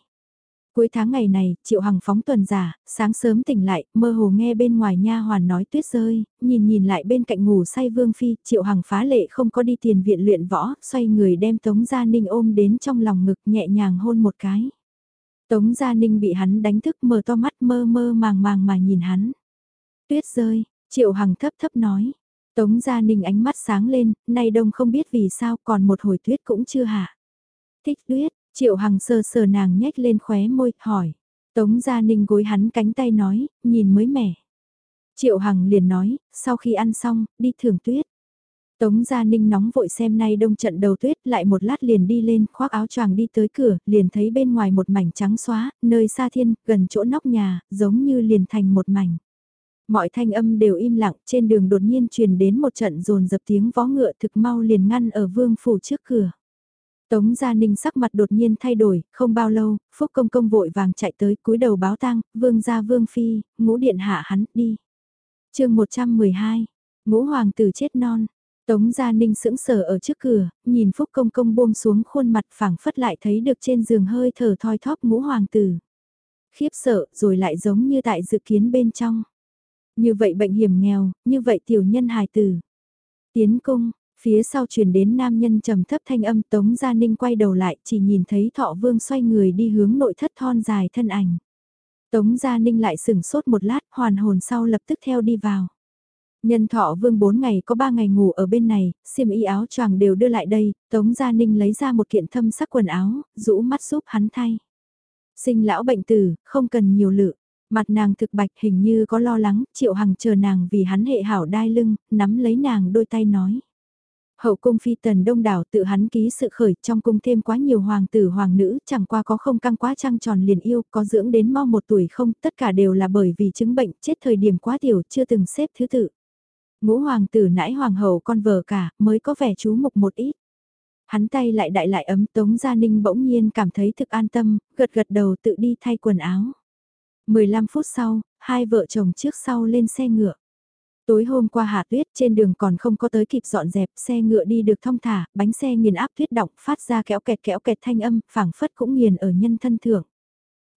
Cuối tháng ngày này, Triệu Hằng phóng tuần giả, sáng sớm tỉnh lại, mơ hồ nghe bên ngoài nha hoàn nói tuyết rơi, nhìn nhìn lại bên cạnh ngủ say Vương Phi, Triệu Hằng phá lệ không có đi tiền viện luyện võ, xoay người đem Tống Gia Ninh ôm đến trong lòng ngực nhẹ nhàng hôn một cái. Tống Gia Ninh bị hắn đánh thức mở to mắt mơ mơ màng màng mà nhìn hắn. Tuyết rơi, Triệu Hằng thấp thấp nói. Tống Gia Ninh ánh mắt sáng lên, nay đông không biết vì sao còn một hồi tuyết cũng chưa hạ. Thích tuyết, Triệu Hằng sờ sờ nàng nhếch lên khóe môi, hỏi. Tống Gia Ninh gối hắn cánh tay nói, nhìn mới mẻ. Triệu Hằng liền nói, sau khi ăn xong, đi thưởng tuyết. Tống Gia Ninh nóng vội xem nay đông trận đầu tuyết lại một lát liền đi lên khoác áo choàng đi tới cửa, liền thấy bên ngoài một mảnh trắng xóa, nơi xa thiên, gần chỗ nóc nhà, giống như liền thành một mảnh. Mọi thanh âm đều im lặng, trên đường đột nhiên truyền đến một trận rồn dập tiếng vó ngựa thực mau liền ngăn ở vương phủ trước cửa. Tống Gia Ninh sắc mặt đột nhiên thay đổi, không bao lâu, Phúc Công Công vội vàng chạy tới cúi đầu báo tang, vương gia vương phi, ngũ điện hạ hắn, đi. chương 112, ngũ hoàng tử chết non, Tống Gia Ninh sững sờ ở trước cửa, nhìn Phúc Công Công buông xuống khuôn mặt phẳng phất lại thấy được trên giường hơi thở thoi thóp ngũ hoàng tử. Khiếp sợ rồi lại giống như tại dự kiến bên trong. Như vậy bệnh hiểm nghèo, như vậy tiểu nhân hài tử. Tiến cung, phía sau truyền đến nam nhân trầm thấp thanh âm Tống Gia Ninh quay đầu lại chỉ nhìn thấy thọ vương xoay người đi hướng nội thất thon dài thân ảnh. Tống Gia Ninh lại sửng sốt một lát hoàn hồn sau lập tức theo đi vào. Nhân thọ vương 4 ngày có 3 ngày ngủ ở bên này, xiêm y áo choàng đều đưa lại đây, Tống Gia Ninh lấy ra một kiện thâm sắc quần áo, rũ mắt giúp hắn thay. Sinh lão bệnh tử, không cần nhiều lự. Mặt nàng thực bạch hình như có lo lắng, triệu hằng chờ nàng vì hắn hệ hảo đai lưng, nắm lấy nàng đôi tay nói. Hậu cung phi tần đông đảo tự hắn ký sự khởi trong cung thêm quá nhiều hoàng tử hoàng nữ chẳng qua có không căng quá trăng tròn liền yêu có dưỡng đến mau một tuổi không tất cả đều là bởi vì chứng bệnh chết thời điểm quá tiểu chưa từng xếp thứ tự. Ngũ hoàng tử nãi hoàng hậu con vợ cả, mới có vẻ chú mục một ít. Hắn tay lại đại lại ấm Tống Gia Ninh bỗng nhiên cảm thấy thực an tâm, gật gật đầu tự đi thay quần áo. 15 phút sau, hai vợ chồng trước sau lên xe ngựa. Tối hôm qua hạ tuyết trên đường còn không có tới kịp dọn dẹp, xe ngựa đi được thong thả, bánh xe nghiền áp tuyết động phát ra kéo kẹt kéo kẹt thanh âm, phảng phất cũng nghiền ở nhân thân thượng.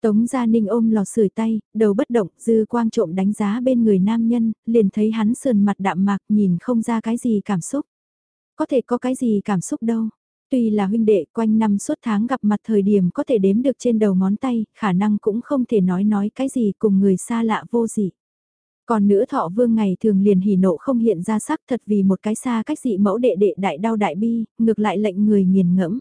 Tống Gia Ninh ôm lò sưởi tay, đầu bất động, dư quang trộm đánh giá bên người nam nhân, liền thấy hắn sườn mặt đạm mạc nhìn không ra cái gì cảm xúc. Có thể có cái gì cảm xúc đâu. Tuy là huynh đệ quanh năm suốt tháng gặp mặt thời điểm có thể đếm được trên đầu ngón tay, khả năng cũng không thể nói nói cái gì cùng người xa lạ vô gì. Còn nữ thọ vương ngày thường liền hỉ nộ không hiện ra sắc thật vì một cái xa cách dị mẫu đệ đệ đại đau đại bi, ngược lại lệnh người nghiền ngẫm.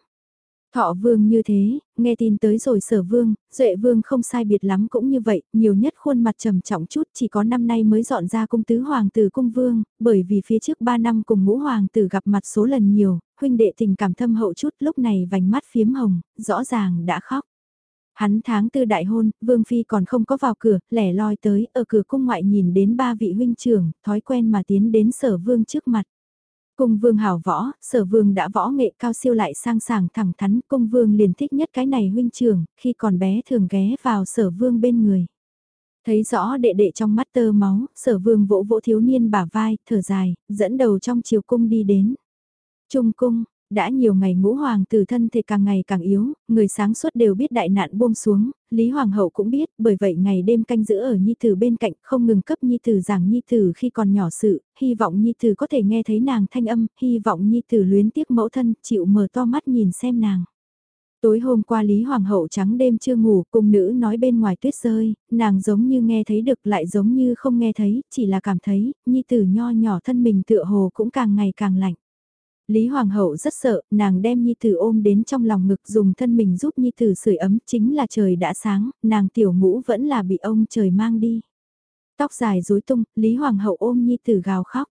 Thọ vương như thế, nghe tin tới rồi sở vương, duệ vương không sai biệt lắm cũng như vậy, nhiều nhất khuôn mặt trầm trọng chút chỉ có năm nay mới dọn ra cung tứ hoàng tử cung vương, bởi vì phía trước 3 năm cùng ngũ hoàng tử gặp mặt số lần nhiều, huynh đệ tình cảm thâm hậu chút lúc này vành mắt phiếm hồng, rõ ràng đã khóc. Hắn tháng tư đại hôn, Vương Phi còn không có vào cửa, lẻ loi tới, ở cửa cung ngoại nhìn đến ba vị huynh trưởng, thói quen mà tiến đến sở vương trước mặt. Cung vương hảo võ, sở vương đã võ nghệ cao siêu lại sang sảng thẳng thắn, cung vương liền thích nhất cái này huynh trưởng, khi còn bé thường ghé vào sở vương bên người. Thấy rõ đệ đệ trong mắt tơ máu, sở vương vỗ vỗ thiếu niên bả vai, thở dài, dẫn đầu trong chiều cung đi đến. Trung cung, đã nhiều ngày ngũ hoàng tử thân thể càng ngày càng yếu, người sáng suốt đều biết đại nạn buông xuống, Lý Hoàng hậu cũng biết, bởi vậy ngày đêm canh giữ ở Nhi Tử bên cạnh không ngừng cấp Nhi Tử giảng Nhi Tử khi còn nhỏ sự, hy vọng Nhi Tử có thể nghe thấy nàng thanh âm, hy vọng Nhi Tử luyến tiếc mẫu thân, chịu mở to mắt nhìn xem nàng. Tối hôm qua Lý Hoàng hậu trắng đêm chưa ngủ, cùng nữ nói bên ngoài tuyết rơi, nàng giống như nghe thấy được lại giống như không nghe thấy, chỉ là cảm thấy, Nhi Tử nho nhỏ thân mình tựa hồ cũng càng ngày càng lạnh. Lý Hoàng hậu rất sợ, nàng đem Nhi Tử ôm đến trong lòng ngực dùng thân mình giúp Nhi Tử sưởi ấm, chính là trời đã sáng, nàng tiểu ngũ vẫn là bị ông trời mang đi. Tóc dài rối tung, Lý Hoàng hậu ôm Nhi Tử gào khóc.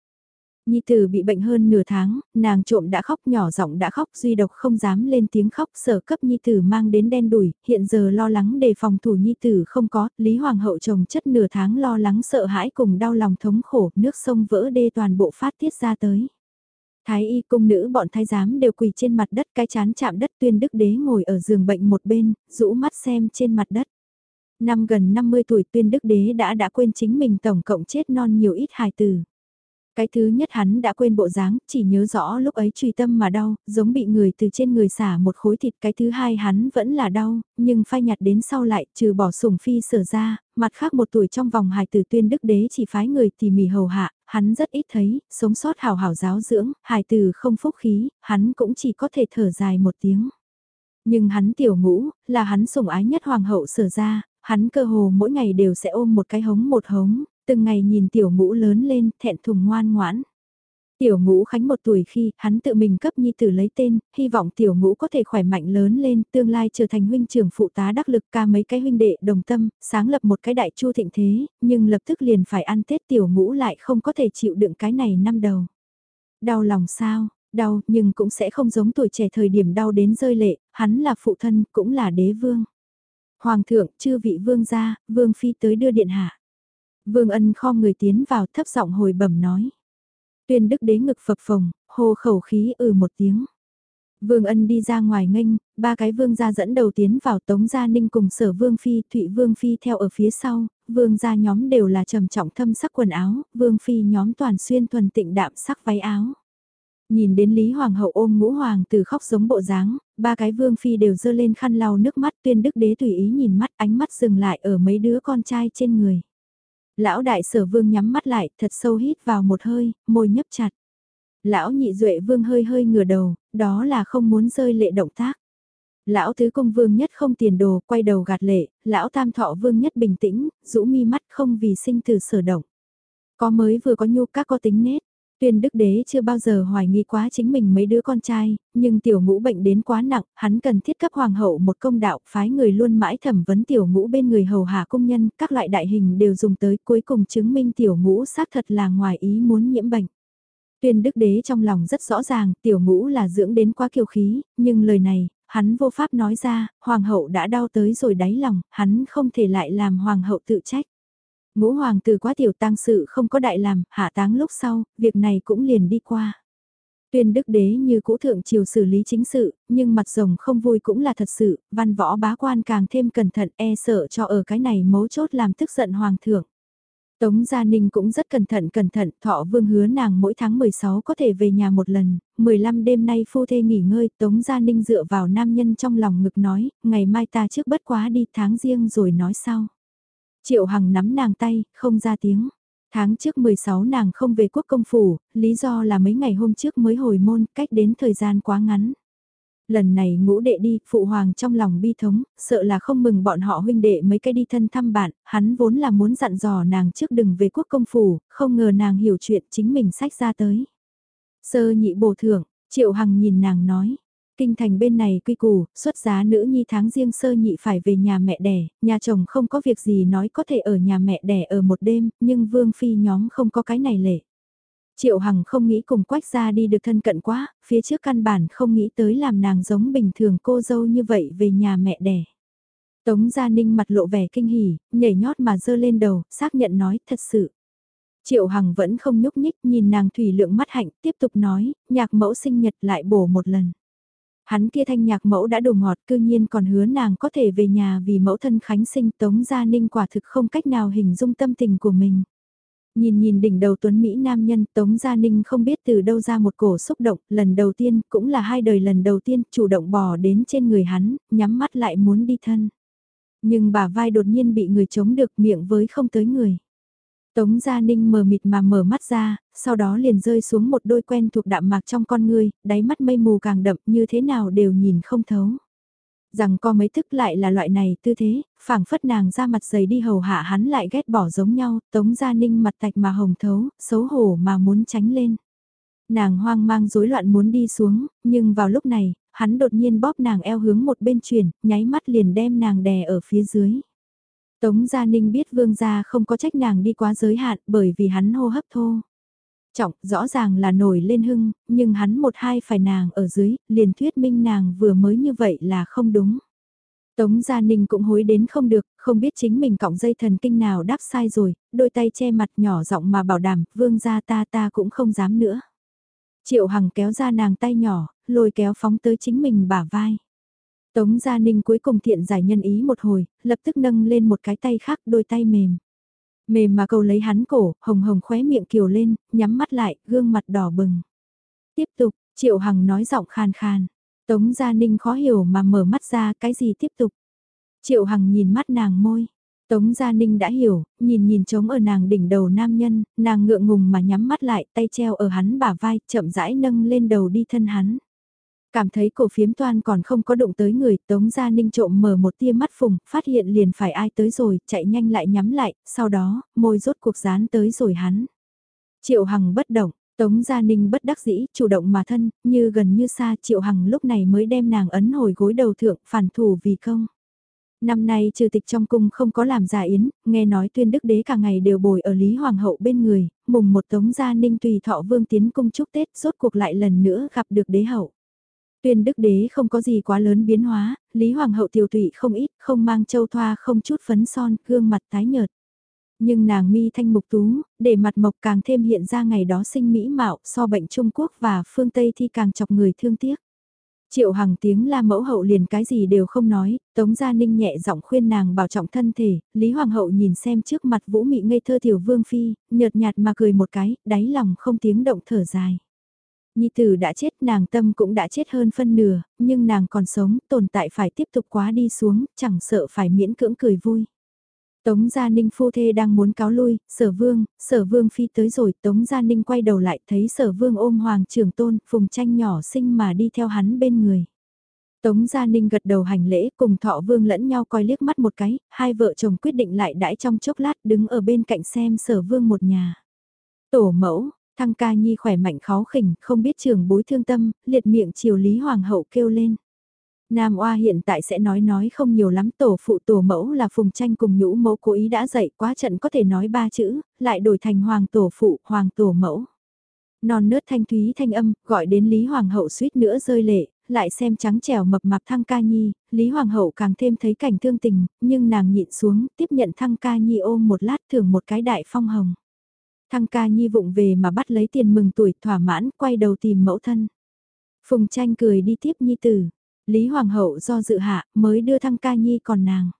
Nhi tử bị bệnh hơn nửa tháng, nàng trộm đã khóc nhỏ giọng đã khóc duy độc không dám lên tiếng khóc sở cấp Nhi tử mang đến đen đủi, hiện giờ lo lắng đề phòng thủ Nhi tử không có, Lý Hoàng hậu chồng chất nửa tháng lo lắng sợ hãi cùng đau lòng thống khổ, nước sông vỡ đê toàn bộ phát tiết ra tới. Thái y cung nữ bọn thái giám đều quỳ trên mặt đất cái chán chạm đất tuyên đức đế ngồi ở giường bệnh một bên, rũ mắt xem trên mặt đất. Năm gần 50 tuổi tuyên đức đế đã đã quên chính mình tổng cộng chết non nhiều ít hài tử. Cái thứ nhất hắn đã quên bộ dáng, chỉ nhớ rõ lúc ấy truy tâm mà đau, giống bị người từ trên người xả một khối thịt. Cái thứ hai hắn vẫn là đau, nhưng phai nhạt đến sau lại, trừ bỏ sủng phi sở ra, mặt khác một tuổi trong vòng hài tử tuyên đức đế chỉ phái người tỉ mỉ hầu hạ, hắn rất ít thấy, sống sót hào hảo giáo dưỡng, hài tử không phúc khí, hắn cũng chỉ có thể thở dài một tiếng. Nhưng hắn tiểu ngũ, là hắn sủng ái nhất hoàng hậu sở ra, hắn cơ hồ mỗi ngày đều sẽ ôm một cái hống một hống, từng ngày nhìn tiểu ngũ lớn lên, thẹn thùng ngoan ngoãn. Tiểu ngũ khánh một tuổi khi hắn tự mình cấp nhi tử lấy tên, hy vọng tiểu ngũ có thể khỏe mạnh lớn lên, tương lai trở thành huynh trưởng phụ tá đắc lực ca mấy cái huynh đệ đồng tâm, sáng lập một cái đại chu thịnh thế, nhưng lập tức liền phải ăn Tết tiểu ngũ lại không có thể chịu đựng cái này năm đầu. Đau lòng sao, đau nhưng cũng sẽ không giống tuổi trẻ thời điểm đau đến rơi lệ, hắn là phụ thân cũng là đế vương. Hoàng thượng chư vị vương gia, vương phi tới đưa điện hạ. Vương ân kho người tiến vào thấp giọng hồi bẩm nói. Tuyên đức đế ngực phập phồng, hô khẩu khí ừ một tiếng. Vương ân đi ra ngoài nghênh, ba cái vương gia dẫn đầu tiến vào tống gia ninh cùng sở vương phi, thụy vương phi theo ở phía sau, vương gia nhóm đều là trầm trọng thâm sắc quần áo, vương phi nhóm toàn xuyên thuần tịnh đạm sắc váy áo. Nhìn đến Lý Hoàng hậu ôm ngũ hoàng từ khóc giống bộ dáng, ba cái vương phi đều dơ lên khăn lau nước mắt tuyên đức đế tùy ý nhìn mắt ánh mắt dừng lại ở mấy đứa con trai trên người. Lão đại sở vương nhắm mắt lại, thật sâu hít vào một hơi, môi nhấp chặt. Lão nhị duệ vương hơi hơi ngửa đầu, đó là không muốn rơi lệ động tác. Lão tứ công vương nhất không tiền đồ, quay đầu gạt lệ, lão tam thọ vương nhất bình tĩnh, rũ mi mắt không vì sinh từ sở động. Có mới vừa có nhu các có tính nết. Tuyên đức đế chưa bao giờ hoài nghi quá chính mình mấy đứa con trai, nhưng tiểu ngũ bệnh đến quá nặng, hắn cần thiết cấp hoàng hậu một công đạo, phái người luôn mãi thẩm vấn tiểu ngũ bên người hầu hạ công nhân, các loại đại hình đều dùng tới cuối cùng chứng minh tiểu ngũ xác thật là ngoài ý muốn nhiễm bệnh. Tuyên đức đế trong lòng rất rõ ràng, tiểu ngũ là dưỡng đến quá kiều khí, nhưng lời này, hắn vô pháp nói ra, hoàng hậu đã đau tới rồi đáy lòng, hắn không thể lại làm hoàng hậu tự trách. Ngũ hoàng tử quá tiểu tang sự không có đại làm, hạ táng lúc sau, việc này cũng liền đi qua. Tuyên đức đế như cũ thượng triều xử lý chính sự, nhưng mặt rồng không vui cũng là thật sự, văn võ bá quan càng thêm cẩn thận e sợ cho ở cái này mấu chốt làm tức giận hoàng thượng. Tống Gia Ninh cũng rất cẩn thận cẩn thận, thọ vương hứa nàng mỗi tháng 16 có thể về nhà một lần, 15 đêm nay phu thê nghỉ ngơi, Tống Gia Ninh dựa vào nam nhân trong lòng ngực nói, ngày mai ta trước bất quá đi tháng riêng rồi nói sau. Triệu Hằng nắm nàng tay, không ra tiếng. Tháng trước 16 nàng không về quốc công phủ, lý do là mấy ngày hôm trước mới hồi môn, cách đến thời gian quá ngắn. Lần này ngũ đệ đi, phụ hoàng trong lòng bi thống, sợ là không mừng bọn họ huynh đệ mấy cái đi thân thăm bạn, hắn vốn là muốn dặn dò nàng trước đừng về quốc công phủ, không ngờ nàng hiểu chuyện chính mình sách ra tới. Sơ nhị bổ thưởng, triệu hằng nhìn nàng nói, kinh thành bên này quy củ, xuất giá nữ nhi tháng riêng sơ nhị phải về nhà mẹ đẻ, nhà chồng không có việc gì nói có thể ở nhà mẹ đẻ ở một đêm, nhưng vương phi nhóm không có cái này lệ. Triệu Hằng không nghĩ cùng quách ra đi được thân cận quá, phía trước căn bản không nghĩ tới làm nàng giống bình thường cô dâu như vậy về nhà mẹ đẻ. Tống Gia Ninh mặt lộ vẻ kinh hỉ, nhảy nhót mà dơ lên đầu, xác nhận nói thật sự. Triệu Hằng vẫn không nhúc nhích nhìn nàng thủy lượng mắt hạnh tiếp tục nói, nhạc mẫu sinh nhật lại bổ một lần. Hắn kia thanh nhạc mẫu đã đồ ngọt cư nhiên còn hứa nàng có thể về nhà vì mẫu thân khánh sinh Tống Gia Ninh quả thực không cách nào hình dung tâm tình của mình. Nhìn nhìn đỉnh đầu tuấn Mỹ nam nhân Tống Gia Ninh không biết từ đâu ra một cổ xúc động, lần đầu tiên, cũng là hai đời lần đầu tiên, chủ động bò đến trên người hắn, nhắm mắt lại muốn đi thân. Nhưng bà vai đột nhiên bị người chống được miệng với không tới người. Tống Gia Ninh mờ mịt mà mở mắt ra, sau đó liền rơi xuống một đôi quen thuộc đạm mạc trong con người, đáy mắt mây mù càng đậm như thế nào đều nhìn không thấu. Rằng có mấy thức lại là loại này tư thế, phảng phất nàng ra mặt dày đi hầu hạ hắn lại ghét bỏ giống nhau, Tống Gia Ninh mặt tạch mà hồng thấu, xấu hổ mà muốn tránh lên. Nàng hoang mang rối loạn muốn đi xuống, nhưng vào lúc này, hắn đột nhiên bóp nàng eo hướng một bên chuyển, nháy mắt liền đem nàng đè ở phía dưới. Tống Gia Ninh biết vương gia không có trách nàng đi quá giới hạn bởi vì hắn hô hấp thô. Trọng, rõ ràng là nổi lên hưng, nhưng hắn một hai phải nàng ở dưới, liền thuyết minh nàng vừa mới như vậy là không đúng. Tống Gia Ninh cũng hối đến không được, không biết chính mình cọng dây thần kinh nào đáp sai rồi, đôi tay che mặt nhỏ giọng mà bảo đảm, vương gia ta ta cũng không dám nữa. Triệu Hằng kéo ra nàng tay nhỏ, lôi kéo phóng tới chính mình bả vai. Tống Gia Ninh cuối cùng thiện giải nhân ý một hồi, lập tức nâng lên một cái tay khác đôi tay mềm. Mềm mà cầu lấy hắn cổ, hồng hồng khóe miệng kiều lên, nhắm mắt lại, gương mặt đỏ bừng. Tiếp tục, Triệu Hằng nói giọng khan khan. Tống Gia Ninh khó hiểu mà mở mắt ra cái gì tiếp tục. Triệu Hằng nhìn mắt nàng môi. Tống Gia Ninh đã hiểu, nhìn nhìn trống ở nàng đỉnh đầu nam nhân, nàng ngượng ngùng mà nhắm mắt lại, tay treo ở hắn bả vai, chậm rãi nâng lên đầu đi thân hắn. Cảm thấy cổ phiếm toan còn không có động tới người, Tống Gia Ninh trộm mở một tia mắt phùng, phát hiện liền phải ai tới rồi, chạy nhanh lại nhắm lại, sau đó, môi rốt cuộc dán tới rồi hắn. Triệu Hằng bất động, Tống Gia Ninh bất đắc dĩ, chủ động mà thân, như gần như xa Triệu Hằng lúc này mới đem nàng ấn hồi gối đầu thượng, phản thủ vì công. Năm nay trừ tịch trong cung không có làm giả yến, nghe nói tuyên đức đế cả ngày đều bồi ở Lý Hoàng hậu bên người, mùng một Tống Gia Ninh tùy thọ vương tiến cung chúc Tết, rốt cuộc lại lần nữa gặp được đế hậu. Tuyên đức đế không có gì quá lớn biến hóa, Lý Hoàng hậu tiểu tụy không ít, không mang châu thoa không chút phấn son, gương mặt tái nhợt. Nhưng nàng mi thanh mục tú, để mặt mộc càng thêm hiện ra ngày đó sinh mỹ mạo so bệnh Trung Quốc và phương Tây thì càng chọc người thương tiếc. Triệu Hằng tiếng la mẫu hậu liền cái gì đều không nói, Tống Gia Ninh nhẹ giọng khuyên nàng bảo trọng thân thể, Lý Hoàng hậu nhìn xem trước mặt Vũ Mị ngây thơ tiểu vương phi, nhợt nhạt mà cười một cái, đáy lòng không tiếng động thở dài. Nhi tử đã chết nàng tâm cũng đã chết hơn phân nửa, nhưng nàng còn sống, tồn tại phải tiếp tục quá đi xuống, chẳng sợ phải miễn cưỡng cười vui. Tống Gia Ninh phu thê đang muốn cáo lui, sở vương, sở vương phi tới rồi, Tống Gia Ninh quay đầu lại thấy sở vương ôm hoàng trưởng tôn, phùng tranh nhỏ xinh mà đi theo hắn bên người. Tống Gia Ninh gật đầu hành lễ cùng thọ vương lẫn nhau coi liếc mắt một cái, hai vợ chồng quyết định lại đãi trong chốc lát đứng ở bên cạnh xem sở vương một nhà. Tổ mẫu, thăng ca nhi khỏe mạnh khó khỉnh, không biết trường bối thương tâm, liệt miệng chiều Lý Hoàng hậu kêu lên. Nam Oa hiện tại sẽ nói nói không nhiều lắm tổ phụ tổ mẫu là phùng tranh cùng nhũ mẫu cố ý đã dạy quá trận có thể nói ba chữ, lại đổi thành hoàng tổ phụ, hoàng tổ mẫu. Non nớt thanh thúy thanh âm, gọi đến Lý Hoàng hậu suýt nữa rơi lệ, lại xem trắng trẻo mập mạp thăng ca nhi, Lý Hoàng hậu càng thêm thấy cảnh thương tình, nhưng nàng nhịn xuống, tiếp nhận thăng ca nhi ôm một lát thưởng một cái đại phong hồng. Thăng ca nhi vụng về mà bắt lấy tiền mừng tuổi thỏa mãn, quay đầu tìm mẫu thân. Phùng tranh cười đi tiếp nhi tử. Lý Hoàng hậu do dự hạ mới đưa thăng ca nhi còn nàng.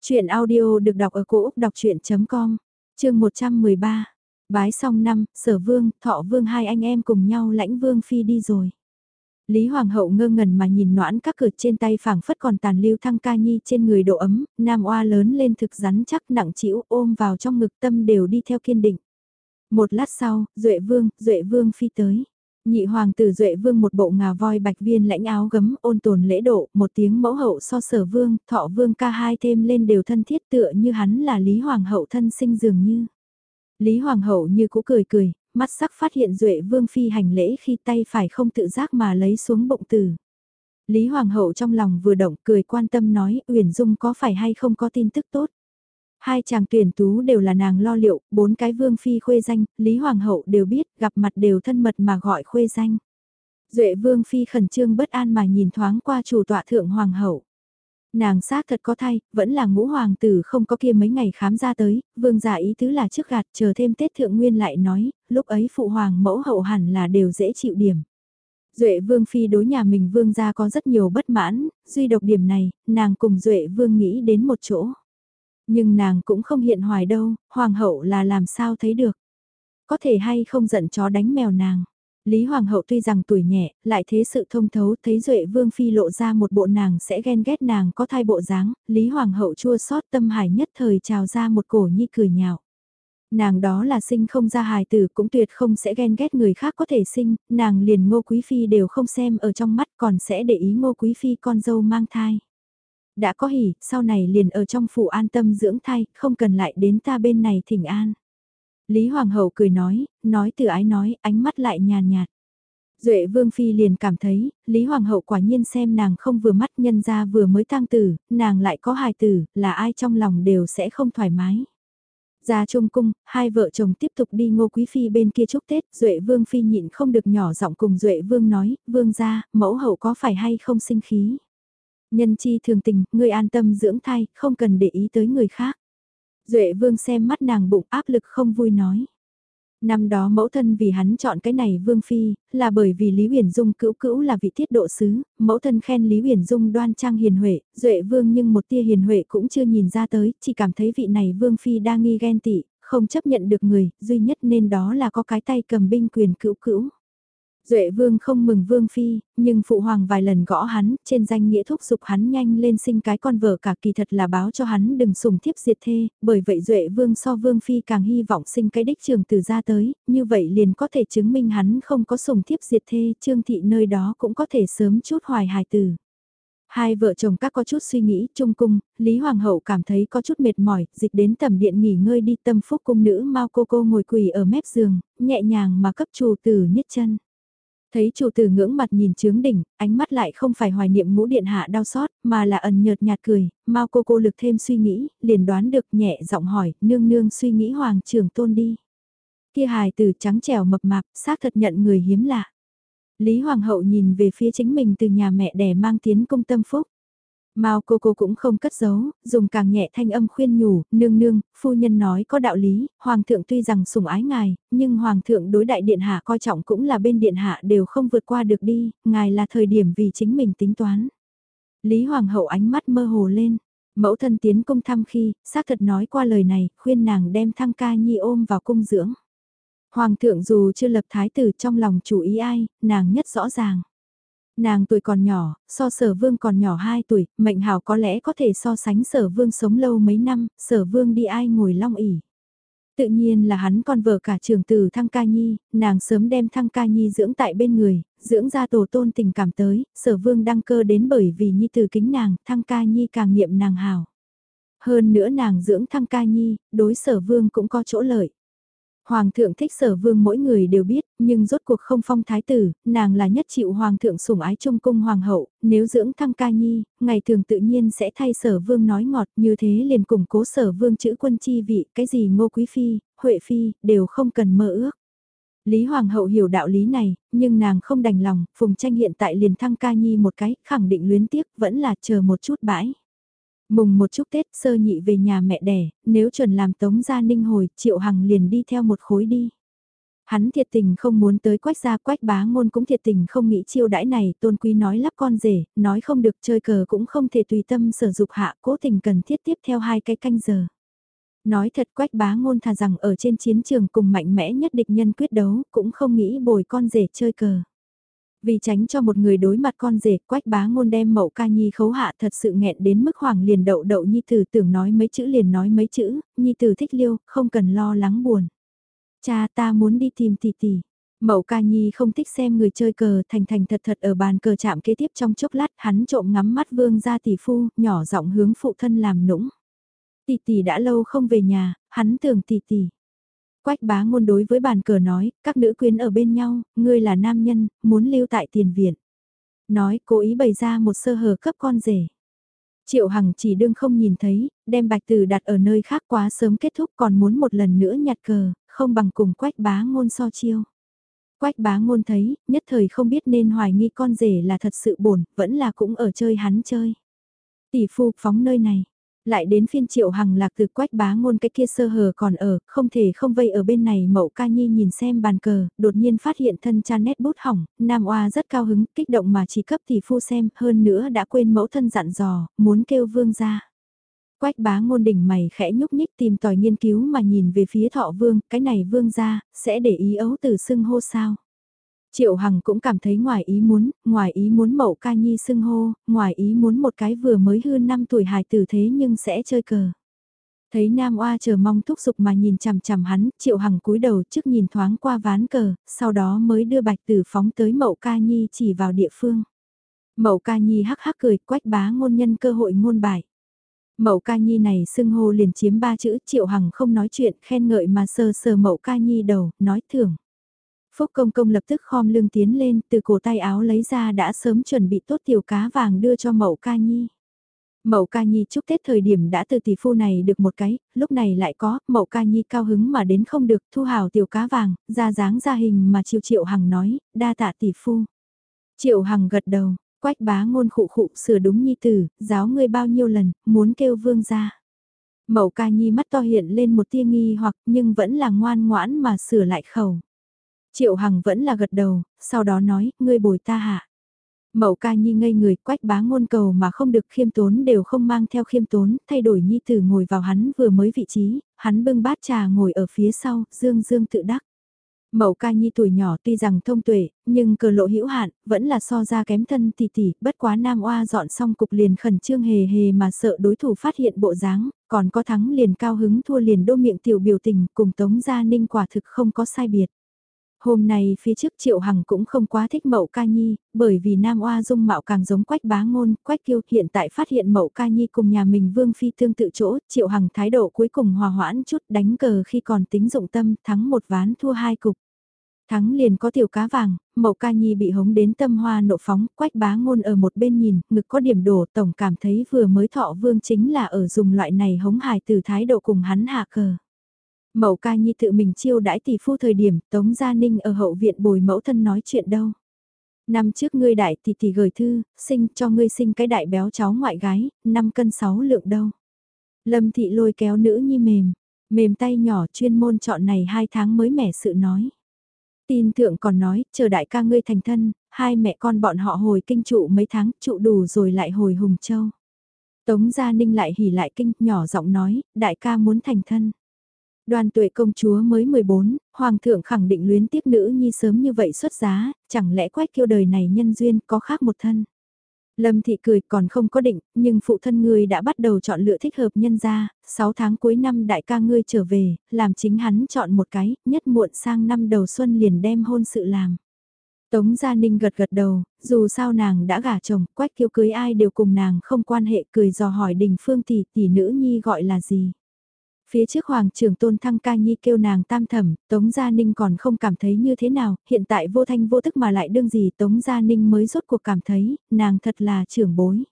Chuyện audio được đọc ở cổ Úc đọc chuyện.com, chương 113. Bái xong năm, sở vương, thọ vương hai anh em cùng nhau lãnh vương phi đi rồi. Lý Hoàng hậu ngơ ngẩn mà nhìn noãn các cửa trên tay phảng phất còn tàn lưu thăng ca nhi trên người độ ấm, nam oa lớn lên thực rắn chắc nặng chịu ôm vào trong ngực tâm đều đi theo kiên định. Một lát sau, Duệ Vương, Duệ Vương phi tới. Nhị hoàng tử Duệ Vương một bộ ngà voi bạch viên lãnh áo gấm ôn tồn lễ độ, một tiếng mẫu hậu so sở vương, thọ vương ca hai thêm lên đều thân thiết tựa như hắn là Lý Hoàng hậu thân sinh dường như. Lý Hoàng hậu như cũ cười cười, mắt sắc phát hiện Duệ Vương phi hành lễ khi tay phải không tự giác mà lấy xuống bụng tử. Lý Hoàng hậu trong lòng vừa động cười quan tâm nói Uyển Dung có phải hay không có tin tức tốt. Hai chàng tuyển tú đều là nàng lo liệu, bốn cái vương phi khuê danh, Lý Hoàng hậu đều biết, gặp mặt đều thân mật mà gọi khuê danh. Duệ vương phi khẩn trương bất an mà nhìn thoáng qua chủ tọa thượng hoàng hậu. Nàng xác thật có thay, vẫn là ngũ hoàng tử không có kia mấy ngày khám ra tới, vương giả ý tứ là trước gạt chờ thêm Tết thượng nguyên lại nói, lúc ấy phụ hoàng mẫu hậu hẳn là đều dễ chịu điểm. Duệ vương phi đối nhà mình vương gia có rất nhiều bất mãn, duy độc điểm này, nàng cùng Duệ vương nghĩ đến một chỗ. Nhưng nàng cũng không hiện hoài đâu, hoàng hậu là làm sao thấy được. Có thể hay không giận chó đánh mèo nàng. Lý Hoàng hậu tuy rằng tuổi nhẹ, lại thế sự thông thấu thấy Duệ Vương Phi lộ ra một bộ nàng sẽ ghen ghét nàng có thai bộ dáng, Lý Hoàng hậu chua xót tâm hải nhất thời trào ra một cổ nhi cười nhạo. Nàng đó là sinh không ra hài tử cũng tuyệt không sẽ ghen ghét người khác có thể sinh, nàng liền ngô quý phi đều không xem ở trong mắt còn sẽ để ý ngô quý phi con dâu mang thai. Đã có hỉ, sau này liền ở trong phủ an tâm dưỡng thai, không cần lại đến ta bên này thỉnh an. Lý Hoàng hậu cười nói, nói từ ái nói, ánh mắt lại nhàn nhạt. Duệ Vương Phi liền cảm thấy, Lý Hoàng hậu quả nhiên xem nàng không vừa mắt nhân ra vừa mới tang tử, nàng lại có hài tử, là ai trong lòng đều sẽ không thoải mái. Ra trung cung, hai vợ chồng tiếp tục đi ngô quý phi bên kia chúc Tết, Duệ Vương Phi nhịn không được nhỏ giọng cùng Duệ Vương nói, Vương ra, mẫu hậu có phải hay không sinh khí. Nhân chi thường tình, ngươi an tâm dưỡng thai, không cần để ý tới người khác. Duệ vương xem mắt nàng bụng áp lực không vui nói. Năm đó mẫu thân vì hắn chọn cái này vương phi, là bởi vì Lý Huyền Dung cữu cữu là vị tiết độ sứ, mẫu thân khen Lý Huyền Dung đoan trang hiền huệ, duệ vương nhưng một tia hiền huệ cũng chưa nhìn ra tới, chỉ cảm thấy vị này vương phi đang nghi ghen tị, không chấp nhận được người, duy nhất nên đó là có cái tay cầm binh quyền cữu cữu. Duệ vương không mừng vương phi, nhưng phụ hoàng vài lần gõ hắn, trên danh nghĩa thúc giục hắn nhanh lên sinh cái con vợ cả kỳ thật là báo cho hắn đừng sùng thiếp diệt thê, bởi vậy Duệ vương so vương phi càng hy vọng sinh cái đích trường từ ra tới, như vậy liền có thể chứng minh hắn không có sùng thiếp diệt thê, trương thị nơi đó cũng có thể sớm chút hoài hài từ. Hai vợ chồng các có chút suy nghĩ, trung cung, Lý Hoàng hậu cảm thấy có chút mệt mỏi, dịch đến tầm điện nghỉ ngơi đi tâm phúc cung nữ mau cô cô ngồi quỳ ở mép giường, nhẹ nhàng mà cấp trù tử nhất chân. Thấy chủ tử ngưỡng mặt nhìn trướng đỉnh, ánh mắt lại không phải hoài niệm ngũ điện hạ đau xót, mà là ẩn nhợt nhạt cười, mau cô cô lực thêm suy nghĩ, liền đoán được nhẹ giọng hỏi, nương nương suy nghĩ hoàng trưởng tôn đi. Kia hài từ trắng trẻo mập mạp, xác thật nhận người hiếm lạ. Lý Hoàng hậu nhìn về phía chính mình từ nhà mẹ đẻ mang tiến công tâm phúc. Mao cô cô cũng không cất giấu, dùng càng nhẹ thanh âm khuyên nhủ, nương nương, phu nhân nói có đạo lý, hoàng thượng tuy rằng sủng ái ngài, nhưng hoàng thượng đối đại điện hạ coi trọng cũng là bên điện hạ đều không vượt qua được đi, ngài là thời điểm vì chính mình tính toán. Lý hoàng hậu ánh mắt mơ hồ lên, mẫu thân tiến cung thăm khi, xác thật nói qua lời này, khuyên nàng đem thăng ca nhi ôm vào cung dưỡng. Hoàng thượng dù chưa lập thái tử trong lòng chủ ý ai, nàng nhất rõ ràng. Nàng tuổi còn nhỏ, so sở vương còn nhỏ 2 tuổi, mệnh hảo có lẽ có thể so sánh sở vương sống lâu mấy năm, sở vương đi ai ngồi long ỉ. Tự nhiên là hắn còn vợ cả trường tử Thăng Ca Nhi, nàng sớm đem Thăng Ca Nhi dưỡng tại bên người, dưỡng ra tổ tôn tình cảm tới, sở vương đăng cơ đến bởi vì Nhi từ kính nàng, Thăng Ca Nhi càng niệm nàng hảo. Hơn nữa nàng dưỡng Thăng Ca Nhi, đối sở vương cũng có chỗ lợi. Hoàng thượng thích sở vương mỗi người đều biết, nhưng rốt cuộc không phong thái tử, nàng là nhất chịu hoàng thượng sủng ái trung cung hoàng hậu, nếu dưỡng thăng ca nhi, ngày thường tự nhiên sẽ thay sở vương nói ngọt như thế liền củng cố sở vương chữ quân chi vị, cái gì ngô quý phi, huệ phi, đều không cần mơ ước. Lý Hoàng hậu hiểu đạo lý này, nhưng nàng không đành lòng, Phùng Tranh hiện tại liền thăng ca nhi một cái, khẳng định luyến tiếc, vẫn là chờ một chút bãi. Mùng một chút Tết sơ nhị về nhà mẹ đẻ, nếu chuẩn làm tống gia ninh hồi, Triệu Hằng liền đi theo một khối đi. Hắn thiệt tình không muốn tới quách gia quách bá ngôn cũng thiệt tình không nghĩ chiêu đãi này, tôn quý nói lắp con rể, nói không được chơi cờ cũng không thể tùy tâm sở dục hạ, cố tình cần thiết tiếp theo hai cái canh giờ. Nói thật quách bá ngôn thà rằng ở trên chiến trường cùng mạnh mẽ nhất địch nhân quyết đấu, cũng không nghĩ bồi con rể chơi cờ. Vì tránh cho một người đối mặt con rể, quách bá ngôn đem mậu ca nhi khấu hạ thật sự nghẹn đến mức hoàng liền đậu đậu nhi tử tưởng nói mấy chữ liền nói mấy chữ, nhi tử thích liêu, không cần lo lắng buồn. Cha ta muốn đi tìm tỷ tỷ. Mậu ca nhi không thích xem người chơi cờ thành thành thật thật ở bàn cờ chạm kế tiếp trong chốc lát hắn trộm ngắm mắt vương ra tỷ phu, nhỏ giọng hướng phụ thân làm nũng. Tỷ tỷ đã lâu không về nhà, hắn tưởng tỷ tỷ. Quách bá ngôn đối với bàn cờ nói, các nữ quyến ở bên nhau, ngươi là nam nhân, muốn lưu tại tiền viện. Nói cố ý bày ra một sơ hở cấp con rể. Triệu Hằng chỉ đương không nhìn thấy, đem bạch từ đặt ở nơi khác quá sớm kết thúc còn muốn một lần nữa nhặt cờ, không bằng cùng quách bá ngôn so chiêu. Quách bá ngôn thấy, nhất thời không biết nên hoài nghi con rể là thật sự bổn, vẫn là cũng ở chơi hắn chơi. Tỷ phu phóng nơi này, lại đến phiên triệu hằng lạc từ quách bá ngôn cái kia sơ hờ còn ở, không thể không vây ở bên này mậu ca nhi nhìn xem bàn cờ, đột nhiên phát hiện thân cha nét bút hỏng, nam oa rất cao hứng, kích động mà chỉ cấp tỷ phu xem, hơn nữa đã quên mẫu thân dặn dò, muốn kêu vương ra. Quách bá ngôn đỉnh mày khẽ nhúc nhích tìm tòi nghiên cứu mà nhìn về phía thọ vương, cái này vương ra, sẽ để ý ấu từ xưng hô sao. Triệu Hằng cũng cảm thấy ngoài ý muốn, ngoài ý muốn mậu ca nhi xưng hô, ngoài ý muốn một cái vừa mới hư 5 tuổi hài tử thế nhưng sẽ chơi cờ. Thấy Nam Oa chờ mong thúc giục mà nhìn chằm chằm hắn, Triệu Hằng cúi đầu trước nhìn thoáng qua ván cờ, sau đó mới đưa bạch tử phóng tới mậu ca nhi chỉ vào địa phương. Mậu ca nhi hắc hắc cười quách bá ngôn nhân cơ hội ngôn bài. Mậu ca nhi này xưng hô liền chiếm ba chữ Triệu Hằng không nói chuyện khen ngợi mà sờ sờ mậu ca nhi đầu, nói thưởng. Phúc công công lập tức khom lưng tiến lên, từ cổ tay áo lấy ra đã sớm chuẩn bị tốt tiểu cá vàng đưa cho mậu ca nhi. Mậu ca nhi chúc Tết thời điểm đã từ tỷ phu này được một cái, lúc này lại có, mậu ca nhi cao hứng mà đến không được, thu hào tiểu cá vàng, ra dáng ra hình mà triệu triệu hằng nói, đa tạ tỷ phu. Triệu hằng gật đầu, quách bá ngôn khụ khụ sửa đúng nhi tử, giáo ngươi bao nhiêu lần, muốn kêu vương ra. Mậu ca nhi mắt to hiện lên một tia nghi hoặc nhưng vẫn là ngoan ngoãn mà sửa lại khẩu. Triệu Hằng vẫn là gật đầu, sau đó nói, ngươi bồi ta hạ. Mậu ca nhi ngây người quách bá ngôn cầu mà không được khiêm tốn đều không mang theo khiêm tốn, thay đổi nhi tử ngồi vào hắn vừa mới vị trí, hắn bưng bát trà ngồi ở phía sau, dương dương tự đắc. Mậu ca nhi tuổi nhỏ tuy rằng thông tuệ, nhưng cờ lộ hữu hạn, vẫn là so ra kém thân tỷ tỷ, bất quá nam oa dọn xong cục liền khẩn trương hề hề mà sợ đối thủ phát hiện bộ dáng, còn có thắng liền cao hứng thua liền đô miệng tiểu biểu tình cùng tống gia ninh quả thực không có sai biệt. Hôm nay phía trước Triệu Hằng cũng không quá thích Mậu Ca Nhi, bởi vì Nam Oa dung mạo càng giống Quách Bá Ngôn, Quách Kiêu hiện tại phát hiện Mậu Ca Nhi cùng nhà mình Vương Phi tương tự chỗ, Triệu Hằng thái độ cuối cùng hòa hoãn chút đánh cờ khi còn tính dụng tâm, thắng một ván thua hai cục. Thắng liền có tiểu cá vàng, Mậu Ca Nhi bị hống đến tâm hoa nộ phóng, Quách Bá Ngôn ở một bên nhìn, ngực có điểm đổ, tổng cảm thấy vừa mới thọ vương chính là ở dùng loại này hống hài từ thái độ cùng hắn hạ cờ. Mậu ca nhi tự mình chiêu đãi tỷ phu thời điểm Tống Gia Ninh ở hậu viện bồi mẫu thân nói chuyện đâu. Năm trước ngươi đại tỷ tỷ gửi thư, sinh cho ngươi sinh cái đại béo cháu ngoại gái, 5 cân 6 lượng đâu. Lâm thị lôi kéo nữ nhi mềm, mềm tay nhỏ chuyên môn chọn này hai tháng mới mẻ sự nói. Tin thượng còn nói, chờ đại ca ngươi thành thân, hai mẹ con bọn họ hồi kinh trụ mấy tháng, trụ đủ rồi lại hồi Hùng Châu. Tống Gia Ninh lại hỉ lại kinh, nhỏ giọng nói, đại ca muốn thành thân. Đoàn tuệ công chúa mới 14, hoàng thượng khẳng định luyến tiếc nữ nhi sớm như vậy xuất giá, chẳng lẽ quách kiêu đời này nhân duyên có khác một thân. Lâm thị cười còn không có định, nhưng phụ thân ngươi đã bắt đầu chọn lựa thích hợp nhân ra, 6 tháng cuối năm đại ca ngươi trở về, làm chính hắn chọn một cái, nhất muộn sang năm đầu xuân liền đem hôn sự làm. Tống Gia Ninh gật gật đầu, dù sao nàng đã gả chồng, quách kiêu cưới ai đều cùng nàng không quan hệ cười dò hỏi đình phương tỷ tỷ nữ nhi gọi là gì. Phía trước Hoàng trưởng Tôn Thăng Ca Nhi kêu nàng tam thẩm, Tống Gia Ninh còn không cảm thấy như thế nào, hiện tại vô thanh vô tức mà lại đương gì Tống Gia Ninh mới rốt cuộc cảm thấy, nàng thật là trưởng bối.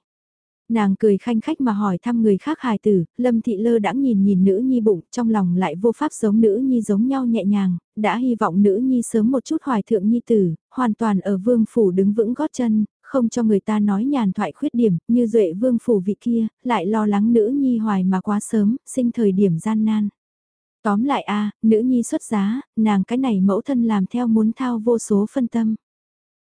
Nàng cười khanh khách mà hỏi thăm người khác hài tử, Lâm Thị Lơ đã nhìn nhìn nữ nhi bụng, trong lòng lại vô pháp giống nữ nhi giống nhau nhẹ nhàng, đã hy vọng nữ nhi sớm một chút hoài thượng nhi tử, hoàn toàn ở vương phủ đứng vững gót chân, không cho người ta nói nhàn thoại khuyết điểm, như duệ vương phủ vị kia, lại lo lắng nữ nhi hoài mà quá sớm, sinh thời điểm gian nan. Tóm lại a nữ nhi xuất giá, nàng cái này mẫu thân làm theo muốn thao vô số phân tâm.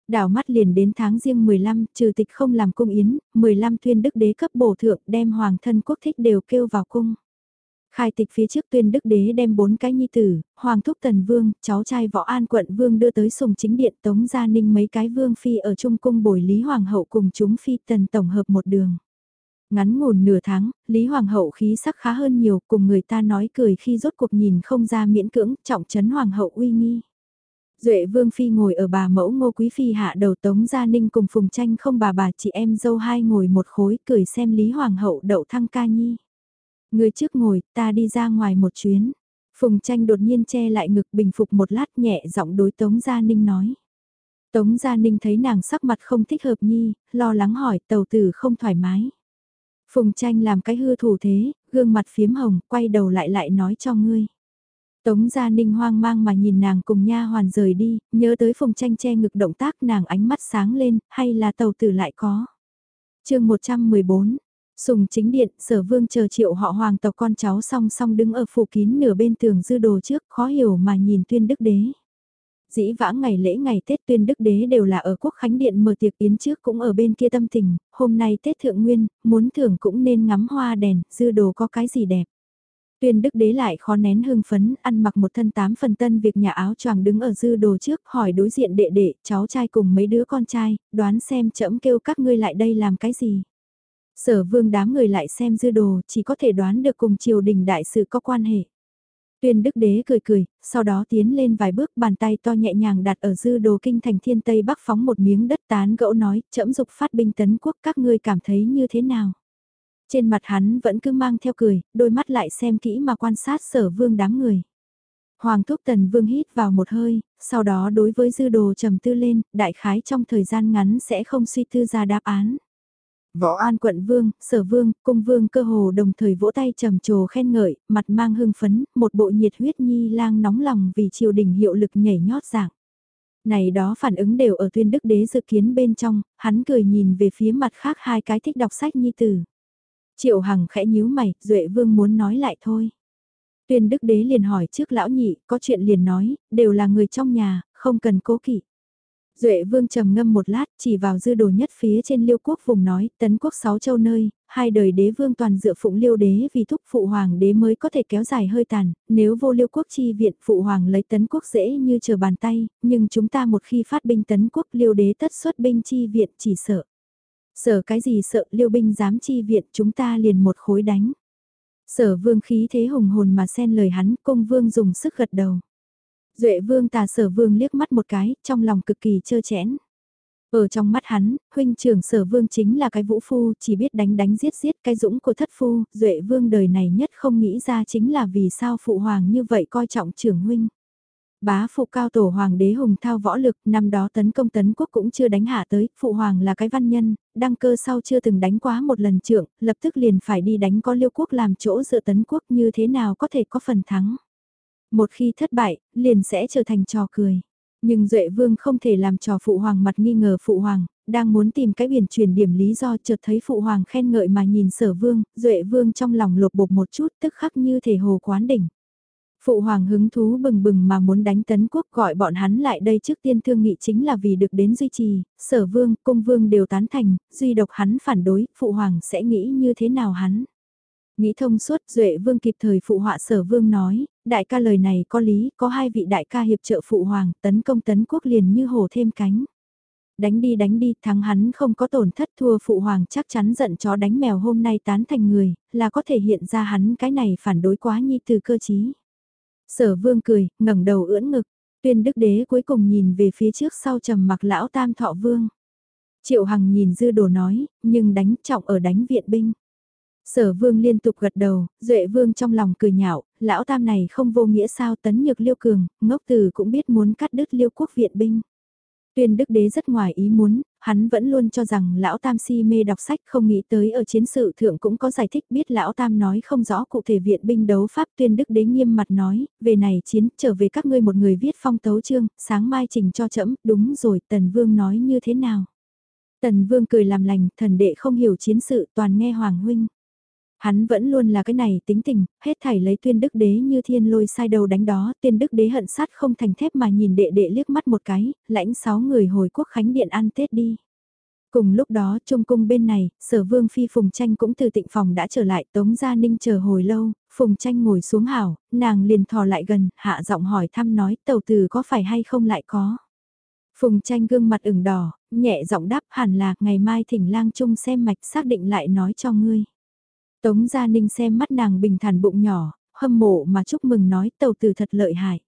Đảo mắt liền đến tháng riêng 15, trừ tịch không làm cung yến, 15 tuyên đức đế cấp bổ thượng đem hoàng thân quốc thích đều kêu vào cung. Khai tịch phía trước tuyên đức đế đem bốn cái nhi tử, hoàng thúc tần vương, cháu trai võ an quận vương đưa tới sùng chính điện tống gia ninh mấy cái vương phi ở trung cung bồi lý hoàng hậu cùng chúng phi tần tổng hợp một đường. Ngắn ngủn nửa tháng, Lý Hoàng hậu khí sắc khá hơn nhiều cùng người ta nói cười khi rốt cuộc nhìn không ra miễn cưỡng trọng trấn Hoàng hậu uy nghi. Duệ Vương Phi ngồi ở bà mẫu ngô quý phi hạ đầu tống gia ninh cùng phùng tranh không bà bà chị em dâu hai ngồi một khối cười xem Lý Hoàng hậu đậu thăng ca nhi. Người trước ngồi, ta đi ra ngoài một chuyến. Phùng tranh đột nhiên che lại ngực bình phục một lát nhẹ giọng đối Tống Gia Ninh nói. Tống Gia Ninh thấy nàng sắc mặt không thích hợp nhi, lo lắng hỏi tàu tử không thoải mái. Phùng tranh làm cái hư thủ thế, gương mặt phiếm hồng, quay đầu lại lại nói cho ngươi. Tống Gia Ninh hoang mang mà nhìn nàng cùng nha hoàn rời đi, nhớ tới phùng tranh che ngực động tác nàng ánh mắt sáng lên, hay là tàu tử lại có. chương 114, Sùng chính điện, sở vương chờ triệu họ hoàng tộc con cháu song song đứng ở phủ kín nửa bên tường dư đồ trước, khó hiểu mà nhìn tuyên đức đế. Dĩ vãng ngày lễ ngày Tết tuyên đức đế đều là ở quốc khánh điện mở tiệc yến trước cũng ở bên kia tâm tình, hôm nay Tết thượng nguyên, muốn thưởng cũng nên ngắm hoa đèn, dư đồ có cái gì đẹp. Tuyên đức đế lại khó nén hưng phấn, ăn mặc một thân tám phần tân việc nhà áo choàng đứng ở dư đồ trước, hỏi đối diện đệ đệ, cháu trai cùng mấy đứa con trai, đoán xem trẫm kêu các ngươi lại đây làm cái gì. Sở vương đám người lại xem dư đồ chỉ có thể đoán được cùng triều đình đại sự có quan hệ. Tuyên đức đế cười cười, sau đó tiến lên vài bước bàn tay to nhẹ nhàng đặt ở dư đồ kinh thành thiên tây bắc phóng một miếng đất tán gẫu nói, chậm dục phát binh tấn quốc các ngươi cảm thấy như thế nào. Trên mặt hắn vẫn cứ mang theo cười, đôi mắt lại xem kỹ mà quan sát sở vương đám người. Hoàng thúc tần vương hít vào một hơi, sau đó đối với dư đồ trầm tư lên, đại khái trong thời gian ngắn sẽ không suy tư ra đáp án. Võ An quận vương, sở vương, cung vương cơ hồ đồng thời vỗ tay trầm trồ khen ngợi, mặt mang hưng phấn, một bộ nhiệt huyết nhi lang nóng lòng vì triều đình hiệu lực nhảy nhót dạng. Này đó phản ứng đều ở tuyên đức đế dự kiến bên trong, hắn cười nhìn về phía mặt khác hai cái thích đọc sách nhi tử. Triệu Hằng khẽ nhíu mày, Duệ Vương muốn nói lại thôi. Tuyên đức đế liền hỏi trước lão nhị, có chuyện liền nói, đều là người trong nhà, không cần cố kỵ. Duệ vương trầm ngâm một lát chỉ vào dư đồ nhất phía trên liêu quốc vùng nói tấn quốc sáu châu nơi, hai đời đế vương toàn dựa phụng liêu đế vì thúc phụ hoàng đế mới có thể kéo dài hơi tàn, nếu vô liêu quốc chi viện phụ hoàng lấy tấn quốc dễ như chờ bàn tay, nhưng chúng ta một khi phát binh tấn quốc liêu đế tất xuất binh chi viện chỉ sợ. Sợ cái gì sợ liêu binh dám chi viện chúng ta liền một khối đánh. Sở vương khí thế hùng hồn mà xen lời hắn, công vương dùng sức gật đầu. Duệ vương tà sở vương liếc mắt một cái, trong lòng cực kỳ chơ chẽn. Ở trong mắt hắn, huynh trưởng sở vương chính là cái vũ phu, chỉ biết đánh đánh giết giết cái dũng của thất phu, duệ vương đời này nhất không nghĩ ra chính là vì sao phụ hoàng như vậy coi trọng trưởng huynh. Bá phụ cao tổ hoàng đế hùng thao võ lực, năm đó tấn công tấn quốc cũng chưa đánh hạ tới, phụ hoàng là cái văn nhân, đăng cơ sau chưa từng đánh quá một lần trưởng, lập tức liền phải đi đánh có liêu quốc làm chỗ dựa tấn quốc như thế nào có thể có phần thắng. Một khi thất bại, liền sẽ trở thành trò cười. Nhưng Duệ Vương không thể làm trò Phụ Hoàng mặt nghi ngờ Phụ Hoàng, đang muốn tìm cái biển truyền điểm lý do chợt thấy Phụ Hoàng khen ngợi mà nhìn sở Vương, Duệ Vương trong lòng lột bột một chút tức khắc như thể hồ quán đỉnh. Phụ hoàng hứng thú bừng bừng mà muốn đánh tấn quốc gọi bọn hắn lại đây trước tiên thương nghị chính là vì được đến duy trì, sở vương, cung vương đều tán thành, duy độc hắn phản đối, phụ hoàng sẽ nghĩ như thế nào hắn. Nghĩ thông suốt Duệ Vương kịp thời phụ họa sở Vương nói, đại ca lời này có lý, có hai vị đại ca hiệp trợ phụ hoàng, tấn công tấn quốc liền như hổ thêm cánh. Đánh đi đánh đi, thắng hắn không có tổn thất thua phụ hoàng chắc chắn giận chó đánh mèo hôm nay tán thành người, là có thể hiện ra hắn cái này phản đối quá nhi từ cơ chí. Sở Vương cười, ngẩng đầu ưỡn ngực, tuyên đức đế cuối cùng nhìn về phía trước sau trầm mặc lão tam thọ vương. Triệu Hằng nhìn dư đồ nói, nhưng đánh trọng ở đánh viện binh. Sở vương liên tục gật đầu, duệ vương trong lòng cười nhạo, lão tam này không vô nghĩa sao tấn nhược liêu cường, ngốc từ cũng biết muốn cắt đứt liêu quốc viện binh. Tuyên đức đế rất ngoài ý muốn, hắn vẫn luôn cho rằng lão tam si mê đọc sách không nghĩ tới ở chiến sự thượng cũng có giải thích biết lão tam nói không rõ cụ thể viện binh đấu pháp tuyên đức đế nghiêm mặt nói, về này chiến trở về các ngươi một người viết phong tấu chương, sáng mai trình cho trẫm đúng rồi tần vương nói như thế nào. Tần vương cười làm lành, thần đệ không hiểu chiến sự toàn nghe hoàng huynh. Hắn vẫn luôn là cái này tính tình, hết thảy lấy tuyên đức đế như thiên lôi sai đầu đánh đó, tuyên đức đế hận sát không thành thép mà nhìn đệ đệ liếc mắt một cái, lãnh sáu người hồi quốc khánh điện ăn Tết đi. Cùng lúc đó, trung cung bên này, sở vương phi Phùng Tranh cũng từ tịnh phòng đã trở lại, Tống Gia Ninh chờ hồi lâu, Phùng Tranh ngồi xuống hảo, nàng liền thò lại gần, hạ giọng hỏi thăm nói tàu từ có phải hay không lại có. Phùng Tranh gương mặt ửng đỏ, nhẹ giọng đáp hẳn là ngày mai thỉnh lang trung xem mạch xác định lại nói cho ngươi. Tống Gia Ninh xem mắt nàng bình thản bụng nhỏ, hâm mộ mà chúc mừng nói tàu tử thật lợi hại.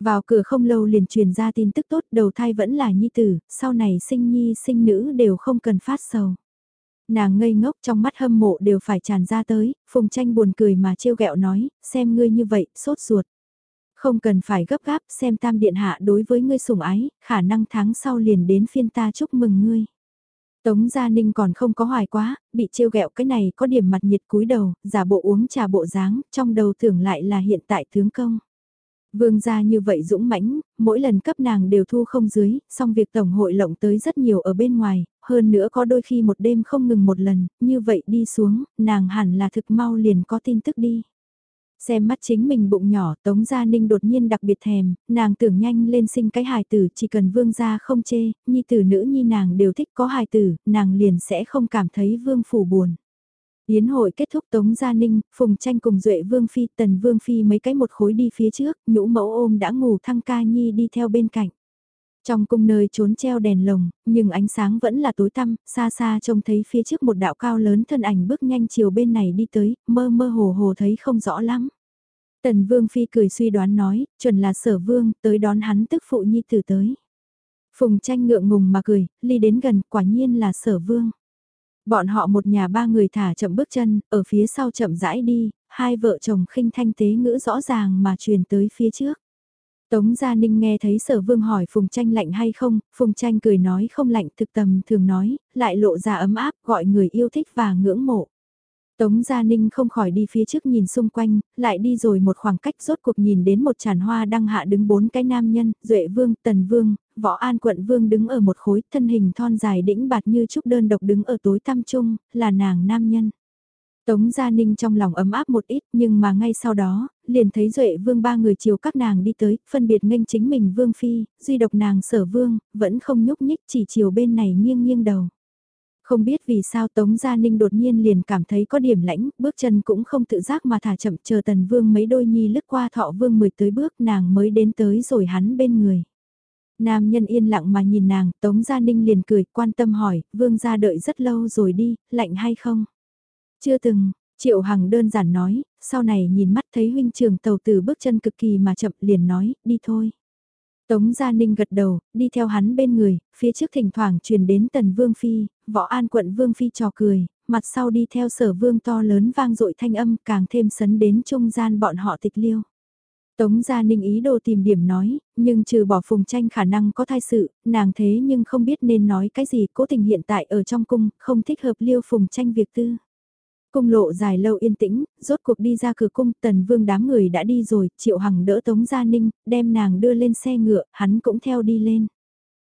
Vào cửa không lâu liền truyền ra tin tức tốt đầu thai vẫn là nhi tử, sau này sinh nhi sinh nữ đều không cần phát sầu. Nàng ngây ngốc trong mắt hâm mộ đều phải tràn ra tới, phùng tranh buồn cười mà trêu ghẹo nói, xem ngươi như vậy, sốt ruột. Không cần phải gấp gáp xem tam điện hạ đối với ngươi sủng ái, khả năng tháng sau liền đến phiên ta chúc mừng ngươi. Tống Gia Ninh còn không có hoài quá, bị trêu ghẹo cái này có điểm mặt nhiệt cúi đầu, giả bộ uống trà bộ dáng, trong đầu tưởng lại là hiện tại tướng công. Vương gia như vậy dũng mãnh, mỗi lần cấp nàng đều thu không dưới, song việc tổng hội lộng tới rất nhiều ở bên ngoài, hơn nữa có đôi khi một đêm không ngừng một lần, như vậy đi xuống, nàng hẳn là thực mau liền có tin tức đi. Xem mắt chính mình bụng nhỏ, Tống Gia Ninh đột nhiên đặc biệt thèm, nàng tưởng nhanh lên sinh cái hài tử, chỉ cần vương gia không chê, nhi tử nữ nhi nàng đều thích có hài tử, nàng liền sẽ không cảm thấy vương phủ buồn. Yến hội kết thúc Tống Gia Ninh, Phùng Tranh cùng Duệ Vương Phi, Tần Vương Phi mấy cái một khối đi phía trước, nhũ mẫu ôm đã ngủ thăng ca nhi đi theo bên cạnh. Trong cung nơi trốn treo đèn lồng, nhưng ánh sáng vẫn là tối tăm, xa xa trông thấy phía trước một đạo cao lớn thân ảnh bước nhanh chiều bên này đi tới, mơ mơ hồ hồ thấy không rõ lắm. Tần Vương Phi cười suy đoán nói, chuẩn là sở vương, tới đón hắn tức phụ nhi tử tới. Phùng tranh ngượng ngùng mà cười, ly đến gần, quả nhiên là sở vương. Bọn họ một nhà ba người thả chậm bước chân, ở phía sau chậm rãi đi, hai vợ chồng khinh thanh tế ngữ rõ ràng mà truyền tới phía trước. Tống Gia Ninh nghe thấy sở vương hỏi Phùng Tranh lạnh hay không, Phùng Tranh cười nói không lạnh thực tầm thường nói, lại lộ ra ấm áp gọi người yêu thích và ngưỡng mộ. Tống Gia Ninh không khỏi đi phía trước nhìn xung quanh, lại đi rồi một khoảng cách rốt cuộc nhìn đến một tràn hoa đang hạ đứng bốn cái nam nhân, Duệ Vương, Tần Vương, Võ An Quận Vương đứng ở một khối thân hình thon dài đĩnh bạt như trúc đơn độc đứng ở tối tăm trung, là nàng nam nhân. Tống Gia Ninh trong lòng ấm áp một ít nhưng mà ngay sau đó, liền thấy Duệ Vương ba người chiều các nàng đi tới, phân biệt nghênh chính mình Vương Phi, duy độc nàng sở Vương, vẫn không nhúc nhích chỉ chiều bên này nghiêng nghiêng đầu. Không biết vì sao Tống Gia Ninh đột nhiên liền cảm thấy có điểm lãnh, bước chân cũng không tự giác mà thả chậm chờ Tần Vương mấy đôi nhi lướt qua thọ Vương mười tới bước nàng mới đến tới rồi hắn bên người. Nam nhân yên lặng mà nhìn nàng, Tống Gia Ninh liền cười, quan tâm hỏi, Vương gia đợi rất lâu rồi đi, lạnh hay không? Chưa từng, Triệu Hằng đơn giản nói, sau này nhìn mắt thấy huynh trường tàu từ bước chân cực kỳ mà chậm liền nói, đi thôi. Tống Gia Ninh gật đầu, đi theo hắn bên người, phía trước thỉnh thoảng truyền đến tần Vương Phi, võ an quận Vương Phi trò cười, mặt sau đi theo sở vương to lớn vang dội thanh âm càng thêm sấn đến trung gian bọn họ tịch liêu. Tống Gia Ninh ý đồ tìm điểm nói, nhưng trừ bỏ phùng tranh khả năng có thai sự, nàng thế nhưng không biết nên nói cái gì cố tình hiện tại ở trong cung, không thích hợp liêu phùng tranh việc tư. Cung lộ dài lâu yên tĩnh, rốt cuộc đi ra cửa cung, tần vương đám người đã đi rồi, triệu hằng đỡ Tống Gia Ninh, đem nàng đưa lên xe ngựa, hắn cũng theo đi lên.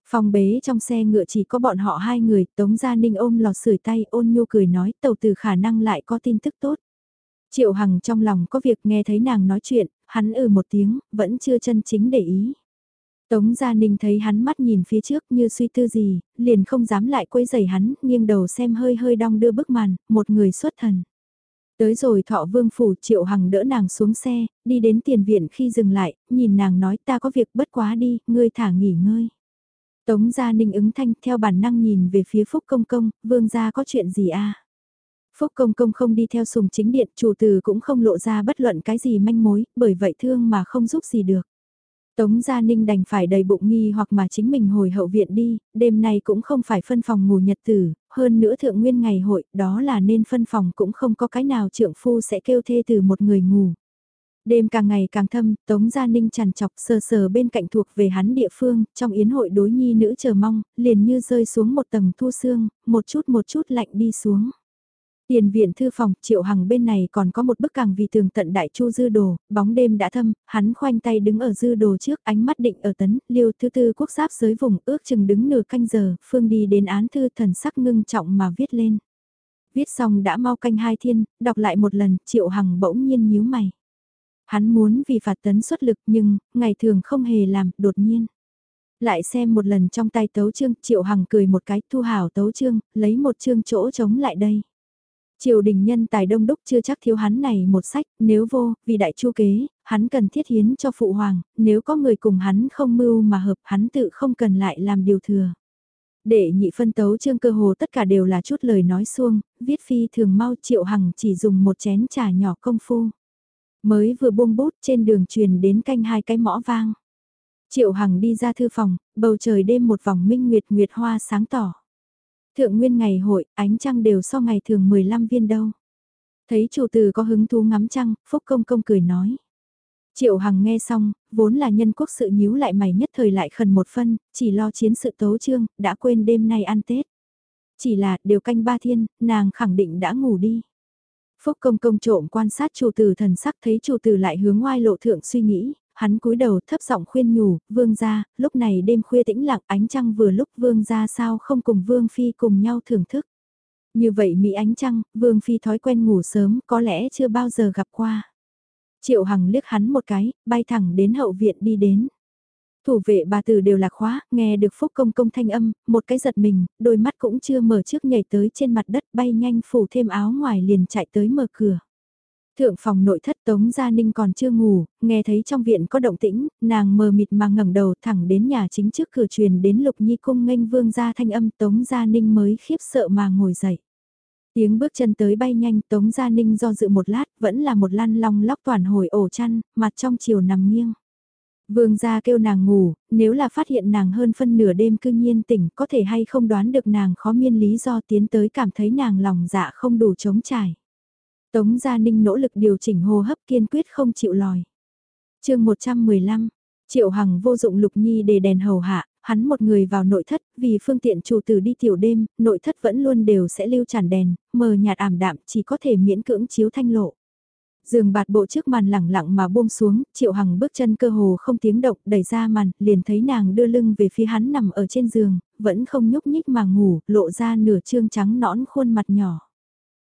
Phòng bế trong xe ngựa chỉ có bọn họ hai người, Tống Gia Ninh ôm lò sưởi tay ôn nhu cười nói tàu từ khả năng lại có tin tức tốt. Triệu Hằng trong lòng có việc nghe thấy nàng nói chuyện, hắn ừ một tiếng, vẫn chưa chân chính để ý. Tống Gia Ninh thấy hắn mắt nhìn phía trước như suy tư gì, liền không dám lại quấy giày hắn, nghiêng đầu xem hơi hơi đong đưa bức màn, một người xuất thần. Tới rồi thọ vương phủ triệu hằng đỡ nàng xuống xe, đi đến tiền viện khi dừng lại, nhìn nàng nói ta có việc bất quá đi, ngươi thả nghỉ ngơi. Tống Gia Ninh ứng thanh theo bản năng nhìn về phía Phúc Công Công, vương gia có chuyện gì a Phúc Công Công không đi theo sùng chính điện, chủ từ cũng không lộ ra bất luận cái gì manh mối, bởi vậy thương mà không giúp gì được. Tống Gia Ninh đành phải đầy bụng nghi hoặc mà chính mình hồi hậu viện đi, đêm nay cũng không phải phân phòng ngủ nhật tử, hơn nữa thượng nguyên ngày hội, đó là nên phân phòng cũng không có cái nào trượng phu sẽ kêu thê từ một người ngủ. Đêm càng ngày càng thâm, Tống Gia Ninh chằn chọc sờ sờ bên cạnh thuộc về hắn địa phương, trong yến hội đối nhi nữ chờ mong, liền như rơi xuống một tầng thu xương, một chút một chút lạnh đi xuống. Tiền viện thư phòng, triệu hằng bên này còn có một bức càng vì tường tận đại chu dư đồ, bóng đêm đã thâm, hắn khoanh tay đứng ở dư đồ trước, ánh mắt định ở tấn, liêu thứ tư quốc giáp giới vùng ước chừng đứng nửa canh giờ, phương đi đến án thư thần sắc ngưng trọng mà viết lên. Viết xong đã mau canh hai thiên, đọc lại một lần, triệu hằng bỗng nhiên nhíu mày. Hắn muốn vì phạt tấn xuất lực nhưng, ngày thường không hề làm, đột nhiên. Lại xem một lần trong tay tấu chương, triệu hằng cười một cái, thu hảo tấu chương, lấy một chương chỗ trống lại đây. Triều đình nhân tài đông đúc chưa chắc thiếu hắn này một sách, nếu vô, vì đại chu kế, hắn cần thiết hiến cho phụ hoàng, nếu có người cùng hắn không mưu mà hợp hắn tự không cần lại làm điều thừa. Để nhị phân tấu chương cơ hồ tất cả đều là chút lời nói xuông, viết phi thường mau triệu hằng chỉ dùng một chén trà nhỏ công phu. Mới vừa buông bút trên đường truyền đến canh hai cái mõ vang. Triệu hằng đi ra thư phòng, bầu trời đêm một vòng minh nguyệt nguyệt hoa sáng tỏ. Thượng nguyên ngày hội, ánh trăng đều so ngày thường 15 viên đâu. Thấy chủ tử có hứng thú ngắm trăng, Phúc Công Công cười nói. Triệu Hằng nghe xong, vốn là nhân quốc sự nhíu lại mày nhất thời lại khẩn một phân, chỉ lo chiến sự tấu trương, đã quên đêm nay ăn Tết. Chỉ là, đều canh ba thiên, nàng khẳng định đã ngủ đi. Phúc công công trộm quan sát chủ tử thần sắc thấy chủ tử lại hướng ngoài lộ thượng suy nghĩ, hắn cúi đầu thấp giọng khuyên nhủ, vương gia, lúc này đêm khuya tĩnh lặng ánh trăng vừa lúc vương gia sao không cùng vương phi cùng nhau thưởng thức. Như vậy Mỹ ánh trăng, vương phi thói quen ngủ sớm có lẽ chưa bao giờ gặp qua. Triệu Hằng liếc hắn một cái, bay thẳng đến hậu viện đi đến. Thủ vệ bà tử đều lạc khóa, nghe được phúc công công thanh âm, một cái giật mình, đôi mắt cũng chưa mở trước nhảy tới trên mặt đất bay nhanh phủ thêm áo ngoài liền chạy tới mở cửa. Thượng phòng nội thất Tống Gia Ninh còn chưa ngủ, nghe thấy trong viện có động tĩnh, nàng mờ mịt mà ngẩng đầu thẳng đến nhà chính trước cửa truyền đến Lục Nhi cung nghênh vương gia thanh âm Tống Gia Ninh mới khiếp sợ mà ngồi dậy. Tiếng bước chân tới bay nhanh Tống Gia Ninh do dự một lát vẫn là một lan long lóc toàn hồi ổ chăn, mặt trong chiều nằm nghiêng. Vương gia kêu nàng ngủ, nếu là phát hiện nàng hơn phân nửa đêm cư nhiên tỉnh có thể hay không đoán được nàng khó miên lý do tiến tới cảm thấy nàng lòng dạ không đủ chống trải. Tống Gia Ninh nỗ lực điều chỉnh hô hấp kiên quyết không chịu lòi. chương 115, Triệu Hằng vô dụng Lục Nhi để đèn hầu hạ, hắn một người vào nội thất, vì phương tiện chủ tử đi tiểu đêm, nội thất vẫn luôn đều sẽ lưu tràn đèn, mờ nhạt ảm đạm chỉ có thể miễn cưỡng chiếu thanh lộ. Giường bạt bộ trước màn lẳng lặng mà buông xuống, Triệu Hằng bước chân cơ hồ không tiếng động, đẩy ra màn, liền thấy nàng đưa lưng về phía hắn nằm ở trên giường, vẫn không nhúc nhích mà ngủ, lộ ra nửa trương trắng nõn khuôn mặt nhỏ.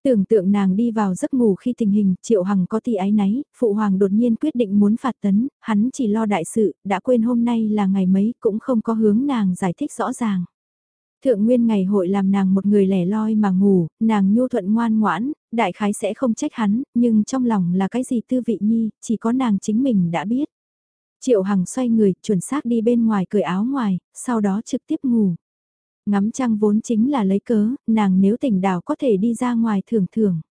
Tưởng tượng nàng đi vào giấc ngủ khi tình hình, Triệu Hằng có tỷ ái náy, Phụ Hoàng đột nhiên quyết định muốn phạt tấn, hắn chỉ lo đại sự, đã quên hôm nay là ngày mấy, cũng không có hướng nàng giải thích rõ ràng. Thượng nguyên ngày hội làm nàng một người lẻ loi mà ngủ, nàng nhu thuận ngoan ngoãn, đại khái sẽ không trách hắn, nhưng trong lòng là cái gì tư vị nhi, chỉ có nàng chính mình đã biết. Triệu Hằng xoay người, chuẩn xác đi bên ngoài cởi áo ngoài, sau đó trực tiếp ngủ. Ngắm trăng vốn chính là lấy cớ, nàng nếu tỉnh đảo có thể đi ra ngoài thưởng thưởng.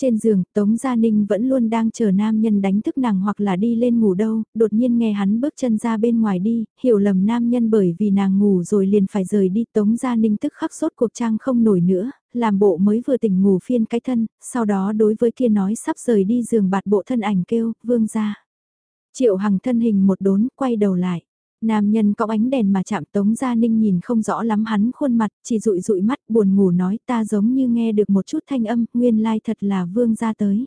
Trên giường, Tống Gia Ninh vẫn luôn đang chờ nam nhân đánh thức nàng hoặc là đi lên ngủ đâu, đột nhiên nghe hắn bước chân ra bên ngoài đi, hiểu lầm nam nhân bởi vì nàng ngủ rồi liền phải rời đi. Tống Gia Ninh tức khắc sốt cuộc trang không nổi nữa, làm bộ mới vừa tỉnh ngủ phiên cái thân, sau đó đối với kia nói sắp rời đi giường bạt bộ thân ảnh kêu, vương ra. Triệu Hằng thân hình một đốn, quay đầu lại. Nam nhân cõng ánh đèn mà chạm Tống Gia Ninh nhìn không rõ lắm hắn khuôn mặt, chỉ dụi dụi mắt buồn ngủ nói ta giống như nghe được một chút thanh âm, nguyên lai thật là vương gia tới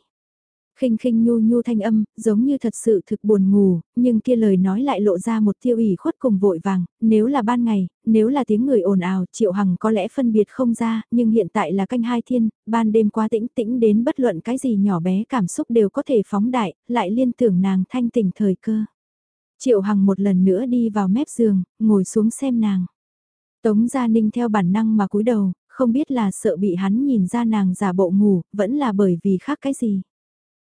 khinh khinh nhu nhu thanh âm, giống như thật sự thực buồn ngủ, nhưng kia lời nói lại lộ ra một tiêu ủy khuất cùng vội vàng, nếu là ban ngày, nếu là tiếng người ồn ào, Triệu Hằng có lẽ phân biệt không ra, nhưng hiện tại là canh hai thiên, ban đêm quá tĩnh tĩnh đến bất luận cái gì nhỏ bé cảm xúc đều có thể phóng đại, lại liên tưởng nàng thanh tỉnh thời cơ. Triệu Hằng một lần nữa đi vào mép giường, ngồi xuống xem nàng. Tống Gia Ninh theo bản năng mà cúi đầu, không biết là sợ bị hắn nhìn ra nàng giả bộ ngủ, vẫn là bởi vì khác cái gì.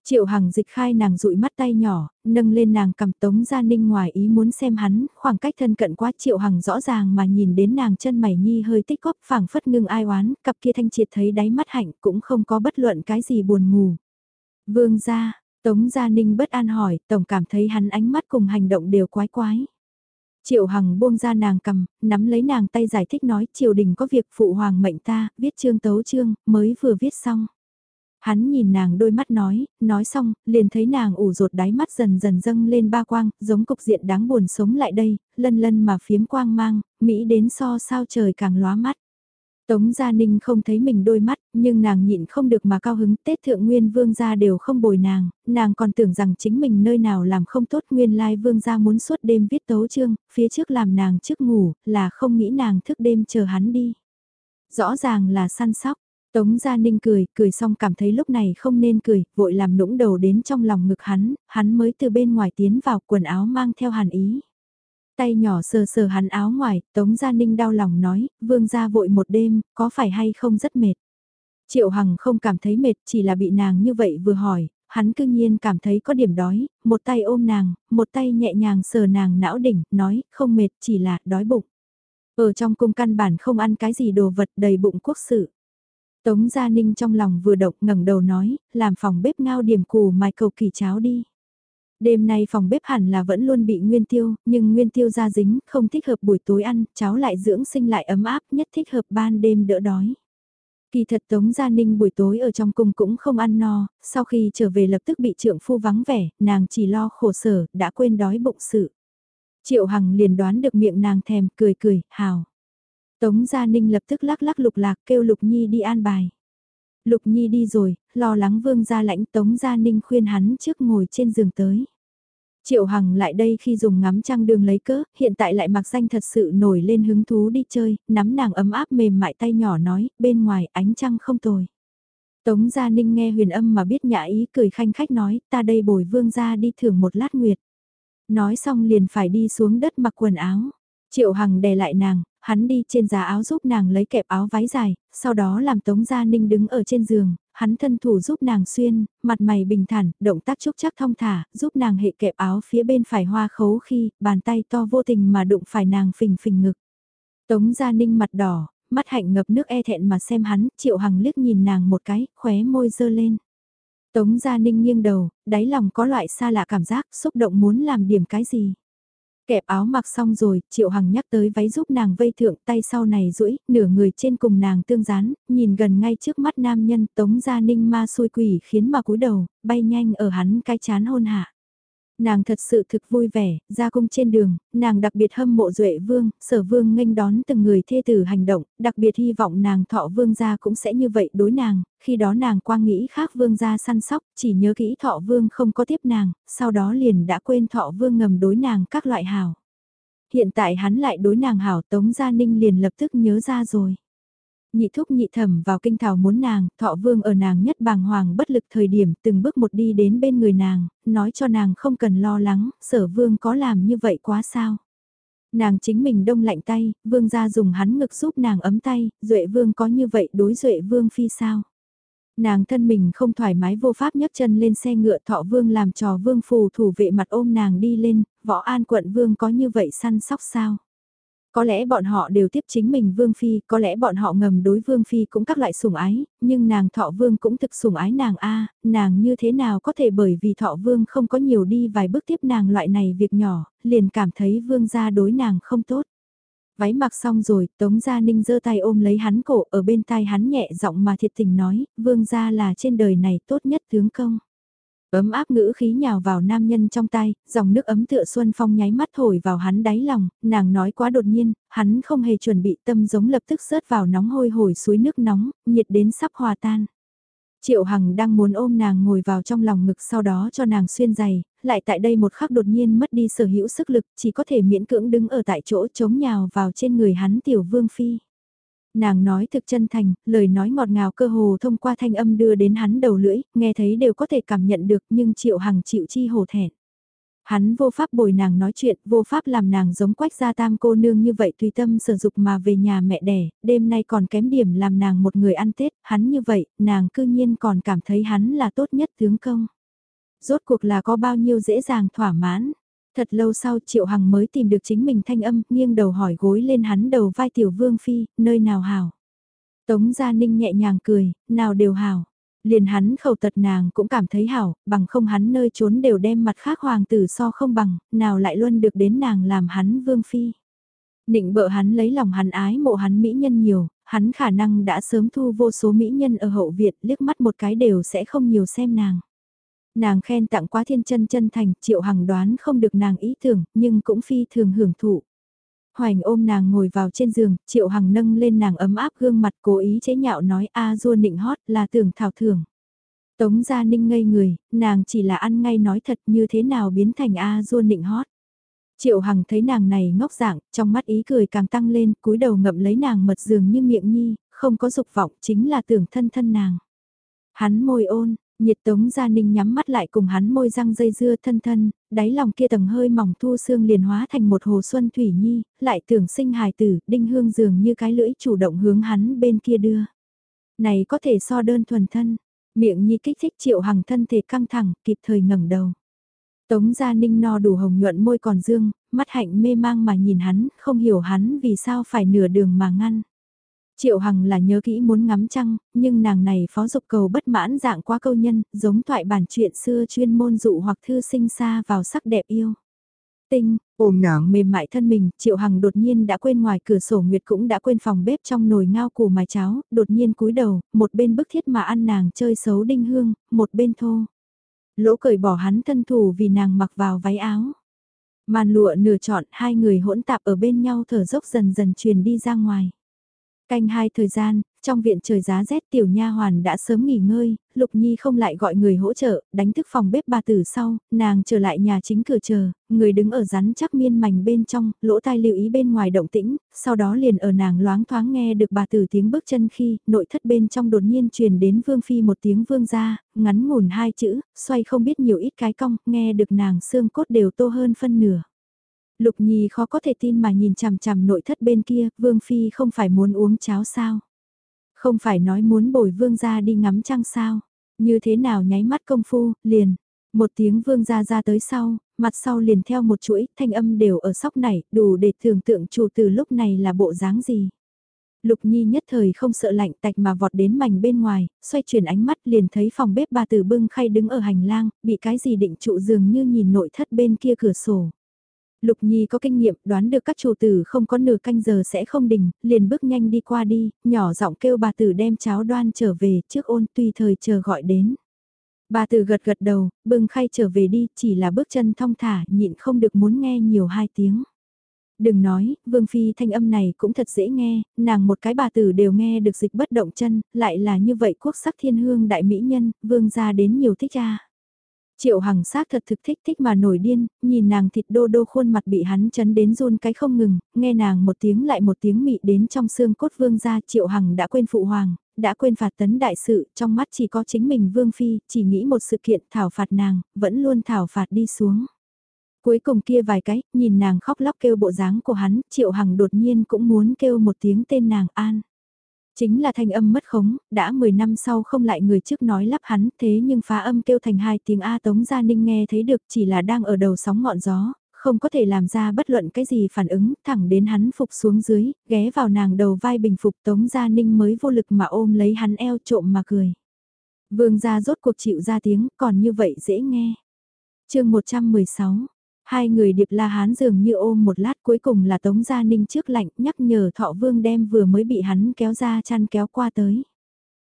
Triệu Hằng dịch khai nàng dụi mắt tay nhỏ, nâng lên nàng cầm tống gia ninh ngoài ý muốn xem hắn, khoảng cách thân cận quá Triệu Hằng rõ ràng mà nhìn đến nàng chân mày nhi hơi tích góp phảng phất ngưng ai oán, cặp kia thanh triệt thấy đáy mắt hạnh cũng không có bất luận cái gì buồn ngủ. Vương gia, tống gia ninh bất an hỏi, tổng cảm thấy hắn ánh mắt cùng hành động đều quái quái. Triệu Hằng buông ra nàng cầm, nắm lấy nàng tay giải thích nói triều đình có việc phụ hoàng mệnh ta, viết chương tấu chương, mới vừa viết xong. Hắn nhìn nàng đôi mắt nói, nói xong, liền thấy nàng ủ rột đáy mắt dần dần dâng lên ba quang, giống cục diện đáng buồn sống lại đây, lân lân mà phiếm quang mang, Mỹ đến so sao trời càng lóa mắt. Tống Gia Ninh không thấy mình đôi mắt, nhưng nàng nhịn không được mà cao hứng Tết Thượng Nguyên Vương gia đều không bồi nàng, nàng còn tưởng rằng chính mình nơi nào làm không tốt Nguyên Lai Vương gia muốn suốt đêm viết tấu chương, phía trước làm nàng trước ngủ, là không nghĩ nàng thức đêm chờ hắn đi. Rõ ràng là săn sóc, Tống Gia Ninh cười, cười xong cảm thấy lúc này không nên cười, vội làm nũng đầu đến trong lòng ngực hắn, hắn mới từ bên ngoài tiến vào quần áo mang theo hàn ý. Tay nhỏ sờ sờ hắn áo ngoài, Tống Gia Ninh đau lòng nói, vương gia vội một đêm, có phải hay không rất mệt. Triệu Hằng không cảm thấy mệt, chỉ là bị nàng như vậy vừa hỏi, hắn cư nhiên cảm thấy có điểm đói, một tay ôm nàng, một tay nhẹ nhàng sờ nàng não đỉnh, nói, không mệt, chỉ là đói bụng. Ở trong cung căn bản không ăn cái gì đồ vật đầy bụng quốc sự. Tống Gia Ninh trong lòng vừa động ngẩng đầu nói, làm phòng bếp ngao điểm củ mài cầu kỳ cháo đi. Đêm nay phòng bếp hẳn là vẫn luôn bị nguyên tiêu, nhưng nguyên tiêu ra dính, không thích hợp buổi tối ăn, cháu lại dưỡng sinh lại ấm áp, nhất thích hợp ban đêm đỡ đói. Kỳ thật Tống Gia Ninh buổi tối ở trong cung cũng không ăn no, sau khi trở về lập tức bị trượng phu vắng vẻ, nàng chỉ lo khổ sở, đã quên đói bụng sự. Triệu Hằng liền đoán được miệng nàng thèm, cười cười, hào. Tống Gia Ninh lập tức lắc lắc lục lạc kêu Lục Nhi đi an bài. Lục Nhi đi rồi, lo lắng vương gia lãnh Tống Gia Ninh khuyên hắn trước ngồi trên giường tới. Triệu Hằng lại đây khi dùng ngắm trăng đường lấy cớ, hiện tại lại mặc danh thật sự nổi lên hứng thú đi chơi, nắm nàng ấm áp mềm mại tay nhỏ nói, bên ngoài ánh trăng không tồi. Tống Gia Ninh nghe huyền âm mà biết nhã ý cười khanh khách nói, ta đây bồi vương gia đi thưởng một lát nguyệt. Nói xong liền phải đi xuống đất mặc quần áo. Triệu Hằng đè lại nàng, hắn đi trên giá áo giúp nàng lấy kẹp áo váy dài, sau đó làm Tống Gia Ninh đứng ở trên giường, hắn thân thủ giúp nàng xuyên, mặt mày bình thản, động tác chúc chắc thong thả, giúp nàng hệ kẹp áo phía bên phải hoa khấu khi, bàn tay to vô tình mà đụng phải nàng phình phình ngực. Tống Gia Ninh mặt đỏ, mắt hạnh ngập nước e thẹn mà xem hắn, Triệu Hằng liếc nhìn nàng một cái, khóe môi dơ lên. Tống Gia Ninh nghiêng đầu, đáy lòng có loại xa lạ cảm giác, xúc động muốn làm điểm cái gì. Kẹp áo mặc xong rồi, Triệu Hằng nhắc tới váy giúp nàng vây thượng tay sau này duỗi nửa người trên cùng nàng tương dán, nhìn gần ngay trước mắt nam nhân tống gia ninh ma xôi quỷ khiến mà cúi đầu, bay nhanh ở hắn cái chán hôn hạ. Nàng thật sự thực vui vẻ, ra cung trên đường, nàng đặc biệt hâm mộ duệ vương, sở vương nghênh đón từng người thê tử hành động, đặc biệt hy vọng nàng thọ vương gia cũng sẽ như vậy đối nàng, khi đó nàng quang nghĩ khác vương gia săn sóc, chỉ nhớ kỹ thọ vương không có tiếp nàng, sau đó liền đã quên thọ vương ngầm đối nàng các loại hảo. Hiện tại hắn lại đối nàng hảo tống gia ninh liền lập tức nhớ ra rồi nhị thúc nhị thẩm vào kinh thảo muốn nàng, thọ vương ở nàng nhất bàng hoàng bất lực thời điểm từng bước một đi đến bên người nàng, nói cho nàng không cần lo lắng, sở vương có làm như vậy quá sao. Nàng chính mình đông lạnh tay, vương ra dùng hắn ngực giúp nàng ấm tay, duệ vương có như vậy đối duệ vương phi sao. Nàng thân mình không thoải mái vô pháp nhấc chân lên xe ngựa thọ vương làm trò vương phù thủ vệ mặt ôm nàng đi lên, võ an quận vương có như vậy săn sóc sao. Có lẽ bọn họ đều tiếp chính mình Vương Phi, có lẽ bọn họ ngầm đối Vương Phi cũng các loại sủng ái, nhưng nàng thọ Vương cũng thực sủng ái nàng a nàng như thế nào có thể bởi vì thọ Vương không có nhiều đi vài bước tiếp nàng loại này việc nhỏ, liền cảm thấy Vương gia đối nàng không tốt. Váy mặc xong rồi, Tống Gia Ninh giơ tay ôm lấy hắn cổ ở bên tai hắn nhẹ giọng mà thiệt tình nói, Vương gia là trên đời này tốt nhất tướng công. Ấm áp ngữ khí nhào vào nam nhân trong tay, dòng nước ấm tựa xuân phong nháy mắt thổi vào hắn đáy lòng, nàng nói quá đột nhiên, hắn không hề chuẩn bị tâm giống lập tức rớt vào nóng hôi hổi suối nước nóng, nhiệt đến sắp hòa tan. Triệu Hằng đang muốn ôm nàng ngồi vào trong lòng ngực sau đó cho nàng xuyên giày, lại tại đây một khắc đột nhiên mất đi sở hữu sức lực, chỉ có thể miễn cưỡng đứng ở tại chỗ chống nhào vào trên người hắn tiểu vương phi. Nàng nói thực chân thành, lời nói ngọt ngào cơ hồ thông qua thanh âm đưa đến hắn đầu lưỡi, nghe thấy đều có thể cảm nhận được nhưng Triệu Hằng chịu chi hổ thẹn. Hắn vô pháp bồi nàng nói chuyện, vô pháp làm nàng giống quách gia tam cô nương như vậy tùy tâm sử dụng mà về nhà mẹ đẻ, đêm nay còn kém điểm làm nàng một người ăn Tết, hắn như vậy, nàng cư nhiên còn cảm thấy hắn là tốt nhất tướng công. Rốt cuộc là có bao nhiêu dễ dàng thỏa mãn. Thật lâu sau Triệu Hằng mới tìm được chính mình thanh âm, nghiêng đầu hỏi gối lên hắn đầu vai tiểu vương phi, nơi nào hảo. Tống Gia Ninh nhẹ nhàng cười, nào đều hảo. Liền hắn khẩu tật nàng cũng cảm thấy hảo, bằng không hắn nơi trốn đều đem mặt khác hoàng tử so không bằng, nào lại luôn được đến nàng làm hắn vương phi. Nịnh bợ hắn lấy lòng hắn ái mộ hắn mỹ nhân nhiều, hắn khả năng đã sớm thu vô số mỹ nhân ở hậu viện liếc mắt một cái đều sẽ không nhiều xem nàng. Nàng khen tặng quá thiên chân chân thành, triệu hằng đoán không được nàng ý tưởng, nhưng cũng phi thường hưởng thụ. Hoành ôm nàng ngồi vào trên giường, triệu hằng nâng lên nàng ấm áp gương mặt cố ý chế nhạo nói a dua nịnh hót là tưởng thảo thưởng. Tống gia ninh ngây người, nàng chỉ là ăn ngay nói thật như thế nào biến thành a dua nịnh hót. Triệu Hằng thấy nàng này ngốc dạng, trong mắt ý cười càng tăng lên, cúi đầu ngậm lấy nàng mật giường như miệng nhi, không có dục vọng, chính là tưởng thân thân nàng. Hắn môi ôn, Nhiệt tống gia ninh nhắm mắt lại cùng hắn môi răng dây dưa thân thân, đáy lòng kia tầng hơi mỏng thu xương liền hóa thành một hồ xuân thủy nhi, lại tưởng sinh hài tử, đinh hương dường như cái lưỡi chủ động hướng hắn bên kia đưa. Này có thể so đơn thuần thân, miệng nhi kích thích triệu hằng thân thể căng thẳng, kịp thời ngẩng đầu. Tống gia ninh no đủ hồng nhuận môi còn dương, mắt hạnh mê mang mà nhìn hắn, không hiểu hắn vì sao phải nửa đường mà ngăn. Triệu Hằng là nhớ kỹ muốn ngắm trăng, nhưng nàng này phó dục cầu bất mãn dạng quá câu nhân, giống thoại bản chuyện xưa chuyên môn dụ hoặc thư sinh xa vào sắc đẹp yêu. Tinh, ôm nàng mềm mại thân mình, Triệu Hằng đột nhiên đã quên ngoài cửa sổ Nguyệt cũng đã quên phòng bếp trong nồi ngao củ mài cháo, đột nhiên cúi đầu, một bên bức thiết mà ăn nàng chơi xấu đinh hương, một bên thô. Lỗ cởi bỏ hắn thân thủ vì nàng mặc vào váy áo. Màn lụa nửa trọn hai người hỗn tạp ở bên nhau thở dốc dần dần truyền đi ra ngoài. Canh hai thời gian, trong viện trời giá rét tiểu nha hoàn đã sớm nghỉ ngơi, Lục Nhi không lại gọi người hỗ trợ, đánh thức phòng bếp bà tử sau, nàng trở lại nhà chính cửa chờ, người đứng ở rắn chắc miên mảnh bên trong, lỗ tai lưu ý bên ngoài động tĩnh, sau đó liền ở nàng loáng thoáng nghe được bà tử tiếng bước chân khi, nội thất bên trong đột nhiên truyền đến vương phi một tiếng vương ra, ngắn ngủn hai chữ, xoay không biết nhiều ít cái cong, nghe được nàng xương cốt đều tô hơn phân nửa. Lục Nhi khó có thể tin mà nhìn chằm chằm nội thất bên kia, Vương Phi không phải muốn uống cháo sao? Không phải nói muốn bồi Vương ra đi ngắm trăng sao? Như thế nào nháy mắt công phu, liền. Một tiếng Vương ra ra tới sau, mặt sau liền theo một chuỗi, thanh âm đều ở sóc này, đủ để tưởng tượng chủ từ lúc này là bộ dáng gì. Lục Nhi nhất thời không sợ lạnh tạch mà vọt đến mảnh bên ngoài, xoay chuyển ánh mắt liền thấy phòng bếp bà tử bưng khay đứng ở hành lang, bị cái gì định trụ dường như nhìn nội thất bên kia cửa sổ. Lục Nhi có kinh nghiệm đoán được các chủ tử không có nửa canh giờ sẽ không đình, liền bước nhanh đi qua đi, nhỏ giọng kêu bà tử đem cháo đoan trở về trước ôn tùy thời chờ gọi đến. Bà tử gật gật đầu, bưng khay trở về đi, chỉ là bước chân thong thả, nhịn không được muốn nghe nhiều hai tiếng. Đừng nói, Vương Phi thanh âm này cũng thật dễ nghe, nàng một cái bà tử đều nghe được dịch bất động chân, lại là như vậy quốc sắc thiên hương đại mỹ nhân, Vương ra đến nhiều thích ra. Triệu Hằng sát thật thực thích thích mà nổi điên, nhìn nàng thịt đô đô khuôn mặt bị hắn chấn đến run cái không ngừng, nghe nàng một tiếng lại một tiếng mị đến trong xương cốt vương ra Triệu Hằng đã quên phụ hoàng, đã quên phạt tấn đại sự, trong mắt chỉ có chính mình vương phi, chỉ nghĩ một sự kiện thảo phạt nàng, vẫn luôn thảo phạt đi xuống. Cuối cùng kia vài cái, nhìn nàng khóc lóc kêu bộ dáng của hắn, Triệu Hằng đột nhiên cũng muốn kêu một tiếng tên nàng An. Chính là thanh âm mất khống, đã 10 năm sau không lại người trước nói lắp hắn thế nhưng phá âm kêu thành hai tiếng A Tống Gia Ninh nghe thấy được chỉ là đang ở đầu sóng ngọn gió, không có thể làm ra bất luận cái gì phản ứng, thẳng đến hắn phục xuống dưới, ghé vào nàng đầu vai bình phục Tống Gia Ninh mới vô lực mà ôm lấy hắn eo trộm mà cười. Vương gia rốt cuộc chịu ra tiếng, còn như vậy dễ nghe. chương 116 Hai người điệp la hán dường như ôm một lát cuối cùng là Tống Gia Ninh trước lạnh nhắc nhở thọ vương đem vừa mới bị hắn kéo ra chăn kéo qua tới.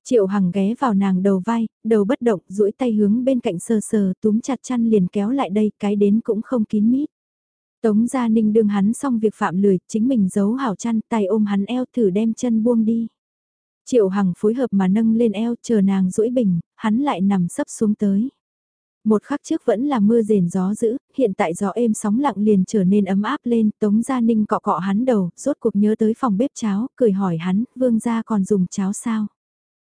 Triệu Hằng ghé vào nàng đầu vai, đầu bất động, duỗi tay hướng bên cạnh sờ sờ, túm chặt chăn liền kéo lại đây, cái đến cũng không kín mít. Tống Gia Ninh đương hắn xong việc phạm lười, chính mình giấu hảo chăn, tay ôm hắn eo thử đem chân buông đi. Triệu Hằng phối hợp mà nâng lên eo, chờ nàng duỗi bình, hắn lại nằm sấp xuống tới. Một khắc trước vẫn là mưa rền gió dữ, hiện tại gió êm sóng lặng liền trở nên ấm áp lên, Tống Gia Ninh cọ cọ hắn đầu, rốt cuộc nhớ tới phòng bếp cháo, cười hỏi hắn, vương gia còn dùng cháo sao?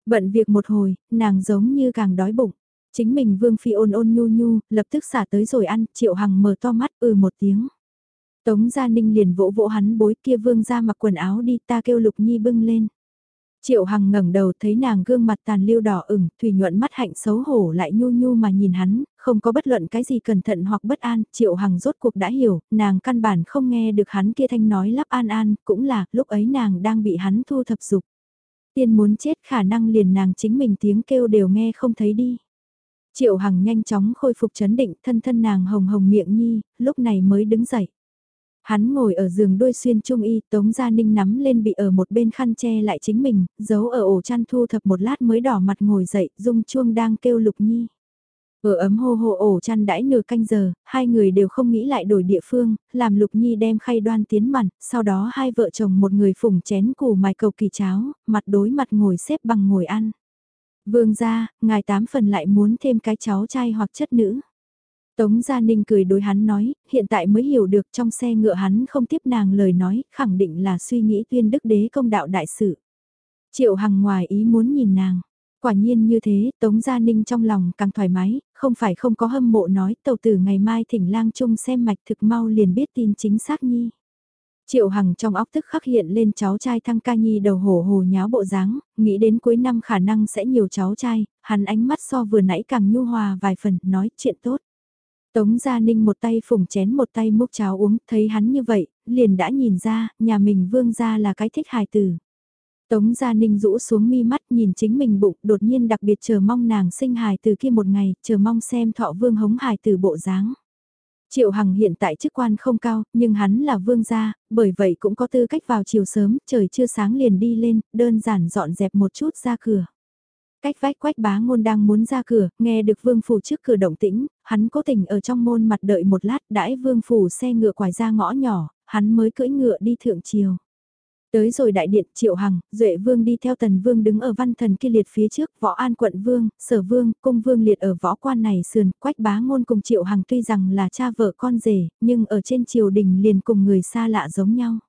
Bận việc một hồi, nàng giống như càng đói bụng. Chính mình Vương Phi ôn ôn nhu nhu, lập tức xả tới rồi ăn, Triệu Hằng mở to mắt ừ một tiếng. Tống Gia Ninh liền vỗ vỗ hắn bối kia Vương ra mặc quần áo đi ta kêu Lục Nhi bưng lên. Triệu Hằng ngẩng đầu thấy nàng gương mặt tàn lưu đỏ ửng, thủy nhuận mắt hạnh xấu hổ lại nhu nhu mà nhìn hắn, không có bất luận cái gì cẩn thận hoặc bất an, Triệu Hằng rốt cuộc đã hiểu, nàng căn bản không nghe được hắn kia thanh nói lắp an an, cũng là, lúc ấy nàng đang bị hắn thu thập dục. Tiên muốn chết khả năng liền nàng chính mình tiếng kêu đều nghe không thấy đi. Triệu Hằng nhanh chóng khôi phục chấn định thân thân nàng hồng hồng miệng nhi, lúc này mới đứng dậy. Hắn ngồi ở giường đôi xuyên trung y, Tống Gia Ninh nắm lên bị ở một bên khăn che lại chính mình, giấu ở ổ chăn thu thập một lát mới đỏ mặt ngồi dậy, dung chuông đang kêu lục nhi. Ở ấm hô hô ổ chăn đãi nửa canh giờ, hai người đều không nghĩ lại đổi địa phương, làm Lục Nhi đem khay đoan tiến mặn, sau đó hai vợ chồng một người phủng chén củ mài cầu kỳ cháo, mặt đối mặt ngồi xếp bằng ngồi ăn. Vương gia, ngài tám phần lại muốn thêm cái cháu trai hoặc chất nữ. Tống Gia Ninh cười đối hắn nói, hiện tại mới hiểu được trong xe ngựa hắn không tiếp nàng lời nói, khẳng định là suy nghĩ tuyên đức đế công đạo đại sự. Triệu Hằng ngoài ý muốn nhìn nàng. Quả nhiên như thế, Tống Gia Ninh trong lòng càng thoải mái, không phải không có hâm mộ nói tàu tử ngày mai thỉnh lang chung xem mạch thực mau liền biết tin chính xác nhi. Triệu Hằng trong óc tức khắc hiện lên cháu trai thăng ca nhi đầu hổ hồ nháo bộ dáng, nghĩ đến cuối năm khả năng sẽ nhiều cháu trai, hắn ánh mắt so vừa nãy càng nhu hòa vài phần, nói chuyện tốt. Tống Gia Ninh một tay phùng chén một tay múc cháo uống, thấy hắn như vậy, liền đã nhìn ra, nhà mình vương gia là cái thích hài tử. Tống Gia Ninh rũ xuống mi mắt nhìn chính mình bụng, đột nhiên đặc biệt chờ mong nàng sinh hài từ kia một ngày, chờ mong xem thọ vương hống hài từ bộ dáng. Triệu Hằng hiện tại chức quan không cao, nhưng hắn là vương gia, bởi vậy cũng có tư cách vào chiều sớm, trời chưa sáng liền đi lên, đơn giản dọn dẹp một chút ra cửa. Cách vách quách bá ngôn đang muốn ra cửa, nghe được vương phủ trước cửa động tĩnh, hắn cố tình ở trong môn mặt đợi một lát đãi vương phủ xe ngựa quải ra ngõ nhỏ, hắn mới cưỡi ngựa đi thượng chiều. Tới rồi đại điện Triệu Hằng, Duệ Vương đi theo Tần Vương đứng ở văn thần kia liệt phía trước, Võ An quận Vương, Sở Vương, Cung Vương liệt ở võ quan này sườn, quách bá ngôn cùng Triệu Hằng tuy rằng là cha vợ con rể, nhưng ở trên triều đình liền cùng người xa lạ giống nhau.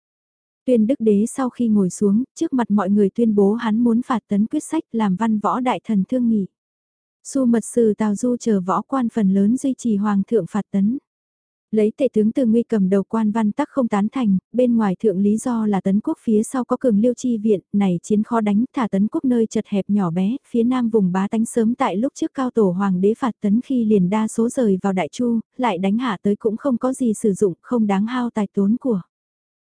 Tuyên đức đế sau khi ngồi xuống, trước mặt mọi người tuyên bố hắn muốn phạt tấn quyết sách làm văn võ đại thần thương nghị. Su mật sư Tào Du chờ võ quan phần lớn duy trì hoàng thượng phạt tấn. Lấy tệ tướng từ nguy cầm đầu quan văn tắc không tán thành, bên ngoài thượng lý do là tấn quốc phía sau có cường liêu chi viện, này chiến khó đánh thả tấn quốc nơi chật hẹp nhỏ bé, phía nam vùng bá tánh sớm tại lúc trước cao tổ hoàng đế phạt tấn khi liền đa số rời vào đại chu, lại đánh hạ tới cũng không có gì sử dụng, không đáng hao tài tốn của.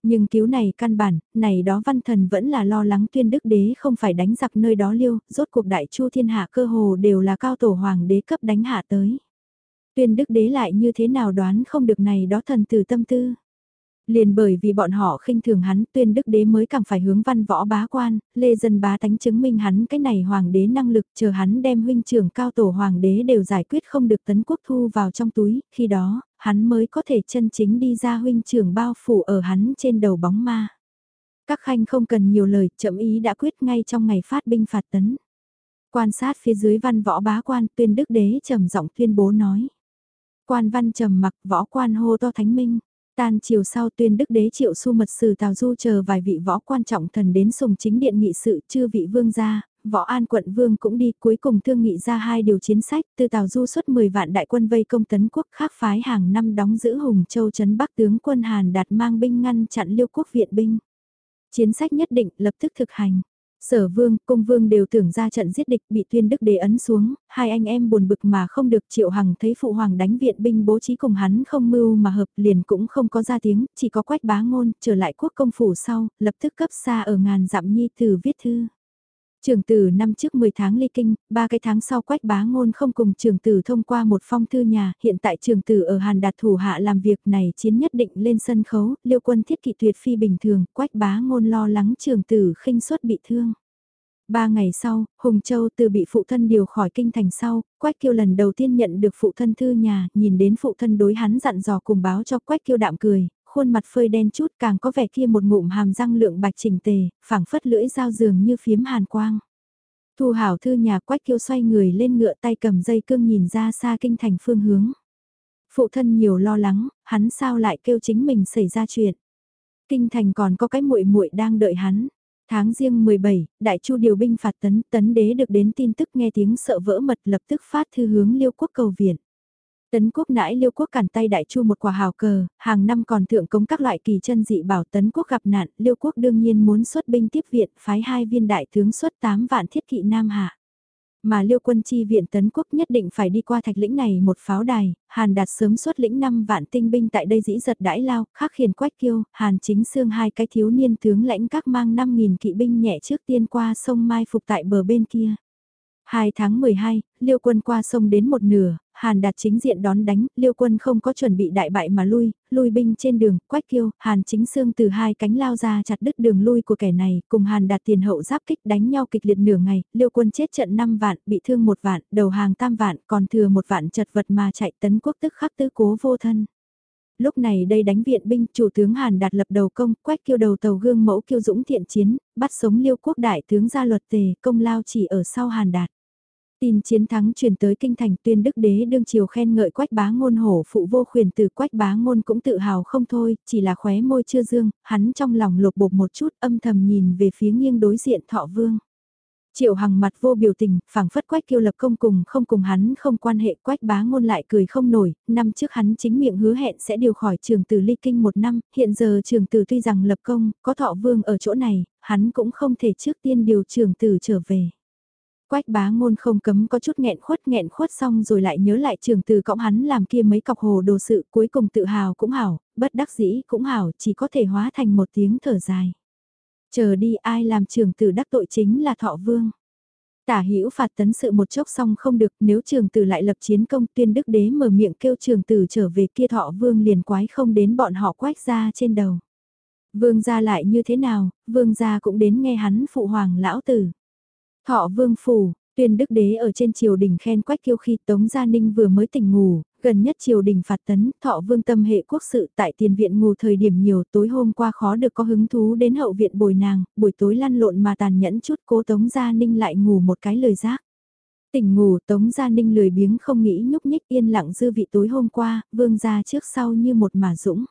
Nhưng cứu này căn bản, này đó văn thần vẫn là lo lắng tuyên đức đế không phải đánh giặc nơi đó liêu, rốt cuộc đại chu thiên hạ cơ hồ đều là cao tổ hoàng đế cấp đánh hạ tới. Tuyên đức đế lại như thế nào đoán không được này đó thần từ tâm tư. Liền bởi vì bọn họ khinh thường hắn, tuyên đức đế mới càng phải hướng văn võ bá quan, lê dân bá tánh chứng minh hắn cái này hoàng đế năng lực chờ hắn đem huynh trưởng cao tổ hoàng đế đều giải quyết không được tấn quốc thu vào trong túi, khi đó, hắn mới có thể chân chính đi ra huynh trưởng bao phủ ở hắn trên đầu bóng ma. Các khanh không cần nhiều lời, chậm ý đã quyết ngay trong ngày phát binh phạt tấn. Quan sát phía dưới văn võ bá quan, tuyên đức đế trầm giọng tuyên bố nói. Quan văn trầm mặc võ quan hô to thánh minh. Tan chiều sau tuyên đức đế triệu su mật sử tào du chờ vài vị võ quan trọng thần đến sùng chính điện nghị sự chư vị vương gia, võ an quận vương cũng đi cuối cùng thương nghị ra hai điều chiến sách từ tào du xuất 10 vạn đại quân vây công tấn quốc khác phái hàng năm đóng giữ hùng châu trấn bắc tướng quân hàn đạt mang binh ngăn chặn liêu quốc viện binh. Chiến sách nhất định lập tức thực hành. Sở vương, công vương đều tưởng ra trận giết địch bị tuyên đức đế ấn xuống, hai anh em buồn bực mà không được triệu hằng thấy phụ hoàng đánh viện binh bố trí cùng hắn không mưu mà hợp liền cũng không có ra tiếng, chỉ có quách bá ngôn, trở lại quốc công phủ sau, lập tức cấp xa ở ngàn dặm nhi từ viết thư. Trường tử năm trước 10 tháng ly kinh, ba cái tháng sau quách bá ngôn không cùng trường tử thông qua một phong thư nhà, hiện tại trường tử ở Hàn Đạt thủ hạ làm việc này chiến nhất định lên sân khấu, liêu quân thiết kỵ tuyệt phi bình thường, quách bá ngôn lo lắng trường tử khinh suất bị thương. Ba ngày sau, Hùng Châu từ bị phụ thân điều khỏi kinh thành sau, Quách Kiêu lần đầu tiên nhận được phụ thân thư nhà, nhìn đến phụ thân đối hắn dặn dò cùng báo cho Quách Kiêu đạm cười, khuôn mặt phơi đen chút càng có vẻ kia một ngụm hàm răng lượng bạch chỉnh tề, phảng phất lưỡi dao dường như phiếm hàn quang. Thu hảo thư nhà quách kiêu xoay người lên ngựa tay cầm dây cương nhìn ra xa kinh thành phương hướng. Phụ thân nhiều lo lắng, hắn sao lại kêu chính mình xảy ra chuyện. Kinh thành còn có cái muội muội đang đợi hắn. Tháng riêng 17, đại chu điều binh phạt tấn, tấn đế được đến tin tức nghe tiếng sợ vỡ mật lập tức phát thư hướng liêu quốc cầu viện. Tấn quốc nãi liêu quốc cản tay đại chu một quả hào cờ, hàng năm còn thượng cống các loại kỳ chân dị bảo tấn quốc gặp nạn, liêu quốc đương nhiên muốn xuất binh tiếp viện, phái hai viên đại tướng xuất 8 vạn thiết kỵ Nam Hạ. Mà liêu quân chi viện tấn quốc nhất định phải đi qua thạch lĩnh này một pháo đài, Hàn đạt sớm xuất lĩnh 5 vạn tinh binh tại đây dĩ giật đãi lao, khắc khiển quách kiêu, Hàn chính xương hai cái thiếu niên tướng lãnh các mang 5.000 kỵ binh nhẹ trước tiên qua sông Mai Phục tại bờ bên kia. 2 tháng 12, Liêu quân qua sông đến một nửa, Hàn đạt chính diện đón đánh, Liêu quân không có chuẩn bị đại bại mà lui, lui binh trên đường, quách kiêu, Hàn chính xương từ hai cánh lao ra chặt đứt đường lui của kẻ này, cùng Hàn đạt tiền hậu giáp kích đánh nhau kịch liệt nửa ngày, Liêu quân chết trận 5 vạn, bị thương một vạn, đầu hàng tam vạn, còn thừa một vạn chật vật mà chạy tấn quốc tức khắc tứ cố vô thân. Lúc này đây đánh viện binh, chủ tướng Hàn đạt lập đầu công, quách kiêu đầu tàu gương mẫu kiêu dũng thiện chiến, bắt sống liêu quốc đại tướng ra luật tề, công lao chỉ ở sau Hàn đạt. Tin chiến thắng truyền tới kinh thành tuyên đức đế đương triều khen ngợi quách bá ngôn hổ phụ vô khuyền từ quách bá ngôn cũng tự hào không thôi, chỉ là khóe môi chưa dương, hắn trong lòng lột bột một chút âm thầm nhìn về phía nghiêng đối diện thọ vương. Triệu hằng mặt vô biểu tình, phảng phất quách kiêu lập công cùng không cùng hắn không quan hệ quách bá ngôn lại cười không nổi, năm trước hắn chính miệng hứa hẹn sẽ điều khỏi trường tử ly kinh một năm, hiện giờ trường tử tuy rằng lập công, có thọ vương ở chỗ này, hắn cũng không thể trước tiên điều trường tử trở về. Quách bá ngôn không cấm có chút nghẹn khuất nghẹn khuất xong rồi lại nhớ lại trường từ cõng hắn làm kia mấy cọc hồ đồ sự cuối cùng tự hào cũng hảo, bất đắc dĩ cũng hảo, chỉ có thể hóa thành một tiếng thở dài. Chờ đi ai làm trường tử đắc tội chính là thọ vương. Tả hữu phạt tấn sự một chốc xong không được nếu trường tử lại lập chiến công tuyên đức đế mở miệng kêu trường tử trở về kia thọ vương liền quái không đến bọn họ quách ra trên đầu. Vương gia lại như thế nào, vương gia cũng đến nghe hắn phụ hoàng lão tử. Thọ vương phủ, tuyên đức đế ở trên triều đình khen quách kiêu khi Tống Gia Ninh vừa mới tỉnh ngủ, gần nhất triều đình phạt tấn, thọ vương tâm hệ quốc sự tại tiền viện ngủ thời điểm nhiều tối hôm qua khó được có hứng thú đến hậu viện bồi nàng, buổi tối lăn lộn mà tàn nhẫn chút cố Tống Gia Ninh lại ngủ một cái lời giác. Tỉnh ngủ Tống Gia Ninh lười biếng không nghĩ nhúc nhích yên lặng dư vị tối hôm qua, vương gia trước sau như một mà dũng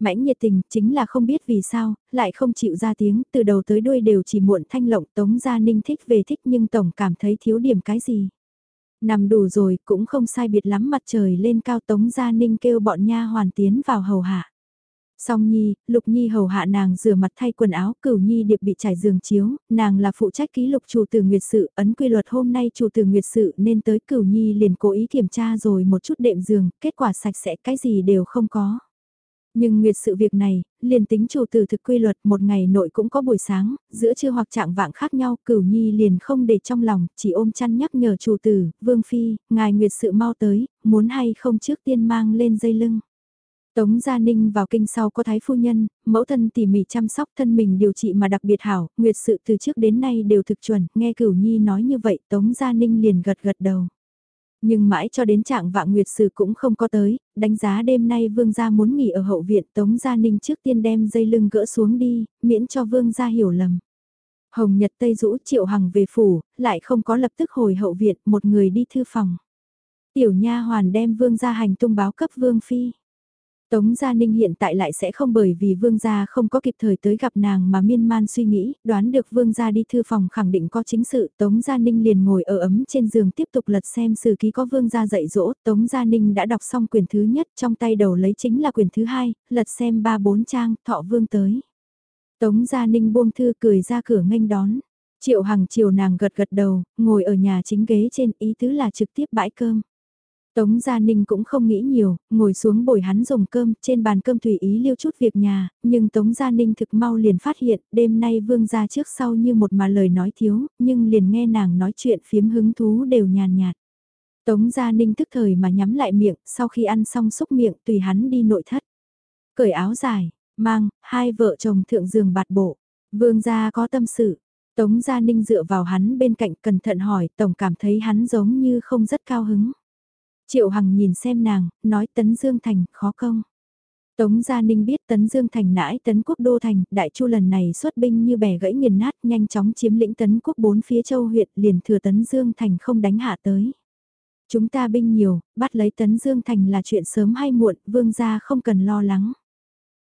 mãnh nhiệt tình, chính là không biết vì sao, lại không chịu ra tiếng, từ đầu tới đuôi đều chỉ muộn thanh lộng Tống Gia Ninh thích về thích nhưng Tổng cảm thấy thiếu điểm cái gì. Nằm đủ rồi, cũng không sai biệt lắm mặt trời lên cao Tống Gia Ninh kêu bọn nha hoàn tiến vào hầu hạ. Song Nhi, Lục Nhi hầu hạ nàng rửa mặt thay quần áo, Cửu Nhi điệp bị trải giường chiếu, nàng là phụ trách ký lục chủ tử nguyệt sự, ấn quy luật hôm nay chủ tử nguyệt sự nên tới Cửu Nhi liền cố ý kiểm tra rồi một chút đệm giường, kết quả sạch sẽ cái gì đều không có. Nhưng nguyệt sự việc này, liền tính chủ tử thực quy luật một ngày nội cũng có buổi sáng, giữa trưa hoặc trạng vạng khác nhau, cửu nhi liền không để trong lòng, chỉ ôm chăn nhắc nhở chủ tử, vương phi, ngài nguyệt sự mau tới, muốn hay không trước tiên mang lên dây lưng. Tống Gia Ninh vào kinh sau có thái phu nhân, mẫu thân tỉ mỉ chăm sóc thân mình điều trị mà đặc biệt hảo, nguyệt sự từ trước đến nay đều thực chuẩn, nghe cửu nhi nói như vậy Tống Gia Ninh liền gật gật đầu. Nhưng mãi cho đến trạng vạng nguyệt sử cũng không có tới, đánh giá đêm nay vương gia muốn nghỉ ở hậu viện Tống Gia Ninh trước tiên đem dây lưng gỡ xuống đi, miễn cho vương gia hiểu lầm. Hồng Nhật Tây rũ triệu hằng về phủ, lại không có lập tức hồi hậu viện, một người đi thư phòng. Tiểu nha hoàn đem vương gia hành tung báo cấp vương phi. Tống Gia Ninh hiện tại lại sẽ không bởi vì Vương Gia không có kịp thời tới gặp nàng mà miên man suy nghĩ, đoán được Vương Gia đi thư phòng khẳng định có chính sự, Tống Gia Ninh liền ngồi ở ấm trên giường tiếp tục lật xem sử ký có Vương Gia dạy dỗ, Tống Gia Ninh đã đọc xong quyển thứ nhất, trong tay đầu lấy chính là quyển thứ hai, lật xem ba bốn trang, thọ Vương tới. Tống Gia Ninh buông thư cười ra cửa nghênh đón. Triệu Hằng chiều nàng gật gật đầu, ngồi ở nhà chính ghế trên ý tứ là trực tiếp bãi cơm. Tống Gia Ninh cũng không nghĩ nhiều, ngồi xuống bồi hắn dùng cơm, trên bàn cơm tùy ý liêu chút việc nhà, nhưng Tống Gia Ninh thực mau liền phát hiện, đêm nay vương gia trước sau như một mà lời nói thiếu, nhưng liền nghe nàng nói chuyện phiếm hứng thú đều nhàn nhạt. Tống Gia Ninh tức thời mà nhắm lại miệng, sau khi ăn xong xúc miệng tùy hắn đi nội thất. Cởi áo dài, mang, hai vợ chồng thượng giường bạt bộ. Vương gia có tâm sự. Tống Gia Ninh dựa vào hắn bên cạnh cẩn thận hỏi, tổng cảm thấy hắn giống như không rất cao hứng. Triệu Hằng nhìn xem nàng, nói Tấn Dương Thành, khó công. Tống Gia Ninh biết Tấn Dương Thành nãi Tấn Quốc Đô Thành, Đại Chu lần này xuất binh như bẻ gãy nghiền nát nhanh chóng chiếm lĩnh Tấn Quốc bốn phía châu huyện liền thừa Tấn Dương Thành không đánh hạ tới. Chúng ta binh nhiều, bắt lấy Tấn Dương Thành là chuyện sớm hay muộn, vương gia không cần lo lắng.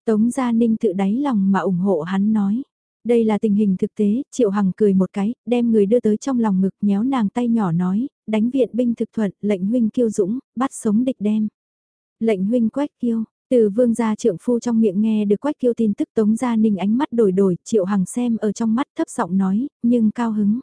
Tống Gia Ninh tự đáy lòng mà ủng hộ hắn nói. Đây là tình hình thực tế, Triệu Hằng cười một cái, đem người đưa tới trong lòng ngực nhéo nàng tay nhỏ nói, đánh viện binh thực thuận, lệnh huynh kiêu dũng, bắt sống địch đem. Lệnh huynh quách kiêu, từ vương gia trượng phu trong miệng nghe được quách kiêu tin tức tống gia ninh ánh mắt đổi đổi, Triệu Hằng xem ở trong mắt thấp giọng nói, nhưng cao hứng.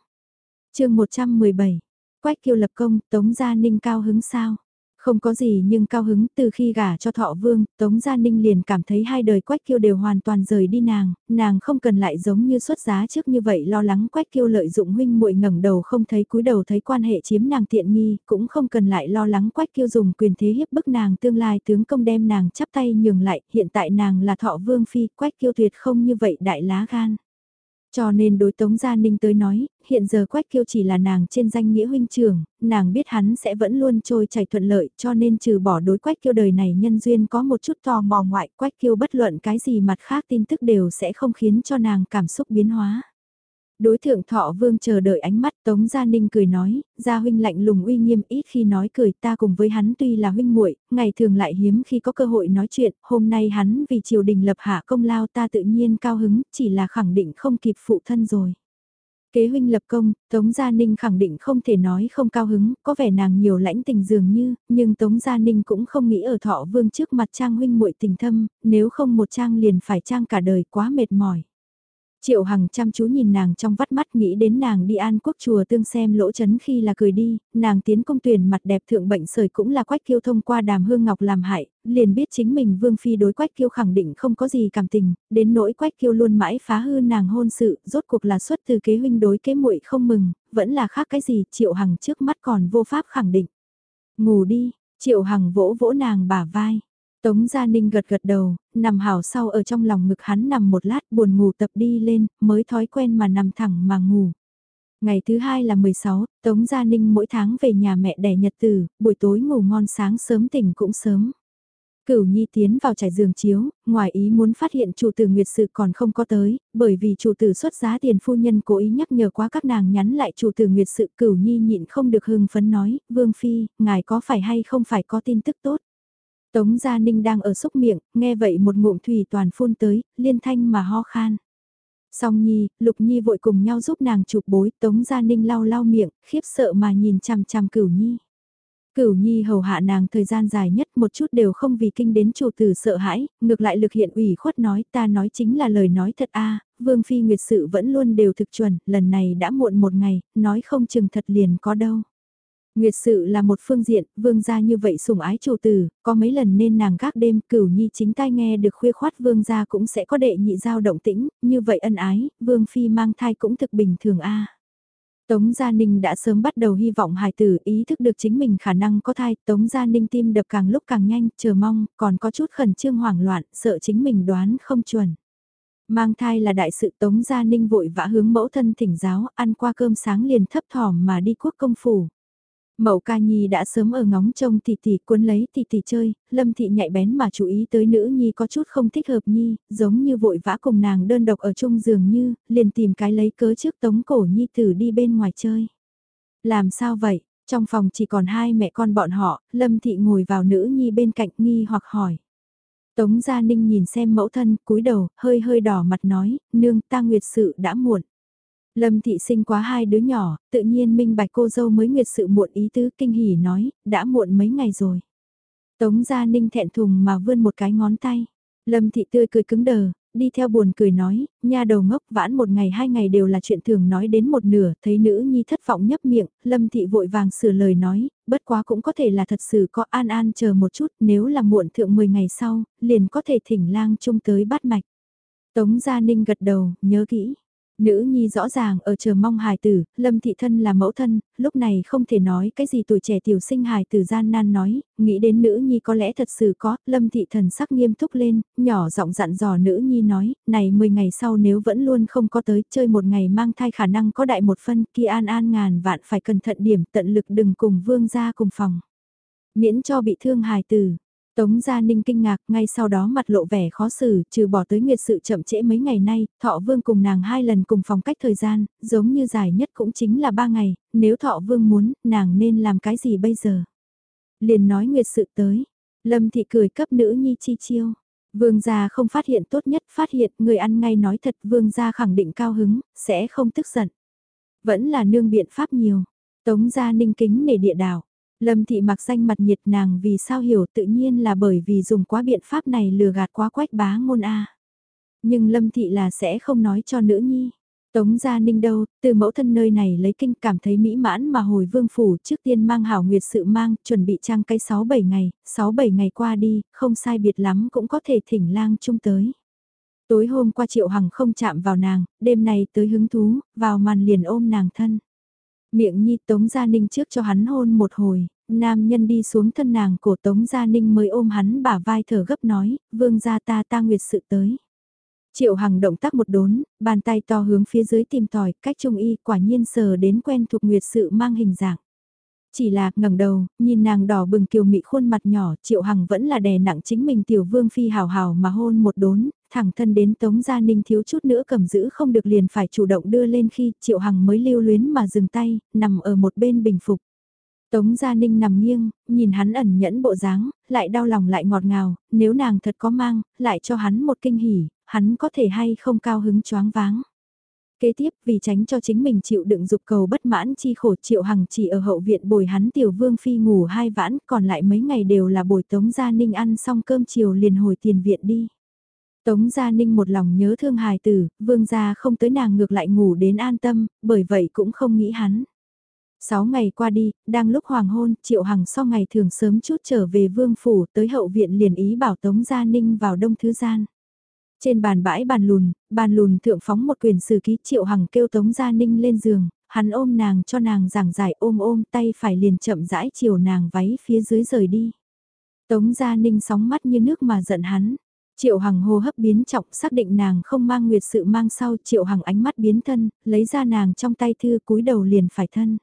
chương 117, quách kiêu lập công, tống gia ninh cao hứng sao? Không có gì nhưng cao hứng từ khi gả cho thọ vương, Tống Gia Ninh liền cảm thấy hai đời Quách Kiêu đều hoàn toàn rời đi nàng, nàng không cần lại giống như xuất giá trước như vậy lo lắng Quách Kiêu lợi dụng huynh muội ngẩng đầu không thấy cúi đầu thấy quan hệ chiếm nàng tiện nghi, cũng không cần lại lo lắng Quách Kiêu dùng quyền thế hiếp bức nàng tương lai tướng công đem nàng chắp tay nhường lại, hiện tại nàng là thọ vương phi, Quách Kiêu tuyệt không như vậy đại lá gan. Cho nên đối Tống Gia Ninh tới nói, hiện giờ Quách Kiêu chỉ là nàng trên danh nghĩa huynh trưởng, nàng biết hắn sẽ vẫn luôn trôi chảy thuận lợi cho nên trừ bỏ đối Quách Kiêu đời này nhân duyên có một chút tò mò ngoại Quách Kiêu bất luận cái gì mặt khác tin tức đều sẽ không khiến cho nàng cảm xúc biến hóa. Đối thượng thọ vương chờ đợi ánh mắt Tống Gia Ninh cười nói, Gia huynh lạnh lùng uy nghiêm ít khi nói cười ta cùng với hắn tuy là huynh muội ngày thường lại hiếm khi có cơ hội nói chuyện, hôm nay hắn vì triều đình lập hạ công lao ta tự nhiên cao hứng, chỉ là khẳng định không kịp phụ thân rồi. Kế huynh lập công, Tống Gia Ninh khẳng định không thể nói không cao hứng, có vẻ nàng nhiều lãnh tình dường như, nhưng Tống Gia Ninh cũng không nghĩ ở thọ vương trước mặt trang huynh muội tình thâm, nếu không một trang liền phải trang cả đời quá mệt mỏi. Triệu Hằng chăm chú nhìn nàng trong vắt mắt nghĩ đến nàng đi an quốc chùa tương xem lỗ chấn khi là cười đi, nàng tiến công tuyển mặt đẹp thượng bệnh sởi cũng là quách kiêu thông qua đàm hương ngọc làm hại, liền biết chính mình vương phi đối quách kiêu khẳng định không có gì cảm tình, đến nỗi quách kiêu luôn mãi phá hư nàng hôn sự, rốt cuộc là xuất từ kế huynh đối kế muội không mừng, vẫn là khác cái gì, Triệu Hằng trước mắt còn vô pháp khẳng định. Ngủ đi, Triệu Hằng vỗ vỗ nàng bả vai. Tống Gia Ninh gật gật đầu, nằm hào sau ở trong lòng ngực hắn nằm một lát buồn ngủ tập đi lên, mới thói quen mà nằm thẳng mà ngủ. Ngày thứ hai là 16, Tống Gia Ninh mỗi tháng về nhà mẹ đẻ nhật tử, buổi tối ngủ ngon sáng sớm tỉnh cũng sớm. Cửu Nhi tiến vào trải giường chiếu, ngoài ý muốn phát hiện chủ tử Nguyệt sự còn không có tới, bởi vì chủ tử xuất giá tiền phu nhân cố ý nhắc nhở quá các nàng nhắn lại chủ tử Nguyệt sự Cửu Nhi nhịn không được hưng phấn nói, Vương Phi, ngài có phải hay không phải có tin tức tốt. Tống Gia Ninh đang ở xúc miệng, nghe vậy một ngụm thủy toàn phun tới, liên thanh mà ho khan. Song Nhi, Lục Nhi vội cùng nhau giúp nàng chụp bối, Tống Gia Ninh lau lau miệng, khiếp sợ mà nhìn chằm chằm Cửu Nhi. Cửu Nhi hầu hạ nàng thời gian dài nhất một chút đều không vì kinh đến chủ tử sợ hãi, ngược lại lực hiện ủy khuất nói ta nói chính là lời nói thật a Vương Phi Nguyệt sự vẫn luôn đều thực chuẩn, lần này đã muộn một ngày, nói không chừng thật liền có đâu. Nguyệt sự là một phương diện, vương gia như vậy sủng ái chủ tử, có mấy lần nên nàng gác đêm cửu nhi chính tai nghe được khuya khoát vương gia cũng sẽ có đệ nhị giao động tĩnh, như vậy ân ái, vương phi mang thai cũng thực bình thường a. Tống Gia Ninh đã sớm bắt đầu hy vọng hài tử ý thức được chính mình khả năng có thai, Tống Gia Ninh tim đập càng lúc càng nhanh, chờ mong, còn có chút khẩn trương hoảng loạn, sợ chính mình đoán không chuẩn. Mang thai là đại sự Tống Gia Ninh vội vã hướng mẫu thân thỉnh giáo, ăn qua cơm sáng liền thấp thỏm mà đi quốc công phủ. Mậu ca nhi đã sớm ở ngóng trông tỷ tỷ cuốn lấy tỷ tỷ chơi, lâm thị nhạy bén mà chú ý tới nữ nhi có chút không thích hợp nhi, giống như vội vã cùng nàng đơn độc ở chung giường như, liền tìm cái lấy cớ trước tống cổ nhi tử đi bên ngoài chơi. Làm sao vậy, trong phòng chỉ còn hai mẹ con bọn họ, lâm thị ngồi vào nữ nhi bên cạnh nghi hoặc hỏi. Tống Gia Ninh nhìn xem mẫu thân, cúi đầu, hơi hơi đỏ mặt nói, nương ta nguyệt sự đã muộn. Lâm thị sinh quá hai đứa nhỏ, tự nhiên minh bạch cô dâu mới nguyệt sự muộn ý tứ kinh hỉ nói, đã muộn mấy ngày rồi. Tống Gia Ninh thẹn thùng mà vươn một cái ngón tay. Lâm thị tươi cười cứng đờ, đi theo buồn cười nói, nha đầu ngốc vãn một ngày hai ngày đều là chuyện thường nói đến một nửa, thấy nữ nhi thất vọng nhấp miệng, lâm thị vội vàng sửa lời nói, bất quá cũng có thể là thật sự có an an chờ một chút, nếu là muộn thượng 10 ngày sau, liền có thể thỉnh lang chung tới bắt mạch. Tống Gia Ninh gật đầu, nhớ kỹ. Nữ nhi rõ ràng ở chờ mong hài tử, lâm thị thân là mẫu thân, lúc này không thể nói cái gì tuổi trẻ tiểu sinh hài tử gian nan nói, nghĩ đến nữ nhi có lẽ thật sự có, lâm thị thần sắc nghiêm túc lên, nhỏ giọng dặn dò nữ nhi nói, này 10 ngày sau nếu vẫn luôn không có tới, chơi một ngày mang thai khả năng có đại một phân, kia an an ngàn vạn phải cẩn thận điểm, tận lực đừng cùng vương ra cùng phòng. Miễn cho bị thương hài tử, Tống Gia Ninh kinh ngạc, ngay sau đó mặt lộ vẻ khó xử, trừ bỏ tới nguyệt sự chậm trễ mấy ngày nay, Thọ Vương cùng nàng hai lần cùng phòng cách thời gian, giống như dài nhất cũng chính là ba ngày, nếu Thọ Vương muốn, nàng nên làm cái gì bây giờ? Liền nói nguyệt sự tới, Lâm Thị cười cấp nữ nhi chi chiêu. Vương gia không phát hiện tốt nhất, phát hiện người ăn ngay nói thật, vương gia khẳng định cao hứng, sẽ không tức giận. Vẫn là nương biện pháp nhiều. Tống gia ninh kính nể địa đảo. Lâm thị mặc danh mặt nhiệt nàng vì sao hiểu tự nhiên là bởi vì dùng quá biện pháp này lừa gạt quá quách bá ngôn A. Nhưng Lâm thị là sẽ không nói cho nữ nhi. Tống Gia Ninh đâu, từ mẫu thân nơi này lấy kinh cảm thấy mỹ mãn mà hồi vương phủ trước tiên mang hảo nguyệt sự mang, chuẩn bị trang cây 6-7 ngày, 6-7 ngày qua đi, không sai biệt lắm cũng có thể thỉnh lang chung tới. Tối hôm qua Triệu Hằng không chạm vào nàng, đêm nay tới hứng thú, vào màn liền ôm nàng thân. Miệng nhi Tống Gia Ninh trước cho hắn hôn một hồi, nam nhân đi xuống thân nàng cổ Tống Gia Ninh mới ôm hắn bả vai thở gấp nói, vương gia ta ta nguyệt sự tới. Triệu Hằng động tác một đốn, bàn tay to hướng phía dưới tìm tòi, cách trung y quả nhiên sờ đến quen thuộc nguyệt sự mang hình dạng. Chỉ là ngẩng đầu, nhìn nàng đỏ bừng kiều mị khuôn mặt nhỏ, Triệu Hằng vẫn là đè nặng chính mình tiểu vương phi hào hào mà hôn một đốn, thẳng thân đến Tống Gia Ninh thiếu chút nữa cầm giữ không được liền phải chủ động đưa lên khi Triệu Hằng mới lưu luyến mà dừng tay, nằm ở một bên bình phục. Tống Gia Ninh nằm nghiêng, nhìn hắn ẩn nhẫn bộ dáng, lại đau lòng lại ngọt ngào, nếu nàng thật có mang, lại cho hắn một kinh hỉ, hắn có thể hay không cao hứng choáng váng. Kế tiếp vì tránh cho chính mình chịu đựng dục cầu bất mãn chi khổ triệu hằng chỉ ở hậu viện bồi hắn tiểu vương phi ngủ hai vãn, còn lại mấy ngày đều là bồi Tống Gia Ninh ăn xong cơm chiều liền hồi tiền viện đi. Tống Gia Ninh một lòng nhớ thương hài tử, vương gia không tới nàng ngược lại ngủ đến an tâm, bởi vậy cũng không nghĩ hắn. Sáu ngày qua đi, đang lúc hoàng hôn, Triệu Hằng sau ngày thường sớm chút trở về vương phủ tới hậu viện liền ý bảo Tống Gia Ninh vào đông thứ gian. Trên bàn bãi bàn lùn, bàn lùn thượng phóng một quyền sử ký Triệu Hằng kêu Tống Gia Ninh lên giường, hắn ôm nàng cho nàng giảng giải ôm ôm tay phải liền chậm rãi chiều nàng váy phía dưới rời đi. Tống Gia Ninh sóng mắt như nước mà giận hắn. Triệu Hằng hô hấp biến trọng xác định nàng không mang nguyệt sự mang sau Triệu Hằng ánh mắt biến thân, lấy ra nàng trong tay thư cúi đầu liền phải thân.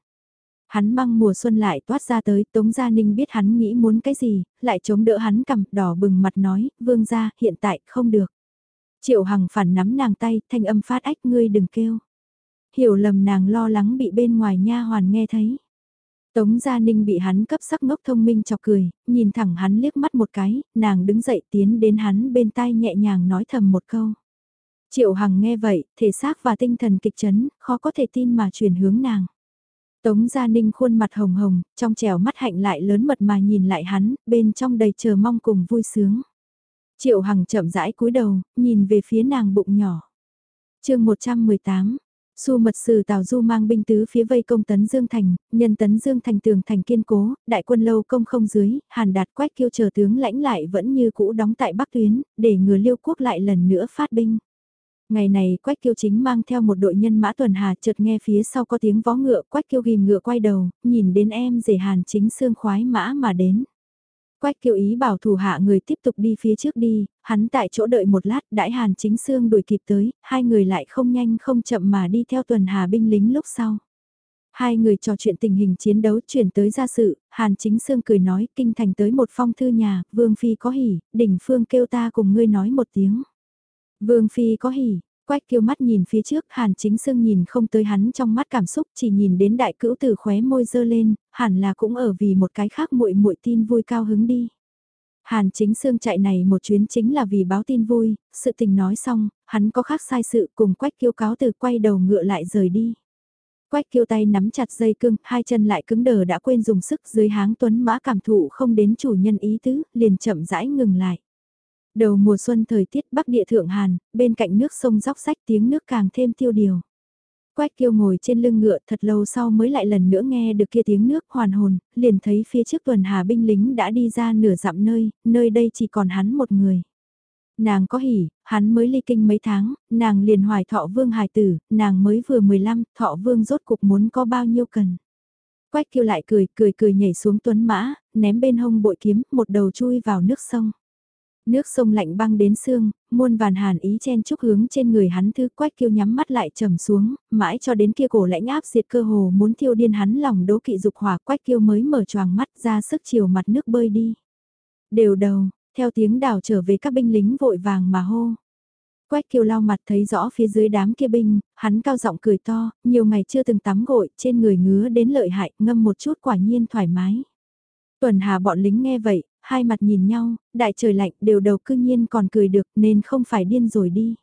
Hắn mang mùa xuân lại toát ra tới, Tống Gia Ninh biết hắn nghĩ muốn cái gì, lại chống đỡ hắn cầm, đỏ bừng mặt nói, vương gia, hiện tại, không được. Triệu Hằng phản nắm nàng tay, thanh âm phát ách ngươi đừng kêu. Hiểu lầm nàng lo lắng bị bên ngoài nha hoàn nghe thấy. Tống Gia Ninh bị hắn cấp sắc ngốc thông minh chọc cười, nhìn thẳng hắn liếc mắt một cái, nàng đứng dậy tiến đến hắn bên tai nhẹ nhàng nói thầm một câu. Triệu Hằng nghe vậy, thể xác và tinh thần kịch chấn, khó có thể tin mà chuyển hướng nàng. Tống Gia Ninh khuôn mặt hồng hồng, trong trèo mắt hạnh lại lớn mật mà nhìn lại hắn, bên trong đầy chờ mong cùng vui sướng. Triệu Hằng chậm rãi cúi đầu, nhìn về phía nàng bụng nhỏ. chương 118, Su mật sử Tào Du mang binh tứ phía vây công tấn Dương Thành, nhân tấn Dương Thành tường thành kiên cố, đại quân lâu công không dưới, hàn đạt quách kiêu chờ tướng lãnh lại vẫn như cũ đóng tại Bắc Tuyến, để ngừa liêu quốc lại lần nữa phát binh. Ngày này Quách Kiêu chính mang theo một đội nhân mã tuần hà chợt nghe phía sau có tiếng vó ngựa Quách Kiêu ghim ngựa quay đầu, nhìn đến em rể hàn chính xương khoái mã mà đến. Quách Kiêu ý bảo thủ hạ người tiếp tục đi phía trước đi, hắn tại chỗ đợi một lát đãi hàn chính xương đuổi kịp tới, hai người lại không nhanh không chậm mà đi theo tuần hà binh lính lúc sau. Hai người trò chuyện tình hình chiến đấu chuyển tới gia sự, Hàn Chính Sương cười nói kinh thành tới một phong thư nhà, Vương Phi có hỉ, đỉnh Phương kêu ta cùng ngươi nói một tiếng. Vương Phi có hỉ, quách kiêu mắt nhìn phía trước, Hàn Chính Sương nhìn không tới hắn trong mắt cảm xúc, chỉ nhìn đến đại cữu tử khóe môi dơ lên, hẳn là cũng ở vì một cái khác muội muội tin vui cao hứng đi. Hàn Chính Sương chạy này một chuyến chính là vì báo tin vui, sự tình nói xong, hắn có khác sai sự cùng quách kiêu cáo từ quay đầu ngựa lại rời đi. Quách kiêu tay nắm chặt dây cưng, hai chân lại cứng đờ đã quên dùng sức dưới háng tuấn mã cảm thụ không đến chủ nhân ý tứ, liền chậm rãi ngừng lại. Đầu mùa xuân thời tiết bắc địa thượng hàn, bên cạnh nước sông róc rách tiếng nước càng thêm tiêu điều. Quách kiêu ngồi trên lưng ngựa thật lâu sau mới lại lần nữa nghe được kia tiếng nước hoàn hồn, liền thấy phía trước tuần hà binh lính đã đi ra nửa dặm nơi, nơi đây chỉ còn hắn một người. Nàng có hỉ, hắn mới ly kinh mấy tháng, nàng liền hoài thọ vương hài tử, nàng mới vừa 15, thọ vương rốt cục muốn có bao nhiêu cần. Quách kiêu lại cười, cười cười nhảy xuống tuấn mã, ném bên hông bội kiếm, một đầu chui vào nước sông. Nước sông lạnh băng đến xương, muôn vàn hàn ý chen chúc hướng trên người hắn thư quách kiêu nhắm mắt lại trầm xuống, mãi cho đến kia cổ lãnh áp diệt cơ hồ muốn thiêu điên hắn lòng đố kỵ dục hỏa quách kiêu mới mở choàng mắt ra sức chiều mặt nước bơi đi. Đều đầu, theo tiếng đảo trở về các binh lính vội vàng mà hô. Quách kiều lau mặt thấy rõ phía dưới đám kia binh, hắn cao giọng cười to, nhiều ngày chưa từng tắm gội, trên người ngứa đến lợi hại, ngâm một chút quả nhiên thoải mái. Tuần Hà bọn lính nghe vậy, hai mặt nhìn nhau, đại trời lạnh đều đầu cư nhiên còn cười được nên không phải điên rồi đi.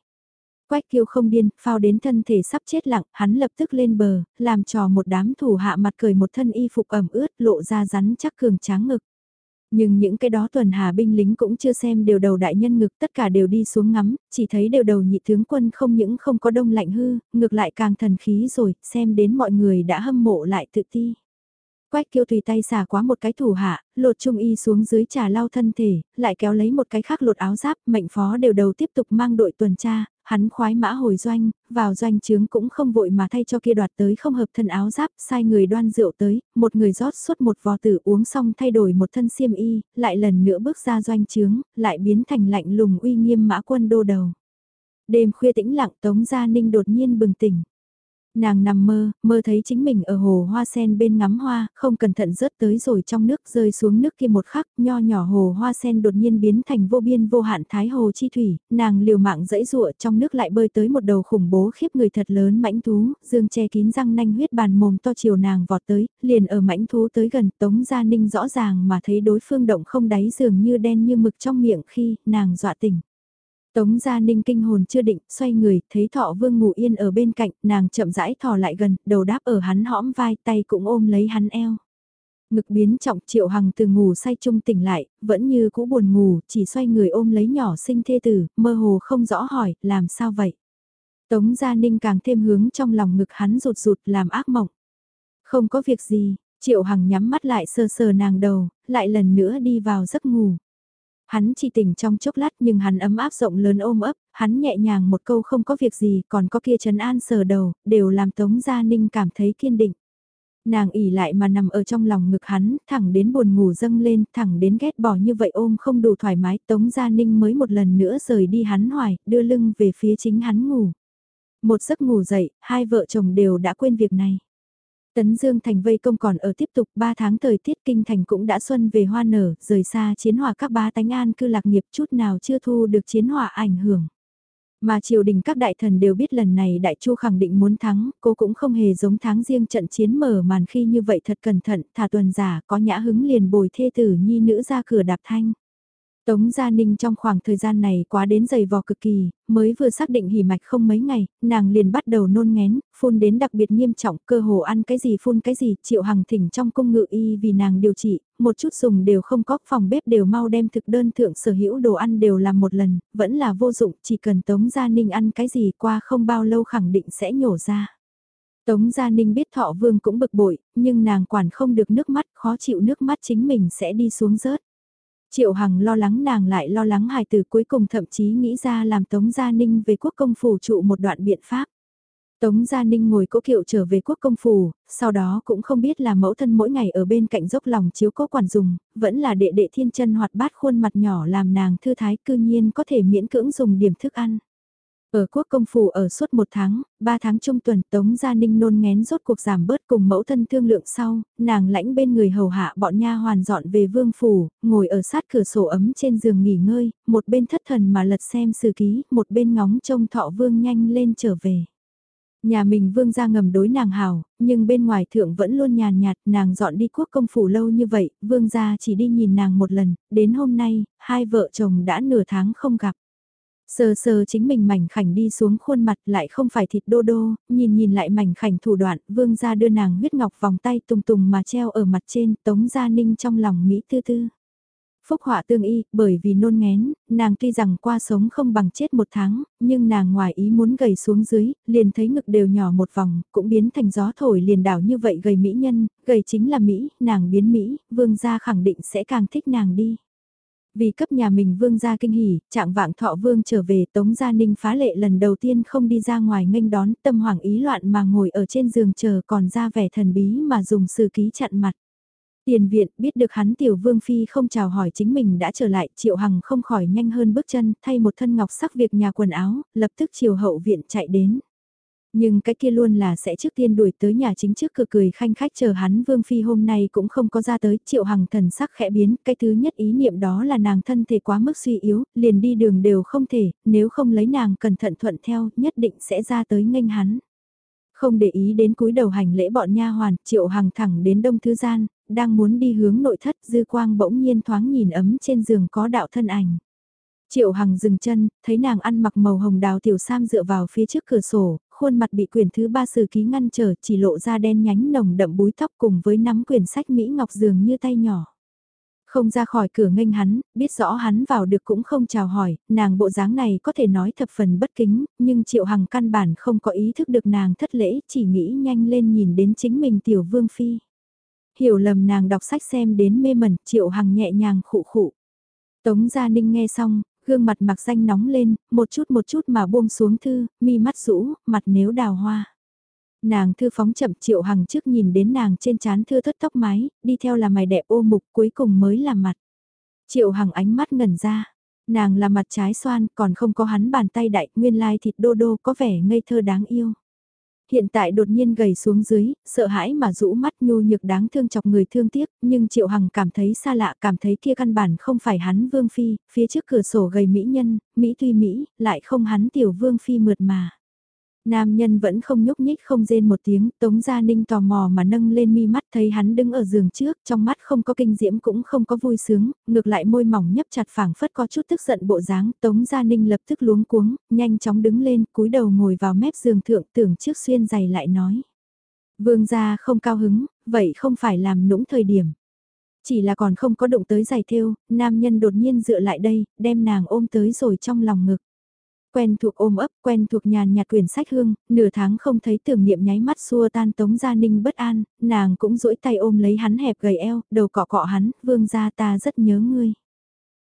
Quách kiêu không điên, phao đến thân thể sắp chết lặng, hắn lập tức lên bờ, làm trò một đám thủ hạ mặt cười một thân y phục ẩm ướt lộ ra rắn chắc cường tráng ngực. Nhưng những cái đó tuần hà binh lính cũng chưa xem đều đầu đại nhân ngực tất cả đều đi xuống ngắm, chỉ thấy đều đầu nhị tướng quân không những không có đông lạnh hư, ngược lại càng thần khí rồi, xem đến mọi người đã hâm mộ lại tự ti. Quách kiêu tùy tay xả quá một cái thủ hạ, lột trung y xuống dưới trà lau thân thể, lại kéo lấy một cái khác lột áo giáp, mệnh phó đều đầu tiếp tục mang đội tuần tra, hắn khoái mã hồi doanh, vào doanh trướng cũng không vội mà thay cho kia đoạt tới không hợp thân áo giáp, sai người đoan rượu tới, một người rót suốt một vò tử uống xong thay đổi một thân xiêm y, lại lần nữa bước ra doanh trướng, lại biến thành lạnh lùng uy nghiêm mã quân đô đầu. Đêm khuya tĩnh lặng Tống Gia Ninh đột nhiên bừng tỉnh. Nàng nằm mơ, mơ thấy chính mình ở hồ hoa sen bên ngắm hoa, không cẩn thận rớt tới rồi trong nước rơi xuống nước kia một khắc, nho nhỏ hồ hoa sen đột nhiên biến thành vô biên vô hạn thái hồ chi thủy, nàng liều mạng dẫy dụa trong nước lại bơi tới một đầu khủng bố khiếp người thật lớn mãnh thú, dương che kín răng nanh huyết bàn mồm to chiều nàng vọt tới, liền ở mãnh thú tới gần tống gia ninh rõ ràng mà thấy đối phương động không đáy dường như đen như mực trong miệng khi nàng dọa tỉnh. Tống Gia Ninh kinh hồn chưa định, xoay người, thấy thọ vương ngủ yên ở bên cạnh, nàng chậm rãi thò lại gần, đầu đáp ở hắn hõm vai tay cũng ôm lấy hắn eo. Ngực biến trọng triệu hằng từ ngủ say chung tỉnh lại, vẫn như cũ buồn ngủ, chỉ xoay người ôm lấy nhỏ sinh thê tử, mơ hồ không rõ hỏi, làm sao vậy? Tống Gia Ninh càng thêm hướng trong lòng ngực hắn rụt rụt làm ác mộng. Không có việc gì, triệu hằng nhắm mắt lại sờ sờ nàng đầu, lại lần nữa đi vào giấc ngủ. Hắn chỉ tỉnh trong chốc lát nhưng hắn ấm áp rộng lớn ôm ấp, hắn nhẹ nhàng một câu không có việc gì còn có kia trấn an sờ đầu, đều làm Tống Gia Ninh cảm thấy kiên định. Nàng ỉ lại mà nằm ở trong lòng ngực hắn, thẳng đến buồn ngủ dâng lên, thẳng đến ghét bỏ như vậy ôm không đủ thoải mái, Tống Gia Ninh mới một lần nữa rời đi hắn hoài, đưa lưng về phía chính hắn ngủ. Một giấc ngủ dậy, hai vợ chồng đều đã quên việc này. Tấn Dương Thành vây công còn ở tiếp tục 3 tháng thời tiết kinh thành cũng đã xuân về hoa nở, rời xa chiến hỏa các bá tánh an cư lạc nghiệp chút nào chưa thu được chiến hỏa ảnh hưởng. Mà triều đình các đại thần đều biết lần này đại chu khẳng định muốn thắng, cô cũng không hề giống tháng riêng trận chiến mở màn khi như vậy thật cẩn thận, thả tuần giả có nhã hứng liền bồi thê tử nhi nữ ra cửa đạp thanh. Tống Gia Ninh trong khoảng thời gian này quá đến dày vò cực kỳ, mới vừa xác định hỉ mạch không mấy ngày, nàng liền bắt đầu nôn ngén, phun đến đặc biệt nghiêm trọng, cơ hồ ăn cái gì phun cái gì, triệu hằng thỉnh trong cung ngự y vì nàng điều trị, một chút dùng đều không có, phòng bếp đều mau đem thực đơn thượng sở hữu đồ ăn đều làm một lần, vẫn là vô dụng, chỉ cần Tống Gia Ninh ăn cái gì qua không bao lâu khẳng định sẽ nhổ ra. Tống Gia Ninh biết thọ vương cũng bực bội, nhưng nàng quản không được nước mắt, khó chịu nước mắt chính mình sẽ đi xuống rớt. Triệu Hằng lo lắng nàng lại lo lắng hài từ cuối cùng thậm chí nghĩ ra làm Tống Gia Ninh về quốc công phủ trụ một đoạn biện pháp. Tống Gia Ninh ngồi cố kiệu trở về quốc công phủ, sau đó cũng không biết là mẫu thân mỗi ngày ở bên cạnh dốc lòng chiếu cố quản dùng, vẫn là đệ đệ thiên chân hoạt bát khuôn mặt nhỏ làm nàng thư thái cư nhiên có thể miễn cưỡng dùng điểm thức ăn. Ở quốc công phủ ở suốt một tháng, ba tháng trung tuần Tống Gia Ninh nôn ngén rốt cuộc giảm bớt cùng mẫu thân thương lượng sau, nàng lãnh bên người hầu hạ bọn nha hoàn dọn về vương phủ, ngồi ở sát cửa sổ ấm trên giường nghỉ ngơi, một bên thất thần mà lật xem sử ký, một bên ngóng trông thọ vương nhanh lên trở về. Nhà mình vương gia ngầm đối nàng hào, nhưng bên ngoài thượng vẫn luôn nhàn nhạt, nàng dọn đi quốc công phủ lâu như vậy, vương gia chỉ đi nhìn nàng một lần, đến hôm nay, hai vợ chồng đã nửa tháng không gặp. Sờ sờ chính mình mảnh khảnh đi xuống khuôn mặt lại không phải thịt đô đô, nhìn nhìn lại mảnh khảnh thủ đoạn, vương gia đưa nàng huyết ngọc vòng tay tùng tùng mà treo ở mặt trên, tống gia ninh trong lòng Mỹ tư tư. Phúc họa tương y, bởi vì nôn ngén, nàng tuy rằng qua sống không bằng chết một tháng, nhưng nàng ngoài ý muốn gầy xuống dưới, liền thấy ngực đều nhỏ một vòng, cũng biến thành gió thổi liền đảo như vậy gầy mỹ nhân, gầy chính là Mỹ, nàng biến Mỹ, vương gia khẳng định sẽ càng thích nàng đi. Vì cấp nhà mình vương gia kinh hỉ, trạng vạng thọ vương trở về Tống Gia Ninh phá lệ lần đầu tiên không đi ra ngoài nghênh đón tâm hoảng ý loạn mà ngồi ở trên giường chờ còn ra vẻ thần bí mà dùng sử ký chặn mặt. Tiền viện biết được hắn tiểu vương phi không chào hỏi chính mình đã trở lại, triệu hằng không khỏi nhanh hơn bước chân, thay một thân ngọc sắc việc nhà quần áo, lập tức chiều hậu viện chạy đến. Nhưng cái kia luôn là sẽ trước tiên đuổi tới nhà chính trước cửa cười khanh khách chờ hắn Vương Phi hôm nay cũng không có ra tới, triệu hằng thần sắc khẽ biến, cái thứ nhất ý niệm đó là nàng thân thể quá mức suy yếu, liền đi đường đều không thể, nếu không lấy nàng cẩn thận thuận theo, nhất định sẽ ra tới nghênh hắn. Không để ý đến cúi đầu hành lễ bọn nha hoàn, triệu hằng thẳng đến đông thứ gian, đang muốn đi hướng nội thất dư quang bỗng nhiên thoáng nhìn ấm trên giường có đạo thân ảnh. Triệu Hằng dừng chân, thấy nàng ăn mặc màu hồng đào tiểu sam dựa vào phía trước cửa sổ, khuôn mặt bị quyển thứ ba sử ký ngăn trở chỉ lộ ra đen nhánh nồng đậm búi tóc cùng với nắm quyển sách Mỹ Ngọc dường như tay nhỏ. Không ra khỏi cửa nghênh hắn, biết rõ hắn vào được cũng không chào hỏi, nàng bộ dáng này có thể nói thập phần bất kính, nhưng Triệu Hằng căn bản không có ý thức được nàng thất lễ, chỉ nghĩ nhanh lên nhìn đến chính mình tiểu vương phi. Hiểu lầm nàng đọc sách xem đến mê mẩn, Triệu Hằng nhẹ nhàng khụ khụ. Tống Gia Ninh nghe xong, gương mặt mặc xanh nóng lên, một chút một chút mà buông xuống thư, mi mắt rũ, mặt nếu đào hoa. Nàng thư phóng chậm triệu hằng trước nhìn đến nàng trên chán thư thất tóc mái, đi theo là mày đẹp ô mục cuối cùng mới là mặt. Triệu hằng ánh mắt ngẩn ra, nàng là mặt trái xoan còn không có hắn bàn tay đại nguyên lai thịt đô đô có vẻ ngây thơ đáng yêu hiện tại đột nhiên gầy xuống dưới, sợ hãi mà rũ mắt nhu nhược đáng thương chọc người thương tiếc, nhưng Triệu Hằng cảm thấy xa lạ, cảm thấy kia căn bản không phải hắn Vương Phi, phía trước cửa sổ gầy mỹ nhân, Mỹ tuy Mỹ, lại không hắn tiểu Vương Phi mượt mà. Nam nhân vẫn không nhúc nhích không rên một tiếng, Tống Gia Ninh tò mò mà nâng lên mi mắt thấy hắn đứng ở giường trước, trong mắt không có kinh diễm cũng không có vui sướng, ngược lại môi mỏng nhấp chặt phảng phất có chút tức giận bộ dáng, Tống Gia Ninh lập tức luống cuống, nhanh chóng đứng lên, cúi đầu ngồi vào mép giường thượng tưởng trước xuyên giày lại nói. Vương gia không cao hứng, vậy không phải làm nũng thời điểm. Chỉ là còn không có động tới giày thêu, nam nhân đột nhiên dựa lại đây, đem nàng ôm tới rồi trong lòng ngực quen thuộc ôm ấp, quen thuộc nhàn nhạt quyển sách hương, nửa tháng không thấy tưởng niệm nháy mắt xua tan Tống Gia Ninh bất an, nàng cũng duỗi tay ôm lấy hắn hẹp gầy eo, đầu cọ cọ hắn, vương gia ta rất nhớ ngươi.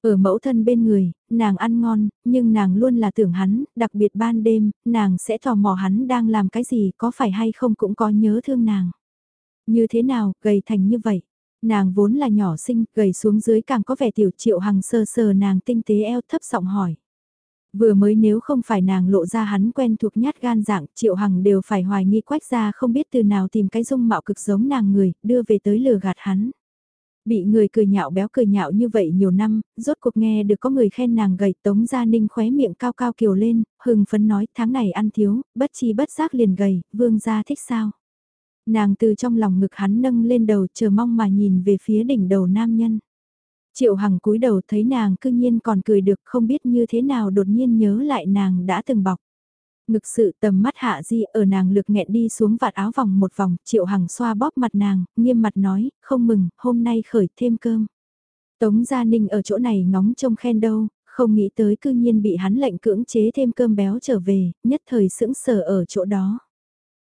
Ở mẫu thân bên người, nàng ăn ngon, nhưng nàng luôn là tưởng hắn, đặc biệt ban đêm, nàng sẽ tò mò hắn đang làm cái gì có phải hay không cũng có nhớ thương nàng. Như thế nào, gầy thành như vậy? Nàng vốn là nhỏ xinh, gầy xuống dưới càng có vẻ tiểu triệu hằng sơ sờ nàng tinh tế eo thấp giọng hỏi. Vừa mới nếu không phải nàng lộ ra hắn quen thuộc nhát gan dạng, triệu hằng đều phải hoài nghi quách ra không biết từ nào tìm cái dung mạo cực giống nàng người, đưa về tới lừa gạt hắn. Bị người cười nhạo béo cười nhạo như vậy nhiều năm, rốt cuộc nghe được có người khen nàng gầy tống gia ninh khóe miệng cao cao kiều lên, hừng phấn nói tháng này ăn thiếu, bất chi bất giác liền gầy, vương gia thích sao. Nàng từ trong lòng ngực hắn nâng lên đầu chờ mong mà nhìn về phía đỉnh đầu nam nhân. Triệu Hằng cúi đầu thấy nàng cư nhiên còn cười được không biết như thế nào đột nhiên nhớ lại nàng đã từng bọc. Ngực sự tầm mắt hạ di ở nàng lực nghẹn đi xuống vạt áo vòng một vòng, Triệu Hằng xoa bóp mặt nàng, nghiêm mặt nói, không mừng, hôm nay khởi thêm cơm. Tống Gia Ninh ở chỗ này ngóng trông khen đâu, không nghĩ tới cư nhiên bị hắn lệnh cưỡng chế thêm cơm béo trở về, nhất thời sững sờ ở chỗ đó.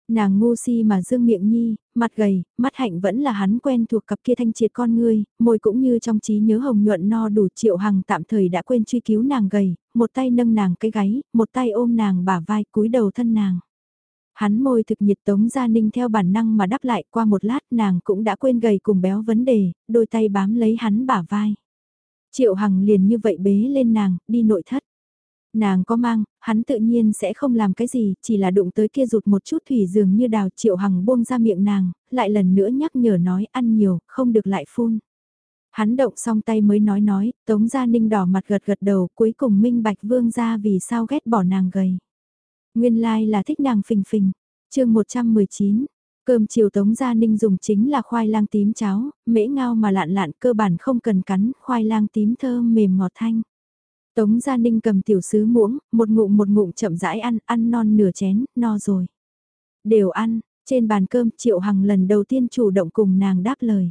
Nàng ngu si mà dương miệng nhi, mặt gầy, mắt hạnh vẫn là hắn quen thuộc cặp kia thanh triệt con ngươi, môi cũng như trong trí nhớ hồng nhuận no đủ triệu hằng tạm thời đã quên truy cứu nàng gầy, một tay nâng nàng cái gáy, một tay ôm nàng bả vai cúi đầu thân nàng. Hắn môi thực nhiệt tống gia ninh theo bản năng mà đáp lại qua một lát nàng cũng đã quên gầy cùng béo vấn đề, đôi tay bám lấy hắn bả vai. Triệu Hằng liền như vậy bế lên nàng, đi nội thất. Nàng có mang, hắn tự nhiên sẽ không làm cái gì, chỉ là đụng tới kia rụt một chút thủy dường như đào triệu hằng buông ra miệng nàng, lại lần nữa nhắc nhở nói ăn nhiều, không được lại phun. Hắn động xong tay mới nói nói, tống gia ninh đỏ mặt gật gật đầu cuối cùng minh bạch vương ra vì sao ghét bỏ nàng gầy. Nguyên lai like là thích nàng phình phình. chương 119, Cơm chiều Tống Gia Ninh dùng chính là khoai lang tím cháo, mễ ngao mà lạn lạn cơ bản không cần cắn, khoai lang tím thơm mềm ngọt thanh. Tống Gia Ninh cầm tiểu sứ muỗng, một ngụm một ngụm chậm rãi ăn, ăn non nửa chén, no rồi. Đều ăn, trên bàn cơm Triệu Hằng lần đầu tiên chủ động cùng nàng đáp lời.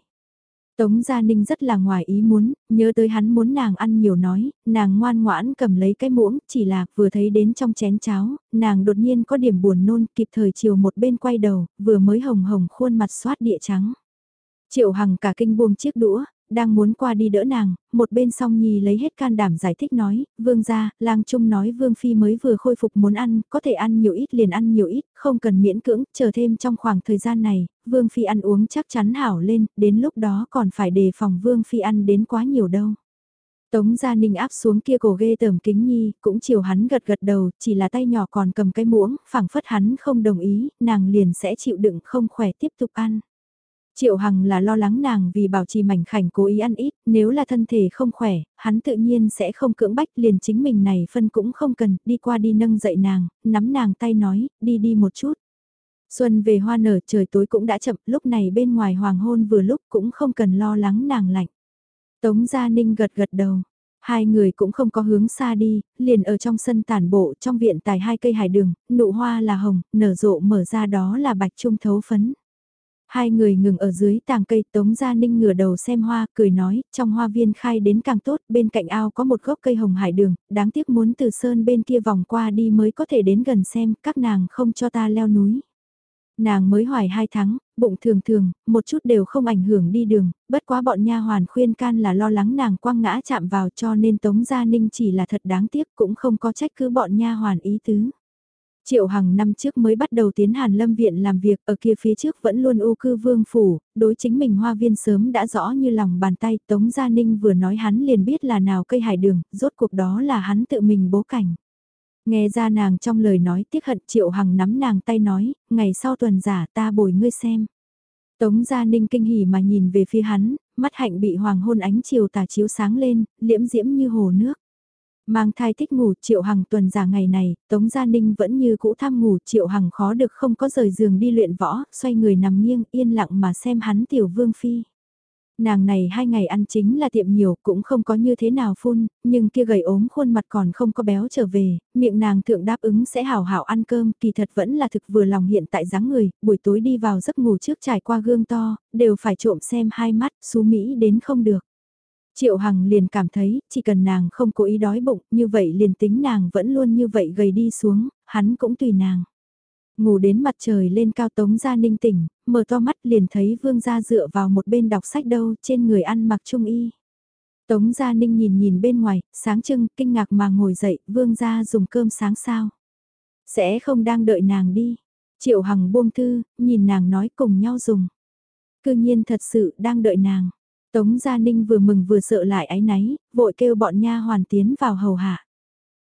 Tống Gia Ninh rất là ngoài ý muốn, nhớ tới hắn muốn nàng ăn nhiều nói, nàng ngoan ngoãn cầm lấy cái muỗng, chỉ là vừa thấy đến trong chén cháo, nàng đột nhiên có điểm buồn nôn kịp thời chiều một bên quay đầu, vừa mới hồng hồng khuôn mặt xoát địa trắng. Triệu Hằng cả kinh buông chiếc đũa, đang muốn qua đi đỡ nàng, một bên song nhi lấy hết can đảm giải thích nói, vương gia, lang trung nói vương phi mới vừa khôi phục muốn ăn, có thể ăn nhiều ít liền ăn nhiều ít, không cần miễn cưỡng, chờ thêm trong khoảng thời gian này, vương phi ăn uống chắc chắn hảo lên, đến lúc đó còn phải đề phòng vương phi ăn đến quá nhiều đâu. Tống Gia Ninh áp xuống kia cổ ghê tởm kính nhi, cũng chiều hắn gật gật đầu, chỉ là tay nhỏ còn cầm cái muỗng, phẳng phất hắn không đồng ý, nàng liền sẽ chịu đựng không khỏe tiếp tục ăn. Triệu Hằng là lo lắng nàng vì bảo trì mảnh khảnh cố ý ăn ít, nếu là thân thể không khỏe, hắn tự nhiên sẽ không cưỡng bách liền chính mình này phân cũng không cần, đi qua đi nâng dậy nàng, nắm nàng tay nói, đi đi một chút. Xuân về hoa nở trời tối cũng đã chậm, lúc này bên ngoài hoàng hôn vừa lúc cũng không cần lo lắng nàng lạnh. Tống Gia Ninh gật gật đầu. Hai người cũng không có hướng xa đi, liền ở trong sân tản bộ trong viện tài hai cây hải đường, nụ hoa là hồng, nở rộ mở ra đó là bạch trung thấu phấn. Hai người ngừng ở dưới tàng cây Tống Gia Ninh ngửa đầu xem hoa, cười nói, trong hoa viên khai đến càng tốt, bên cạnh ao có một gốc cây hồng hải đường, đáng tiếc muốn từ sơn bên kia vòng qua đi mới có thể đến gần xem, các nàng không cho ta leo núi. Nàng mới hoài hai tháng, bụng thường thường, một chút đều không ảnh hưởng đi đường, bất quá bọn nha hoàn khuyên can là lo lắng nàng quăng ngã chạm vào cho nên Tống Gia Ninh chỉ là thật đáng tiếc cũng không có trách cứ bọn nha hoàn ý tứ. Triệu Hằng năm trước mới bắt đầu tiến Hàn Lâm Viện làm việc ở kia phía trước vẫn luôn ưu cư vương phủ, đối chính mình hoa viên sớm đã rõ như lòng bàn tay Tống Gia Ninh vừa nói hắn liền biết là nào cây hải đường, rốt cuộc đó là hắn tự mình bố cảnh. Nghe ra nàng trong lời nói tiếc hận Triệu Hằng nắm nàng tay nói, ngày sau tuần giả ta bồi ngươi xem. Tống Gia Ninh kinh hỉ mà nhìn về phía hắn, mắt hạnh bị hoàng hôn ánh chiều tà chiếu sáng lên, liễm diễm như hồ nước. Mang thai thích ngủ Triệu Hằng tuần giả ngày này, Tống Gia Ninh vẫn như cũ tham ngủ Triệu Hằng khó được không có rời giường đi luyện võ, xoay người nằm nghiêng yên lặng mà xem hắn tiểu vương phi. Nàng này hai ngày ăn chính là tiệm nhiều cũng không có như thế nào phun, nhưng kia gầy ốm khuôn mặt còn không có béo trở về, miệng nàng thượng đáp ứng sẽ hào hảo ăn cơm, kỳ thật vẫn là thực vừa lòng hiện tại dáng người, buổi tối đi vào giấc ngủ trước trải qua gương to, đều phải trộm xem hai mắt, xú Mỹ đến không được. Triệu Hằng liền cảm thấy, chỉ cần nàng không cố ý đói bụng, như vậy liền tính nàng vẫn luôn như vậy gầy đi xuống, hắn cũng tùy nàng. Ngủ đến mặt trời lên cao tống ra ninh tỉnh, mở to mắt liền thấy vương gia dựa vào một bên đọc sách đâu, trên người ăn mặc trung y. Tống Gia Ninh nhìn nhìn bên ngoài, sáng trưng, kinh ngạc mà ngồi dậy, vương gia dùng cơm sáng sao. Sẽ không đang đợi nàng đi. Triệu Hằng buông thư, nhìn nàng nói cùng nhau dùng. Cư nhiên thật sự đang đợi nàng. Tống Gia Ninh vừa mừng vừa sợ lại ái náy, vội kêu bọn nha hoàn tiến vào hầu hạ.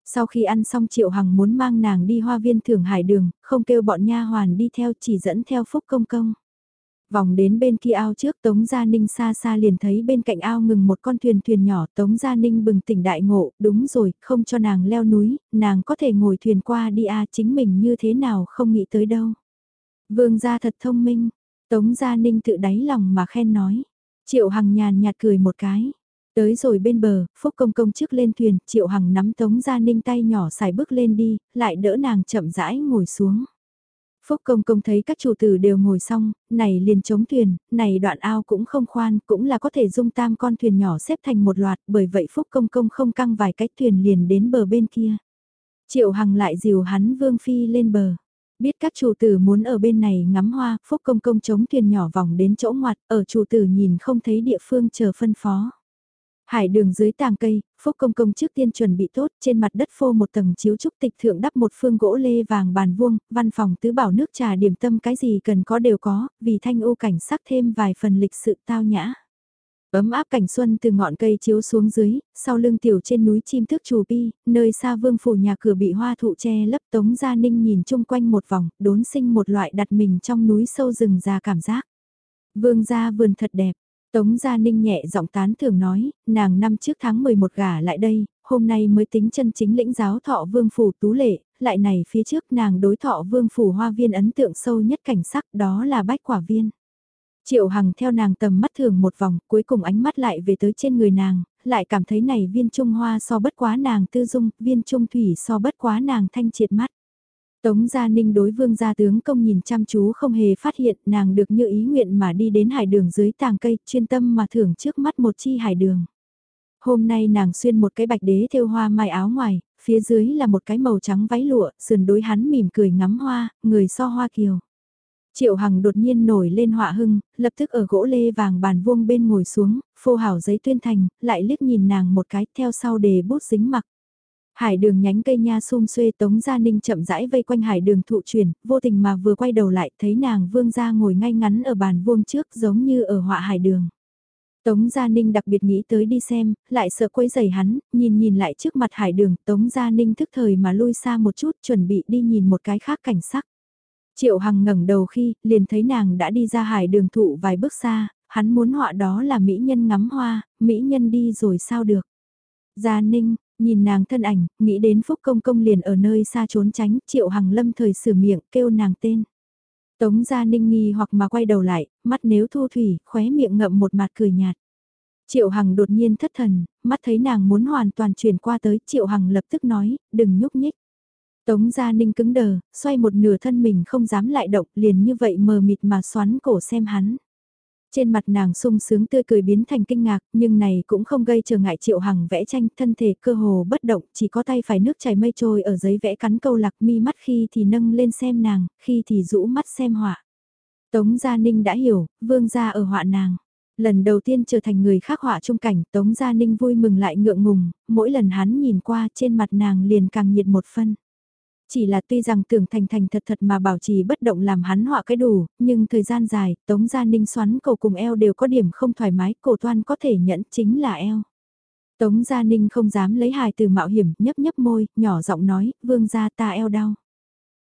Sau khi ăn xong Triệu Hằng muốn mang nàng đi hoa viên thưởng hải đường, không kêu bọn nha hoàn đi theo chỉ dẫn theo Phúc Công Công. Vòng đến bên kia ao trước Tống Gia Ninh xa xa liền thấy bên cạnh ao ngừng một con thuyền thuyền nhỏ Tống Gia Ninh bừng tỉnh đại ngộ, đúng rồi, không cho nàng leo núi, nàng có thể ngồi thuyền qua đi a chính mình như thế nào không nghĩ tới đâu. Vương gia thật thông minh, Tống Gia Ninh tự đáy lòng mà khen nói. Triệu Hằng nhàn nhạt cười một cái. Tới rồi bên bờ, Phúc Công Công trước lên thuyền, Triệu Hằng nắm Tống Gia Ninh tay nhỏ xài bước lên đi, lại đỡ nàng chậm rãi ngồi xuống. Phúc Công Công thấy các chủ tử đều ngồi xong, này liền chống thuyền, này đoạn ao cũng không khoan, cũng là có thể dung tam con thuyền nhỏ xếp thành một loạt, bởi vậy Phúc Công Công không căng vài cách thuyền liền đến bờ bên kia. Triệu Hằng lại dìu hắn Vương Phi lên bờ. Biết các chủ tử muốn ở bên này ngắm hoa, Phúc Công Công chống thuyền nhỏ vòng đến chỗ ngoặt, ở chủ tử nhìn không thấy địa phương chờ phân phó. Hải đường dưới tàng cây, Phúc Công Công trước tiên chuẩn bị tốt, trên mặt đất phô một tầng chiếu trúc tịch thượng đắp một phương gỗ lê vàng bàn vuông, văn phòng tứ bảo nước trà điểm tâm cái gì cần có đều có, vì thanh u cảnh sắc thêm vài phần lịch sự tao nhã. Ấm áp cảnh xuân từ ngọn cây chiếu xuống dưới, sau lưng tiểu trên núi chim thức trù bi, nơi xa vương phủ nhà cửa bị hoa thụ che lấp tống gia ninh nhìn chung quanh một vòng, đốn sinh một loại đặt mình trong núi sâu rừng già cảm giác. Vương gia vườn thật đẹp, Tống Gia Ninh nhẹ giọng tán thường nói, nàng năm trước tháng 11 gả lại đây, hôm nay mới tính chân chính lĩnh giáo thọ vương phủ tú lệ, lại này phía trước nàng đối thọ vương phủ hoa viên ấn tượng sâu nhất cảnh sắc đó là bách quả viên. Triệu Hằng theo nàng tầm mắt thường một vòng, cuối cùng ánh mắt lại về tới trên người nàng, lại cảm thấy này viên trung hoa so bất quá nàng tư dung, viên trung thủy so bất quá nàng thanh triệt mắt. Tống Gia Ninh đối vương gia tướng công nhìn chăm chú không hề phát hiện nàng được như ý nguyện mà đi đến hải đường dưới tàng cây chuyên tâm mà thưởng trước mắt một chi hải đường. Hôm nay nàng xuyên một cái bạch đế thêu hoa mai áo ngoài, phía dưới là một cái màu trắng váy lụa, sườn đối hắn mỉm cười ngắm hoa, người so hoa kiều. Triệu Hằng đột nhiên nổi lên họa hưng, lập tức ở gỗ lê vàng bàn vuông bên ngồi xuống, phô hảo giấy tuyên thành, lại liếc nhìn nàng một cái theo sau đề bút dính mặc. Hải đường nhánh cây nha xum xuê Tống Gia Ninh chậm rãi vây quanh hải đường thụ truyền, vô tình mà vừa quay đầu lại thấy nàng vương gia ngồi ngay ngắn ở bàn vuông trước giống như ở họa hải đường. Tống Gia Ninh đặc biệt nghĩ tới đi xem, lại sợ quấy giày hắn, nhìn nhìn lại trước mặt hải đường, Tống Gia Ninh thức thời mà lui xa một chút chuẩn bị đi nhìn một cái khác cảnh sắc. Triệu Hằng ngẩng đầu khi, liền thấy nàng đã đi ra hải đường thụ vài bước xa, hắn muốn họa đó là mỹ nhân ngắm hoa, mỹ nhân đi rồi sao được. Gia Ninh, nhìn nàng thân ảnh, nghĩ đến Phúc Công Công liền ở nơi xa trốn tránh, Triệu Hằng lâm thời sửa miệng kêu nàng tên. Tống Gia Ninh nghi hoặc mà quay đầu lại, mắt nếu thu thủy, khóe miệng ngậm một mặt cười nhạt. Triệu Hằng đột nhiên thất thần, mắt thấy nàng muốn hoàn toàn chuyển qua tới, Triệu Hằng lập tức nói, đừng nhúc nhích. Tống Gia Ninh cứng đờ, xoay một nửa thân mình không dám lại động, liền như vậy mờ mịt mà xoắn cổ xem hắn. Trên mặt nàng sung sướng tươi cười biến thành kinh ngạc, nhưng này cũng không gây trở ngại Triệu Hằng vẽ tranh, thân thể cơ hồ bất động, chỉ có tay phải nước chảy mây trôi ở giấy vẽ cắn câu lạc mi mắt khi thì nâng lên xem nàng, khi thì rũ mắt xem họa. Tống Gia Ninh đã hiểu, vương gia ở họa nàng. Lần đầu tiên trở thành người khác họa trung cảnh, Tống Gia Ninh vui mừng lại ngượng ngùng, mỗi lần hắn nhìn qua trên mặt nàng liền càng nhiệt một phân. Chỉ là tuy rằng tưởng thành thành thật thật mà bảo trì bất động làm hắn họa cái đủ, nhưng thời gian dài, Tống Gia Ninh xoắn cổ cùng eo đều có điểm không thoải mái, cổ toan có thể nhẫn chính là eo. Tống Gia Ninh không dám lấy hài từ mạo hiểm, nhấp nhấp môi, nhỏ giọng nói, vương gia ta eo đau.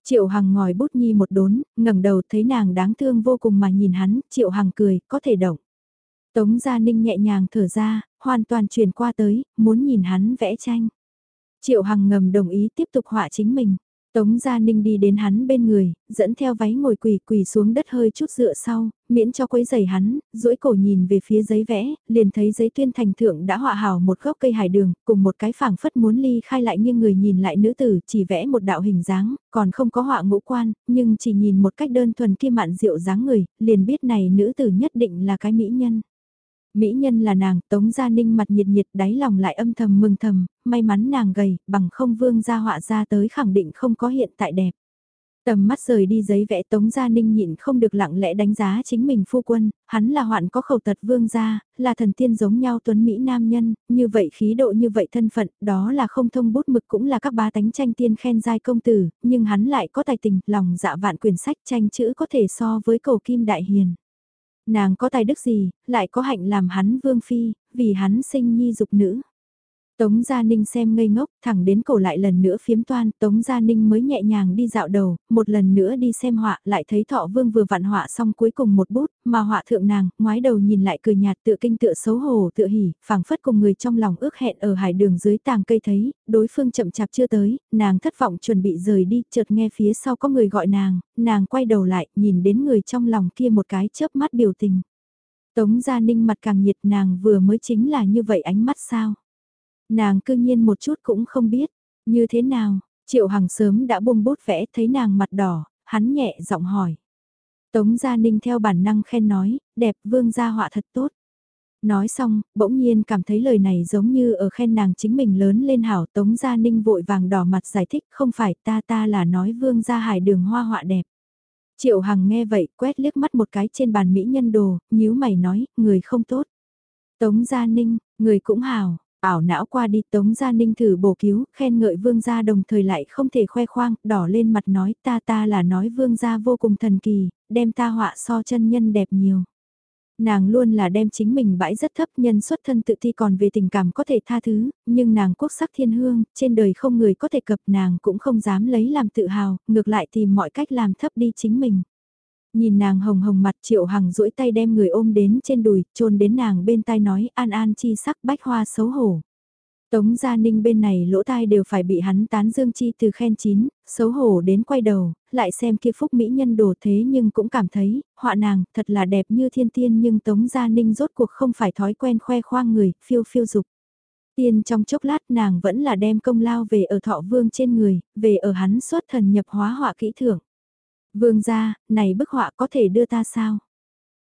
Triệu Hằng ngòi bút nhi một đốn, ngẩng đầu thấy nàng đáng thương vô cùng mà nhìn hắn, Triệu Hằng cười, có thể động. Tống Gia Ninh nhẹ nhàng thở ra, hoàn toàn chuyển qua tới, muốn nhìn hắn vẽ tranh. Triệu Hằng ngầm đồng ý tiếp tục họa chính mình. Tống Gia Ninh đi đến hắn bên người, dẫn theo váy ngồi quỳ quỳ xuống đất hơi chút dựa sau, miễn cho quấy giày hắn, duỗi cổ nhìn về phía giấy vẽ, liền thấy giấy tuyên thành thượng đã họa hào một gốc cây hải đường, cùng một cái phảng phất muốn ly khai lại nghiêng người nhìn lại nữ tử chỉ vẽ một đạo hình dáng, còn không có họa ngũ quan, nhưng chỉ nhìn một cách đơn thuần kia mạn diệu dáng người, liền biết này nữ tử nhất định là cái mỹ nhân. Mỹ nhân là nàng, Tống Gia Ninh mặt nhiệt nhiệt đáy lòng lại âm thầm mừng thầm, may mắn nàng gầy, bằng không vương gia họa ra tới khẳng định không có hiện tại đẹp. Tầm mắt rời đi giấy vẽ Tống Gia Ninh nhịn không được lặng lẽ đánh giá chính mình phu quân, hắn là hoạn có khẩu tật vương gia, là thần tiên giống nhau tuấn Mỹ nam nhân, như vậy khí độ như vậy thân phận, đó là không thông bút mực cũng là các bá tánh tranh tiên khen giai công tử, nhưng hắn lại có tài tình, lòng dạ vạn quyển sách tranh chữ có thể so với cầu kim đại hiền. Nàng có tài đức gì, lại có hạnh làm hắn vương phi, vì hắn sinh nhi dục nữ. Tống Gia Ninh xem ngây ngốc, thẳng đến cổ lại lần nữa phiếm toan, Tống Gia Ninh mới nhẹ nhàng đi dạo đầu, một lần nữa đi xem họa, lại thấy thọ vương vừa vặn họa xong cuối cùng một bút, mà họa thượng nàng, ngoái đầu nhìn lại cười nhạt tựa kinh tựa xấu hổ tựa hỉ, phảng phất cùng người trong lòng ước hẹn ở hải đường dưới tàng cây thấy, đối phương chậm chạp chưa tới, nàng thất vọng chuẩn bị rời đi, chợt nghe phía sau có người gọi nàng, nàng quay đầu lại, nhìn đến người trong lòng kia một cái chớp mắt biểu tình. Tống Gia Ninh mặt càng nhiệt nàng vừa mới chính là như vậy ánh mắt sao? Nàng cư nhiên một chút cũng không biết, như thế nào, Triệu Hằng sớm đã buông bút vẽ thấy nàng mặt đỏ, hắn nhẹ giọng hỏi. Tống Gia Ninh theo bản năng khen nói, đẹp vương gia họa thật tốt. Nói xong, bỗng nhiên cảm thấy lời này giống như ở khen nàng chính mình lớn lên hảo Tống Gia Ninh vội vàng đỏ mặt giải thích không phải ta ta là nói vương gia hải đường hoa họa đẹp. Triệu Hằng nghe vậy quét liếc mắt một cái trên bàn mỹ nhân đồ, nhíu mày nói, người không tốt. Tống Gia Ninh, người cũng hảo, ảo não qua đi Tống Gia Ninh thử bổ cứu, khen ngợi vương gia đồng thời lại không thể khoe khoang, đỏ lên mặt nói ta ta là nói vương gia vô cùng thần kỳ, đem ta họa so chân nhân đẹp nhiều. Nàng luôn là đem chính mình bãi rất thấp nhân xuất thân tự thi còn về tình cảm có thể tha thứ, nhưng nàng quốc sắc thiên hương, trên đời không người có thể cập nàng cũng không dám lấy làm tự hào, ngược lại tìm mọi cách làm thấp đi chính mình. Nhìn nàng hồng hồng mặt triệu hằng duỗi tay đem người ôm đến trên đùi, trôn đến nàng bên tai nói an an chi sắc bách hoa xấu hổ. Tống Gia Ninh bên này lỗ tai đều phải bị hắn tán dương chi từ khen chín, xấu hổ đến quay đầu, lại xem kia phúc mỹ nhân đồ thế nhưng cũng cảm thấy, họa nàng thật là đẹp như thiên tiên nhưng Tống Gia Ninh rốt cuộc không phải thói quen khoe khoang người, phiêu phiêu dục. Tiên trong chốc lát nàng vẫn là đem công lao về ở thọ vương trên người, về ở hắn xuất thần nhập hóa họa kỹ thưởng. Vương gia, này bức họa có thể đưa ta sao?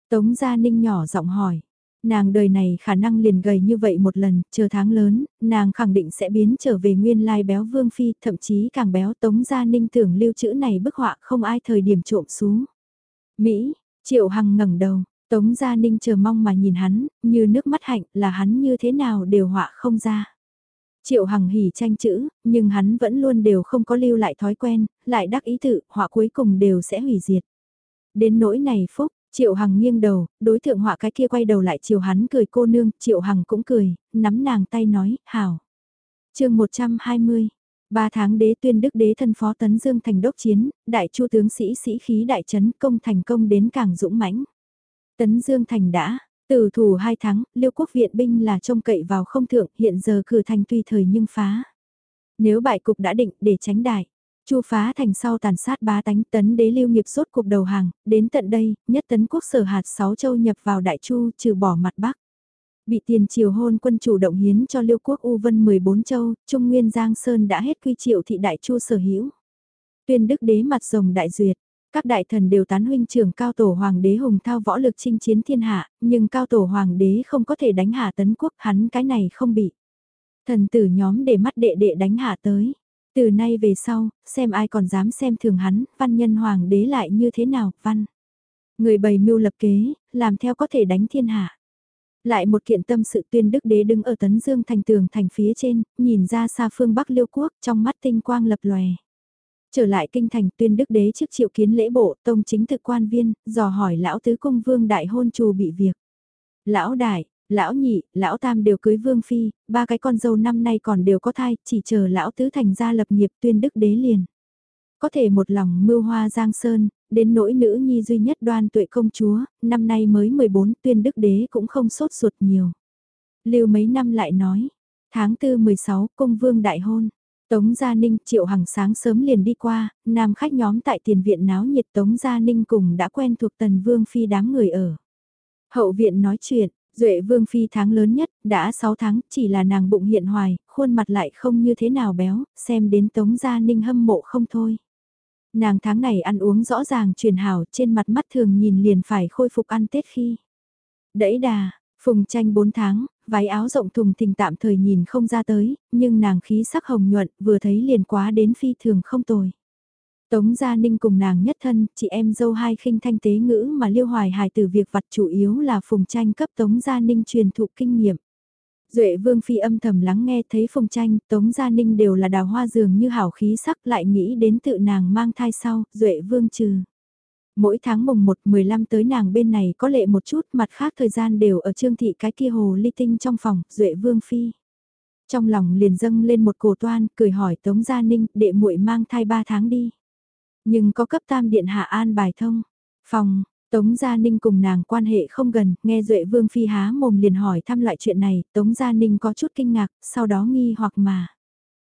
Tống Gia Ninh nhỏ giọng hỏi. Nàng đời này khả năng liền gầy như vậy một lần, chờ tháng lớn, nàng khẳng định sẽ biến trở về nguyên lai béo vương phi, thậm chí càng béo Tống Gia Ninh tưởng lưu trữ này bức họa không ai thời điểm trộm xuống. Mỹ, Triệu Hằng ngẩng đầu, Tống Gia Ninh chờ mong mà nhìn hắn, như nước mắt hạnh là hắn như thế nào đều họa không ra. Triệu Hằng hỉ tranh chữ, nhưng hắn vẫn luôn đều không có lưu lại thói quen, lại đắc ý tự, họa cuối cùng đều sẽ hủy diệt. Đến nỗi này phúc, Triệu Hằng nghiêng đầu, đối tượng họa cái kia quay đầu lại chiều hắn cười cô nương, Triệu Hằng cũng cười, nắm nàng tay nói, hảo. chương 120, ba tháng đế tuyên đức đế thân phó tấn dương thành đốc chiến, đại chu tướng sĩ sĩ khí đại trấn công thành công đến càng dũng mãnh. Tấn dương thành đã, từ thủ hai tháng, liêu quốc viện binh là trông cậy vào không thượng, hiện giờ cử thành tuy thời nhưng phá. Nếu bại cục đã định để tránh đại, Chu phá thành sau tàn sát bá tánh tấn đế lưu nghiệp suốt cuộc đầu hàng, đến tận đây, nhất tấn quốc sở hạt sáu châu nhập vào đại chu trừ bỏ mặt bắc. Bị tiền triều hôn quân chủ động hiến cho liêu quốc U Vân 14 châu, Trung Nguyên Giang Sơn đã hết quy triệu thị đại chu sở hữu. Tuyên đức đế mặt rồng đại duyệt, các đại thần đều tán huynh trưởng cao tổ hoàng đế hùng thao võ lực chinh chiến thiên hạ, nhưng cao tổ hoàng đế không có thể đánh hạ tấn quốc, hắn cái này không bị. Thần tử nhóm để mắt đệ đệ đánh hạ tới. Từ nay về sau, xem ai còn dám xem thường hắn, văn nhân hoàng đế lại như thế nào, văn. Người bày mưu lập kế, làm theo có thể đánh thiên hạ. Lại một kiện tâm sự tuyên đức đế đứng ở tấn dương thành tường thành phía trên, nhìn ra xa phương bắc liêu quốc trong mắt tinh quang lập lòe. Trở lại kinh thành tuyên đức đế trước triệu kiến lễ bộ tông chính thực quan viên, dò hỏi lão tứ cung vương đại hôn trù bị việc. Lão đại, Lão nhị, lão tam đều cưới vương phi, ba cái con dâu năm nay còn đều có thai, chỉ chờ lão tứ thành gia lập nghiệp tuyên đức đế liền. Có thể một lòng mưu hoa giang sơn, đến nỗi nữ nhi duy nhất đoan tuệ công chúa, năm nay mới 14 tuyên đức đế cũng không sốt ruột nhiều. Lưu mấy năm lại nói, tháng 4 16 cung vương đại hôn. Tống Gia Ninh triệu hằng sáng sớm liền đi qua, nam khách nhóm tại tiền viện náo nhiệt Tống Gia Ninh cùng đã quen thuộc tần vương phi đám người ở. Hậu viện nói chuyện, Duệ Vương Phi tháng lớn nhất, đã 6 tháng, chỉ là nàng bụng hiện hoài, khuôn mặt lại không như thế nào béo, xem đến Tống Gia Ninh hâm mộ không thôi. Nàng tháng này ăn uống rõ ràng truyền hảo trên mặt mắt thường nhìn liền phải khôi phục ăn Tết khi. Đẫy đà, phùng tranh 4 tháng, váy áo rộng thùng thình tạm thời nhìn không ra tới, nhưng nàng khí sắc hồng nhuận vừa thấy liền quá đến phi thường không tồi. Tống Gia Ninh cùng nàng nhất thân, chị em dâu hai khinh thanh tế ngữ mà liêu hoài hài từ việc vặt chủ yếu là phùng tranh cấp Tống Gia Ninh truyền thụ kinh nghiệm. Duệ Vương Phi âm thầm lắng nghe thấy phùng tranh, Tống Gia Ninh đều là đào hoa dường như hảo khí sắc lại nghĩ đến tự nàng mang thai sau, Duệ Vương trừ. Mỗi tháng mùng 1, 15 tới nàng bên này có lệ một chút, mặt khác thời gian đều ở trương thị cái kia hồ ly tinh trong phòng, Duệ Vương Phi. Trong lòng liền dâng lên một cổ toan, cười hỏi Tống Gia Ninh, đệ muội mang thai 3 tháng đi. Nhưng có cấp tam điện hạ an bài thông. Phòng, Tống Gia Ninh cùng nàng quan hệ không gần, nghe Duệ Vương Phi há mồm liền hỏi thăm loại chuyện này, Tống Gia Ninh có chút kinh ngạc, sau đó nghi hoặc mà.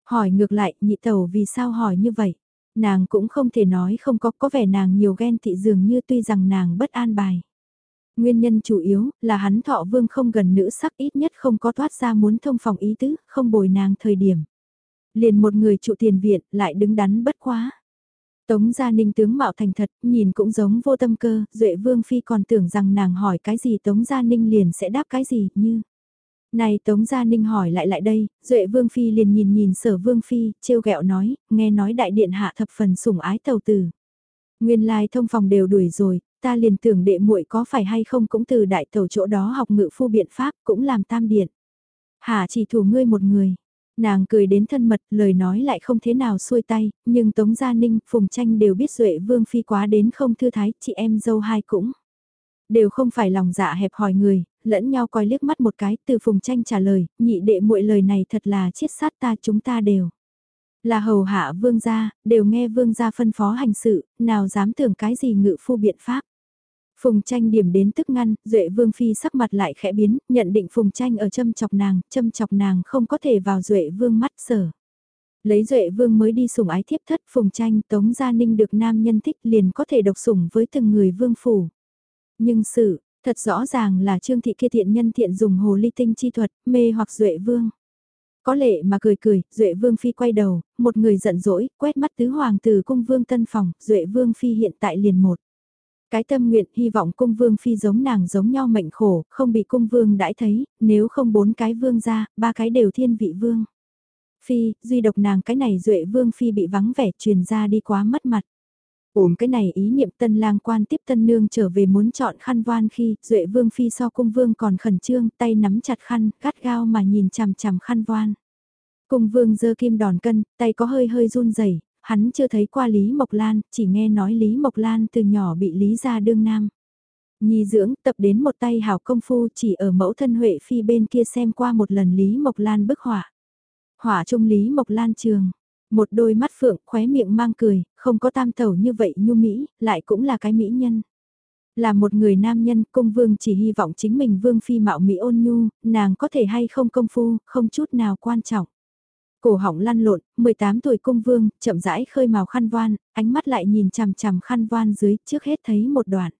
Hỏi ngược lại, nhị tẩu vì sao hỏi như vậy? Nàng cũng không thể nói không có, có vẻ nàng nhiều ghen tị dường như tuy rằng nàng bất an bài. Nguyên nhân chủ yếu là hắn thọ vương không gần nữ sắc ít nhất không có thoát ra muốn thông phòng ý tứ, không bồi nàng thời điểm. Liền một người trụ tiền viện lại đứng đắn bất quá. Tống Gia Ninh tướng mạo thành thật, nhìn cũng giống vô tâm cơ, Duệ Vương Phi còn tưởng rằng nàng hỏi cái gì Tống Gia Ninh liền sẽ đáp cái gì, như... Này Tống Gia Ninh hỏi lại lại đây, Duệ Vương Phi liền nhìn nhìn sở Vương Phi, trêu ghẹo nói, nghe nói đại điện hạ thập phần sủng ái tàu tử. Nguyên lai thông phòng đều đuổi rồi, ta liền tưởng đệ muội có phải hay không cũng từ đại tàu chỗ đó học ngự phu biện pháp cũng làm tam điện. Hà chỉ thủ ngươi một người, Nàng cười đến thân mật, lời nói lại không thế nào xuôi tay, nhưng Tống Gia Ninh, Phùng Tranh đều biết Duệ Vương Phi quá đến không thư thái, chị em dâu hai cũng. Đều không phải lòng dạ hẹp hỏi người, lẫn nhau coi liếc mắt một cái, từ Phùng Tranh trả lời, nhị đệ muội lời này thật là chiết sát ta chúng ta đều. Là hầu hạ vương gia, đều nghe vương gia phân phó hành sự, nào dám tưởng cái gì ngự phu biện pháp. Phùng tranh điểm đến tức ngăn, Duệ Vương Phi sắc mặt lại khẽ biến, nhận định Phùng tranh ở châm chọc nàng, châm chọc nàng không có thể vào Duệ Vương mắt sở. Lấy Duệ Vương mới đi sủng ái thiếp thất Phùng tranh tống gia ninh được nam nhân thích liền có thể độc sủng với từng người vương phủ. Nhưng sự, thật rõ ràng là Trương Thị kia thiện nhân thiện dùng hồ ly tinh chi thuật, mê hoặc Duệ Vương. Có lệ mà cười cười, Duệ Vương Phi quay đầu, một người giận dỗi, quét mắt tứ hoàng từ cung vương tân phòng, Duệ Vương Phi hiện tại liền một. Cái tâm nguyện hy vọng cung vương phi giống nàng giống nhau mệnh khổ, không bị cung vương đãi thấy, nếu không bốn cái vương ra, ba cái đều thiên vị vương. Phi, duy độc nàng cái này duệ vương phi bị vắng vẻ truyền ra đi quá mất mặt. Ổm cái này ý niệm tân lang quan tiếp tân nương trở về muốn chọn khăn voan khi duệ vương phi so cung vương còn khẩn trương tay nắm chặt khăn, gắt gao mà nhìn chằm chằm khăn voan. Cung vương giơ kim đòn cân, tay có hơi hơi run rẩy hắn chưa thấy qua Lý Mộc Lan, chỉ nghe nói Lý Mộc Lan từ nhỏ bị Lý gia đương nam. Nhi dưỡng tập đến một tay hảo công phu chỉ ở mẫu thân Huệ Phi bên kia xem qua một lần Lý Mộc Lan bức họa. Họa trung Lý Mộc Lan trường, một đôi mắt phượng khóe miệng mang cười, không có tam thầu như vậy nhu mỹ, lại cũng là cái mỹ nhân. Là một người nam nhân, cung vương chỉ hy vọng chính mình vương phi mạo mỹ ôn nhu, nàng có thể hay không công phu, không chút nào quan trọng. Cổ họng lăn lộn, 18 tuổi cung vương, chậm rãi khơi màu khăn voan, ánh mắt lại nhìn chằm chằm khăn voan dưới, trước hết thấy một đoạn.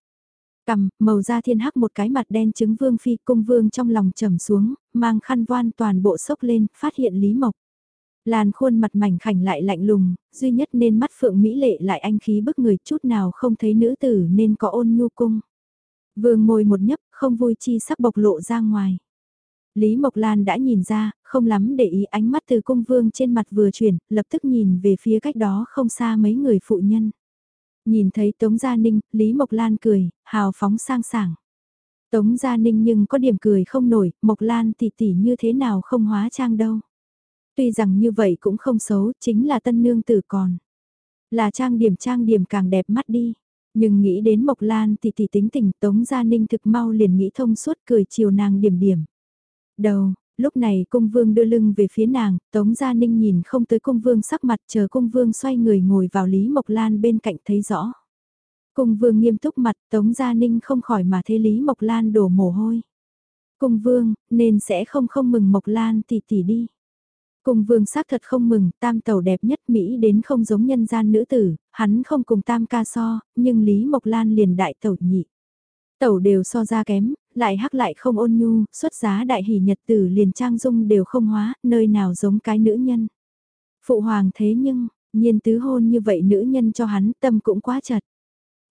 Cầm, màu da thiên hắc một cái mặt đen trứng vương phi cung vương trong lòng trầm xuống, mang khăn voan toàn bộ sốc lên, phát hiện Lý Mộc. Lan khuôn mặt mảnh khảnh lại lạnh lùng, duy nhất nên mắt phượng mỹ lệ lại anh khí bức người chút nào không thấy nữ tử nên có ôn nhu cung. Vương môi một nhấp, không vui chi sắc bộc lộ ra ngoài. Lý Mộc Lan đã nhìn ra, không lắm để ý ánh mắt từ cung vương trên mặt vừa chuyển, lập tức nhìn về phía cách đó không xa mấy người phụ nhân. Nhìn thấy Tống Gia Ninh, Lý Mộc Lan cười, hào phóng sang sảng. Tống Gia Ninh nhưng có điểm cười không nổi, Mộc Lan tỷ tỷ như thế nào không hóa trang đâu. Tuy rằng như vậy cũng không xấu, chính là tân nương tử còn. Là trang điểm trang điểm càng đẹp mắt đi. Nhưng nghĩ đến Mộc Lan thì tỷ tính tình Tống Gia Ninh thực mau liền nghĩ thông suốt cười chiều nàng điểm điểm. Đầu, lúc này cung vương đưa lưng về phía nàng, Tống Gia Ninh nhìn không tới cung vương sắc mặt chờ cung vương xoay người ngồi vào Lý Mộc Lan bên cạnh thấy rõ. Cung vương nghiêm túc mặt Tống Gia Ninh không khỏi mà thấy Lý Mộc Lan đổ mồ hôi. Cung vương, nên sẽ không không mừng Mộc Lan tỷ tỷ đi. Cung vương xác thật không mừng, tam tẩu đẹp nhất Mỹ đến không giống nhân gian nữ tử, hắn không cùng tam ca so, nhưng Lý Mộc Lan liền đại tẩu nhị. Tẩu đều so ra kém, lại hắc lại không ôn nhu, xuất giá đại hỷ nhật tử liền trang dung đều không hóa, nơi nào giống cái nữ nhân. Phụ hoàng thế nhưng, nhiên tứ hôn như vậy nữ nhân cho hắn tâm cũng quá chật.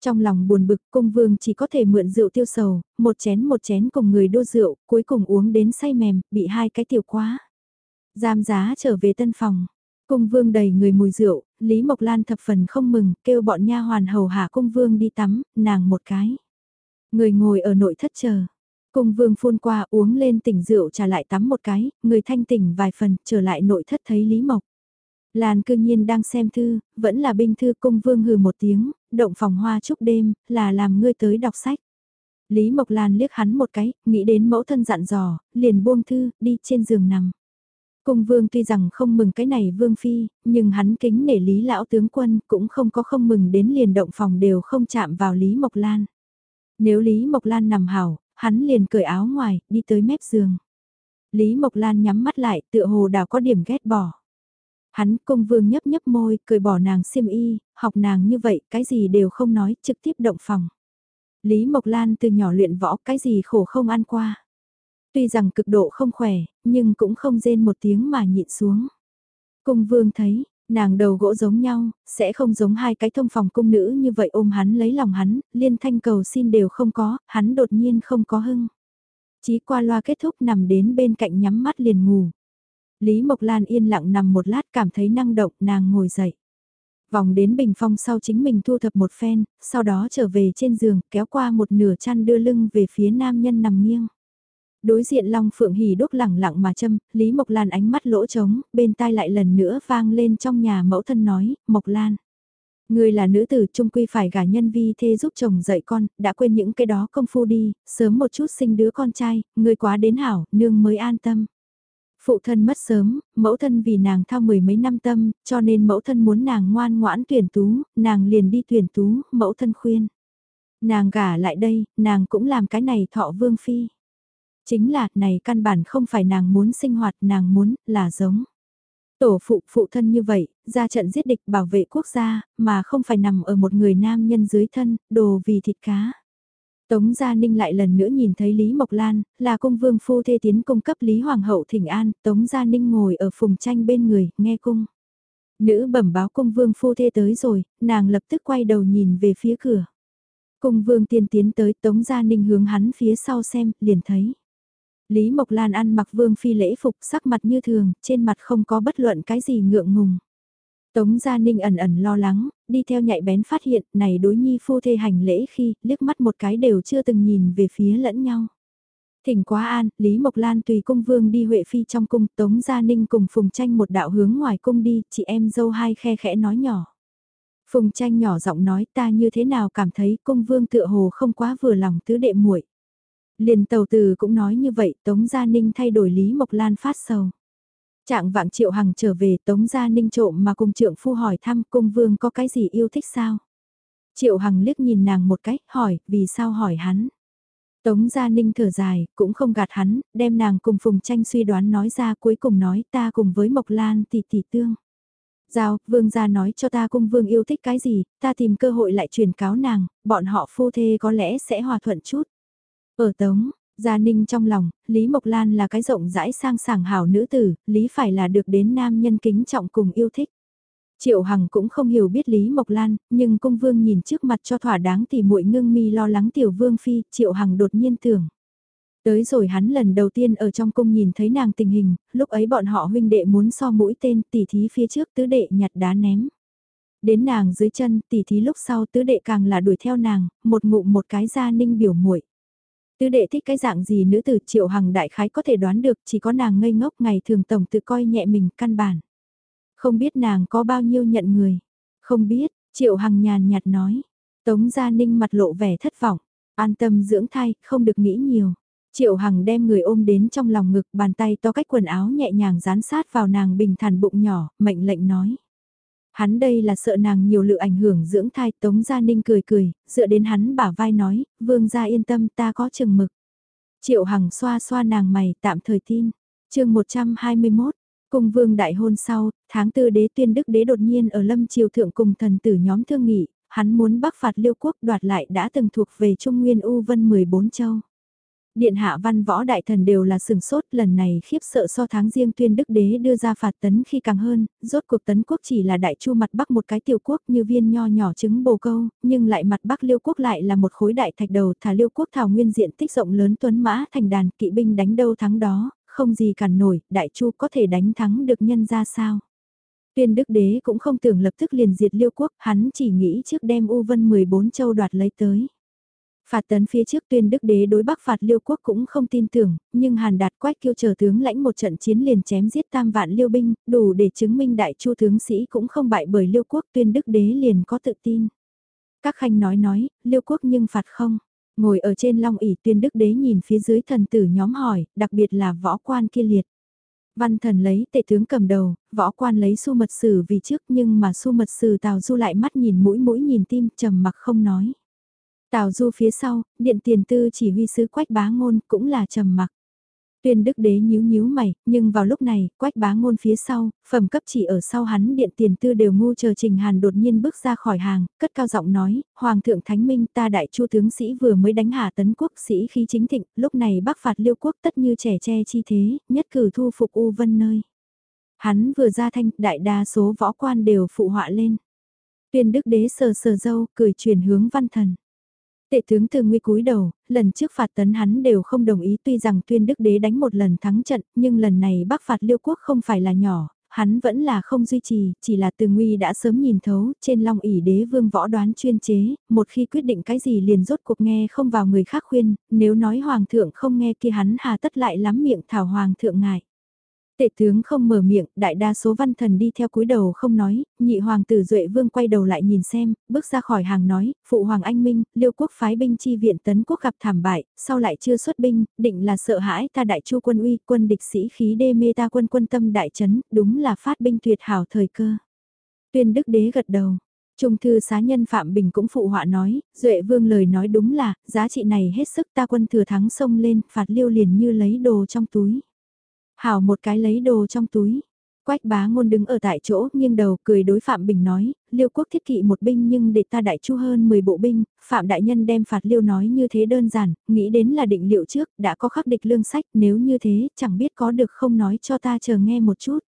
Trong lòng buồn bực cung vương chỉ có thể mượn rượu tiêu sầu, một chén một chén cùng người đô rượu, cuối cùng uống đến say mềm, bị hai cái tiểu quá. Giam giá trở về tân phòng. Cung vương đầy người mùi rượu, Lý Mộc Lan thập phần không mừng, kêu bọn nha hoàn hầu hạ cung vương đi tắm, nàng một cái. Người ngồi ở nội thất chờ. Cung vương phun qua uống lên tỉnh rượu trả lại tắm một cái, người thanh tỉnh vài phần, trở lại nội thất thấy Lý Mộc. Lan cư nhiên đang xem thư, vẫn là binh thư cung vương hừ một tiếng, động phòng hoa chúc đêm, là làm ngươi tới đọc sách. Lý Mộc Lan liếc hắn một cái, nghĩ đến mẫu thân dặn dò, liền buông thư, đi trên giường nằm. Cung vương tuy rằng không mừng cái này vương phi, nhưng hắn kính nể Lý lão tướng quân cũng không có không mừng đến liền động phòng đều không chạm vào Lý Mộc Lan. Nếu Lý Mộc Lan nằm hảo, hắn liền cởi áo ngoài, đi tới mép giường. Lý Mộc Lan nhắm mắt lại, tựa hồ đào có điểm ghét bỏ. Hắn công vương nhấp nhấp môi, cười bỏ nàng xiêm y, học nàng như vậy, cái gì đều không nói, trực tiếp động phòng. Lý Mộc Lan từ nhỏ luyện võ, cái gì khổ không ăn qua. Tuy rằng cực độ không khỏe, nhưng cũng không rên một tiếng mà nhịn xuống. Cung vương thấy, Nàng đầu gỗ giống nhau, sẽ không giống hai cái thông phòng cung nữ như vậy ôm hắn lấy lòng hắn, liên thanh cầu xin đều không có, hắn đột nhiên không có hưng. Chí qua loa kết thúc nằm đến bên cạnh nhắm mắt liền ngủ. Lý Mộc Lan yên lặng nằm một lát cảm thấy năng động, nàng ngồi dậy. Vòng đến bình phong sau chính mình thu thập một phen, sau đó trở về trên giường, kéo qua một nửa chăn đưa lưng về phía nam nhân nằm nghiêng. Đối diện Long Phượng Hỉ đúc lẳng lặng mà châm, Lý Mộc Lan ánh mắt lỗ trống, bên tai lại lần nữa vang lên trong nhà mẫu thân nói, Mộc Lan. Người là nữ tử trung quy phải gả nhân vi thê giúp chồng dạy con, đã quên những cái đó công phu đi, sớm một chút sinh đứa con trai, người quá đến hảo, nương mới an tâm. Phụ thân mất sớm, mẫu thân vì nàng thao mười mấy năm tâm, cho nên mẫu thân muốn nàng ngoan ngoãn tuyển tú, nàng liền đi tuyển tú, mẫu thân khuyên. Nàng gả lại đây, nàng cũng làm cái này thọ vương phi. Chính là, này căn bản không phải nàng muốn sinh hoạt, nàng muốn, là giống. Tổ phụ phụ thân như vậy, ra trận giết địch bảo vệ quốc gia, mà không phải nằm ở một người nam nhân dưới thân, đồ vì thịt cá. Tống Gia Ninh lại lần nữa nhìn thấy Lý Mộc Lan, là cung vương phu thê tiến cung cấp Lý Hoàng hậu thỉnh an, Tống Gia Ninh ngồi ở phùng tranh bên người, nghe cung. Nữ bẩm báo cung vương phu thê tới rồi, nàng lập tức quay đầu nhìn về phía cửa. Cung vương tiên tiến tới Tống Gia Ninh hướng hắn phía sau xem, liền thấy. Lý Mộc Lan ăn mặc vương phi lễ phục sắc mặt như thường, trên mặt không có bất luận cái gì ngượng ngùng. Tống Gia Ninh ẩn ẩn lo lắng, đi theo nhạy bén phát hiện này đối nhi phu thê hành lễ khi liếc mắt một cái đều chưa từng nhìn về phía lẫn nhau. Thỉnh quá an, Lý Mộc Lan tùy cung vương đi Huệ Phi trong cung, Tống Gia Ninh cùng Phùng Tranh một đạo hướng ngoài cung đi, chị em dâu hai khe khẽ nói nhỏ. Phùng Tranh nhỏ giọng nói ta như thế nào cảm thấy cung vương tựa hồ không quá vừa lòng tứ đệ muội. Liền tàu từ cũng nói như vậy, Tống Gia Ninh thay đổi Lý Mộc Lan phát sầu. Trạng vạng triệu hằng trở về Tống Gia Ninh trộm mà cùng trượng phu hỏi thăm cung vương có cái gì yêu thích sao? Triệu hằng liếc nhìn nàng một cách, hỏi, vì sao hỏi hắn? Tống Gia Ninh thở dài, cũng không gạt hắn, đem nàng cùng Phùng Tranh suy đoán nói ra cuối cùng nói ta cùng với Mộc Lan tỷ tỷ tương. Giao, vương gia nói cho ta cung vương yêu thích cái gì, ta tìm cơ hội lại truyền cáo nàng, bọn họ phu thê có lẽ sẽ hòa thuận chút. Ở Tống, Gia Ninh trong lòng, Lý Mộc Lan là cái rộng rãi sang sảng hảo nữ tử, Lý phải là được đến nam nhân kính trọng cùng yêu thích. Triệu Hằng cũng không hiểu biết Lý Mộc Lan, nhưng cung vương nhìn trước mặt cho thỏa đáng thì muội ngưng mi lo lắng tiểu vương phi, Triệu Hằng đột nhiên tưởng. Tới rồi hắn lần đầu tiên ở trong cung nhìn thấy nàng tình hình, lúc ấy bọn họ huynh đệ muốn so mũi tên tỉ thí phía trước tứ đệ nhặt đá ném. Đến nàng dưới chân tỉ thí lúc sau tứ đệ càng là đuổi theo nàng, một ngụm một cái gia ninh biểu muội Tứ đệ thích cái dạng gì nữ tử triệu hằng đại khái có thể đoán được chỉ có nàng ngây ngốc ngày thường tổng tự coi nhẹ mình căn bản. Không biết nàng có bao nhiêu nhận người. Không biết, triệu hằng nhàn nhạt nói. Tống Gia Ninh mặt lộ vẻ thất vọng. An tâm dưỡng thai, không được nghĩ nhiều. Triệu Hằng đem người ôm đến trong lòng ngực, bàn tay to cách quần áo nhẹ nhàng dán sát vào nàng bình thản bụng nhỏ, mệnh lệnh nói. Hắn đây là sợ nàng nhiều lựa ảnh hưởng dưỡng thai, Tống Gia Ninh cười cười, dựa đến hắn bả vai nói, vương gia yên tâm ta có chừng mực. Triệu Hằng xoa xoa nàng mày, tạm thời tin. chương 121, cùng vương đại hôn sau, tháng tư đế tuyên đức đế đột nhiên ở lâm triều thượng cùng thần tử nhóm thương nghị, hắn muốn bắc phạt liêu quốc đoạt lại đã từng thuộc về Trung Nguyên U Vân 14 châu. Điện hạ văn võ đại thần đều là sừng sốt lần này khiếp sợ so tháng riêng tuyên đức đế đưa ra phạt tấn khi càng hơn, rốt cuộc tấn quốc chỉ là đại chu mặt bắc một cái tiểu quốc như viên nho nhỏ trứng bồ câu, nhưng lại mặt bắc liêu quốc lại là một khối đại thạch đầu thả liêu quốc thảo nguyên diện tích rộng lớn tuấn mã thành đàn kỵ binh đánh đâu thắng đó, không gì cản nổi, đại chu có thể đánh thắng được nhân ra sao. Tuyên đức đế cũng không tưởng lập tức liền diệt liêu quốc, hắn chỉ nghĩ trước đem U Vân 14 châu đoạt lấy tới. Phạt tấn phía trước tuyên đức đế đối bắc phạt liêu quốc cũng không tin tưởng, nhưng hàn đạt quách kiêu chờ tướng lãnh một trận chiến liền chém giết tam vạn liêu binh, đủ để chứng minh đại chu tướng sĩ cũng không bại bởi liêu quốc tuyên đức đế liền có tự tin. Các khanh nói nói, liêu quốc nhưng phạt không. Ngồi ở trên long ỷ tuyên đức đế nhìn phía dưới thần tử nhóm hỏi, đặc biệt là võ quan kia liệt. Văn thần lấy tệ tướng cầm đầu, võ quan lấy su mật sử vì trước nhưng mà su mật sử tào du lại mắt nhìn mũi mũi nhìn tim trầm mặc không nói. Tào Du phía sau, điện tiền tư chỉ huy sứ quách bá ngôn cũng là trầm mặc. Tuyên đức đế nhíu nhíu mày, nhưng vào lúc này, quách bá ngôn phía sau, phẩm cấp chỉ ở sau hắn điện tiền tư đều ngu chờ trình hàn đột nhiên bước ra khỏi hàng, cất cao giọng nói, Hoàng thượng Thánh Minh ta đại chu tướng sĩ vừa mới đánh hạ tấn quốc sĩ khi chính thịnh, lúc này bắc phạt liêu quốc tất như trẻ tre chi thế, nhất cử thu phục U Vân nơi. Hắn vừa ra thanh, đại đa số võ quan đều phụ họa lên. Tuyên đức đế sờ sờ dâu, cười chuyển hướng văn thần. Tệ tướng từ nguy cúi đầu, lần trước phạt tấn hắn đều không đồng ý tuy rằng tuyên đức đế đánh một lần thắng trận, nhưng lần này bắc phạt liêu quốc không phải là nhỏ, hắn vẫn là không duy trì, chỉ là từ nguy đã sớm nhìn thấu, trên long ỷ đế vương võ đoán chuyên chế, một khi quyết định cái gì liền rốt cuộc nghe không vào người khác khuyên, nếu nói hoàng thượng không nghe kia hắn hà tất lại lắm miệng thảo hoàng thượng ngại. Tệ tướng không mở miệng, đại đa số văn thần đi theo cúi đầu không nói, nhị hoàng tử Duệ Vương quay đầu lại nhìn xem, bước ra khỏi hàng nói, phụ hoàng anh minh, liêu quốc phái binh chi viện tấn quốc gặp thảm bại, sau lại chưa xuất binh, định là sợ hãi ta đại chu quân uy, quân địch sĩ khí đê mê ta quân quân tâm đại chấn, đúng là phát binh tuyệt hảo thời cơ. Tuyên đức đế gật đầu. Trung thư xá nhân Phạm Bình cũng phụ họa nói, Duệ Vương lời nói đúng là, giá trị này hết sức ta quân thừa thắng sông lên, phạt liêu liền như lấy đồ trong túi. Hảo một cái lấy đồ trong túi. Quách bá ngôn đứng ở tại chỗ, nghiêng đầu, cười đối Phạm Bình nói, liêu quốc thiết kỵ một binh nhưng để ta đại chu hơn 10 bộ binh, Phạm Đại Nhân đem phạt liêu nói như thế đơn giản, nghĩ đến là định liệu trước, đã có khắc địch lương sách, nếu như thế, chẳng biết có được không nói cho ta chờ nghe một chút.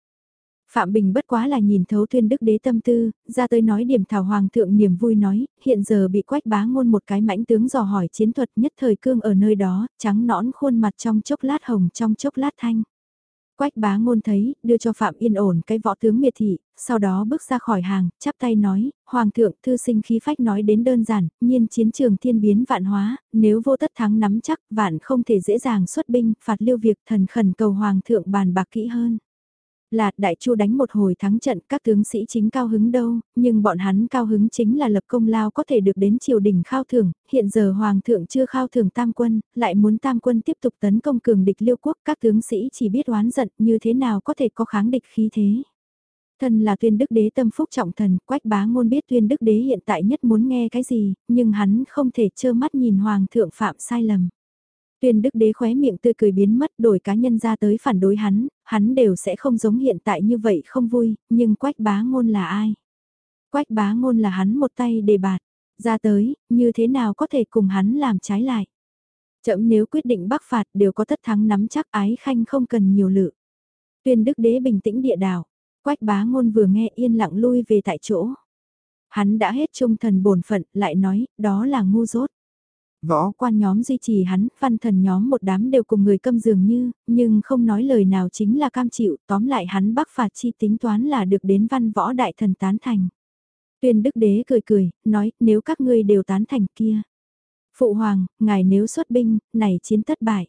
Phạm Bình bất quá là nhìn thấu tuyên đức đế tâm tư, ra tới nói điểm thảo hoàng thượng niềm vui nói, hiện giờ bị quách bá ngôn một cái mãnh tướng dò hỏi chiến thuật nhất thời cương ở nơi đó, trắng nõn khuôn mặt trong chốc lát hồng trong chốc lát thanh. Quách bá ngôn thấy, đưa cho Phạm yên ổn cái võ tướng miệt thị, sau đó bước ra khỏi hàng, chắp tay nói, Hoàng thượng thư sinh khí phách nói đến đơn giản, nhiên chiến trường thiên biến vạn hóa, nếu vô tất thắng nắm chắc, vạn không thể dễ dàng xuất binh, phạt liêu việc thần khẩn cầu Hoàng thượng bàn bạc kỹ hơn là đại chu đánh một hồi thắng trận các tướng sĩ chính cao hứng đâu, nhưng bọn hắn cao hứng chính là lập công lao có thể được đến triều đình khao thưởng, hiện giờ hoàng thượng chưa khao thưởng tam quân, lại muốn tam quân tiếp tục tấn công cường địch liêu quốc các tướng sĩ chỉ biết oán giận như thế nào có thể có kháng địch khí thế. Thần là tuyên đức đế tâm phúc trọng thần, quách bá ngôn biết tuyên đức đế hiện tại nhất muốn nghe cái gì, nhưng hắn không thể trơ mắt nhìn hoàng thượng phạm sai lầm. Tuyên đức đế khóe miệng tươi cười biến mất đổi cá nhân ra tới phản đối hắn, hắn đều sẽ không giống hiện tại như vậy không vui, nhưng quách bá ngôn là ai? Quách bá ngôn là hắn một tay đề bạt, ra tới, như thế nào có thể cùng hắn làm trái lại? Chậm nếu quyết định bắc phạt đều có tất thắng nắm chắc ái khanh không cần nhiều lự. Tuyên đức đế bình tĩnh địa đảo, quách bá ngôn vừa nghe yên lặng lui về tại chỗ. Hắn đã hết trung thần bổn phận lại nói, đó là ngu dốt. Võ quan nhóm duy trì hắn, văn thần nhóm một đám đều cùng người câm dường như, nhưng không nói lời nào chính là cam chịu, tóm lại hắn bắc phạt chi tính toán là được đến văn võ đại thần tán thành. Tuyên đức đế cười cười, nói, nếu các ngươi đều tán thành kia. Phụ hoàng, ngài nếu xuất binh, này chiến thất bại.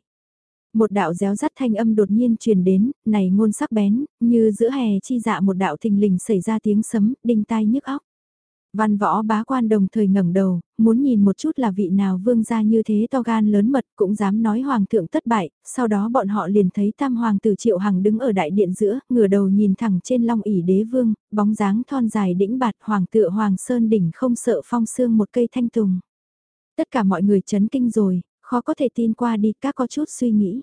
Một đạo réo rắt thanh âm đột nhiên truyền đến, này ngôn sắc bén, như giữa hè chi dạ một đạo thình lình xảy ra tiếng sấm, đinh tai nhức óc. Văn võ bá quan đồng thời ngẩng đầu, muốn nhìn một chút là vị nào vương gia như thế to gan lớn mật cũng dám nói hoàng thượng thất bại, sau đó bọn họ liền thấy tam hoàng tử triệu hằng đứng ở đại điện giữa, ngửa đầu nhìn thẳng trên long ỷ đế vương, bóng dáng thon dài đĩnh bạt hoàng tựa hoàng sơn đỉnh không sợ phong sương một cây thanh tùng. Tất cả mọi người chấn kinh rồi, khó có thể tin qua đi các có chút suy nghĩ.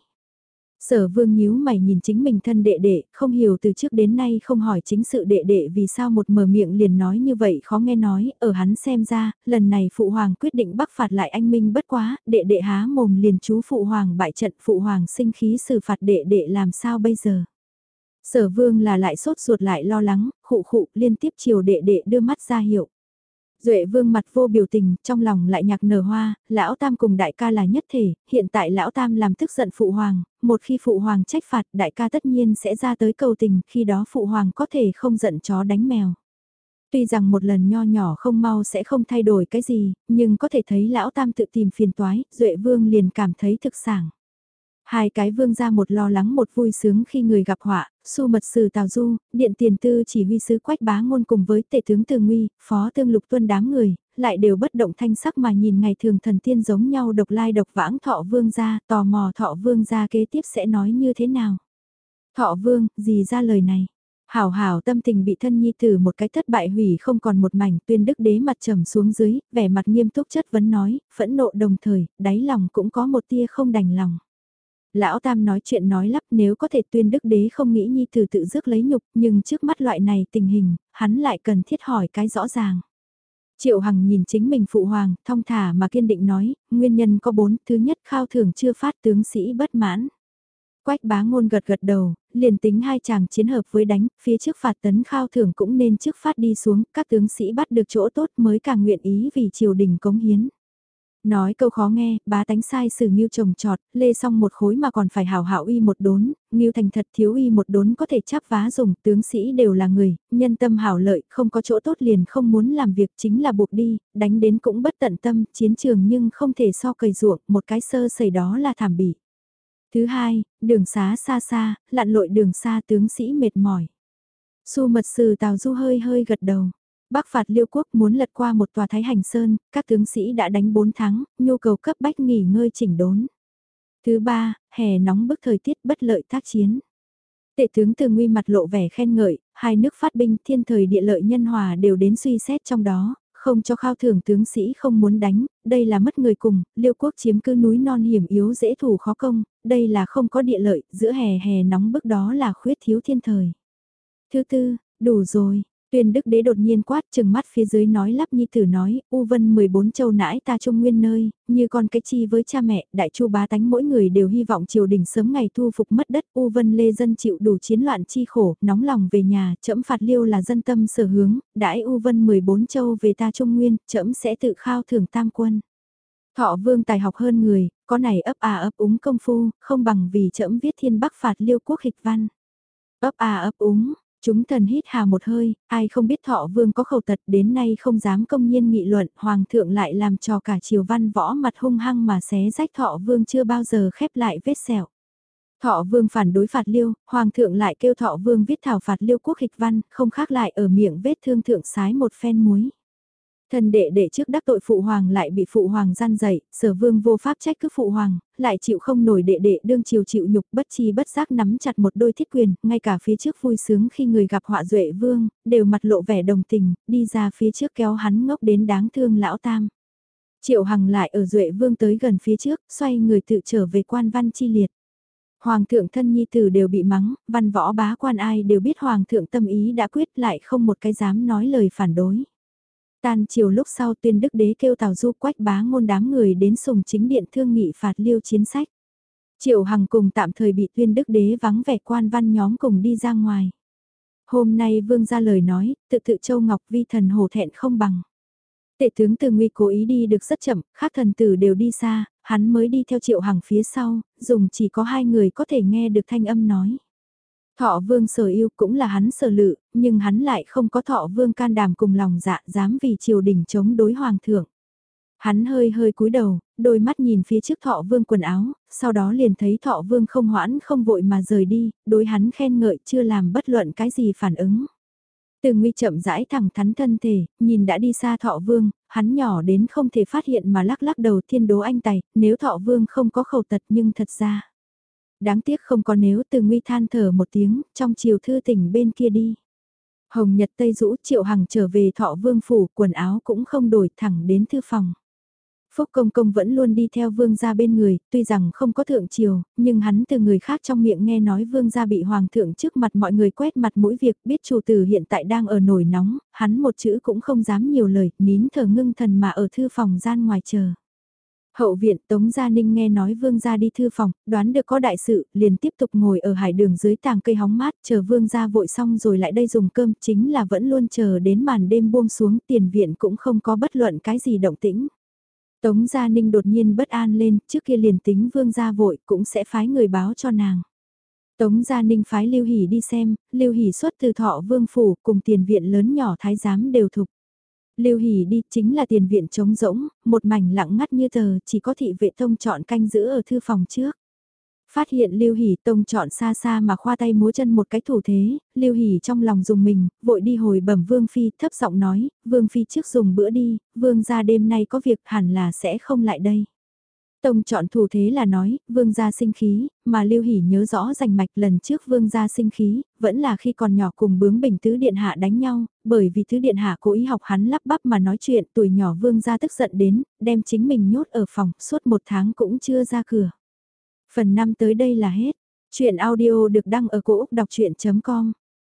Sở vương nhíu mày nhìn chính mình thân đệ đệ, không hiểu từ trước đến nay không hỏi chính sự đệ đệ vì sao một mở miệng liền nói như vậy khó nghe nói, ở hắn xem ra, lần này phụ hoàng quyết định bắc phạt lại anh minh bất quá, đệ đệ há mồm liền chú phụ hoàng bại trận phụ hoàng sinh khí xử phạt đệ đệ làm sao bây giờ. Sở vương là lại sốt ruột lại lo lắng, khụ khụ liên tiếp chiều đệ đệ đưa mắt ra hiệu. Duệ vương mặt vô biểu tình, trong lòng lại nhạc nở hoa, lão tam cùng đại ca là nhất thể, hiện tại lão tam làm tức giận phụ hoàng, một khi phụ hoàng trách phạt đại ca tất nhiên sẽ ra tới cầu tình, khi đó phụ hoàng có thể không giận chó đánh mèo. Tuy rằng một lần nho nhỏ không mau sẽ không thay đổi cái gì, nhưng có thể thấy lão tam tự tìm phiền toái, Duệ vương liền cảm thấy thực sảng. Hai cái vương ra một lo lắng một vui sướng khi người gặp họa, su mật sử Tào Du, điện tiền tư chỉ huy sứ quách bá ngôn cùng với tể tướng Từ Nguy, phó tương lục tuân đám người, lại đều bất động thanh sắc mà nhìn ngày thường thần tiên giống nhau độc lai độc vãng thọ vương gia, tò mò thọ vương gia kế tiếp sẽ nói như thế nào. Thọ vương, gì ra lời này? Hảo hảo tâm tình bị thân nhi tử một cái thất bại hủy không còn một mảnh tuyên đức đế mặt trầm xuống dưới, vẻ mặt nghiêm túc chất vấn nói, phẫn nộ đồng thời, đáy lòng cũng có một tia không đành lòng. Lão Tam nói chuyện nói lắp nếu có thể tuyên đức đế không nghĩ nhi tử tự dước lấy nhục nhưng trước mắt loại này tình hình, hắn lại cần thiết hỏi cái rõ ràng. Triệu Hằng nhìn chính mình phụ hoàng, thong thả mà kiên định nói, nguyên nhân có bốn, thứ nhất khao thưởng chưa phát tướng sĩ bất mãn. Quách bá ngôn gật gật đầu, liền tính hai chàng chiến hợp với đánh, phía trước phạt tấn khao thưởng cũng nên trước phát đi xuống, các tướng sĩ bắt được chỗ tốt mới càng nguyện ý vì triều đình cống hiến. Nói câu khó nghe, bá tánh sai xử nghiêu trồng trọt, lê xong một khối mà còn phải hảo hảo uy một đốn, nghiêu thành thật thiếu uy một đốn có thể chắp vá dùng, tướng sĩ đều là người, nhân tâm hảo lợi, không có chỗ tốt liền không muốn làm việc chính là buộc đi, đánh đến cũng bất tận tâm, chiến trường nhưng không thể so cầy ruộng, một cái sơ sẩy đó là thảm bỉ. Thứ hai, đường xá xa xa, lặn lội đường xa tướng sĩ mệt mỏi. Su mật sử Tào Du hơi hơi gật đầu. Bắc phạt liêu quốc muốn lật qua một tòa Thái Hành Sơn, các tướng sĩ đã đánh 4 tháng, nhu cầu cấp bách nghỉ ngơi chỉnh đốn. Thứ ba, hè nóng bức thời tiết bất lợi tác chiến. Tệ tướng từ nguy mặt lộ vẻ khen ngợi, hai nước phát binh thiên thời địa lợi nhân hòa đều đến suy xét trong đó, không cho khao thưởng tướng sĩ không muốn đánh, đây là mất người cùng, liêu quốc chiếm cứ núi non hiểm yếu dễ thủ khó công, đây là không có địa lợi, giữa hè hè nóng bức đó là khuyết thiếu thiên thời. Thứ tư, đủ rồi, Tuyên đức đế đột nhiên quát chừng mắt phía dưới nói lắp nhi tử nói, U Vân 14 châu nãi ta trung nguyên nơi, như con cái chi với cha mẹ, đại chu bá tánh mỗi người đều hy vọng triều đình sớm ngày thu phục mất đất, U Vân lê dân chịu đủ chiến loạn chi khổ, nóng lòng về nhà, trẫm phạt liêu là dân tâm sở hướng, đãi U Vân 14 châu về ta trung nguyên, trẫm sẽ tự khao thưởng tam quân. Thọ vương tài học hơn người, có này ấp à ấp úng công phu, không bằng vì trẫm viết thiên bắc phạt liêu quốc hịch văn. ấp à ấp úng, Chúng thần hít hà một hơi, ai không biết thọ vương có khẩu tật đến nay không dám công nhiên nghị luận, hoàng thượng lại làm cho cả triều văn võ mặt hung hăng mà xé rách thọ vương chưa bao giờ khép lại vết sẹo. Thọ vương phản đối phạt liêu, hoàng thượng lại kêu thọ vương viết thảo phạt liêu quốc hịch văn, không khác lại ở miệng vết thương thượng sái một phen muối. Thần đệ đệ trước đắc tội phụ hoàng lại bị phụ hoàng gian dậy, sở vương vô pháp trách cứ phụ hoàng, lại chịu không nổi đệ đệ đương chiều chịu nhục bất chi bất giác nắm chặt một đôi thiết quyền, ngay cả phía trước vui sướng khi người gặp họa duệ vương, đều mặt lộ vẻ đồng tình, đi ra phía trước kéo hắn ngốc đến đáng thương lão tam. Triệu Hằng lại ở duệ vương tới gần phía trước, xoay người tự trở về quan văn chi liệt. Hoàng thượng thân nhi tử đều bị mắng, văn võ bá quan ai đều biết hoàng thượng tâm ý đã quyết lại không một cái dám nói lời phản đối. Tan chiều lúc sau tuyên đức đế kêu Tào Du quách bá ngôn đám người đến sùng chính điện thương nghị phạt liêu chiến sách. Triệu Hằng cùng tạm thời bị tuyên đức đế vắng vẻ quan văn nhóm cùng đi ra ngoài. Hôm nay vương ra lời nói, tự tự châu Ngọc vi thần hổ thẹn không bằng. Tệ tướng từ nguy cố ý đi được rất chậm, khác thần tử đều đi xa, hắn mới đi theo triệu hằng phía sau, dùng chỉ có hai người có thể nghe được thanh âm nói. Thọ vương sở yêu cũng là hắn sở lự, nhưng hắn lại không có thọ vương can đảm cùng lòng dạ dám vì triều đình chống đối hoàng thượng. Hắn hơi hơi cúi đầu, đôi mắt nhìn phía trước thọ vương quần áo, sau đó liền thấy thọ vương không hoãn không vội mà rời đi, đối hắn khen ngợi chưa làm bất luận cái gì phản ứng. Từ nguy chậm rãi thẳng thắn thân thể, nhìn đã đi xa thọ vương, hắn nhỏ đến không thể phát hiện mà lắc lắc đầu thiên đố anh tài, nếu thọ vương không có khẩu tật nhưng thật ra. Đáng tiếc không có nếu từ nguy than thở một tiếng, trong chiều thư tỉnh bên kia đi. Hồng Nhật Tây rũ Triệu Hằng trở về thọ vương phủ, quần áo cũng không đổi thẳng đến thư phòng. Phúc Công Công vẫn luôn đi theo vương gia bên người, tuy rằng không có thượng triều, nhưng hắn từ người khác trong miệng nghe nói vương gia bị hoàng thượng trước mặt mọi người quét mặt mũi việc biết chủ tử hiện tại đang ở nổi nóng, hắn một chữ cũng không dám nhiều lời, nín thở ngưng thần mà ở thư phòng gian ngoài chờ. Hậu viện Tống Gia Ninh nghe nói Vương Gia đi thư phòng, đoán được có đại sự, liền tiếp tục ngồi ở hải đường dưới tàng cây hóng mát, chờ Vương Gia vội xong rồi lại đây dùng cơm, chính là vẫn luôn chờ đến màn đêm buông xuống, tiền viện cũng không có bất luận cái gì động tĩnh. Tống Gia Ninh đột nhiên bất an lên, trước kia liền tính Vương Gia vội cũng sẽ phái người báo cho nàng. Tống Gia Ninh phái Lưu Hỷ đi xem, Lưu Hỷ xuất từ thọ Vương Phủ cùng tiền viện lớn nhỏ thái giám đều thục. Lưu Hỷ đi chính là tiền viện trống rỗng, một mảnh lặng ngắt như tờ, chỉ có thị vệ tông chọn canh giữ ở thư phòng trước. Phát hiện Lưu Hỷ tông chọn xa xa mà khoa tay múa chân một cái thủ thế, Lưu Hỷ trong lòng dùng mình, vội đi hồi bẩm Vương Phi, thấp giọng nói, Vương Phi trước dùng bữa đi, Vương ra đêm nay có việc hẳn là sẽ không lại đây. Tông chọn thủ thế là nói, vương gia sinh khí, mà Lưu Hỷ nhớ rõ rành mạch lần trước vương gia sinh khí, vẫn là khi còn nhỏ cùng bướng bình tứ điện hạ đánh nhau, bởi vì tứ điện hạ cố ý học hắn lắp bắp mà nói chuyện tuổi nhỏ vương gia tức giận đến, đem chính mình nhốt ở phòng suốt một tháng cũng chưa ra cửa. Phần 5 tới đây là hết. Chuyện audio được đăng ở cổ Úc đọc chuyện.com